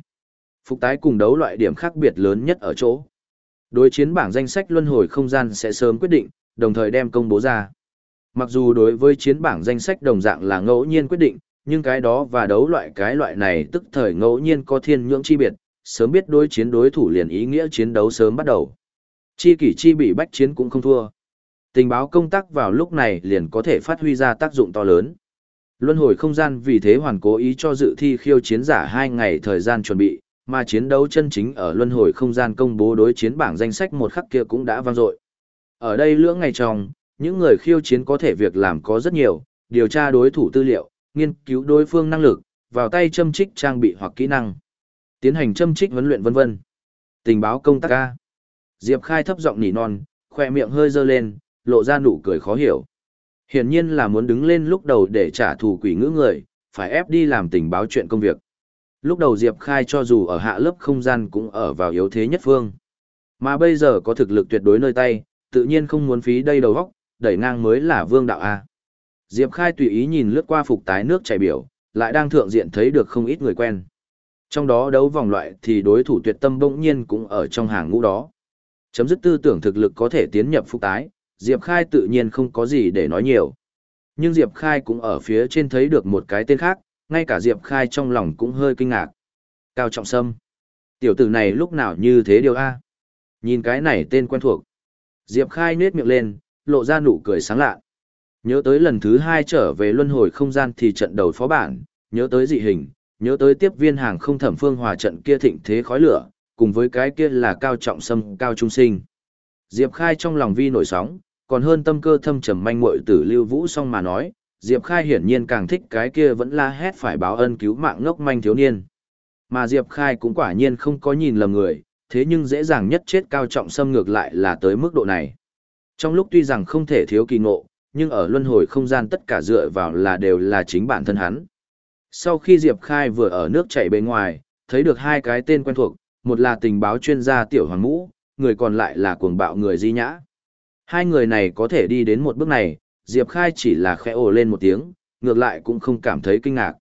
Phục tái cùng đấu loại điểm khác biệt lớn nhất ở chỗ. Đối chiến bảng danh sách luân hồi không gian sẽ sớm quyết định, đồng thời đem công bố ra. Mặc dù đối với chiến bảng danh sách đồng dạng là ngẫu nhiên quyết định, nhưng cái đó và đấu loại cái loại này tức thời ngẫu nhiên có thiên nhưỡng chi biệt, sớm biết đối chiến đối thủ liền ý nghĩa chiến đấu sớm bắt đầu. Chi kỷ chi bị bách chiến cũng không thua. Tình báo công tác vào lúc này liền có thể phát huy ra tác dụng to lớn. Luân hồi không gian vì thế hoàn cố ý cho dự thi khiêu chiến giả hai ngày thời gian chuẩn bị, mà chiến đấu chân chính ở luân hồi không gian công bố đối chiến bảng danh sách một khắc kia cũng đã vang dội. Ở đây lưỡng ngày trong, những người khiêu chiến có thể việc làm có rất nhiều, điều tra đối thủ tư liệu, nghiên cứu đối phương năng lực, vào tay châm trích trang bị hoặc kỹ năng, tiến hành châm trích huấn luyện vân vân. Tình báo công tác A. Diệp Khai thấp giọng nỉ non, khỏe miệng hơi dơ lên, lộ ra nụ cười khó hiểu. Hiển nhiên là muốn đứng lên lúc đầu để trả thù quỷ ngữ người, phải ép đi làm tình báo chuyện công việc. Lúc đầu Diệp Khai cho dù ở hạ lớp không gian cũng ở vào yếu thế nhất phương. Mà bây giờ có thực lực tuyệt đối nơi tay, tự nhiên không muốn phí đây đầu góc, đẩy ngang mới là vương đạo A. Diệp Khai tùy ý nhìn lướt qua phục tái nước chảy biểu, lại đang thượng diện thấy được không ít người quen. Trong đó đấu vòng loại thì đối thủ tuyệt tâm bỗng nhiên cũng ở trong hàng ngũ đó. Chấm dứt tư tưởng thực lực có thể tiến nhập phục tái, Diệp Khai tự nhiên không có gì để nói nhiều. Nhưng Diệp Khai cũng ở phía trên thấy được một cái tên khác, ngay cả Diệp Khai trong lòng cũng hơi kinh ngạc. Cao Trọng Sâm. Tiểu tử này lúc nào như thế điều A. Nhìn cái này tên quen thuộc. Diệp Khai nết miệng lên, lộ ra nụ cười sáng lạ. Nhớ tới lần thứ hai trở về luân hồi không gian thì trận đầu phó bản, nhớ tới dị hình, nhớ tới tiếp viên hàng không thẩm phương hòa trận kia thịnh thế khói lửa, cùng với cái kia là cao trọng sâm cao trung sinh. Diệp Khai trong lòng vi nổi sóng, còn hơn tâm cơ thâm trầm manh muội tử Lưu Vũ song mà nói, Diệp Khai hiển nhiên càng thích cái kia vẫn la hét phải báo ân cứu mạng ngốc manh thiếu niên. Mà Diệp Khai cũng quả nhiên không có nhìn lầm người, thế nhưng dễ dàng nhất chết cao trọng xâm ngược lại là tới mức độ này. Trong lúc tuy rằng không thể thiếu kỳ ngộ, nhưng ở luân hồi không gian tất cả dựa vào là đều là chính bản thân hắn. Sau khi Diệp Khai vừa ở nước chảy bên ngoài, thấy được hai cái tên quen thuộc, một là tình báo chuyên gia Tiểu Hoàng Ngũ, người còn lại là cuồng bạo người Di Nhã. Hai người này có thể đi đến một bước này, Diệp Khai chỉ là khẽ ồ lên một tiếng, ngược lại cũng không cảm thấy kinh ngạc.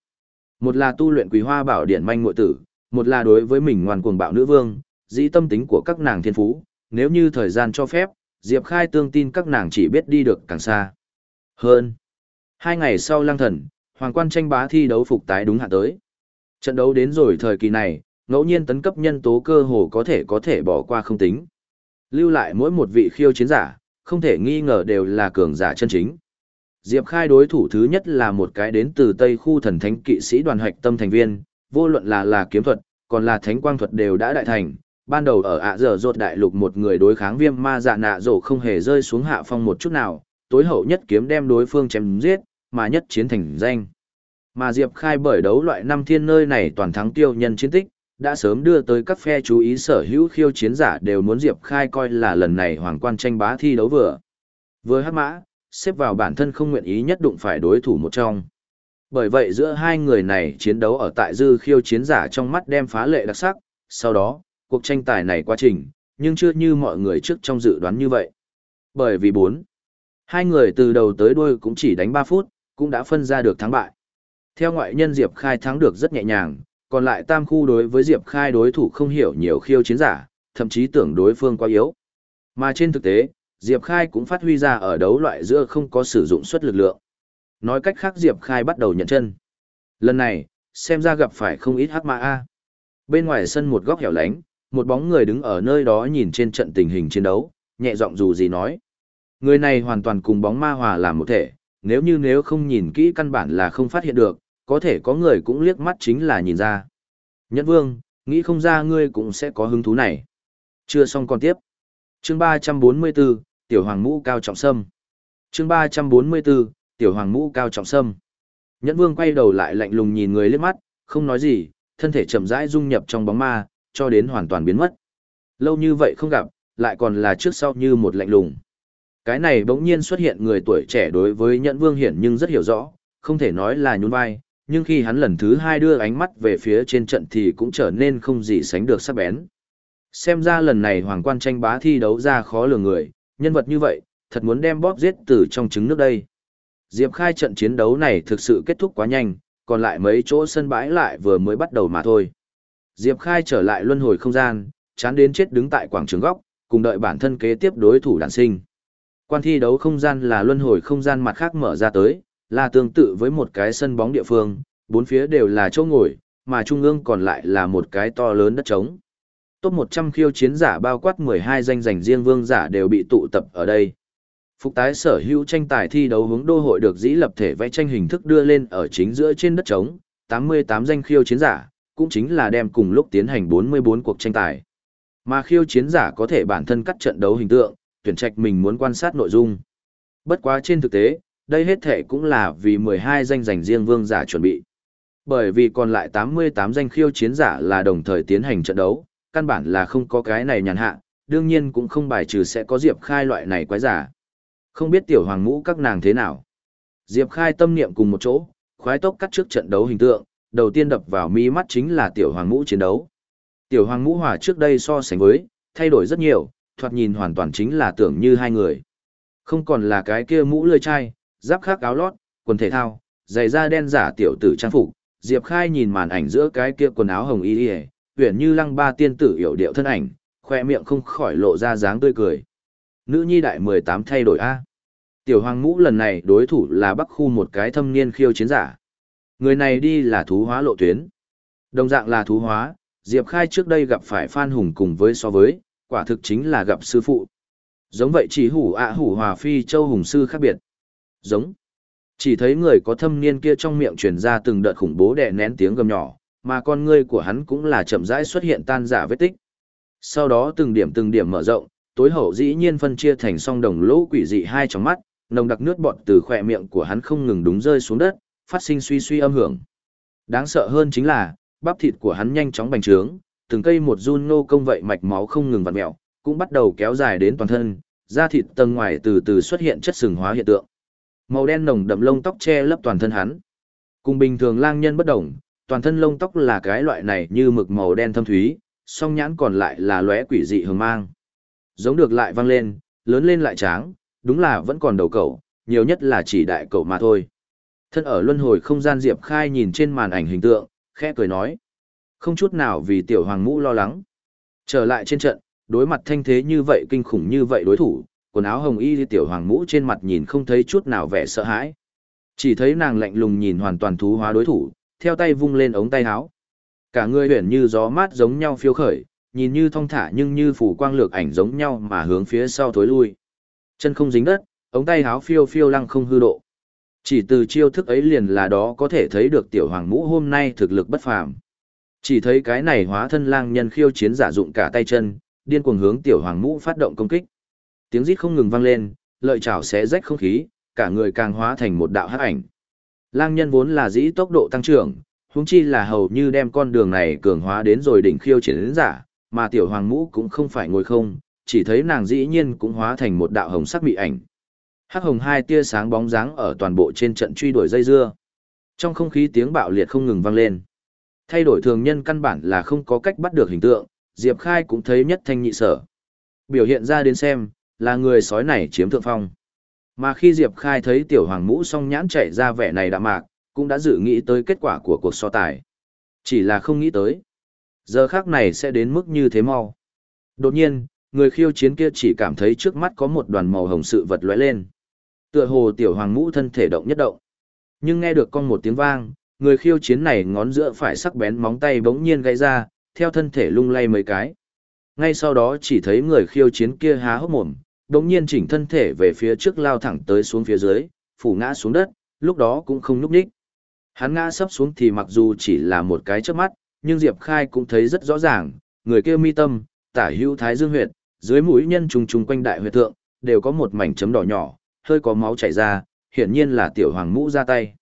Một là tu luyện quý hoa bảo điện manh muội tử, một là đối với mình ngoan cuồng bạo nữ vương, dĩ tâm tính của các nàng thiên phú, nếu như thời gian cho phép, Diệp Khai tương tin các nàng chỉ biết đi được càng xa. Hơn. Hai ngày sau Lang thần, Hoàng quan tranh bá thi đấu phục tái đúng hạ tới. Trận đấu đến rồi thời kỳ này, ngẫu nhiên tấn cấp nhân tố cơ hồ có thể có thể bỏ qua không tính. Lưu lại mỗi một vị khiêu chiến giả, không thể nghi ngờ đều là cường giả chân chính. Diệp Khai đối thủ thứ nhất là một cái đến từ Tây khu thần thánh kỵ sĩ đoàn hoạch tâm thành viên, vô luận là là kiếm thuật, còn là thánh quang thuật đều đã đại thành. Ban đầu ở ạ giờ rột đại lục một người đối kháng viêm ma dạ nạ rổ không hề rơi xuống hạ phong một chút nào, tối hậu nhất kiếm đem đối phương chém giết, mà nhất chiến thành danh. Mà Diệp Khai bởi đấu loại năm thiên nơi này toàn thắng tiêu nhân chiến tích, đã sớm đưa tới các phe chú ý sở hữu khiêu chiến giả đều muốn Diệp Khai coi là lần này hoàng quan tranh bá thi đấu vừa. Vừa hát mã, xếp vào bản thân không nguyện ý nhất đụng phải đối thủ một trong. Bởi vậy giữa hai người này chiến đấu ở tại dư khiêu chiến giả trong mắt đem phá lệ đặc sắc, sau đó, cuộc tranh tài này quá trình, nhưng chưa như mọi người trước trong dự đoán như vậy. Bởi vì bốn, hai người từ đầu tới đuôi cũng chỉ đánh ba phút, cũng đã phân ra được thắng bại. Theo ngoại nhân Diệp Khai thắng được rất nhẹ nhàng, còn lại tam khu đối với Diệp Khai đối thủ không hiểu nhiều khiêu chiến giả, thậm chí tưởng đối phương quá yếu. Mà trên thực tế, Diệp Khai cũng phát huy ra ở đấu loại giữa không có sử dụng suất lực lượng. Nói cách khác Diệp Khai bắt đầu nhận chân. Lần này, xem ra gặp phải không ít hắc mã A. Bên ngoài sân một góc hẻo lánh, một bóng người đứng ở nơi đó nhìn trên trận tình hình chiến đấu, nhẹ giọng dù gì nói. Người này hoàn toàn cùng bóng ma hòa làm một thể, nếu như nếu không nhìn kỹ căn bản là không phát hiện được, có thể có người cũng liếc mắt chính là nhìn ra. Nhẫn vương, nghĩ không ra ngươi cũng sẽ có hứng thú này. Chưa xong còn tiếp. Chương 344, Tiểu Hoàng Mũ Cao Trọng Sâm. Chương 344, Tiểu Hoàng Mũ Cao Trọng Sâm. Nhẫn Vương quay đầu lại lạnh lùng nhìn người liếc mắt, không nói gì, thân thể chậm rãi dung nhập trong bóng ma, cho đến hoàn toàn biến mất. Lâu như vậy không gặp, lại còn là trước sau như một lạnh lùng. Cái này bỗng nhiên xuất hiện người tuổi trẻ đối với Nhẫn Vương hiển nhưng rất hiểu rõ, không thể nói là nhún vai, nhưng khi hắn lần thứ hai đưa ánh mắt về phía trên trận thì cũng trở nên không gì sánh được sắc bén. Xem ra lần này hoàng quan tranh bá thi đấu ra khó lường người, nhân vật như vậy, thật muốn đem bóp giết từ trong trứng nước đây. Diệp Khai trận chiến đấu này thực sự kết thúc quá nhanh, còn lại mấy chỗ sân bãi lại vừa mới bắt đầu mà thôi. Diệp Khai trở lại luân hồi không gian, chán đến chết đứng tại quảng trường góc, cùng đợi bản thân kế tiếp đối thủ đản sinh. Quan thi đấu không gian là luân hồi không gian mặt khác mở ra tới, là tương tự với một cái sân bóng địa phương, bốn phía đều là chỗ ngồi, mà trung ương còn lại là một cái to lớn đất trống. Top 100 khiêu chiến giả bao quát 12 danh giành riêng vương giả đều bị tụ tập ở đây. Phục tái sở hữu tranh tài thi đấu hướng đô hội được dĩ lập thể vẽ tranh hình thức đưa lên ở chính giữa trên đất trống, 88 danh khiêu chiến giả, cũng chính là đem cùng lúc tiến hành 44 cuộc tranh tài. Mà khiêu chiến giả có thể bản thân cắt trận đấu hình tượng, tuyển trạch mình muốn quan sát nội dung. Bất quá trên thực tế, đây hết thể cũng là vì 12 danh giành riêng vương giả chuẩn bị. Bởi vì còn lại 88 danh khiêu chiến giả là đồng thời tiến hành trận đấu, căn bản là không có cái này nhàn hạ, đương nhiên cũng không bài trừ sẽ có Diệp Khai loại này quái giả. Không biết tiểu hoàng ngũ các nàng thế nào. Diệp Khai tâm niệm cùng một chỗ, khoái tốc cắt trước trận đấu hình tượng, đầu tiên đập vào mi mắt chính là tiểu hoàng ngũ chiến đấu. Tiểu hoàng ngũ hòa trước đây so sánh với, thay đổi rất nhiều, thoạt nhìn hoàn toàn chính là tưởng như hai người. Không còn là cái kia mũ lươi chai, giáp khác áo lót, quần thể thao, giày da đen giả tiểu tử trang phục. Diệp Khai nhìn màn ảnh giữa cái kia quần áo hồng y y, huyền như lăng ba tiên tử hiểu điệu thân ảnh, khoe miệng không khỏi lộ ra dáng tươi cười. Nữ nhi đại 18 thay đổi A. Tiểu hoàng ngũ lần này đối thủ là bắc khu một cái thâm niên khiêu chiến giả. Người này đi là thú hóa lộ tuyến. Đồng dạng là thú hóa, Diệp Khai trước đây gặp phải Phan Hùng cùng với so với, quả thực chính là gặp sư phụ. Giống vậy chỉ hủ ạ hủ hòa phi châu hùng sư khác biệt. Giống. Chỉ thấy người có thâm niên kia trong miệng truyền ra từng đợt khủng bố đè nén tiếng gầm nhỏ, mà con ngươi của hắn cũng là chậm rãi xuất hiện tan giả vết tích. Sau đó từng điểm từng điểm mở rộng, tối hậu dĩ nhiên phân chia thành song đồng lỗ quỷ dị hai trong mắt, nồng đặc nước bọt từ khỏe miệng của hắn không ngừng đúng rơi xuống đất, phát sinh suy suy âm hưởng. Đáng sợ hơn chính là, bắp thịt của hắn nhanh chóng bành trướng, từng cây một run nô công vậy mạch máu không ngừng vặn mèo, cũng bắt đầu kéo dài đến toàn thân, da thịt tầng ngoài từ từ xuất hiện chất sừng hóa hiện tượng. Màu đen nồng đậm lông tóc che lấp toàn thân hắn. Cùng bình thường lang nhân bất động, toàn thân lông tóc là cái loại này như mực màu đen thâm thúy, song nhãn còn lại là lóe quỷ dị hờ mang. Giống được lại văng lên, lớn lên lại tráng, đúng là vẫn còn đầu cậu, nhiều nhất là chỉ đại cậu mà thôi. Thân ở luân hồi không gian Diệp Khai nhìn trên màn ảnh hình tượng, khẽ cười nói. Không chút nào vì tiểu hoàng mũ lo lắng. Trở lại trên trận, đối mặt thanh thế như vậy kinh khủng như vậy đối thủ, quần áo hồng y tiểu hoàng mũ trên mặt nhìn không thấy chút nào vẻ sợ hãi. Chỉ thấy nàng lạnh lùng nhìn hoàn toàn thú hóa đối thủ, theo tay vung lên ống tay áo. Cả người huyền như gió mát giống nhau phiêu khởi, nhìn như thong thả nhưng như phủ quang lược ảnh giống nhau mà hướng phía sau thối lui. Chân không dính đất, ống tay áo phiêu phiêu lăng không hư độ. Chỉ từ chiêu thức ấy liền là đó có thể thấy được tiểu hoàng mũ hôm nay thực lực bất phàm. Chỉ thấy cái này hóa thân lang nhân khiêu chiến giả dụng cả tay chân, điên cuồng hướng tiểu hoàng mũ phát động công kích. Tiếng rít không ngừng vang lên, lợi chảo xé rách không khí, cả người càng hóa thành một đạo hắc ảnh. Lang nhân vốn là dĩ tốc độ tăng trưởng, huống chi là hầu như đem con đường này cường hóa đến rồi đỉnh khiêu chiến đến giả, mà tiểu hoàng mũ cũng không phải ngồi không, chỉ thấy nàng dĩ nhiên cũng hóa thành một đạo hồng sắc bị ảnh. Hắc hồng hai tia sáng bóng dáng ở toàn bộ trên trận truy đuổi dây dưa. Trong không khí tiếng bạo liệt không ngừng vang lên. Thay đổi thường nhân căn bản là không có cách bắt được hình tượng, Diệp Khai cũng thấy nhất thanh nhị sở. Biểu hiện ra đến xem, là người sói này chiếm thượng phong. Mà khi Diệp Khai thấy tiểu hoàng mũ song nhãn chạy ra vẻ này đã mạc, cũng đã dự nghĩ tới kết quả của cuộc so tài. Chỉ là không nghĩ tới. Giờ khác này sẽ đến mức như thế mau. Đột nhiên, người khiêu chiến kia chỉ cảm thấy trước mắt có một đoàn màu hồng sự vật lóe lên. Tựa hồ tiểu hoàng mũ thân thể động nhất động. Nhưng nghe được con một tiếng vang, người khiêu chiến này ngón giữa phải sắc bén móng tay bỗng nhiên gãy ra, theo thân thể lung lay mấy cái. Ngay sau đó chỉ thấy người khiêu chiến kia há hốc mồm, đống nhiên chỉnh thân thể về phía trước lao thẳng tới xuống phía dưới, phủ ngã xuống đất, lúc đó cũng không núp đích. Hắn ngã sấp xuống thì mặc dù chỉ là một cái chớp mắt, nhưng Diệp Khai cũng thấy rất rõ ràng, người kia mi tâm, tả hữu thái dương huyệt, dưới mũi nhân trùng trùng quanh đại huyệt thượng, đều có một mảnh chấm đỏ nhỏ, hơi có máu chảy ra, hiển nhiên là tiểu hoàng mũ ra tay.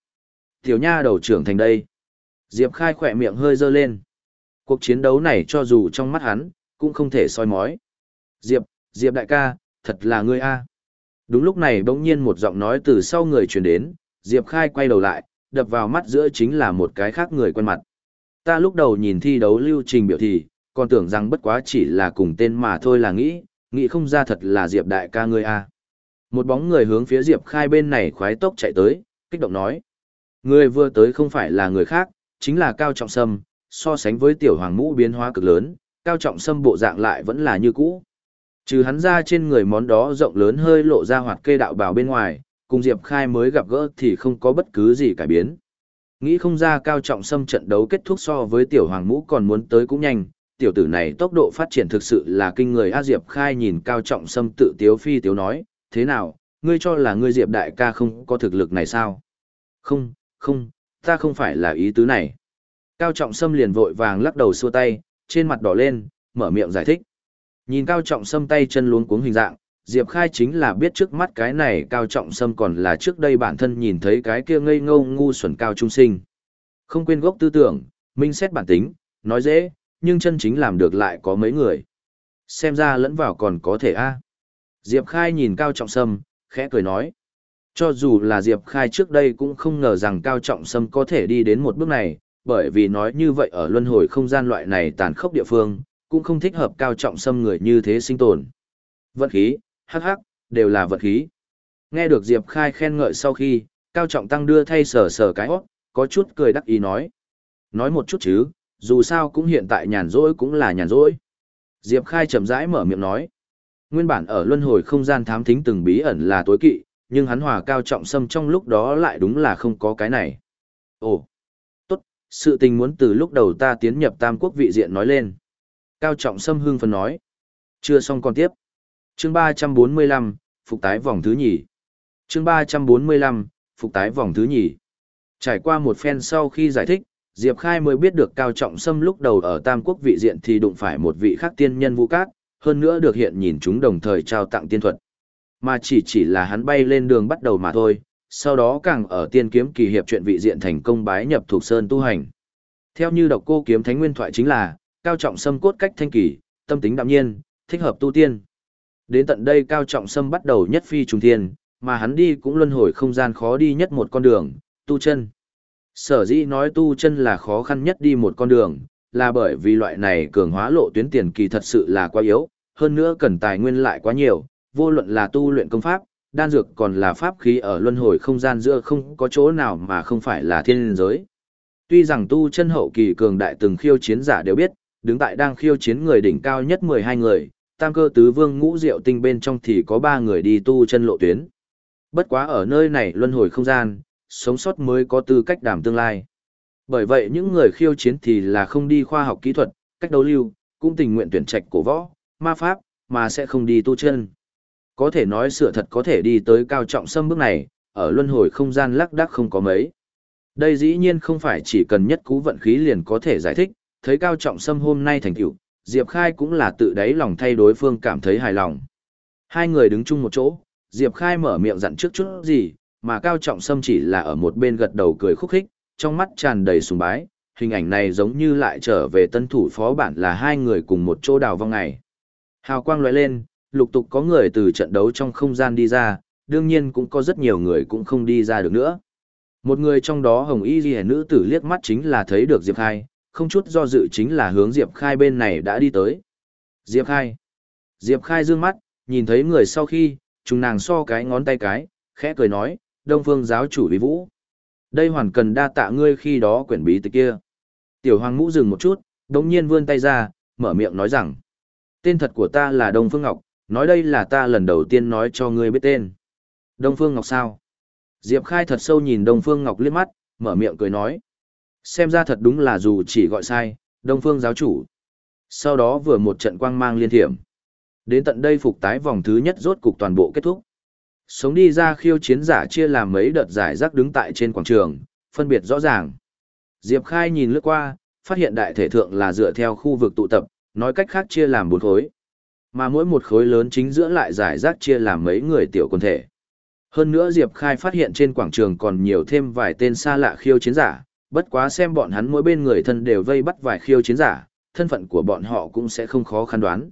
Tiểu nha đầu trưởng thành đây. Diệp Khai khỏe miệng hơi dơ lên. Cuộc chiến đấu này cho dù trong mắt hắn, cũng không thể soi mói. Diệp, Diệp đại ca, thật là ngươi a. Đúng lúc này bỗng nhiên một giọng nói từ sau người truyền đến, Diệp Khai quay đầu lại, đập vào mắt giữa chính là một cái khác người quen mặt. Ta lúc đầu nhìn thi đấu lưu trình biểu thì, còn tưởng rằng bất quá chỉ là cùng tên mà thôi là nghĩ, nghĩ không ra thật là Diệp đại ca ngươi a. Một bóng người hướng phía Diệp Khai bên này khoái tốc chạy tới, kích động nói. Người vừa tới không phải là người khác, chính là Cao Trọng Sâm, so sánh với tiểu hoàng mũ biến hóa cực lớn, Cao Trọng Sâm bộ dạng lại vẫn là như cũ. Trừ hắn ra trên người món đó rộng lớn hơi lộ ra hoạt kê đạo bào bên ngoài, cùng Diệp Khai mới gặp gỡ thì không có bất cứ gì cải biến. Nghĩ không ra Cao Trọng Sâm trận đấu kết thúc so với tiểu hoàng mũ còn muốn tới cũng nhanh, tiểu tử này tốc độ phát triển thực sự là kinh người A Diệp Khai nhìn Cao Trọng Sâm tự tiếu phi tiếu nói, thế nào, ngươi cho là ngươi Diệp đại ca không có thực lực này sao? Không, không, ta không phải là ý tứ này. Cao Trọng Sâm liền vội vàng lắc đầu xua tay, trên mặt đỏ lên, mở miệng giải thích. Nhìn Cao Trọng Sâm tay chân luống cuống hình dạng, Diệp Khai chính là biết trước mắt cái này Cao Trọng Sâm còn là trước đây bản thân nhìn thấy cái kia ngây ngô ngu xuẩn cao trung sinh. Không quên gốc tư tưởng, minh xét bản tính, nói dễ, nhưng chân chính làm được lại có mấy người. Xem ra lẫn vào còn có thể a. Diệp Khai nhìn Cao Trọng Sâm, khẽ cười nói. Cho dù là Diệp Khai trước đây cũng không ngờ rằng Cao Trọng Sâm có thể đi đến một bước này, bởi vì nói như vậy ở luân hồi không gian loại này tàn khốc địa phương, cũng không thích hợp Cao Trọng xâm người như thế sinh tồn. Vận khí, hắc hắc, đều là vận khí. Nghe được Diệp Khai khen ngợi sau khi, Cao Trọng Tăng đưa thay sờ sờ cái hót, có chút cười đắc ý nói. Nói một chút chứ, dù sao cũng hiện tại nhàn rỗi cũng là nhàn rỗi. Diệp Khai chậm rãi mở miệng nói. Nguyên bản ở luân hồi không gian thám thính từng bí ẩn là tối kỵ, nhưng hắn hòa cao trọng sâm trong lúc đó lại đúng là không có cái này. Ồ, tốt, sự tình muốn từ lúc đầu ta tiến nhập tam quốc vị diện nói lên. Cao trọng sâm hương phấn nói. Chưa xong còn tiếp. Chương 345, phục tái vòng thứ nhì. Chương 345, phục tái vòng thứ nhì. Trải qua một phen sau khi giải thích, Diệp Khai mới biết được Cao Trọng Sâm lúc đầu ở Tam Quốc vị diện thì đụng phải một vị khác tiên nhân vũ cát, hơn nữa được hiện nhìn chúng đồng thời trao tặng tiên thuật. Mà chỉ chỉ là hắn bay lên đường bắt đầu mà thôi, sau đó càng ở tiên kiếm kỳ hiệp chuyện vị diện thành công bái nhập thuộc sơn tu hành. Theo như độc cô kiếm thánh nguyên thoại chính là, cao trọng sâm cốt cách thanh kỳ, tâm tính đạm nhiên, thích hợp tu tiên. Đến tận đây cao trọng sâm bắt đầu nhất phi trùng thiên, mà hắn đi cũng luân hồi không gian khó đi nhất một con đường, tu chân. Sở dĩ nói tu chân là khó khăn nhất đi một con đường, là bởi vì loại này cường hóa lộ tuyến tiền kỳ thật sự là quá yếu, hơn nữa cần tài nguyên lại quá nhiều, vô luận là tu luyện công pháp, đan dược còn là pháp khí ở luân hồi không gian giữa không có chỗ nào mà không phải là thiên giới. Tuy rằng tu chân hậu kỳ cường đại từng khiêu chiến giả đều biết, đứng tại đang khiêu chiến người đỉnh cao nhất 12 người, tam cơ tứ vương ngũ diệu tinh bên trong thì có 3 người đi tu chân lộ tuyến. Bất quá ở nơi này luân hồi không gian, sống sót mới có tư cách đảm tương lai. Bởi vậy những người khiêu chiến thì là không đi khoa học kỹ thuật, cách đấu lưu, cũng tình nguyện tuyển trạch cổ võ, ma pháp, mà sẽ không đi tu chân. Có thể nói sửa thật có thể đi tới cao trọng sâm bước này, ở luân hồi không gian lắc đắc không có mấy. Đây dĩ nhiên không phải chỉ cần nhất cú vận khí liền có thể giải thích, thấy cao trọng sâm hôm nay thành tựu, Diệp Khai cũng là tự đáy lòng thay đối phương cảm thấy hài lòng. Hai người đứng chung một chỗ, Diệp Khai mở miệng dặn trước chút gì, mà cao trọng sâm chỉ là ở một bên gật đầu cười khúc khích, trong mắt tràn đầy sùng bái, hình ảnh này giống như lại trở về tân thủ phó bản là hai người cùng một chỗ đào vong ngày. Hào quang lóe lên, lục tục có người từ trận đấu trong không gian đi ra, đương nhiên cũng có rất nhiều người cũng không đi ra được nữa. Một người trong đó hồng y ghi nữ tử liếc mắt chính là thấy được Diệp Khai, không chút do dự chính là hướng Diệp Khai bên này đã đi tới. Diệp Khai. Diệp Khai dương mắt, nhìn thấy người sau khi, chúng nàng so cái ngón tay cái, khẽ cười nói, Đông Phương giáo chủ Vĩ Vũ. Đây hoàn cần đa tạ ngươi khi đó quyển bí tịch kia. Tiểu Hoàng Ngũ dừng một chút, đống nhiên vươn tay ra, mở miệng nói rằng. Tên thật của ta là Đông Phương Ngọc, nói đây là ta lần đầu tiên nói cho ngươi biết tên. Đông Phương Ngọc sao? Diệp Khai thật sâu nhìn Đông Phương Ngọc liếc mắt, mở miệng cười nói. Xem ra thật đúng là dù chỉ gọi sai, Đông Phương giáo chủ. Sau đó vừa một trận quang mang liên thiểm. Đến tận đây phục tái vòng thứ nhất rốt cục toàn bộ kết thúc. Sống đi ra khiêu chiến giả chia làm mấy đợt giải rác đứng tại trên quảng trường, phân biệt rõ ràng. Diệp Khai nhìn lướt qua, phát hiện đại thể thượng là dựa theo khu vực tụ tập, nói cách khác chia làm bốn khối. Mà mỗi một khối lớn chính giữa lại giải rác chia làm mấy người tiểu quân thể. Hơn nữa Diệp Khai phát hiện trên quảng trường còn nhiều thêm vài tên xa lạ khiêu chiến giả, bất quá xem bọn hắn mỗi bên người thân đều vây bắt vài khiêu chiến giả, thân phận của bọn họ cũng sẽ không khó khăn đoán.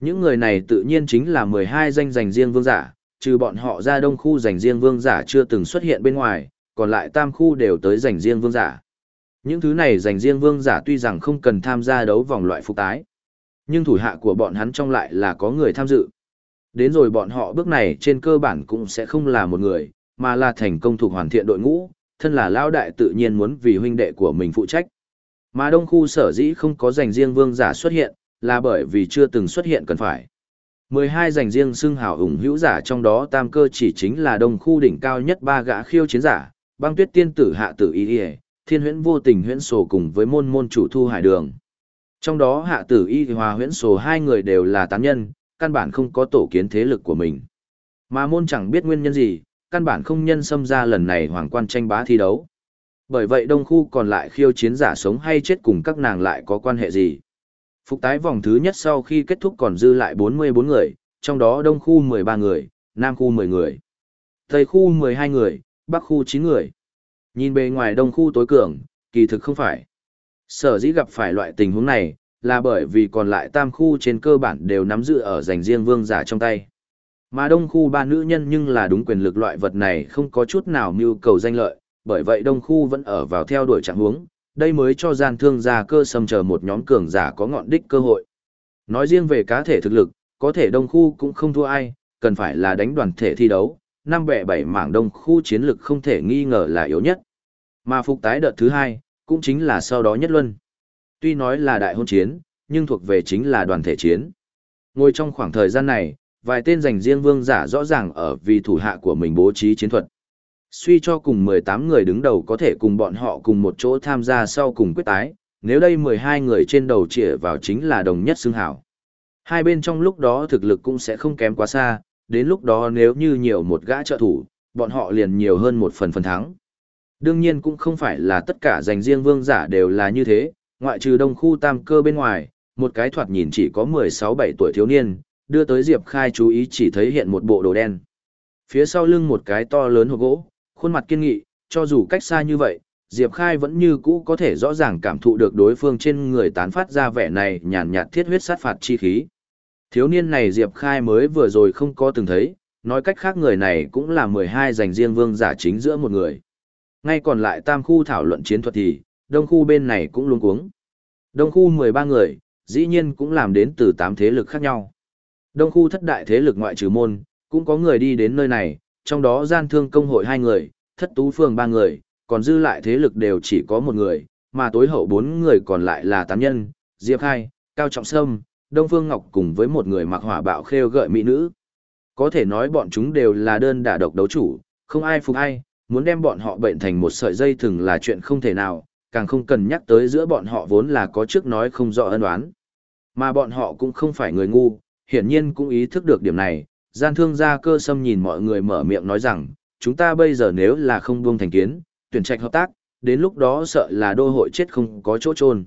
Những người này tự nhiên chính là 12 danh giành riêng vương giả, trừ bọn họ ra đông khu giành riêng vương giả chưa từng xuất hiện bên ngoài, còn lại tam khu đều tới giành riêng vương giả. Những thứ này giành riêng vương giả tuy rằng không cần tham gia đấu vòng loại phục tái, nhưng thủ hạ của bọn hắn trong lại là có người tham dự. Đến rồi bọn họ bước này trên cơ bản cũng sẽ không là một người, mà là thành công thuộc hoàn thiện đội ngũ, thân là Lão đại tự nhiên muốn vì huynh đệ của mình phụ trách. Mà đông khu sở dĩ không có dành riêng vương giả xuất hiện, là bởi vì chưa từng xuất hiện cần phải. 12 dành riêng xưng hào hùng hữu giả trong đó tam cơ chỉ chính là đông khu đỉnh cao nhất ba gã khiêu chiến giả, băng tuyết tiên tử hạ tử y y, thiên huyễn vô tình huyễn sổ cùng với môn môn chủ thu hải đường. Trong đó hạ tử y hòa huyễn sổ hai người đều là tán nhân, căn bản không có tổ kiến thế lực của mình. Mà môn chẳng biết nguyên nhân gì, căn bản không nhân xâm ra lần này hoàng quan tranh bá thi đấu. Bởi vậy đông khu còn lại khiêu chiến giả sống hay chết cùng các nàng lại có quan hệ gì. Phục tái vòng thứ nhất sau khi kết thúc còn dư lại 44 người, trong đó đông khu 13 người, nam khu 10 người, tây khu 12 người, bắc khu 9 người. Nhìn bề ngoài đông khu tối cường, kỳ thực không phải. Sở dĩ gặp phải loại tình huống này, là bởi vì còn lại tam khu trên cơ bản đều nắm giữ ở dành riêng vương giả trong tay. Mà đông khu ba nữ nhân nhưng là đúng quyền lực loại vật này không có chút nào mưu cầu danh lợi, bởi vậy đông khu vẫn ở vào theo đuổi trạng huống, đây mới cho gian thương gia cơ sầm chờ một nhóm cường giả có ngọn đích cơ hội. Nói riêng về cá thể thực lực, có thể đông khu cũng không thua ai, cần phải là đánh đoàn thể thi đấu, năm bẻ bảy mảng đông khu chiến lực không thể nghi ngờ là yếu nhất. Mà phục tái đợt thứ hai, cũng chính là sau đó nhất luân. Tuy nói là đại hôn chiến, nhưng thuộc về chính là đoàn thể chiến. Ngồi trong khoảng thời gian này, vài tên giành riêng vương giả rõ ràng ở vì thủ hạ của mình bố trí chiến thuật. Suy cho cùng 18 người đứng đầu có thể cùng bọn họ cùng một chỗ tham gia sau cùng quyết tái, nếu đây 12 người trên đầu chĩa vào chính là đồng nhất xương hảo. Hai bên trong lúc đó thực lực cũng sẽ không kém quá xa, đến lúc đó nếu như nhiều một gã trợ thủ, bọn họ liền nhiều hơn một phần phần thắng. Đương nhiên cũng không phải là tất cả giành riêng vương giả đều là như thế, ngoại trừ đông khu tam cơ bên ngoài, một cái thoạt nhìn chỉ có 16-17 tuổi thiếu niên, đưa tới Diệp Khai chú ý chỉ thấy hiện một bộ đồ đen. Phía sau lưng một cái to lớn hộp gỗ, khuôn mặt kiên nghị, cho dù cách xa như vậy, Diệp Khai vẫn như cũ có thể rõ ràng cảm thụ được đối phương trên người tán phát ra vẻ này nhàn nhạt thiết huyết sát phạt chi khí. Thiếu niên này Diệp Khai mới vừa rồi không có từng thấy, nói cách khác người này cũng là 12 dành riêng vương giả chính giữa một người. Ngay còn lại tam khu thảo luận chiến thuật thì, đông khu bên này cũng luôn cuống. Đông khu 13 người, dĩ nhiên cũng làm đến từ 8 thế lực khác nhau. Đông khu thất đại thế lực ngoại trừ môn, cũng có người đi đến nơi này, trong đó gian thương công hội hai người, thất tú phường ba người, còn dư lại thế lực đều chỉ có một người, mà tối hậu bốn người còn lại là tám nhân, Diệp Khai, Cao Trọng Sâm, Đông Phương Ngọc cùng với một người mặc hỏa bạo khêu gợi mỹ nữ. Có thể nói bọn chúng đều là đơn đả độc đấu chủ, không ai phục ai, muốn đem bọn họ bệnh thành một sợi dây thừng là chuyện không thể nào, càng không cần nhắc tới giữa bọn họ vốn là có trước nói không rõ ân oán. Mà bọn họ cũng không phải người ngu, hiển nhiên cũng ý thức được điểm này, gian thương gia cơ sâm nhìn mọi người mở miệng nói rằng, chúng ta bây giờ nếu là không buông thành kiến, tuyển trạch hợp tác, đến lúc đó sợ là đô hội chết không có chỗ trôn.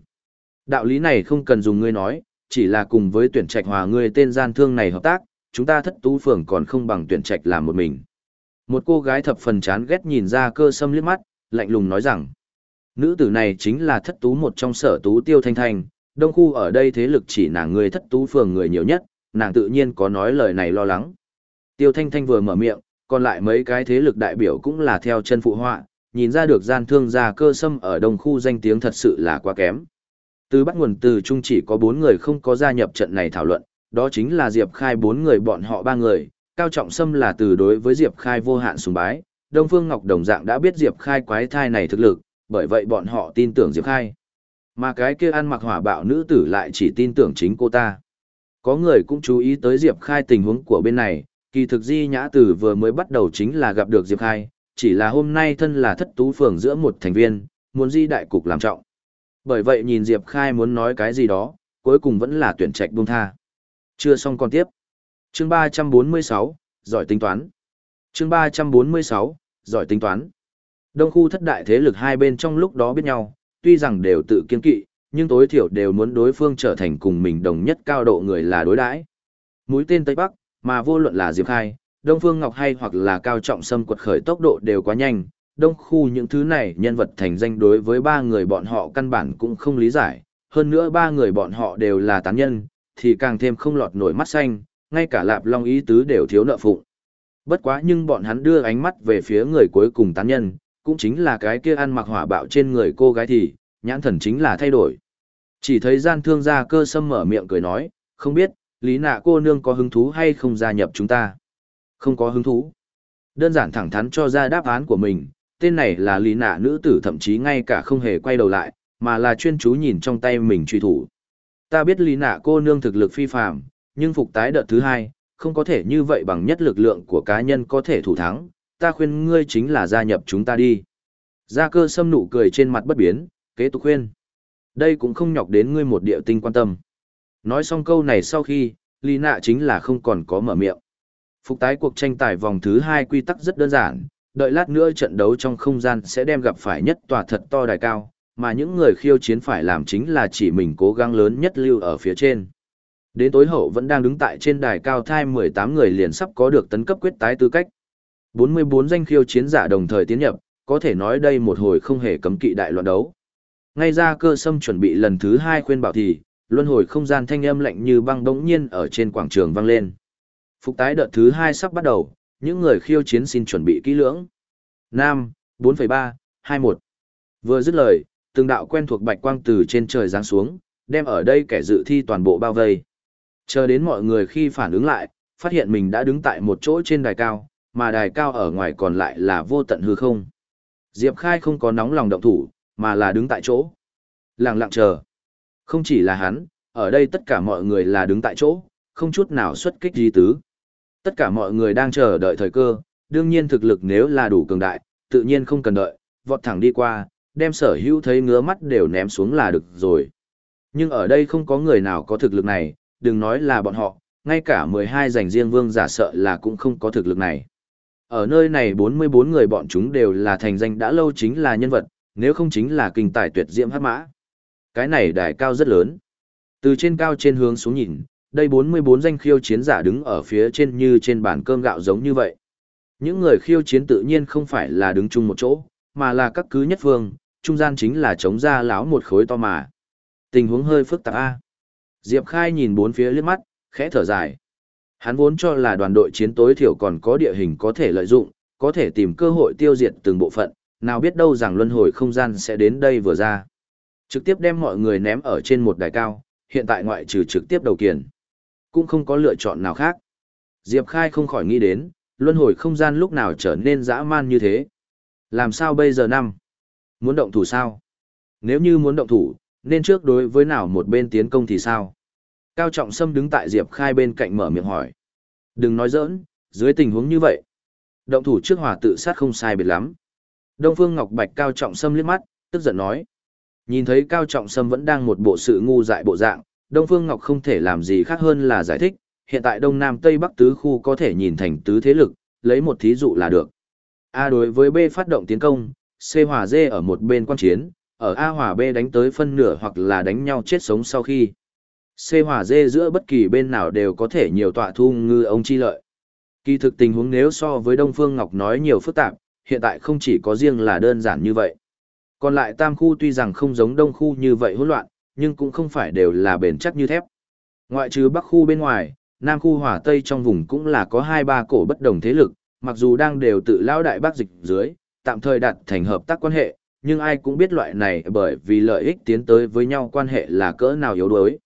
Đạo lý này không cần dùng ngươi nói, chỉ là cùng với tuyển trạch hòa ngươi tên gian thương này hợp tác, chúng ta thất tú phường còn không bằng tuyển trạch làm một mình. Một cô gái thập phần chán ghét nhìn ra cơ sâm liếc mắt, lạnh lùng nói rằng, nữ tử này chính là thất tú một trong sở tú tiêu thanh thanh, đông khu ở đây thế lực chỉ nàng người thất tú phường người nhiều nhất, nàng tự nhiên có nói lời này lo lắng. Tiêu thanh thanh vừa mở miệng, còn lại mấy cái thế lực đại biểu cũng là theo chân phụ họa, nhìn ra được gian thương gia cơ sâm ở đông khu danh tiếng thật sự là quá kém. Từ bắt nguồn từ chung chỉ có bốn người không có gia nhập trận này thảo luận, đó chính là Diệp Khai bốn người bọn họ 3 người, Cao Trọng Sâm là từ đối với Diệp Khai vô hạn sùng bái, Đông Phương Ngọc đồng dạng đã biết Diệp Khai quái thai này thực lực, bởi vậy bọn họ tin tưởng Diệp Khai. Mà cái kia ăn mặc hỏa bạo nữ tử lại chỉ tin tưởng chính cô ta. Có người cũng chú ý tới Diệp Khai tình huống của bên này, kỳ thực Di Nhã Tử vừa mới bắt đầu chính là gặp được Diệp Khai, chỉ là hôm nay thân là thất tú phường giữa một thành viên, muốn Di đại cục làm trọng. Bởi vậy nhìn Diệp Khai muốn nói cái gì đó, cuối cùng vẫn là tuyển trạch buông tha. Chưa xong còn tiếp. Chương 346, giỏi tính toán. Chương 346, giỏi tính toán. Đông khu thất đại thế lực hai bên trong lúc đó biết nhau, tuy rằng đều tự kiên kỵ, nhưng tối thiểu đều muốn đối phương trở thành cùng mình đồng nhất cao độ người là đối đãi. Mũi tên Tây Bắc, mà vô luận là Diệp Khai, Đông Phương Ngọc hay hoặc là Cao Trọng Sâm quật khởi tốc độ đều quá nhanh, đông khu những thứ này nhân vật thành danh đối với ba người bọn họ căn bản cũng không lý giải, hơn nữa ba người bọn họ đều là tán nhân, thì càng thêm không lọt nổi mắt xanh, ngay cả Lạp Long ý tứ đều thiếu nợ phụng. Bất quá nhưng bọn hắn đưa ánh mắt về phía người cuối cùng tán nhân, cũng chính là cái kia ăn mặc hỏa bạo trên người cô gái thì, nhãn thần chính là thay đổi. Chỉ thấy gian thương gia cơ sâm mở miệng cười nói, không biết, lý nạ cô nương có hứng thú hay không gia nhập chúng ta. Không có hứng thú. Đơn giản thẳng thắn cho ra đáp án của mình, tên này là lý nạ nữ tử thậm chí ngay cả không hề quay đầu lại, mà là chuyên chú nhìn trong tay mình truy thủ. Ta biết lý nạ cô nương thực lực phi phàm, nhưng phục tái đợt thứ hai, không có thể như vậy bằng nhất lực lượng của cá nhân có thể thủ thắng, ta khuyên ngươi chính là gia nhập chúng ta đi. Gia cơ sâm nụ cười trên mặt bất biến, kế tục khuyên. Đây cũng không nhọc đến ngươi một địa tinh quan tâm. Nói xong câu này sau khi, Lý nạ chính là không còn có mở miệng. Phục tái cuộc tranh tài vòng thứ hai quy tắc rất đơn giản, đợi lát nữa trận đấu trong không gian sẽ đem gặp phải nhất tòa thật to đài cao, mà những người khiêu chiến phải làm chính là chỉ mình cố gắng lớn nhất lưu ở phía trên. Đến tối hậu vẫn đang đứng tại trên đài cao thai 18 người liền sắp có được tấn cấp quyết tái tư cách. 44 danh khiêu chiến giả đồng thời tiến nhập, có thể nói đây một hồi không hề cấm kỵ đại loạn đấu. Ngay ra cơ sâm chuẩn bị lần thứ hai khuyên bảo thì, luân hồi không gian thanh âm lạnh như băng đống nhiên ở trên quảng trường vang lên. Phục tái đợt thứ hai sắp bắt đầu, những người khiêu chiến xin chuẩn bị kỹ lưỡng. Nam, 4,3, 21. Vừa dứt lời, từng đạo quen thuộc bạch quang từ trên trời giáng xuống, đem ở đây kẻ dự thi toàn bộ bao vây. Chờ đến mọi người khi phản ứng lại, phát hiện mình đã đứng tại một chỗ trên đài cao, mà đài cao ở ngoài còn lại là vô tận hư không. Diệp Khai không có nóng lòng động thủ, mà là đứng tại chỗ. Lặng lặng chờ. Không chỉ là hắn, ở đây tất cả mọi người là đứng tại chỗ, không chút nào xuất kích gì tứ. Tất cả mọi người đang chờ đợi thời cơ, đương nhiên thực lực nếu là đủ cường đại, tự nhiên không cần đợi, vọt thẳng đi qua, đem sở hữu thấy ngứa mắt đều ném xuống là được rồi. Nhưng ở đây không có người nào có thực lực này, đừng nói là bọn họ, ngay cả 12 giành riêng vương giả sợ là cũng không có thực lực này. Ở nơi này 44 người bọn chúng đều là thành danh đã lâu chính là nhân vật, nếu không chính là kinh tài tuyệt diễm hát mã. Cái này đài cao rất lớn. Từ trên cao trên hướng xuống nhìn, đây 44 danh khiêu chiến giả đứng ở phía trên như trên bàn cơm gạo giống như vậy. Những người khiêu chiến tự nhiên không phải là đứng chung một chỗ, mà là các cứ nhất phương, trung gian chính là chống ra láo một khối to mà. Tình huống hơi phức tạp a. Diệp Khai nhìn bốn phía liếc mắt, khẽ thở dài. Hắn vốn cho là đoàn đội chiến tối thiểu còn có địa hình có thể lợi dụng, có thể tìm cơ hội tiêu diệt từng bộ phận, nào biết đâu rằng luân hồi không gian sẽ đến đây vừa ra. Trực tiếp đem mọi người ném ở trên một đài cao, hiện tại ngoại trừ trực tiếp đầu kiền. Cũng không có lựa chọn nào khác. Diệp Khai không khỏi nghĩ đến, luân hồi không gian lúc nào trở nên dã man như thế. Làm sao bây giờ năm? Muốn động thủ sao? Nếu như muốn động thủ, nên trước đối với nào một bên tiến công thì sao? Cao Trọng Sâm đứng tại Diệp Khai bên cạnh mở miệng hỏi. Đừng nói giỡn, dưới tình huống như vậy. Động thủ trước hòa tự sát không sai biệt lắm. Đông Phương Ngọc Bạch Cao Trọng Sâm liếc mắt, tức giận nói. Nhìn thấy Cao Trọng Sâm vẫn đang một bộ sự ngu dại bộ dạng, Đông Phương Ngọc không thể làm gì khác hơn là giải thích, hiện tại Đông Nam Tây Bắc tứ khu có thể nhìn thành tứ thế lực, lấy một thí dụ là được. A đối với B phát động tiến công, C hòa D ở một bên quan chiến, ở A hòa B đánh tới phân nửa hoặc là đánh nhau chết sống sau khi. C hòa D giữa bất kỳ bên nào đều có thể nhiều tọa thu ngư ông chi lợi. Kỳ thực tình huống nếu so với Đông Phương Ngọc nói nhiều phức tạp, hiện tại không chỉ có riêng là đơn giản như vậy. Còn lại tam khu tuy rằng không giống đông khu như vậy hỗn loạn, nhưng cũng không phải đều là bền chắc như thép. Ngoại trừ bắc khu bên ngoài, nam khu hỏa tây trong vùng cũng là có hai ba cổ bất đồng thế lực, mặc dù đang đều tự lao đại bác dịch dưới, tạm thời đặt thành hợp tác quan hệ, nhưng ai cũng biết loại này bởi vì lợi ích tiến tới với nhau quan hệ là cỡ nào yếu đuối.